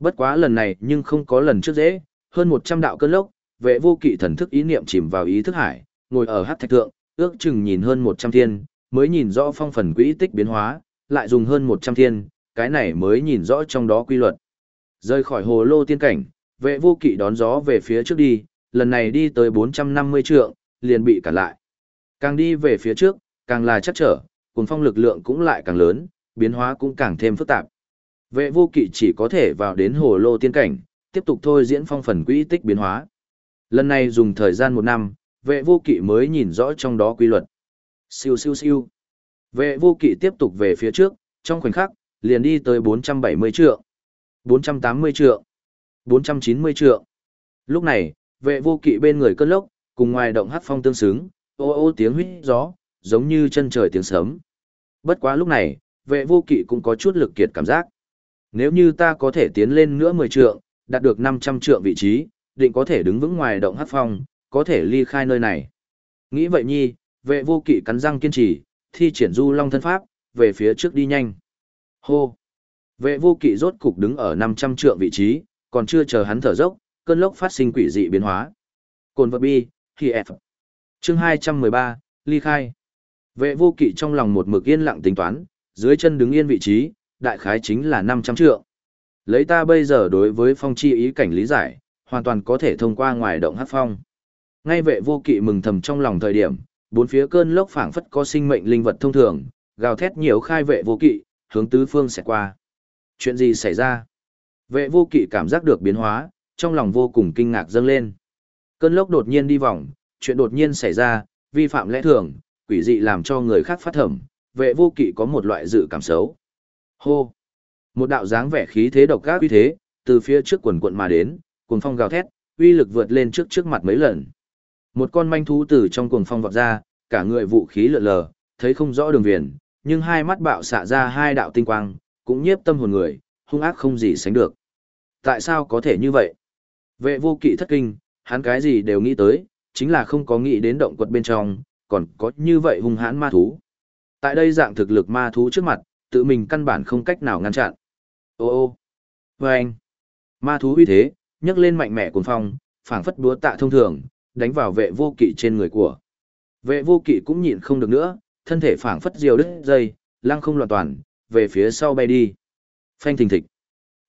Bất quá lần này nhưng không có lần trước dễ, hơn 100 đạo cơn lốc, vệ vô kỵ thần thức ý niệm chìm vào ý thức hải, ngồi ở hát thạch thượng, ước chừng nhìn hơn 100 thiên, mới nhìn rõ phong phần quỹ tích biến hóa, lại dùng hơn 100 thiên, cái này mới nhìn rõ trong đó quy luật. Rơi khỏi hồ lô tiên cảnh, vệ vô kỵ đón gió về phía trước đi, lần này đi tới 450 trượng, liền bị cản lại. Càng đi về phía trước, càng là chắc trở, cuồng phong lực lượng cũng lại càng lớn, biến hóa cũng càng thêm phức tạp. Vệ vô kỵ chỉ có thể vào đến hồ lô tiên cảnh, tiếp tục thôi diễn phong phần quỹ tích biến hóa. Lần này dùng thời gian một năm, vệ vô kỵ mới nhìn rõ trong đó quy luật. Siêu siêu siêu. Vệ vô kỵ tiếp tục về phía trước, trong khoảnh khắc, liền đi tới 470 trượng, 480 trượng, 490 trượng. Lúc này, vệ vô kỵ bên người cơn lốc, cùng ngoài động hát phong tương xứng, ô ô tiếng huyết gió, giống như chân trời tiếng sấm. Bất quá lúc này, vệ vô kỵ cũng có chút lực kiệt cảm giác. Nếu như ta có thể tiến lên nữa 10 trượng, đạt được 500 trượng vị trí, định có thể đứng vững ngoài động hát phong, có thể ly khai nơi này. Nghĩ vậy nhi, vệ vô kỵ cắn răng kiên trì, thi triển du long thân pháp, về phía trước đi nhanh. Hô! Vệ vô kỵ rốt cục đứng ở 500 trượng vị trí, còn chưa chờ hắn thở dốc, cơn lốc phát sinh quỷ dị biến hóa. Cồn vật bi, khi F. Chương 213, ly khai. Vệ vô kỵ trong lòng một mực yên lặng tính toán, dưới chân đứng yên vị trí, đại khái chính là 500 trượng. Lấy ta bây giờ đối với phong chi ý cảnh lý giải, hoàn toàn có thể thông qua ngoài động hát phong. Ngay vệ vô kỵ mừng thầm trong lòng thời điểm, bốn phía cơn lốc phảng phất có sinh mệnh linh vật thông thường, gào thét nhiều khai vệ vô kỵ, hướng tứ phương sẽ qua. Chuyện gì xảy ra? Vệ vô kỵ cảm giác được biến hóa, trong lòng vô cùng kinh ngạc dâng lên. Cơn lốc đột nhiên đi vòng, chuyện đột nhiên xảy ra, vi phạm lẽ thường, quỷ dị làm cho người khác phát thẩm, vệ vô kỵ có một loại dự cảm xấu. Hô! Một đạo dáng vẻ khí thế độc ác uy thế, từ phía trước quần quận mà đến, cuồng phong gào thét, uy lực vượt lên trước trước mặt mấy lần. Một con manh thú từ trong cuồng phong vọt ra, cả người vũ khí lượn lờ, thấy không rõ đường viền, nhưng hai mắt bạo xạ ra hai đạo tinh quang, cũng nhiếp tâm hồn người, hung ác không gì sánh được. Tại sao có thể như vậy? Vệ vô kỵ thất kinh, hắn cái gì đều nghĩ tới, chính là không có nghĩ đến động quật bên trong, còn có như vậy hung hãn ma thú. Tại đây dạng thực lực ma thú trước mặt, tự mình căn bản không cách nào ngăn chặn. Ô ô, vâng anh, ma thú uy thế, nhấc lên mạnh mẽ cuồng phong, phảng phất búa tạ thông thường, đánh vào vệ vô kỵ trên người của. Vệ vô kỵ cũng nhịn không được nữa, thân thể phảng phất diều đứt dây, lăng không loạn toàn, về phía sau bay đi. Phanh thình thịch.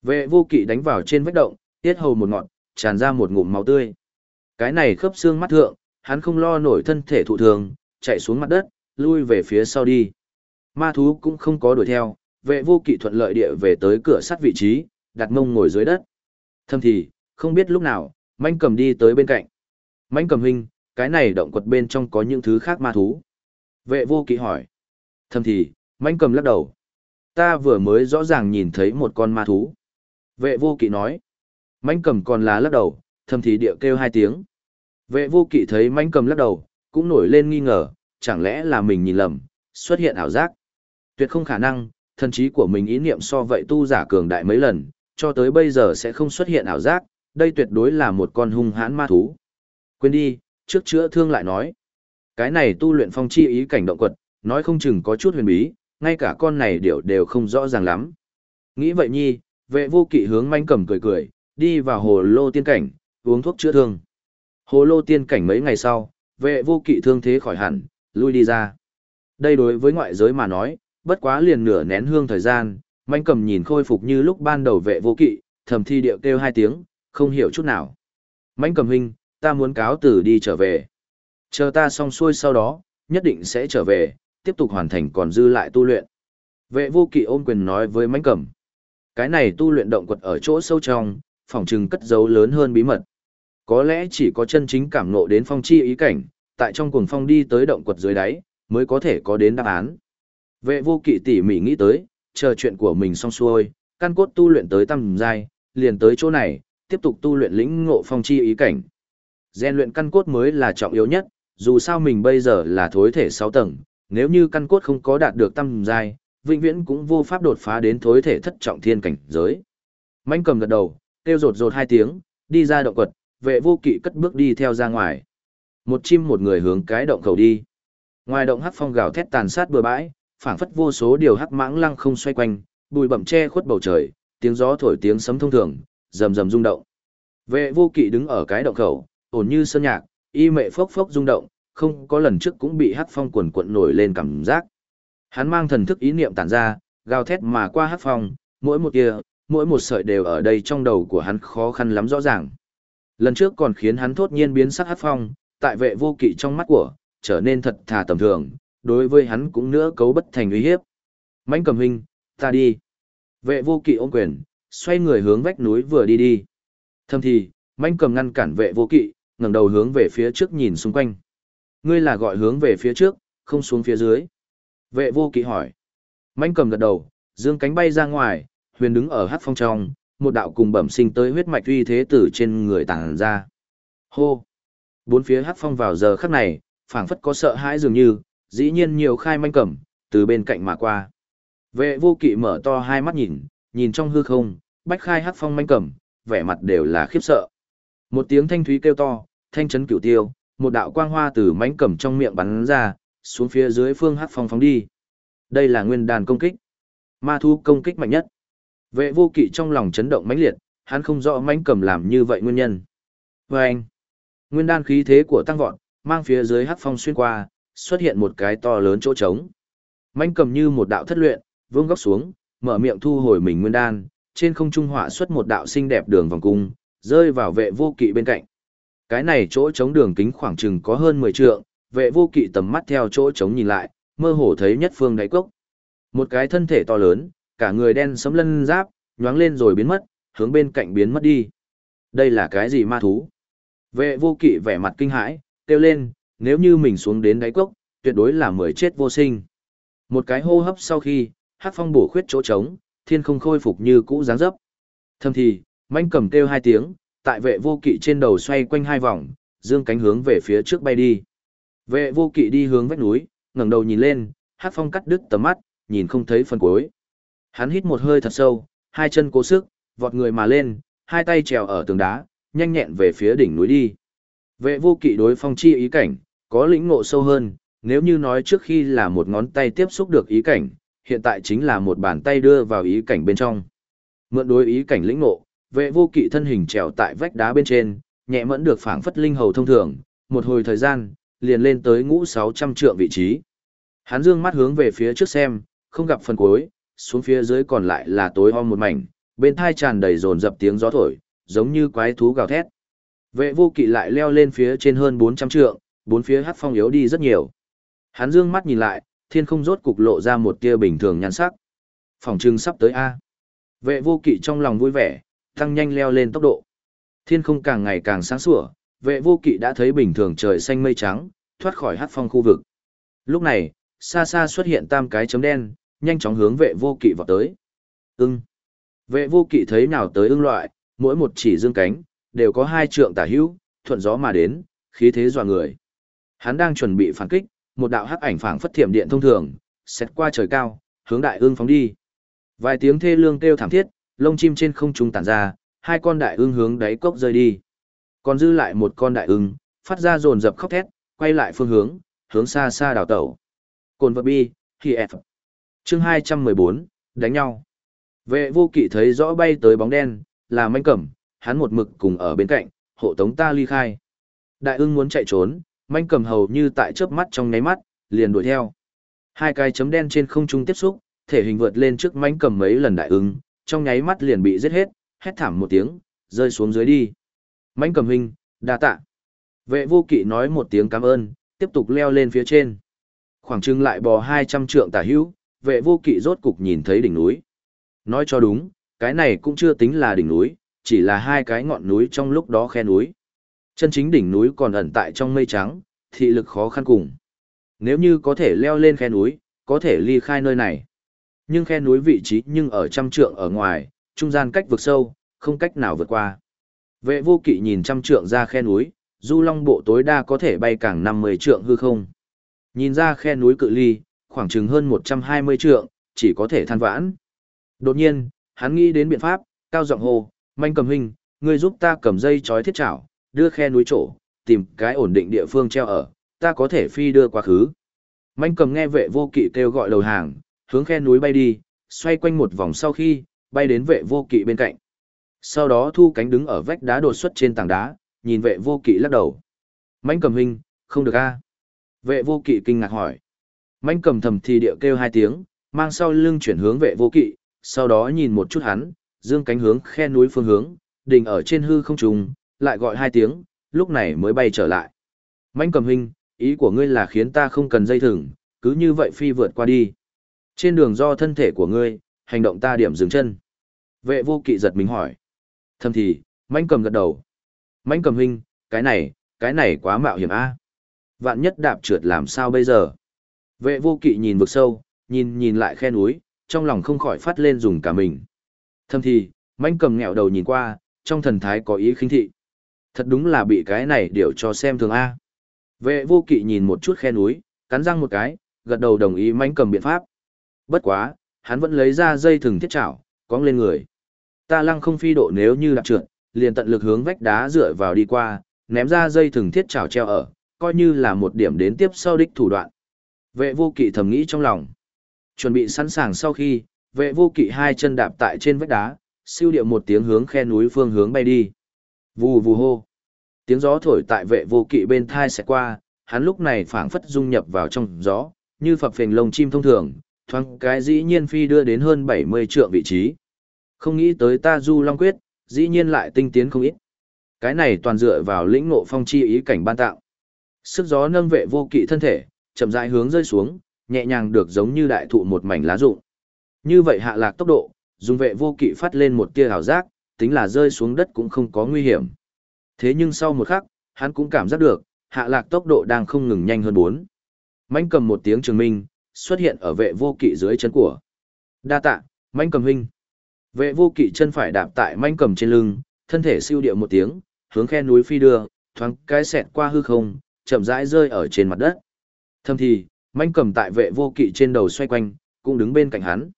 Vệ vô kỵ đánh vào trên vách động, tiết hầu một ngọn, tràn ra một ngụm máu tươi. Cái này khớp xương mắt thượng, hắn không lo nổi thân thể thụ thường, chạy xuống mặt đất, lui về phía sau đi. Ma thú cũng không có đuổi theo, vệ vô kỵ thuận lợi địa về tới cửa sắt vị trí, đặt mông ngồi dưới đất. Thâm thì, không biết lúc nào, manh cầm đi tới bên cạnh. Manh cầm huynh, cái này động quật bên trong có những thứ khác ma thú. Vệ vô kỵ hỏi. Thâm thì, manh cầm lắc đầu. Ta vừa mới rõ ràng nhìn thấy một con ma thú. Vệ vô kỵ nói. Mánh cầm còn là lắc đầu, thâm thì địa kêu hai tiếng. Vệ vô kỵ thấy mánh cầm lắc đầu, cũng nổi lên nghi ngờ, chẳng lẽ là mình nhìn lầm, xuất hiện ảo giác. Tuyệt không khả năng, thần trí của mình ý niệm so vậy tu giả cường đại mấy lần, cho tới bây giờ sẽ không xuất hiện ảo giác, đây tuyệt đối là một con hung hãn ma thú. Quên đi, trước chữa thương lại nói. Cái này tu luyện phong chi ý cảnh động quật, nói không chừng có chút huyền bí, ngay cả con này điều đều không rõ ràng lắm. Nghĩ vậy nhi, vệ vô kỵ hướng manh cầm cười cười, đi vào hồ lô tiên cảnh, uống thuốc chữa thương. Hồ lô tiên cảnh mấy ngày sau, vệ vô kỵ thương thế khỏi hẳn, lui đi ra. Đây đối với ngoại giới mà nói, bất quá liền nửa nén hương thời gian, manh cầm nhìn khôi phục như lúc ban đầu vệ vô kỵ, thầm thi điệu kêu hai tiếng, không hiểu chút nào. Manh cầm huynh, ta muốn cáo tử đi trở về. Chờ ta xong xuôi sau đó, nhất định sẽ trở về, tiếp tục hoàn thành còn dư lại tu luyện. Vệ vô kỵ ôm quyền nói với manh cầm. Cái này tu luyện động quật ở chỗ sâu trong, phòng trừng cất dấu lớn hơn bí mật. Có lẽ chỉ có chân chính cảm ngộ đến phong chi ý cảnh, tại trong cuồng phong đi tới động quật dưới đáy, mới có thể có đến đáp án. Vệ vô kỵ tỉ mỉ nghĩ tới, chờ chuyện của mình xong xuôi, căn cốt tu luyện tới tầm giai, liền tới chỗ này, tiếp tục tu luyện lĩnh ngộ phong chi ý cảnh. Gen luyện căn cốt mới là trọng yếu nhất, dù sao mình bây giờ là thối thể 6 tầng, nếu như căn cốt không có đạt được tầm giai, vĩnh viễn cũng vô pháp đột phá đến thối thể thất trọng thiên cảnh giới. Mạnh cầm gật đầu, kêu rột rột hai tiếng, đi ra động quật, vệ vô kỵ cất bước đi theo ra ngoài. Một chim một người hướng cái động khẩu đi. Ngoài động hắc phong gào thét tàn sát bừa bãi, phảng phất vô số điều hắc mãng lăng không xoay quanh, bụi bẩm che khuất bầu trời, tiếng gió thổi tiếng sấm thông thường, rầm rầm rung động. Vệ vô kỵ đứng ở cái động khẩu, ổn như sơn nhạc, y mệ phốc phốc rung động, không có lần trước cũng bị hắc phong quần cuộn nổi lên cảm giác. Hắn mang thần thức ý niệm tản ra, gào thét mà qua hắc phong, mỗi một kia, mỗi một sợi đều ở đây trong đầu của hắn khó khăn lắm rõ ràng. Lần trước còn khiến hắn thốt nhiên biến sắc hắc phong, tại vệ vô kỵ trong mắt của, trở nên thật thà tầm thường, đối với hắn cũng nữa cấu bất thành uy hiếp. Mãnh cầm hình, ta đi. Vệ vô kỵ ôm quyền, xoay người hướng vách núi vừa đi đi. Thâm thì, mãnh cầm ngăn cản vệ vô kỵ, ngẩng đầu hướng về phía trước nhìn xung quanh. Ngươi là gọi hướng về phía trước, không xuống phía dưới. Vệ vô kỵ hỏi. Mạnh cầm gật đầu, dương cánh bay ra ngoài, huyền đứng ở hát phong trong, một đạo cùng bẩm sinh tới huyết mạch uy thế tử trên người tàng ra. Hô! Bốn phía hát phong vào giờ khắc này, phảng phất có sợ hãi dường như, dĩ nhiên nhiều khai manh cẩm, từ bên cạnh mà qua. Vệ vô kỵ mở to hai mắt nhìn, nhìn trong hư không, bách khai Hát phong manh cẩm, vẻ mặt đều là khiếp sợ. Một tiếng thanh thúy kêu to, thanh chấn cửu tiêu, một đạo quang hoa từ manh cẩm trong miệng bắn ra, xuống phía dưới phương hắc phong phóng đi. Đây là nguyên đàn công kích. Ma thu công kích mạnh nhất. Vệ vô kỵ trong lòng chấn động mãnh liệt, hắn không rõ mãnh cầm làm như vậy nguyên nhân. Và anh, nguyên đan khí thế của tăng vọt, mang phía dưới hắc phong xuyên qua, xuất hiện một cái to lớn chỗ trống. mãnh cầm như một đạo thất luyện, vương góc xuống, mở miệng thu hồi mình nguyên đan, trên không trung họa xuất một đạo xinh đẹp đường vòng cung, rơi vào vệ vô kỵ bên cạnh. Cái này chỗ trống đường kính khoảng chừng có hơn 10 trượng, vệ vô kỵ tầm mắt theo chỗ trống nhìn lại, mơ hồ thấy nhất phương đáy cốc. Một cái thân thể to lớn, cả người đen sấm lân giáp, nhoáng lên rồi biến mất, hướng bên cạnh biến mất đi. Đây là cái gì ma thú? Vệ vô kỵ vẻ mặt kinh hãi, kêu lên, nếu như mình xuống đến đáy cốc, tuyệt đối là mười chết vô sinh. Một cái hô hấp sau khi, hát phong bổ khuyết chỗ trống, thiên không khôi phục như cũ dáng dấp. Thâm thì, manh cầm kêu hai tiếng, tại vệ vô kỵ trên đầu xoay quanh hai vòng, dương cánh hướng về phía trước bay đi. Vệ vô kỵ đi hướng vách núi, ngẩng đầu nhìn lên, hát phong cắt đứt tầm mắt, nhìn không thấy phần cuối. Hắn hít một hơi thật sâu, hai chân cố sức, vọt người mà lên, hai tay trèo ở tường đá, nhanh nhẹn về phía đỉnh núi đi. Vệ vô kỵ đối phong chi ý cảnh, có lĩnh ngộ sâu hơn, nếu như nói trước khi là một ngón tay tiếp xúc được ý cảnh, hiện tại chính là một bàn tay đưa vào ý cảnh bên trong. Mượn đối ý cảnh lĩnh ngộ, vệ vô kỵ thân hình trèo tại vách đá bên trên, nhẹ mẫn được phảng phất linh hầu thông thường, một hồi thời gian, liền lên tới ngũ 600 trượng vị trí. Hắn dương mắt hướng về phía trước xem, không gặp phần cuối, xuống phía dưới còn lại là tối om một mảnh, bên thai tràn đầy rồn dập tiếng gió thổi, giống như quái thú gào thét. Vệ vô kỵ lại leo lên phía trên hơn 400 trượng, bốn phía hắc phong yếu đi rất nhiều. Hắn dương mắt nhìn lại, thiên không rốt cục lộ ra một tia bình thường nhan sắc. Phòng trưng sắp tới A. Vệ vô kỵ trong lòng vui vẻ, tăng nhanh leo lên tốc độ. Thiên không càng ngày càng sáng sủa, vệ vô kỵ đã thấy bình thường trời xanh mây trắng, thoát khỏi hát phong khu vực. Lúc này, xa xa xuất hiện tam cái chấm đen, nhanh chóng hướng vệ vô kỵ vào tới. Ưng. Vệ vô kỵ thấy nào tới ưng loại, mỗi một chỉ dương cánh, đều có hai trượng tả hữu, thuận gió mà đến, khí thế dọa người. Hắn đang chuẩn bị phản kích, một đạo hắc ảnh phảng phất thiểm điện thông thường, xét qua trời cao, hướng đại ương phóng đi. Vài tiếng thê lương kêu thảm thiết, lông chim trên không trung tản ra, hai con đại ương hướng đáy cốc rơi đi. Còn dư lại một con đại ưng phát ra rồn dập khóc thét, quay lại phương hướng, hướng xa xa đảo tẩu. Cồn vật bi, khi F. Chương 214, đánh nhau. Vệ vô kỵ thấy rõ bay tới bóng đen, là manh cẩm, hắn một mực cùng ở bên cạnh, hộ tống ta ly khai. Đại ưng muốn chạy trốn, manh cầm hầu như tại chớp mắt trong nháy mắt, liền đuổi theo. Hai cái chấm đen trên không trung tiếp xúc, thể hình vượt lên trước manh cầm mấy lần đại ưng, trong nháy mắt liền bị giết hết, hét thảm một tiếng, rơi xuống dưới đi. Mãnh cầm hình, đa tạ. Vệ vô kỵ nói một tiếng cảm ơn, tiếp tục leo lên phía trên. Khoảng trưng lại bò 200 trượng tả hữu, vệ vô kỵ rốt cục nhìn thấy đỉnh núi. Nói cho đúng, cái này cũng chưa tính là đỉnh núi, chỉ là hai cái ngọn núi trong lúc đó khe núi. Chân chính đỉnh núi còn ẩn tại trong mây trắng, thị lực khó khăn cùng. Nếu như có thể leo lên khe núi, có thể ly khai nơi này. Nhưng khe núi vị trí nhưng ở trăm trượng ở ngoài, trung gian cách vực sâu, không cách nào vượt qua. Vệ vô kỵ nhìn trăm trượng ra khe núi, du long bộ tối đa có thể bay càng 50 trượng hư không. Nhìn ra khe núi cự ly, khoảng chừng hơn 120 trượng, chỉ có thể than vãn. Đột nhiên, hắn nghĩ đến biện pháp, cao giọng hô, manh cầm hình, ngươi giúp ta cầm dây trói thiết chảo, đưa khe núi chỗ, tìm cái ổn định địa phương treo ở, ta có thể phi đưa quá khứ. Manh cầm nghe vệ vô kỵ kêu gọi đầu hàng, hướng khe núi bay đi, xoay quanh một vòng sau khi, bay đến vệ vô kỵ bên cạnh. Sau đó thu cánh đứng ở vách đá đột xuất trên tảng đá, nhìn vệ vô kỵ lắc đầu. mãnh cầm hình không được a Vệ vô kỵ kinh ngạc hỏi. mãnh cầm thầm thì địa kêu hai tiếng, mang sau lưng chuyển hướng vệ vô kỵ, sau đó nhìn một chút hắn, dương cánh hướng khe núi phương hướng, đình ở trên hư không trùng, lại gọi hai tiếng, lúc này mới bay trở lại. mãnh cầm hình, ý của ngươi là khiến ta không cần dây thừng, cứ như vậy phi vượt qua đi. Trên đường do thân thể của ngươi, hành động ta điểm dừng chân. Vệ vô kỵ giật mình hỏi. Thầm thì, mãnh cầm gật đầu. mãnh cầm hình, cái này, cái này quá mạo hiểm a. Vạn nhất đạp trượt làm sao bây giờ? Vệ vô kỵ nhìn vực sâu, nhìn nhìn lại khe núi, trong lòng không khỏi phát lên dùng cả mình. Thầm thì, mãnh cầm nghẹo đầu nhìn qua, trong thần thái có ý khinh thị. Thật đúng là bị cái này điều cho xem thường A. Vệ vô kỵ nhìn một chút khe núi, cắn răng một cái, gật đầu đồng ý mãnh cầm biện pháp. Bất quá, hắn vẫn lấy ra dây thừng thiết chảo, cong lên người. Ta lăng không phi độ nếu như đạp trượt, liền tận lực hướng vách đá dựa vào đi qua, ném ra dây thừng thiết trào treo ở, coi như là một điểm đến tiếp sau đích thủ đoạn. Vệ vô kỵ thầm nghĩ trong lòng. Chuẩn bị sẵn sàng sau khi, vệ vô kỵ hai chân đạp tại trên vách đá, siêu điệu một tiếng hướng khe núi phương hướng bay đi. Vù vù hô. Tiếng gió thổi tại vệ vô kỵ bên thai sẽ qua, hắn lúc này phảng phất dung nhập vào trong gió, như phập phình lông chim thông thường, thoáng cái dĩ nhiên phi đưa đến hơn 70 trượng vị trí. Không nghĩ tới ta du long quyết, dĩ nhiên lại tinh tiến không ít. Cái này toàn dựa vào lĩnh ngộ phong chi ý cảnh ban tạo. Sức gió nâng vệ vô kỵ thân thể, chậm rãi hướng rơi xuống, nhẹ nhàng được giống như đại thụ một mảnh lá rụng. Như vậy hạ lạc tốc độ, dùng vệ vô kỵ phát lên một tia hào giác, tính là rơi xuống đất cũng không có nguy hiểm. Thế nhưng sau một khắc, hắn cũng cảm giác được, hạ lạc tốc độ đang không ngừng nhanh hơn bốn. Mạnh cầm một tiếng trường minh, xuất hiện ở vệ vô kỵ dưới chân của. Đa tạ, mạnh cầm huynh. Vệ vô kỵ chân phải đạp tại manh cầm trên lưng, thân thể siêu điệu một tiếng, hướng khe núi phi đưa, thoáng cái xẹt qua hư không, chậm rãi rơi ở trên mặt đất. Thâm thì, manh cầm tại vệ vô kỵ trên đầu xoay quanh, cũng đứng bên cạnh hắn.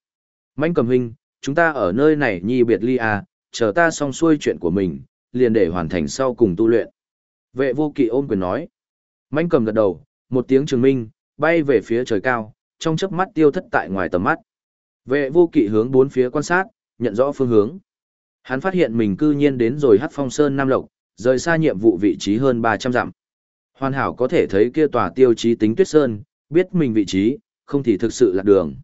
Manh cầm huynh, chúng ta ở nơi này nhi biệt ly à, chờ ta xong xuôi chuyện của mình, liền để hoàn thành sau cùng tu luyện. Vệ vô kỵ ôm quyền nói. Manh cầm gật đầu, một tiếng trường minh, bay về phía trời cao, trong chớp mắt tiêu thất tại ngoài tầm mắt. Vệ vô kỵ hướng bốn phía quan sát, nhận rõ phương hướng. Hắn phát hiện mình cư nhiên đến rồi hắc phong sơn Nam Lộc, rời xa nhiệm vụ vị trí hơn 300 dặm. Hoàn hảo có thể thấy kia tòa tiêu chí tính tuyết sơn, biết mình vị trí, không thì thực sự lạc đường.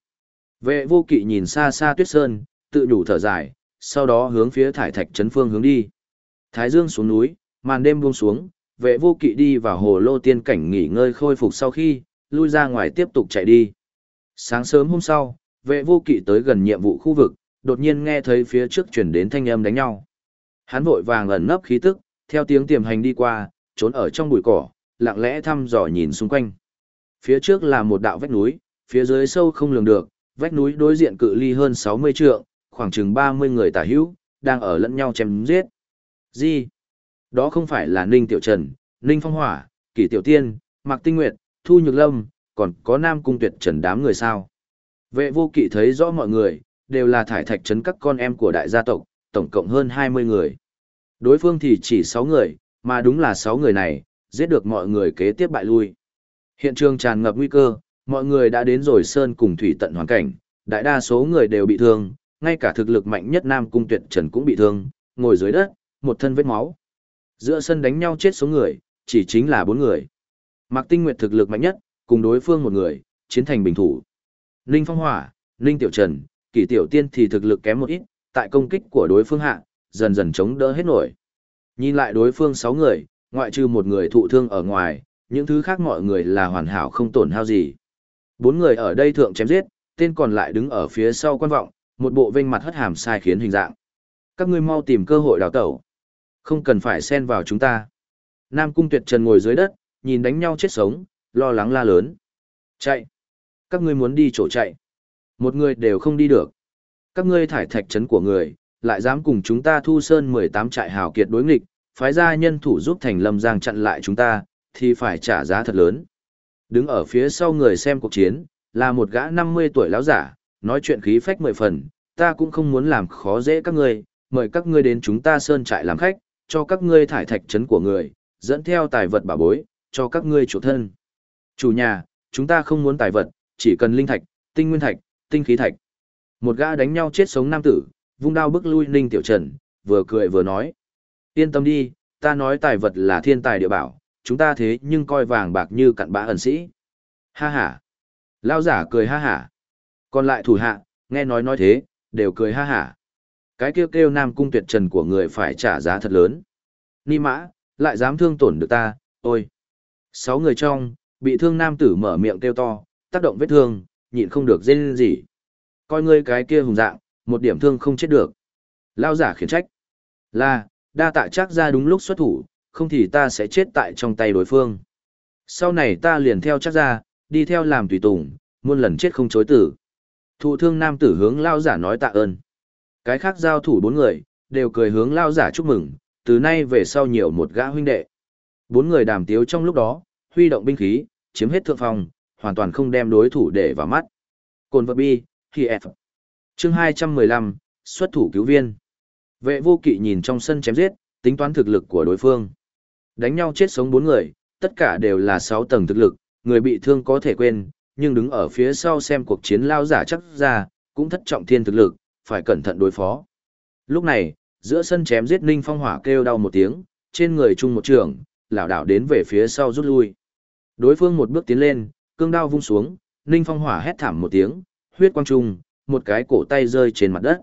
Vệ vô kỵ nhìn xa xa tuyết sơn, tự nhủ thở dài, sau đó hướng phía thải thạch trấn phương hướng đi. Thái dương xuống núi, màn đêm buông xuống, vệ vô kỵ đi vào hồ lô tiên cảnh nghỉ ngơi khôi phục sau khi, lui ra ngoài tiếp tục chạy đi. Sáng sớm hôm sau, vệ vô kỵ tới gần nhiệm vụ khu vực, đột nhiên nghe thấy phía trước chuyển đến thanh âm đánh nhau. Hắn vội vàng ẩn nấp khí tức, theo tiếng tiềm hành đi qua, trốn ở trong bụi cỏ, lặng lẽ thăm dò nhìn xung quanh. Phía trước là một đạo vách núi, phía dưới sâu không lường được, vách núi đối diện cự ly hơn 60 trượng, khoảng chừng 30 người tả hữu, đang ở lẫn nhau chém giết. Gì? Đó không phải là Ninh Tiểu Trần, Ninh Phong Hỏa, Kỷ Tiểu Tiên, Mạc Tinh Nguyệt, Thu Nhược Lâm, còn có Nam Cung Tuyệt Trần đám người sao? Vệ vô kỵ thấy rõ mọi người, đều là thải thạch trấn các con em của đại gia tộc, tổng cộng hơn 20 người. Đối phương thì chỉ 6 người, mà đúng là 6 người này, giết được mọi người kế tiếp bại lui. Hiện trường tràn ngập nguy cơ, mọi người đã đến rồi sơn cùng thủy tận hoàn cảnh, đại đa số người đều bị thương, ngay cả thực lực mạnh nhất Nam Cung Tuyệt Trần cũng bị thương, ngồi dưới đất, một thân vết máu. Giữa sân đánh nhau chết số người, chỉ chính là bốn người. Mạc Tinh Nguyệt thực lực mạnh nhất, cùng đối phương một người, chiến thành bình thủ. Ninh Phong Hỏa, Ninh Tiểu Trần, Kỷ Tiểu Tiên thì thực lực kém một ít, tại công kích của đối phương hạ, dần dần chống đỡ hết nổi. Nhìn lại đối phương sáu người, ngoại trừ một người thụ thương ở ngoài, những thứ khác mọi người là hoàn hảo không tổn hao gì. Bốn người ở đây thượng chém giết, tên còn lại đứng ở phía sau quan vọng, một bộ vênh mặt hất hàm sai khiến hình dạng. Các ngươi mau tìm cơ hội đào tẩu. Không cần phải xen vào chúng ta. Nam Cung Tuyệt Trần ngồi dưới đất, nhìn đánh nhau chết sống, lo lắng la lớn. Chạy! Các ngươi muốn đi chỗ chạy. Một người đều không đi được. Các ngươi thải thạch trấn của người, lại dám cùng chúng ta thu sơn 18 trại hào kiệt đối nghịch, phái ra nhân thủ giúp thành lâm giang chặn lại chúng ta, thì phải trả giá thật lớn. Đứng ở phía sau người xem cuộc chiến, là một gã 50 tuổi lão giả, nói chuyện khí phách mười phần, ta cũng không muốn làm khó dễ các ngươi, mời các ngươi đến chúng ta sơn trại làm khách, cho các ngươi thải thạch trấn của người, dẫn theo tài vật bảo bối, cho các ngươi chủ thân. Chủ nhà, chúng ta không muốn tài vật, chỉ cần linh thạch, tinh nguyên thạch, tinh khí thạch. Một gã đánh nhau chết sống nam tử, vung đao bức lui Ninh Tiểu Trần, vừa cười vừa nói. Yên tâm đi, ta nói tài vật là thiên tài địa bảo, chúng ta thế nhưng coi vàng bạc như cặn bã ẩn sĩ. Ha ha. Lao giả cười ha ha. Còn lại thủ hạ, nghe nói nói thế, đều cười ha ha. Cái kêu kêu nam cung tuyệt trần của người phải trả giá thật lớn. Ni mã, lại dám thương tổn được ta, ôi. Sáu người trong, bị thương nam tử mở miệng kêu to, tác động vết thương, nhịn không được dên gì. Coi ngươi cái kia hùng dạng, một điểm thương không chết được. Lao giả khiển trách. Là, đa tạ chắc ra đúng lúc xuất thủ, không thì ta sẽ chết tại trong tay đối phương. Sau này ta liền theo chắc ra, đi theo làm tùy tùng, muôn lần chết không chối tử. Thụ thương nam tử hướng lao giả nói tạ ơn. Cái khác giao thủ bốn người, đều cười hướng lao giả chúc mừng, từ nay về sau nhiều một gã huynh đệ. Bốn người đàm tiếu trong lúc đó, huy động binh khí, chiếm hết thượng phòng, hoàn toàn không đem đối thủ để vào mắt. Cồn vật bi, khi F. Chương 215, xuất thủ cứu viên. Vệ vô kỵ nhìn trong sân chém giết, tính toán thực lực của đối phương. Đánh nhau chết sống bốn người, tất cả đều là 6 tầng thực lực, người bị thương có thể quên, nhưng đứng ở phía sau xem cuộc chiến lao giả chắc ra, cũng thất trọng thiên thực lực, phải cẩn thận đối phó. Lúc này, giữa sân chém giết Ninh Phong Hỏa kêu đau một tiếng, trên người chung một trường, lảo đảo đến về phía sau rút lui. Đối phương một bước tiến lên, cương đao vung xuống, Ninh Phong Hỏa hét thảm một tiếng, huyết quang trung, một cái cổ tay rơi trên mặt đất.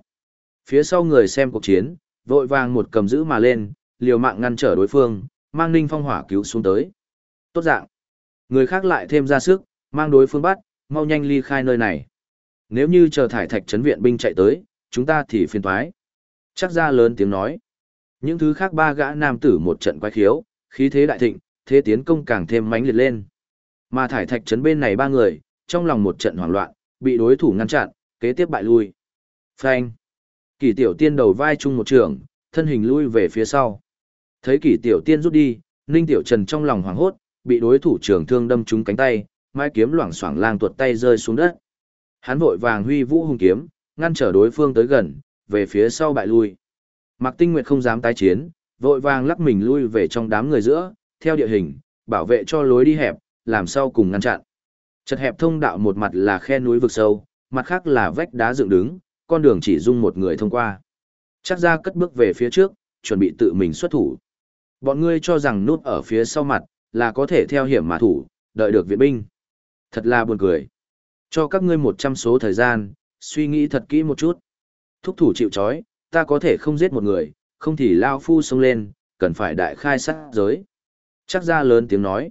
Phía sau người xem cuộc chiến, vội vàng một cầm giữ mà lên, liều mạng ngăn trở đối phương, mang Ninh Phong Hỏa cứu xuống tới. Tốt dạng. Người khác lại thêm ra sức, mang đối phương bắt, mau nhanh ly khai nơi này. Nếu như chờ thải thạch trấn viện binh chạy tới, chúng ta thì phiền thoái. Chắc ra lớn tiếng nói. Những thứ khác ba gã nam tử một trận quái khiếu, khí thế đại thịnh, thế tiến công càng thêm mãnh liệt lên. Mà thải thạch trấn bên này ba người, trong lòng một trận hoảng loạn, bị đối thủ ngăn chặn, kế tiếp bại lui. Phanh. Kỷ tiểu tiên đầu vai chung một trường, thân hình lui về phía sau. Thấy kỷ tiểu tiên rút đi, ninh tiểu trần trong lòng hoảng hốt, bị đối thủ trường thương đâm trúng cánh tay, mai kiếm loảng xoảng lang tuột tay rơi xuống đất. Hắn vội vàng huy vũ hung kiếm, ngăn trở đối phương tới gần, về phía sau bại lui. Mạc Tinh Nguyệt không dám tái chiến, vội vàng lắc mình lui về trong đám người giữa, theo địa hình, bảo vệ cho lối đi hẹp, làm sao cùng ngăn chặn. Chật hẹp thông đạo một mặt là khe núi vực sâu, mặt khác là vách đá dựng đứng, con đường chỉ dung một người thông qua. Chắc ra cất bước về phía trước, chuẩn bị tự mình xuất thủ. Bọn ngươi cho rằng nút ở phía sau mặt, là có thể theo hiểm mà thủ, đợi được viện binh. Thật là buồn cười. Cho các ngươi một trăm số thời gian, suy nghĩ thật kỹ một chút. Thúc thủ chịu chói, ta có thể không giết một người, không thì lao phu xông lên, cần phải đại khai sát giới. Chắc ra lớn tiếng nói.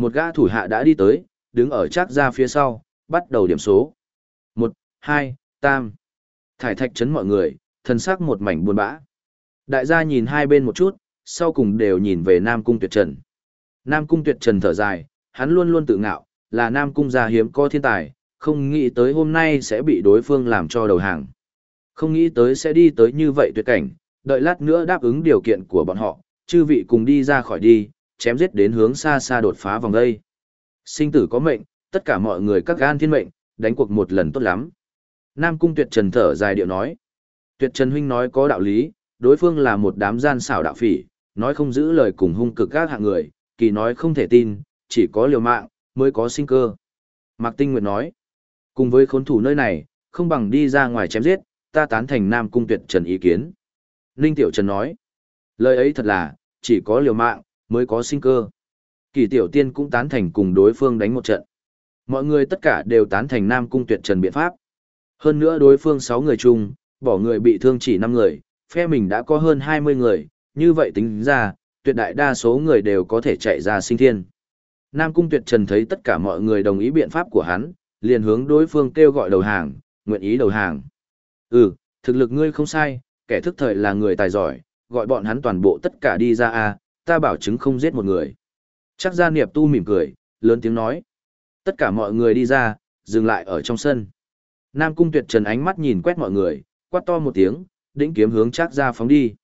Một gã thủ hạ đã đi tới, đứng ở chắc ra phía sau, bắt đầu điểm số. một hai tam. Thải thạch chấn mọi người, thân sắc một mảnh buồn bã. Đại gia nhìn hai bên một chút, sau cùng đều nhìn về Nam Cung Tuyệt Trần. Nam Cung Tuyệt Trần thở dài, hắn luôn luôn tự ngạo, là Nam Cung gia hiếm có thiên tài, không nghĩ tới hôm nay sẽ bị đối phương làm cho đầu hàng. Không nghĩ tới sẽ đi tới như vậy tuyệt cảnh, đợi lát nữa đáp ứng điều kiện của bọn họ, chư vị cùng đi ra khỏi đi, chém giết đến hướng xa xa đột phá vòng đây. Sinh tử có mệnh, tất cả mọi người các gan thiên mệnh, đánh cuộc một lần tốt lắm. Nam Cung Tuyệt Trần thở dài điệu nói. Tuyệt Trần Huynh nói có đạo lý, đối phương là một đám gian xảo đạo phỉ, nói không giữ lời cùng hung cực các hạng người, kỳ nói không thể tin, chỉ có liều mạng, mới có sinh cơ. Mạc Tinh Nguyệt nói, cùng với khốn thủ nơi này, không bằng đi ra ngoài chém giết, ta tán thành Nam Cung Tuyệt Trần ý kiến. Ninh Tiểu Trần nói, lời ấy thật là, chỉ có liều mạng, mới có sinh cơ. Kỳ Tiểu Tiên cũng tán thành cùng đối phương đánh một trận. Mọi người tất cả đều tán thành Nam Cung Tuyệt Trần biện pháp. Hơn nữa đối phương 6 người chung, bỏ người bị thương chỉ 5 người, phe mình đã có hơn 20 người, như vậy tính ra, tuyệt đại đa số người đều có thể chạy ra sinh thiên. Nam Cung Tuyệt Trần thấy tất cả mọi người đồng ý biện pháp của hắn, liền hướng đối phương kêu gọi đầu hàng, nguyện ý đầu hàng. Ừ, thực lực ngươi không sai, kẻ thức thời là người tài giỏi, gọi bọn hắn toàn bộ tất cả đi ra a, ta bảo chứng không giết một người. Chắc gia niệm tu mỉm cười, lớn tiếng nói. Tất cả mọi người đi ra, dừng lại ở trong sân. Nam Cung Tuyệt Trần ánh mắt nhìn quét mọi người, quát to một tiếng, đĩnh kiếm hướng chắc Gia phóng đi.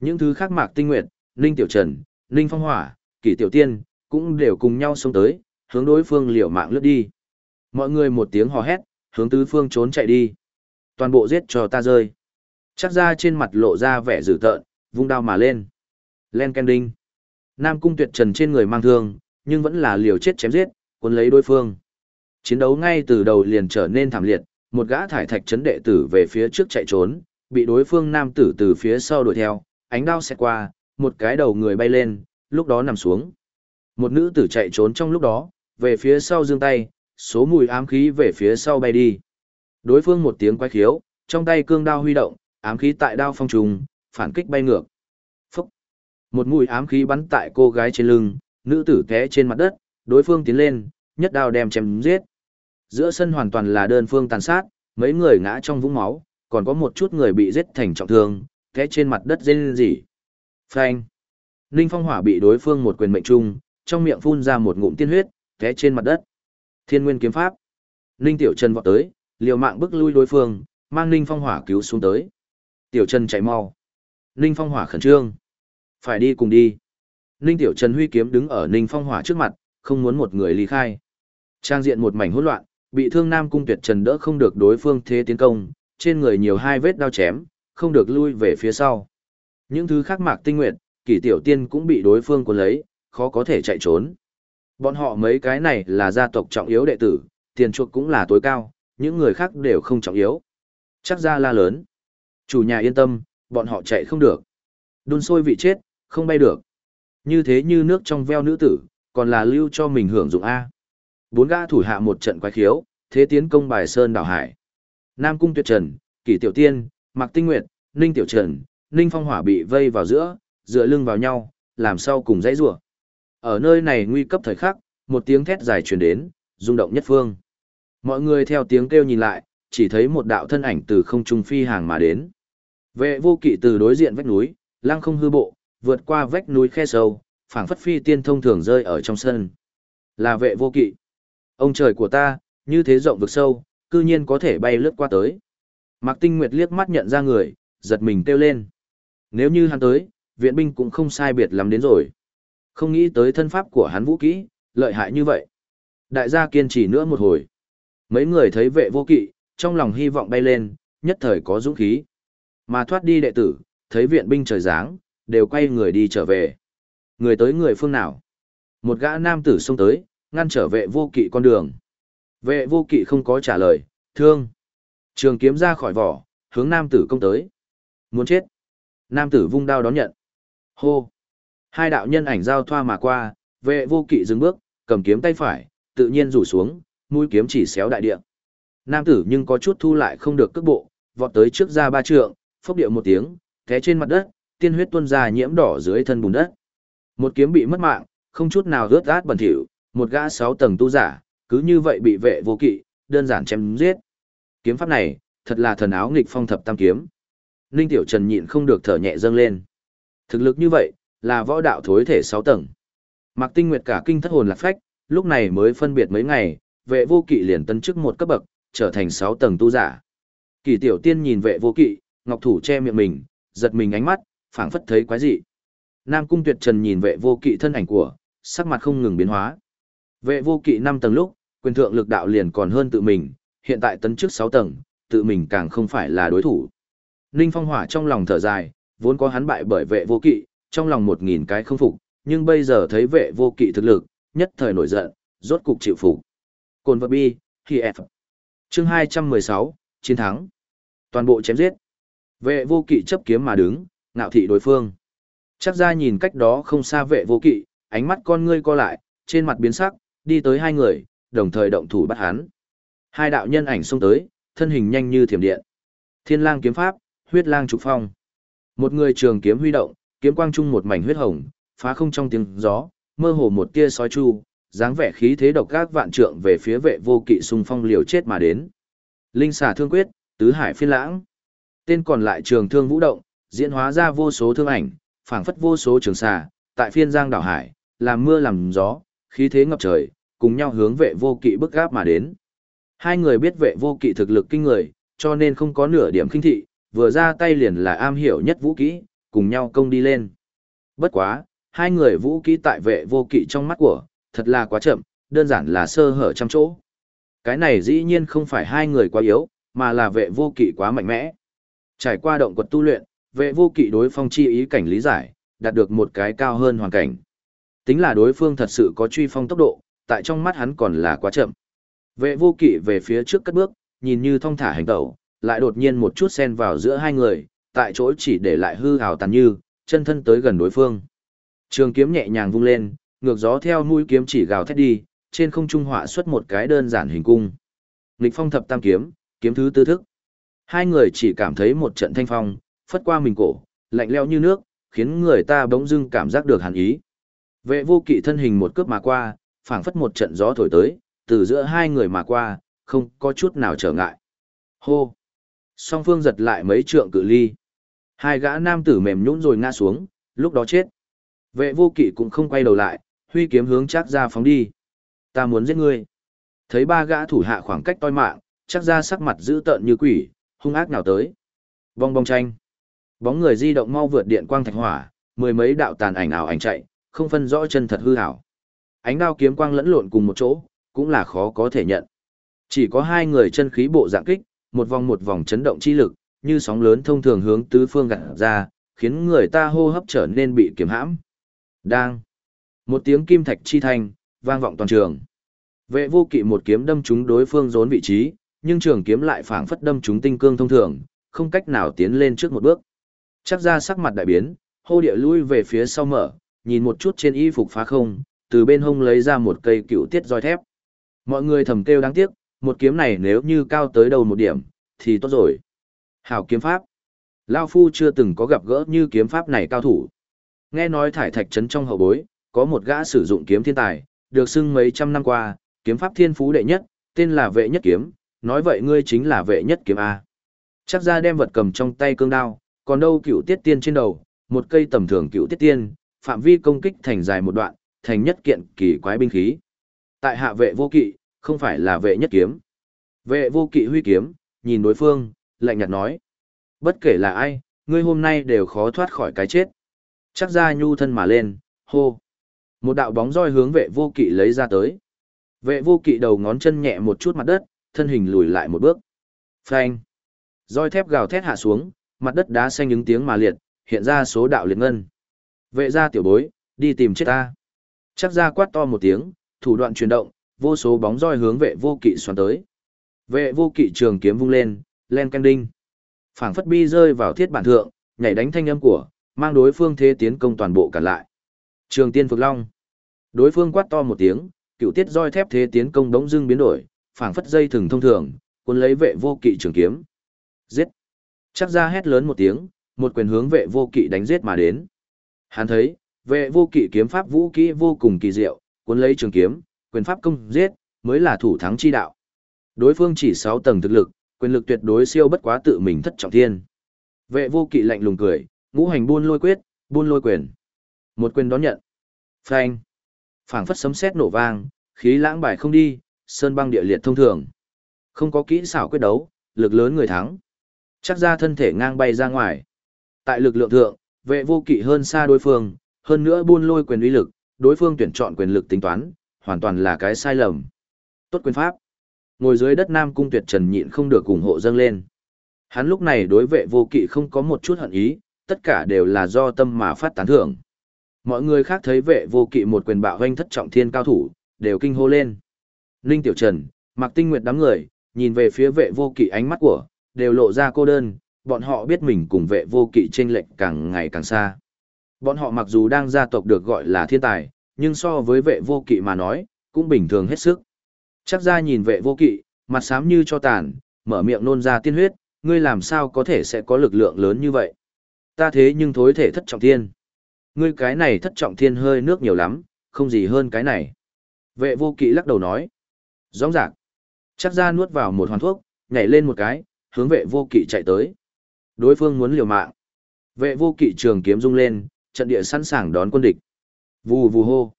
Những thứ khác mạc tinh nguyệt, Ninh Tiểu Trần, Ninh Phong Hỏa, Kỷ Tiểu Tiên, cũng đều cùng nhau xông tới, hướng đối phương liều mạng lướt đi. Mọi người một tiếng hò hét, hướng tứ phương trốn chạy đi. Toàn bộ giết cho ta rơi. Chắc ra trên mặt lộ ra vẻ dữ tợn, vung đao mà lên. Len Kending. Nam Cung Tuyệt Trần trên người mang thương, nhưng vẫn là liều chết chém giết, cuốn lấy đối phương. Chiến đấu ngay từ đầu liền trở nên thảm liệt, một gã thải thạch chấn đệ tử về phía trước chạy trốn, bị đối phương nam tử từ phía sau đuổi theo, ánh đao xẹt qua, một cái đầu người bay lên, lúc đó nằm xuống. Một nữ tử chạy trốn trong lúc đó, về phía sau giương tay, số mùi ám khí về phía sau bay đi. Đối phương một tiếng quay khiếu, trong tay cương đao huy động, ám khí tại đao phong trùng, phản kích bay ngược. Một mũi ám khí bắn tại cô gái trên lưng, nữ tử té trên mặt đất, đối phương tiến lên, nhất đao đem chém giết. Giữa sân hoàn toàn là đơn phương tàn sát, mấy người ngã trong vũng máu, còn có một chút người bị giết thành trọng thương, té trên mặt đất rên rỉ. Phanh! Ninh Phong Hỏa bị đối phương một quyền mệnh trung, trong miệng phun ra một ngụm tiên huyết, té trên mặt đất. Thiên Nguyên kiếm pháp. Ninh Tiểu Trần vọt tới, liều mạng bức lui đối phương, mang Ninh Phong Hỏa cứu xuống tới. Tiểu Trần chạy mau. Ninh Phong Hỏa khẩn trương. Phải đi cùng đi. Ninh Tiểu Trần huy kiếm đứng ở Ninh Phong Hỏa trước mặt, không muốn một người ly khai. Trang diện một mảnh hỗn loạn, bị thương Nam Cung Tuyệt Trần đỡ không được đối phương thế tiến công, trên người nhiều hai vết đao chém, không được lui về phía sau. Những thứ khác mạc tinh nguyện, kỷ tiểu tiên cũng bị đối phương cuốn lấy, khó có thể chạy trốn. Bọn họ mấy cái này là gia tộc trọng yếu đệ tử, tiền chuộc cũng là tối cao, những người khác đều không trọng yếu. Chắc ra la lớn. Chủ nhà yên tâm, bọn họ chạy không được. Đun sôi vị chết, không bay được. Như thế như nước trong veo nữ tử, còn là lưu cho mình hưởng dụng A. Bốn gã thủ hạ một trận quái khiếu, thế tiến công bài sơn đảo hải. Nam Cung Tuyệt Trần, Kỷ Tiểu Tiên, Mạc Tinh Nguyệt, Ninh Tiểu Trần, Ninh Phong Hỏa bị vây vào giữa, dựa lưng vào nhau, làm sao cùng dãy rủa. Ở nơi này nguy cấp thời khắc, một tiếng thét dài truyền đến, rung động nhất phương. Mọi người theo tiếng kêu nhìn lại, chỉ thấy một đạo thân ảnh từ không trung phi hàng mà đến. Vệ vô kỵ từ đối diện vách núi, lăng không hư bộ, vượt qua vách núi khe sâu, phảng phất phi tiên thông thường rơi ở trong sân. Là vệ vô kỵ. Ông trời của ta, như thế rộng vực sâu, cư nhiên có thể bay lướt qua tới. Mạc Tinh Nguyệt liếc mắt nhận ra người, giật mình kêu lên. Nếu như hắn tới, viện binh cũng không sai biệt lắm đến rồi. Không nghĩ tới thân pháp của hắn vũ kỹ, lợi hại như vậy. Đại gia kiên trì nữa một hồi. Mấy người thấy vệ vô kỵ, trong lòng hy vọng bay lên, nhất thời có dũng khí. Mà thoát đi đệ tử, thấy viện binh trời giáng, đều quay người đi trở về. Người tới người phương nào? Một gã nam tử xông tới, ngăn trở vệ vô kỵ con đường. Vệ vô kỵ không có trả lời, thương. Trường kiếm ra khỏi vỏ, hướng nam tử công tới. Muốn chết. Nam tử vung đao đón nhận. Hô. Hai đạo nhân ảnh giao thoa mà qua, vệ vô kỵ dừng bước, cầm kiếm tay phải, tự nhiên rủ xuống, mũi kiếm chỉ xéo đại địa. Nam tử nhưng có chút thu lại không được cước bộ, vọt tới trước ra ba trượng, phốc điệu một tiếng, té trên mặt đất, tiên huyết tuôn ra nhiễm đỏ dưới thân bùn đất. Một kiếm bị mất mạng, không chút nào rớt át bẩn thỉu, một gã sáu tầng tu giả, cứ như vậy bị vệ vô kỵ, đơn giản chém giết. Kiếm pháp này, thật là thần áo nghịch phong thập tam kiếm. Ninh Tiểu Trần nhịn không được thở nhẹ dâng lên. Thực lực như vậy, là võ đạo thối thể sáu tầng. Mạc Tinh Nguyệt cả kinh thất hồn lạc phách, lúc này mới phân biệt mấy ngày, vệ vô kỵ liền tấn chức một cấp bậc, trở thành sáu tầng tu giả. Kỳ tiểu tiên nhìn vệ vô kỵ, ngọc thủ che miệng mình, giật mình ánh mắt, phảng phất thấy quái dị. Nam Cung Tuyệt Trần nhìn vệ vô kỵ thân ảnh của, sắc mặt không ngừng biến hóa. Vệ vô kỵ 5 tầng lúc, quyền thượng lực đạo liền còn hơn tự mình, hiện tại tấn trước 6 tầng, tự mình càng không phải là đối thủ. Ninh Phong Hỏa trong lòng thở dài, vốn có hắn bại bởi vệ vô kỵ, trong lòng một nghìn cái không phục, nhưng bây giờ thấy vệ vô kỵ thực lực, nhất thời nổi giận, rốt cục chịu phục. Cồn vật bi, khi F. Chương 216, chiến thắng. Toàn bộ chém giết. Vệ vô kỵ chấp kiếm mà đứng, ngạo thị đối phương. Chắc ra nhìn cách đó không xa vệ vô kỵ, ánh mắt con ngươi co lại, trên mặt biến sắc, đi tới hai người, đồng thời động thủ bắt hắn. Hai đạo nhân ảnh xông tới, thân hình nhanh như thiểm điện. Thiên lang kiếm pháp, huyết lang trục phong. Một người trường kiếm huy động, kiếm quang trung một mảnh huyết hồng, phá không trong tiếng gió, mơ hồ một tia sói chu, dáng vẻ khí thế độc ác vạn trượng về phía vệ vô kỵ xung phong liều chết mà đến. Linh xà thương quyết, tứ hải phiên lãng. Tên còn lại trường thương vũ động, diễn hóa ra vô số thương ảnh, phảng phất vô số trường xà, tại phiên giang đảo hải, làm mưa làm gió, khí thế ngập trời, cùng nhau hướng vệ vô kỵ bức gáp mà đến. Hai người biết vệ vô kỵ thực lực kinh người, cho nên không có nửa điểm kinh thị, vừa ra tay liền là am hiểu nhất vũ kỹ, cùng nhau công đi lên. Bất quá, hai người vũ kỹ tại vệ vô kỵ trong mắt của, thật là quá chậm, đơn giản là sơ hở trăm chỗ. Cái này dĩ nhiên không phải hai người quá yếu, mà là vệ vô kỵ quá mạnh mẽ. Trải qua động quật tu luyện, vệ vô kỵ đối phong chi ý cảnh lý giải, đạt được một cái cao hơn hoàn cảnh. Tính là đối phương thật sự có truy phong tốc độ, tại trong mắt hắn còn là quá chậm. Vệ vô kỵ về phía trước cất bước, nhìn như thong thả hành tẩu, lại đột nhiên một chút xen vào giữa hai người, tại chỗ chỉ để lại hư hào tàn như, chân thân tới gần đối phương. Trường kiếm nhẹ nhàng vung lên, ngược gió theo mũi kiếm chỉ gào thét đi, trên không trung họa xuất một cái đơn giản hình cung. Nghịch phong thập tam kiếm, kiếm thứ tư thức. Hai người chỉ cảm thấy một trận thanh phong, phất qua mình cổ, lạnh lẽo như nước, khiến người ta bỗng dưng cảm giác được hàn ý. Vệ vô kỵ thân hình một cướp mà qua, phảng phất một trận gió thổi tới, từ giữa hai người mà qua, không có chút nào trở ngại. Hô! Song phương giật lại mấy trượng cự ly. Hai gã nam tử mềm nhũn rồi ngã xuống, lúc đó chết. Vệ vô kỵ cũng không quay đầu lại, huy kiếm hướng chắc ra phóng đi. Ta muốn giết ngươi. Thấy ba gã thủ hạ khoảng cách toi mạng, chắc ra sắc mặt dữ tợn như quỷ, hung ác nào tới. Vong bong tranh. Bóng người di động mau vượt điện quang thạch hỏa, mười mấy đạo tàn ảnh ảo ảnh chạy, không phân rõ chân thật hư ảo. Ánh đao kiếm quang lẫn lộn cùng một chỗ, cũng là khó có thể nhận. Chỉ có hai người chân khí bộ dạng kích, một vòng một vòng chấn động chi lực, như sóng lớn thông thường hướng tứ phương gạt ra, khiến người ta hô hấp trở nên bị kiềm hãm. Đang. Một tiếng kim thạch chi thanh, vang vọng toàn trường. Vệ vô kỵ một kiếm đâm trúng đối phương rốn vị trí, nhưng trường kiếm lại phảng phất đâm trúng tinh cương thông thường, không cách nào tiến lên trước một bước. Chắc ra sắc mặt đại biến, hô địa lui về phía sau mở, nhìn một chút trên y phục phá không, từ bên hông lấy ra một cây cựu tiết roi thép. Mọi người thầm kêu đáng tiếc, một kiếm này nếu như cao tới đầu một điểm, thì tốt rồi. Hảo kiếm pháp. Lao Phu chưa từng có gặp gỡ như kiếm pháp này cao thủ. Nghe nói thải thạch trấn trong hậu bối, có một gã sử dụng kiếm thiên tài, được xưng mấy trăm năm qua, kiếm pháp thiên phú đệ nhất, tên là vệ nhất kiếm, nói vậy ngươi chính là vệ nhất kiếm A. Chắc ra đem vật cầm trong tay cương đao, còn đâu cựu tiết tiên trên đầu, một cây tầm thường cựu tiết tiên, phạm vi công kích thành dài một đoạn, thành nhất kiện kỳ quái binh khí. Tại hạ vệ vô kỵ, không phải là vệ nhất kiếm. Vệ vô kỵ huy kiếm, nhìn đối phương, lạnh nhạt nói. Bất kể là ai, ngươi hôm nay đều khó thoát khỏi cái chết. Chắc ra nhu thân mà lên, hô. Một đạo bóng roi hướng vệ vô kỵ lấy ra tới. Vệ vô kỵ đầu ngón chân nhẹ một chút mặt đất, thân hình lùi lại một bước. Phanh. Roi thép gào thét hạ xuống, mặt đất đá xanh những tiếng mà liệt, hiện ra số đạo liệt ngân. Vệ gia tiểu bối, đi tìm chết ta. Chắc ra quát to một tiếng, thủ đoạn chuyển động, vô số bóng roi hướng vệ vô kỵ xoắn tới. Vệ vô kỵ trường kiếm vung lên, len canh đinh. Phảng phất bi rơi vào thiết bản thượng, nhảy đánh thanh âm của, mang đối phương thế tiến công toàn bộ cả lại. Trường tiên phược long. Đối phương quát to một tiếng, cựu tiết roi thép thế tiến công đống dưng biến đổi, phảng phất dây thừng thông thường, cuốn lấy vệ vô kỵ trường kiếm. Giết. Chắc ra hét lớn một tiếng, một quyền hướng vệ vô kỵ đánh giết mà đến. Hắn thấy, vệ vô kỵ kiếm pháp vũ kỹ vô cùng kỳ diệu, cuốn lấy trường kiếm, quyền pháp công giết, mới là thủ thắng chi đạo. Đối phương chỉ 6 tầng thực lực, quyền lực tuyệt đối siêu bất quá tự mình thất trọng thiên. Vệ vô kỵ lạnh lùng cười, ngũ hành buôn lôi quyết, buôn lôi quyền. Một quyền đón nhận. Phanh. Phảng phất sấm sét nổ vang, khí lãng bài không đi, sơn băng địa liệt thông thường. Không có kỹ xảo quyết đấu, lực lớn người thắng. Chắc ra thân thể ngang bay ra ngoài. Tại lực lượng thượng, vệ vô kỵ hơn xa đối phương, hơn nữa buôn lôi quyền uy lực, đối phương tuyển chọn quyền lực tính toán, hoàn toàn là cái sai lầm. Tốt quyền pháp. Ngồi dưới đất Nam Cung Tuyệt Trần nhịn không được ủng hộ dâng lên. Hắn lúc này đối vệ vô kỵ không có một chút hận ý, tất cả đều là do tâm mà phát tán thưởng. Mọi người khác thấy vệ vô kỵ một quyền bạo hoanh thất trọng thiên cao thủ, đều kinh hô lên. Ninh Tiểu Trần, Mạc Tinh Nguyệt đám người, nhìn về phía vệ vô kỵ ánh mắt của, đều lộ ra cô đơn, bọn họ biết mình cùng vệ vô kỵ chênh lệch càng ngày càng xa. Bọn họ mặc dù đang gia tộc được gọi là thiên tài, nhưng so với vệ vô kỵ mà nói, cũng bình thường hết sức. Chắc ra nhìn vệ vô kỵ, mặt xám như cho tàn, mở miệng nôn ra tiên huyết, ngươi làm sao có thể sẽ có lực lượng lớn như vậy. Ta thế nhưng thối thể thất trọng thiên. Ngươi cái này thất trọng thiên hơi nước nhiều lắm, không gì hơn cái này. Vệ vô kỵ lắc đầu nói. Rõ ràng. Chắc ra nuốt vào một hoàn thuốc, nhảy lên một cái, hướng vệ vô kỵ chạy tới. Đối phương muốn liều mạng. Vệ vô kỵ trường kiếm rung lên, trận địa sẵn sàng đón quân địch. Vù vù hô.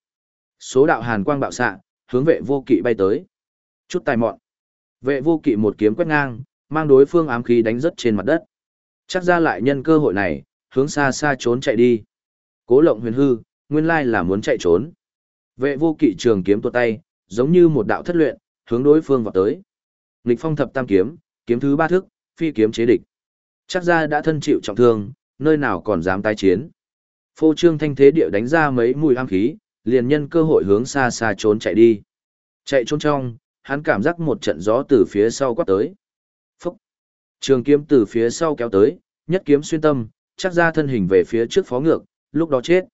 Số đạo hàn quang bạo xạ, hướng vệ vô kỵ bay tới. Chút tài mọn. Vệ vô kỵ một kiếm quét ngang, mang đối phương ám khí đánh rất trên mặt đất. Chắc ra lại nhân cơ hội này, hướng xa xa trốn chạy đi. Cố lộng huyền hư, nguyên lai là muốn chạy trốn. Vệ vô kỵ trường kiếm tuột tay, giống như một đạo thất luyện, hướng đối phương vào tới. Nghịch phong thập tam kiếm, kiếm thứ ba thức, phi kiếm chế địch. Chắc ra đã thân chịu trọng thương, nơi nào còn dám tái chiến. Phô trương thanh thế địa đánh ra mấy mùi am khí, liền nhân cơ hội hướng xa xa trốn chạy đi. Chạy trốn trong, hắn cảm giác một trận gió từ phía sau quát tới. Phúc! Trường kiếm từ phía sau kéo tới, nhất kiếm xuyên tâm, chắc ra thân hình về phía trước phó ngược, lúc đó chết.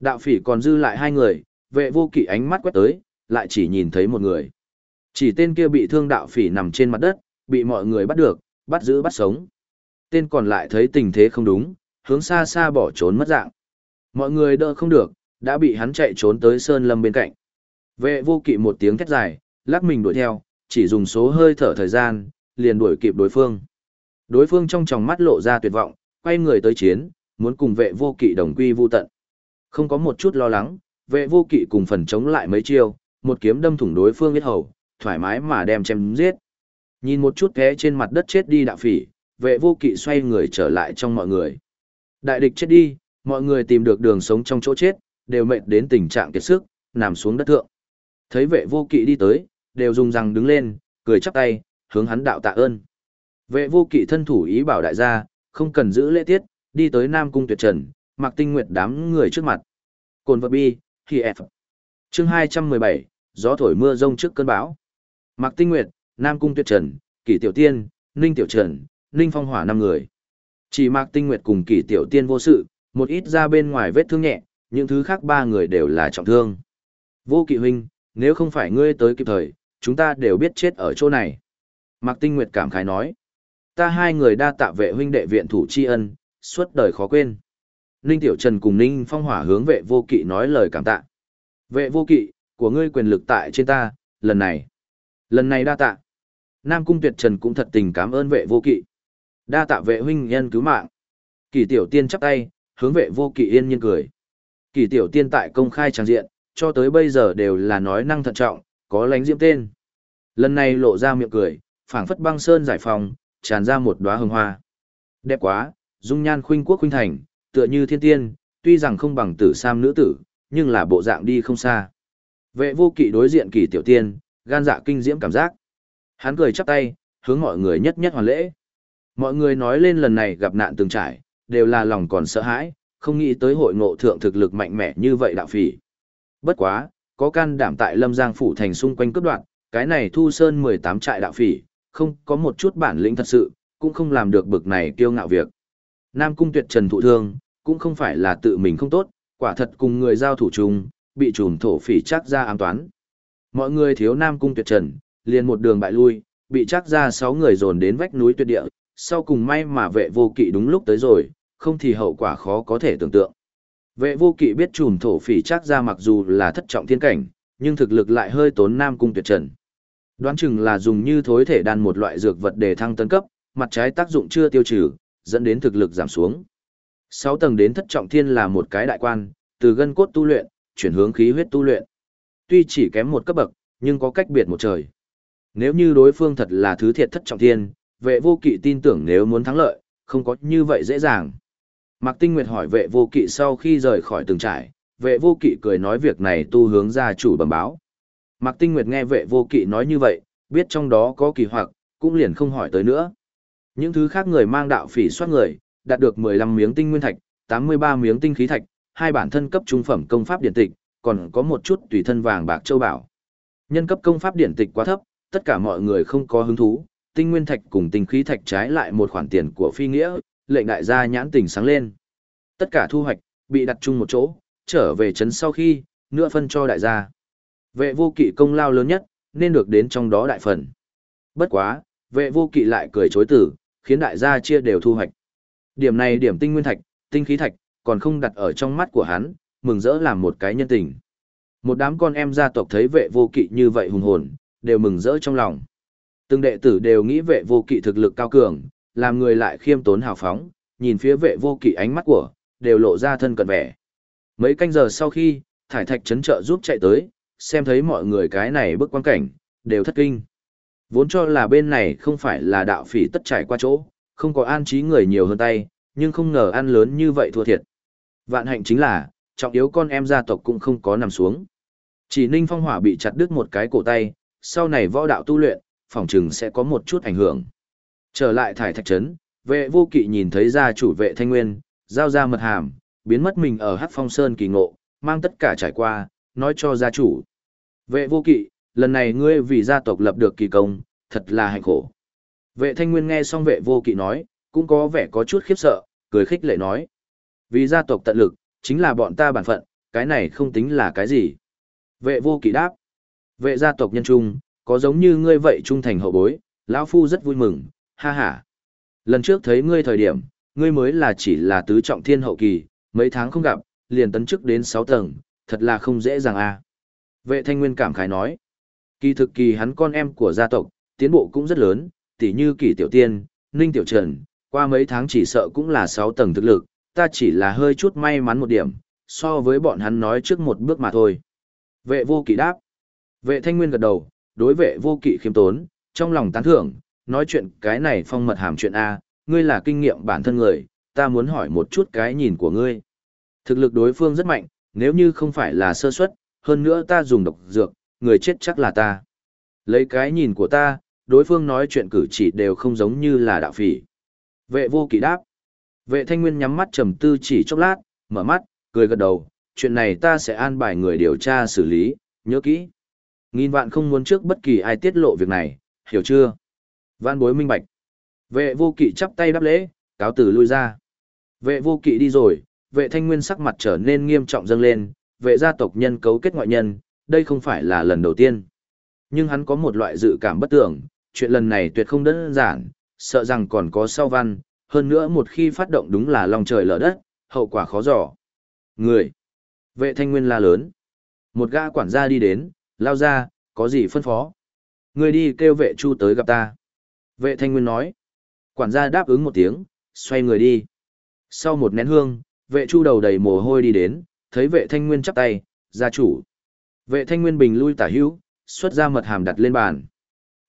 Đạo phỉ còn dư lại hai người, vệ vô kỵ ánh mắt quét tới, lại chỉ nhìn thấy một người. Chỉ tên kia bị thương đạo phỉ nằm trên mặt đất, bị mọi người bắt được, bắt giữ bắt sống. Tên còn lại thấy tình thế không đúng, hướng xa xa bỏ trốn mất dạng. Mọi người đỡ không được, đã bị hắn chạy trốn tới sơn lâm bên cạnh. Vệ vô kỵ một tiếng thét dài, lắc mình đuổi theo, chỉ dùng số hơi thở thời gian, liền đuổi kịp đối phương. Đối phương trong tròng mắt lộ ra tuyệt vọng, quay người tới chiến, muốn cùng vệ vô kỵ đồng quy vu tận. Không có một chút lo lắng, vệ vô kỵ cùng phần chống lại mấy chiêu, một kiếm đâm thủng đối phương huyết hầu, thoải mái mà đem chém giết. Nhìn một chút té trên mặt đất chết đi đạo phỉ, vệ vô kỵ xoay người trở lại trong mọi người. Đại địch chết đi, mọi người tìm được đường sống trong chỗ chết, đều mệt đến tình trạng kiệt sức, nằm xuống đất thượng. Thấy vệ vô kỵ đi tới, đều dùng răng đứng lên, cười chắp tay, hướng hắn đạo tạ ơn. Vệ vô kỵ thân thủ ý bảo đại gia, không cần giữ lễ tiết, đi tới Nam Cung Tuyệt Trần, mặc tinh nguyệt đám người trước mặt. Cồn vật bi, khi F. Chương 217, gió thổi mưa rông trước cơn bão. Mặc tinh nguyệt, Nam Cung Tuyệt Trần, Kỷ Tiểu Tiên, Ninh Tiểu Trần, Ninh Phong Hỏa năm người. Chỉ Mạc Tinh Nguyệt cùng Kỷ Tiểu Tiên vô sự, một ít ra bên ngoài vết thương nhẹ, những thứ khác ba người đều là trọng thương. Vô Kỵ huynh, nếu không phải ngươi tới kịp thời, chúng ta đều biết chết ở chỗ này. Mạc Tinh Nguyệt cảm khái nói. Ta hai người đa tạ vệ huynh đệ viện thủ tri ân, suốt đời khó quên. Ninh Tiểu Trần cùng Ninh Phong Hỏa hướng vệ vô kỵ nói lời cảm tạ. Vệ vô kỵ, của ngươi quyền lực tại trên ta, lần này. Lần này đa tạ. Nam Cung Tuyệt Trần cũng thật tình cảm ơn vệ vô kỵ. Đa tạ vệ huynh nhân cứu mạng. Kỳ tiểu tiên chắp tay, hướng vệ vô kỵ yên nhiên cười. Kỳ tiểu tiên tại công khai trang diện, cho tới bây giờ đều là nói năng thận trọng, có lánh diễm tên. Lần này lộ ra miệng cười, phảng phất băng sơn giải phòng, tràn ra một đóa hương hoa. Đẹp quá, dung nhan khuynh quốc khuynh thành, tựa như thiên tiên, tuy rằng không bằng tử sam nữ tử, nhưng là bộ dạng đi không xa. Vệ vô kỵ đối diện kỳ tiểu tiên, gan dạ kinh diễm cảm giác. Hắn cười chắp tay, hướng mọi người nhất nhất hoàn lễ. Mọi người nói lên lần này gặp nạn từng trải, đều là lòng còn sợ hãi, không nghĩ tới hội ngộ thượng thực lực mạnh mẽ như vậy đạo phỉ. Bất quá, có can đảm tại Lâm Giang phủ thành xung quanh cướp đoạn, cái này thu sơn 18 trại đạo phỉ, không có một chút bản lĩnh thật sự, cũng không làm được bực này kiêu ngạo việc. Nam cung tuyệt trần thụ thương, cũng không phải là tự mình không tốt, quả thật cùng người giao thủ chung, bị trùm thổ phỉ chắc ra ám toán. Mọi người thiếu Nam cung tuyệt trần, liền một đường bại lui, bị chắc ra sáu người dồn đến vách núi tuyệt địa, sau cùng may mà vệ vô kỵ đúng lúc tới rồi, không thì hậu quả khó có thể tưởng tượng. Vệ vô kỵ biết trùm thổ phỉ chắc ra mặc dù là thất trọng thiên cảnh, nhưng thực lực lại hơi tốn Nam cung tuyệt trần. Đoán chừng là dùng như thối thể đan một loại dược vật để thăng tấn cấp, mặt trái tác dụng chưa tiêu trừ, dẫn đến thực lực giảm xuống. sáu tầng đến thất trọng thiên là một cái đại quan, từ gân cốt tu luyện, chuyển hướng khí huyết tu luyện. Tuy chỉ kém một cấp bậc, nhưng có cách biệt một trời. Nếu như đối phương thật là thứ thiệt thất trọng thiên, vệ vô kỵ tin tưởng nếu muốn thắng lợi, không có như vậy dễ dàng. Mạc Tinh Nguyệt hỏi vệ vô kỵ sau khi rời khỏi từng trại, vệ vô kỵ cười nói việc này tu hướng gia chủ bẩm báo. Mạc Tinh Nguyệt nghe vệ vô kỵ nói như vậy, biết trong đó có kỳ hoặc, cũng liền không hỏi tới nữa. Những thứ khác người mang đạo phỉ soát người, đạt được 15 miếng tinh nguyên thạch, 83 miếng tinh khí thạch, hai bản thân cấp trung phẩm công pháp điển tịch, còn có một chút tùy thân vàng bạc châu bảo. Nhân cấp công pháp điển tịch quá thấp, tất cả mọi người không có hứng thú, tinh nguyên thạch cùng tinh khí thạch trái lại một khoản tiền của phi nghĩa, lệnh đại gia nhãn tình sáng lên. Tất cả thu hoạch, bị đặt chung một chỗ, trở về trấn sau khi, nữa phân cho đại gia. Vệ vô kỵ công lao lớn nhất, nên được đến trong đó đại phần. Bất quá, vệ vô kỵ lại cười chối tử, khiến đại gia chia đều thu hoạch. Điểm này điểm tinh nguyên thạch, tinh khí thạch, còn không đặt ở trong mắt của hắn, mừng rỡ làm một cái nhân tình. Một đám con em gia tộc thấy vệ vô kỵ như vậy hùng hồn, đều mừng rỡ trong lòng. Từng đệ tử đều nghĩ vệ vô kỵ thực lực cao cường, làm người lại khiêm tốn hào phóng, nhìn phía vệ vô kỵ ánh mắt của, đều lộ ra thân cận vẻ. Mấy canh giờ sau khi, thải thạch chấn trợ giúp chạy tới, xem thấy mọi người cái này bước quan cảnh, đều thất kinh. Vốn cho là bên này không phải là đạo phỉ tất trải qua chỗ, không có an trí người nhiều hơn tay, nhưng không ngờ ăn lớn như vậy thua thiệt. Vạn hạnh chính là, trọng yếu con em gia tộc cũng không có nằm xuống. Chỉ Ninh Phong Hỏa bị chặt đứt một cái cổ tay, sau này võ đạo tu luyện, phòng chừng sẽ có một chút ảnh hưởng. Trở lại thải thạch trấn, vệ vô kỵ nhìn thấy gia chủ vệ thanh nguyên, giao ra mật hàm, biến mất mình ở Hắc Phong Sơn kỳ ngộ, mang tất cả trải qua, nói cho gia chủ. Vệ vô kỵ, lần này ngươi vì gia tộc lập được kỳ công, thật là hạnh khổ. Vệ thanh nguyên nghe xong vệ vô kỵ nói, cũng có vẻ có chút khiếp sợ, cười khích lệ nói. Vì gia tộc tận lực, chính là bọn ta bản phận, cái này không tính là cái gì. Vệ vô kỵ đáp. Vệ gia tộc nhân trung, có giống như ngươi vậy trung thành hậu bối, lão phu rất vui mừng, ha ha. Lần trước thấy ngươi thời điểm, ngươi mới là chỉ là tứ trọng thiên hậu kỳ, mấy tháng không gặp, liền tấn chức đến 6 tầng, thật là không dễ dàng a. Vệ thanh nguyên cảm khái nói. Kỳ thực kỳ hắn con em của gia tộc, tiến bộ cũng rất lớn, tỉ như kỳ tiểu tiên, ninh tiểu trần, qua mấy tháng chỉ sợ cũng là 6 tầng thực lực, ta chỉ là hơi chút may mắn một điểm, so với bọn hắn nói trước một bước mà thôi. Vệ vô kỵ đáp. Vệ thanh nguyên gật đầu, đối vệ vô kỵ khiêm tốn, trong lòng tán thưởng, nói chuyện cái này phong mật hàm chuyện A, ngươi là kinh nghiệm bản thân người, ta muốn hỏi một chút cái nhìn của ngươi. Thực lực đối phương rất mạnh, nếu như không phải là sơ suất, hơn nữa ta dùng độc dược, người chết chắc là ta. Lấy cái nhìn của ta, đối phương nói chuyện cử chỉ đều không giống như là đạo phỉ. Vệ vô kỵ đáp. Vệ thanh nguyên nhắm mắt trầm tư chỉ chốc lát, mở mắt, cười gật đầu, chuyện này ta sẽ an bài người điều tra xử lý, nhớ kỹ. Nghìn vạn không muốn trước bất kỳ ai tiết lộ việc này, hiểu chưa? Vạn bối minh bạch. Vệ vô kỵ chắp tay đáp lễ, cáo tử lui ra. Vệ vô kỵ đi rồi, vệ thanh nguyên sắc mặt trở nên nghiêm trọng dâng lên, vệ gia tộc nhân cấu kết ngoại nhân, đây không phải là lần đầu tiên. Nhưng hắn có một loại dự cảm bất tưởng, chuyện lần này tuyệt không đơn giản, sợ rằng còn có sau văn, hơn nữa một khi phát động đúng là lòng trời lở đất, hậu quả khó dò. Người! Vệ thanh nguyên la lớn. Một gã quản gia đi đến, lao ra, có gì phân phó? Người đi kêu vệ chu tới gặp ta. Vệ thanh nguyên nói. Quản gia đáp ứng một tiếng, xoay người đi. Sau một nén hương, vệ chu đầu đầy mồ hôi đi đến, thấy vệ thanh nguyên chắp tay, gia chủ. Vệ thanh nguyên bình lui tả hữu, xuất ra mật hàm đặt lên bàn.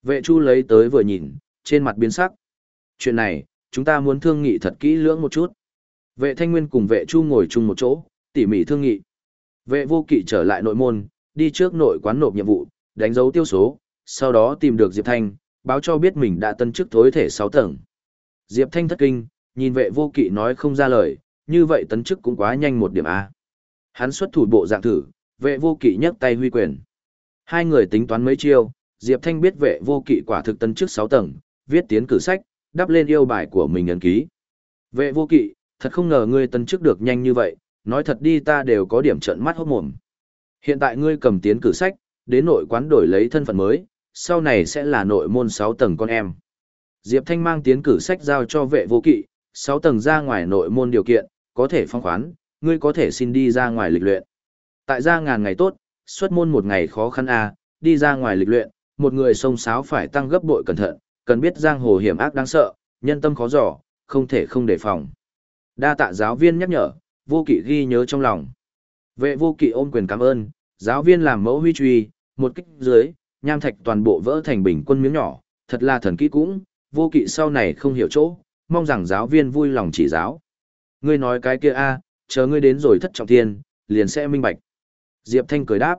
Vệ chu lấy tới vừa nhìn, trên mặt biến sắc. Chuyện này, chúng ta muốn thương nghị thật kỹ lưỡng một chút. Vệ thanh nguyên cùng vệ chu ngồi chung một chỗ, tỉ mỉ thương nghị. Vệ vô kỵ trở lại nội môn, đi trước nội quán nộp nhiệm vụ, đánh dấu tiêu số, sau đó tìm được Diệp Thanh, báo cho biết mình đã tân chức thối thể 6 tầng. Diệp Thanh thất kinh, nhìn vệ vô kỵ nói không ra lời, như vậy tấn chức cũng quá nhanh một điểm A. Hắn xuất thủ bộ dạng thử, vệ vô kỵ nhấc tay huy quyền. Hai người tính toán mấy chiêu, Diệp Thanh biết vệ vô kỵ quả thực tân chức 6 tầng, viết tiến cử sách, đắp lên yêu bài của mình ấn ký. Vệ vô kỵ, thật không ngờ ngươi tân chức được nhanh như vậy, nói thật đi ta đều có điểm trận mắt hốt mồm. Hiện tại ngươi cầm tiến cử sách, đến nội quán đổi lấy thân phận mới, sau này sẽ là nội môn 6 tầng con em. Diệp Thanh mang tiến cử sách giao cho vệ vô kỵ, 6 tầng ra ngoài nội môn điều kiện, có thể phong khoán, ngươi có thể xin đi ra ngoài lịch luyện. Tại ra ngàn ngày tốt, xuất môn một ngày khó khăn a, đi ra ngoài lịch luyện, một người sông sáo phải tăng gấp bội cẩn thận, cần biết giang hồ hiểm ác đáng sợ, nhân tâm khó dò, không thể không đề phòng. Đa tạ giáo viên nhắc nhở, vô kỵ ghi nhớ trong lòng. Vệ vô kỵ ôm quyền cảm ơn, giáo viên làm mẫu huy truy, một kích dưới, nham thạch toàn bộ vỡ thành bình quân miếng nhỏ, thật là thần kỹ cũng, vô kỵ sau này không hiểu chỗ, mong rằng giáo viên vui lòng chỉ giáo. Ngươi nói cái kia a, chờ ngươi đến rồi thất trọng thiên, liền sẽ minh bạch. Diệp Thanh cười đáp.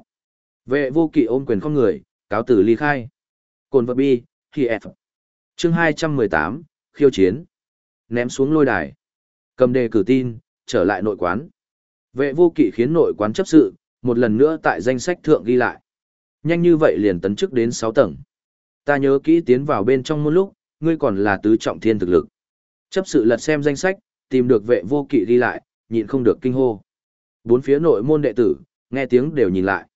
Vệ vô kỵ ôm quyền không người, cáo tử ly khai. Cồn vật bi, khi F. Chương 218, khiêu chiến. Ném xuống lôi đài. Cầm đề cử tin, trở lại nội quán. Vệ vô kỵ khiến nội quán chấp sự, một lần nữa tại danh sách thượng ghi lại. Nhanh như vậy liền tấn chức đến 6 tầng. Ta nhớ kỹ tiến vào bên trong một lúc, ngươi còn là tứ trọng thiên thực lực. Chấp sự lật xem danh sách, tìm được vệ vô kỵ ghi lại, nhịn không được kinh hô. Bốn phía nội môn đệ tử, nghe tiếng đều nhìn lại.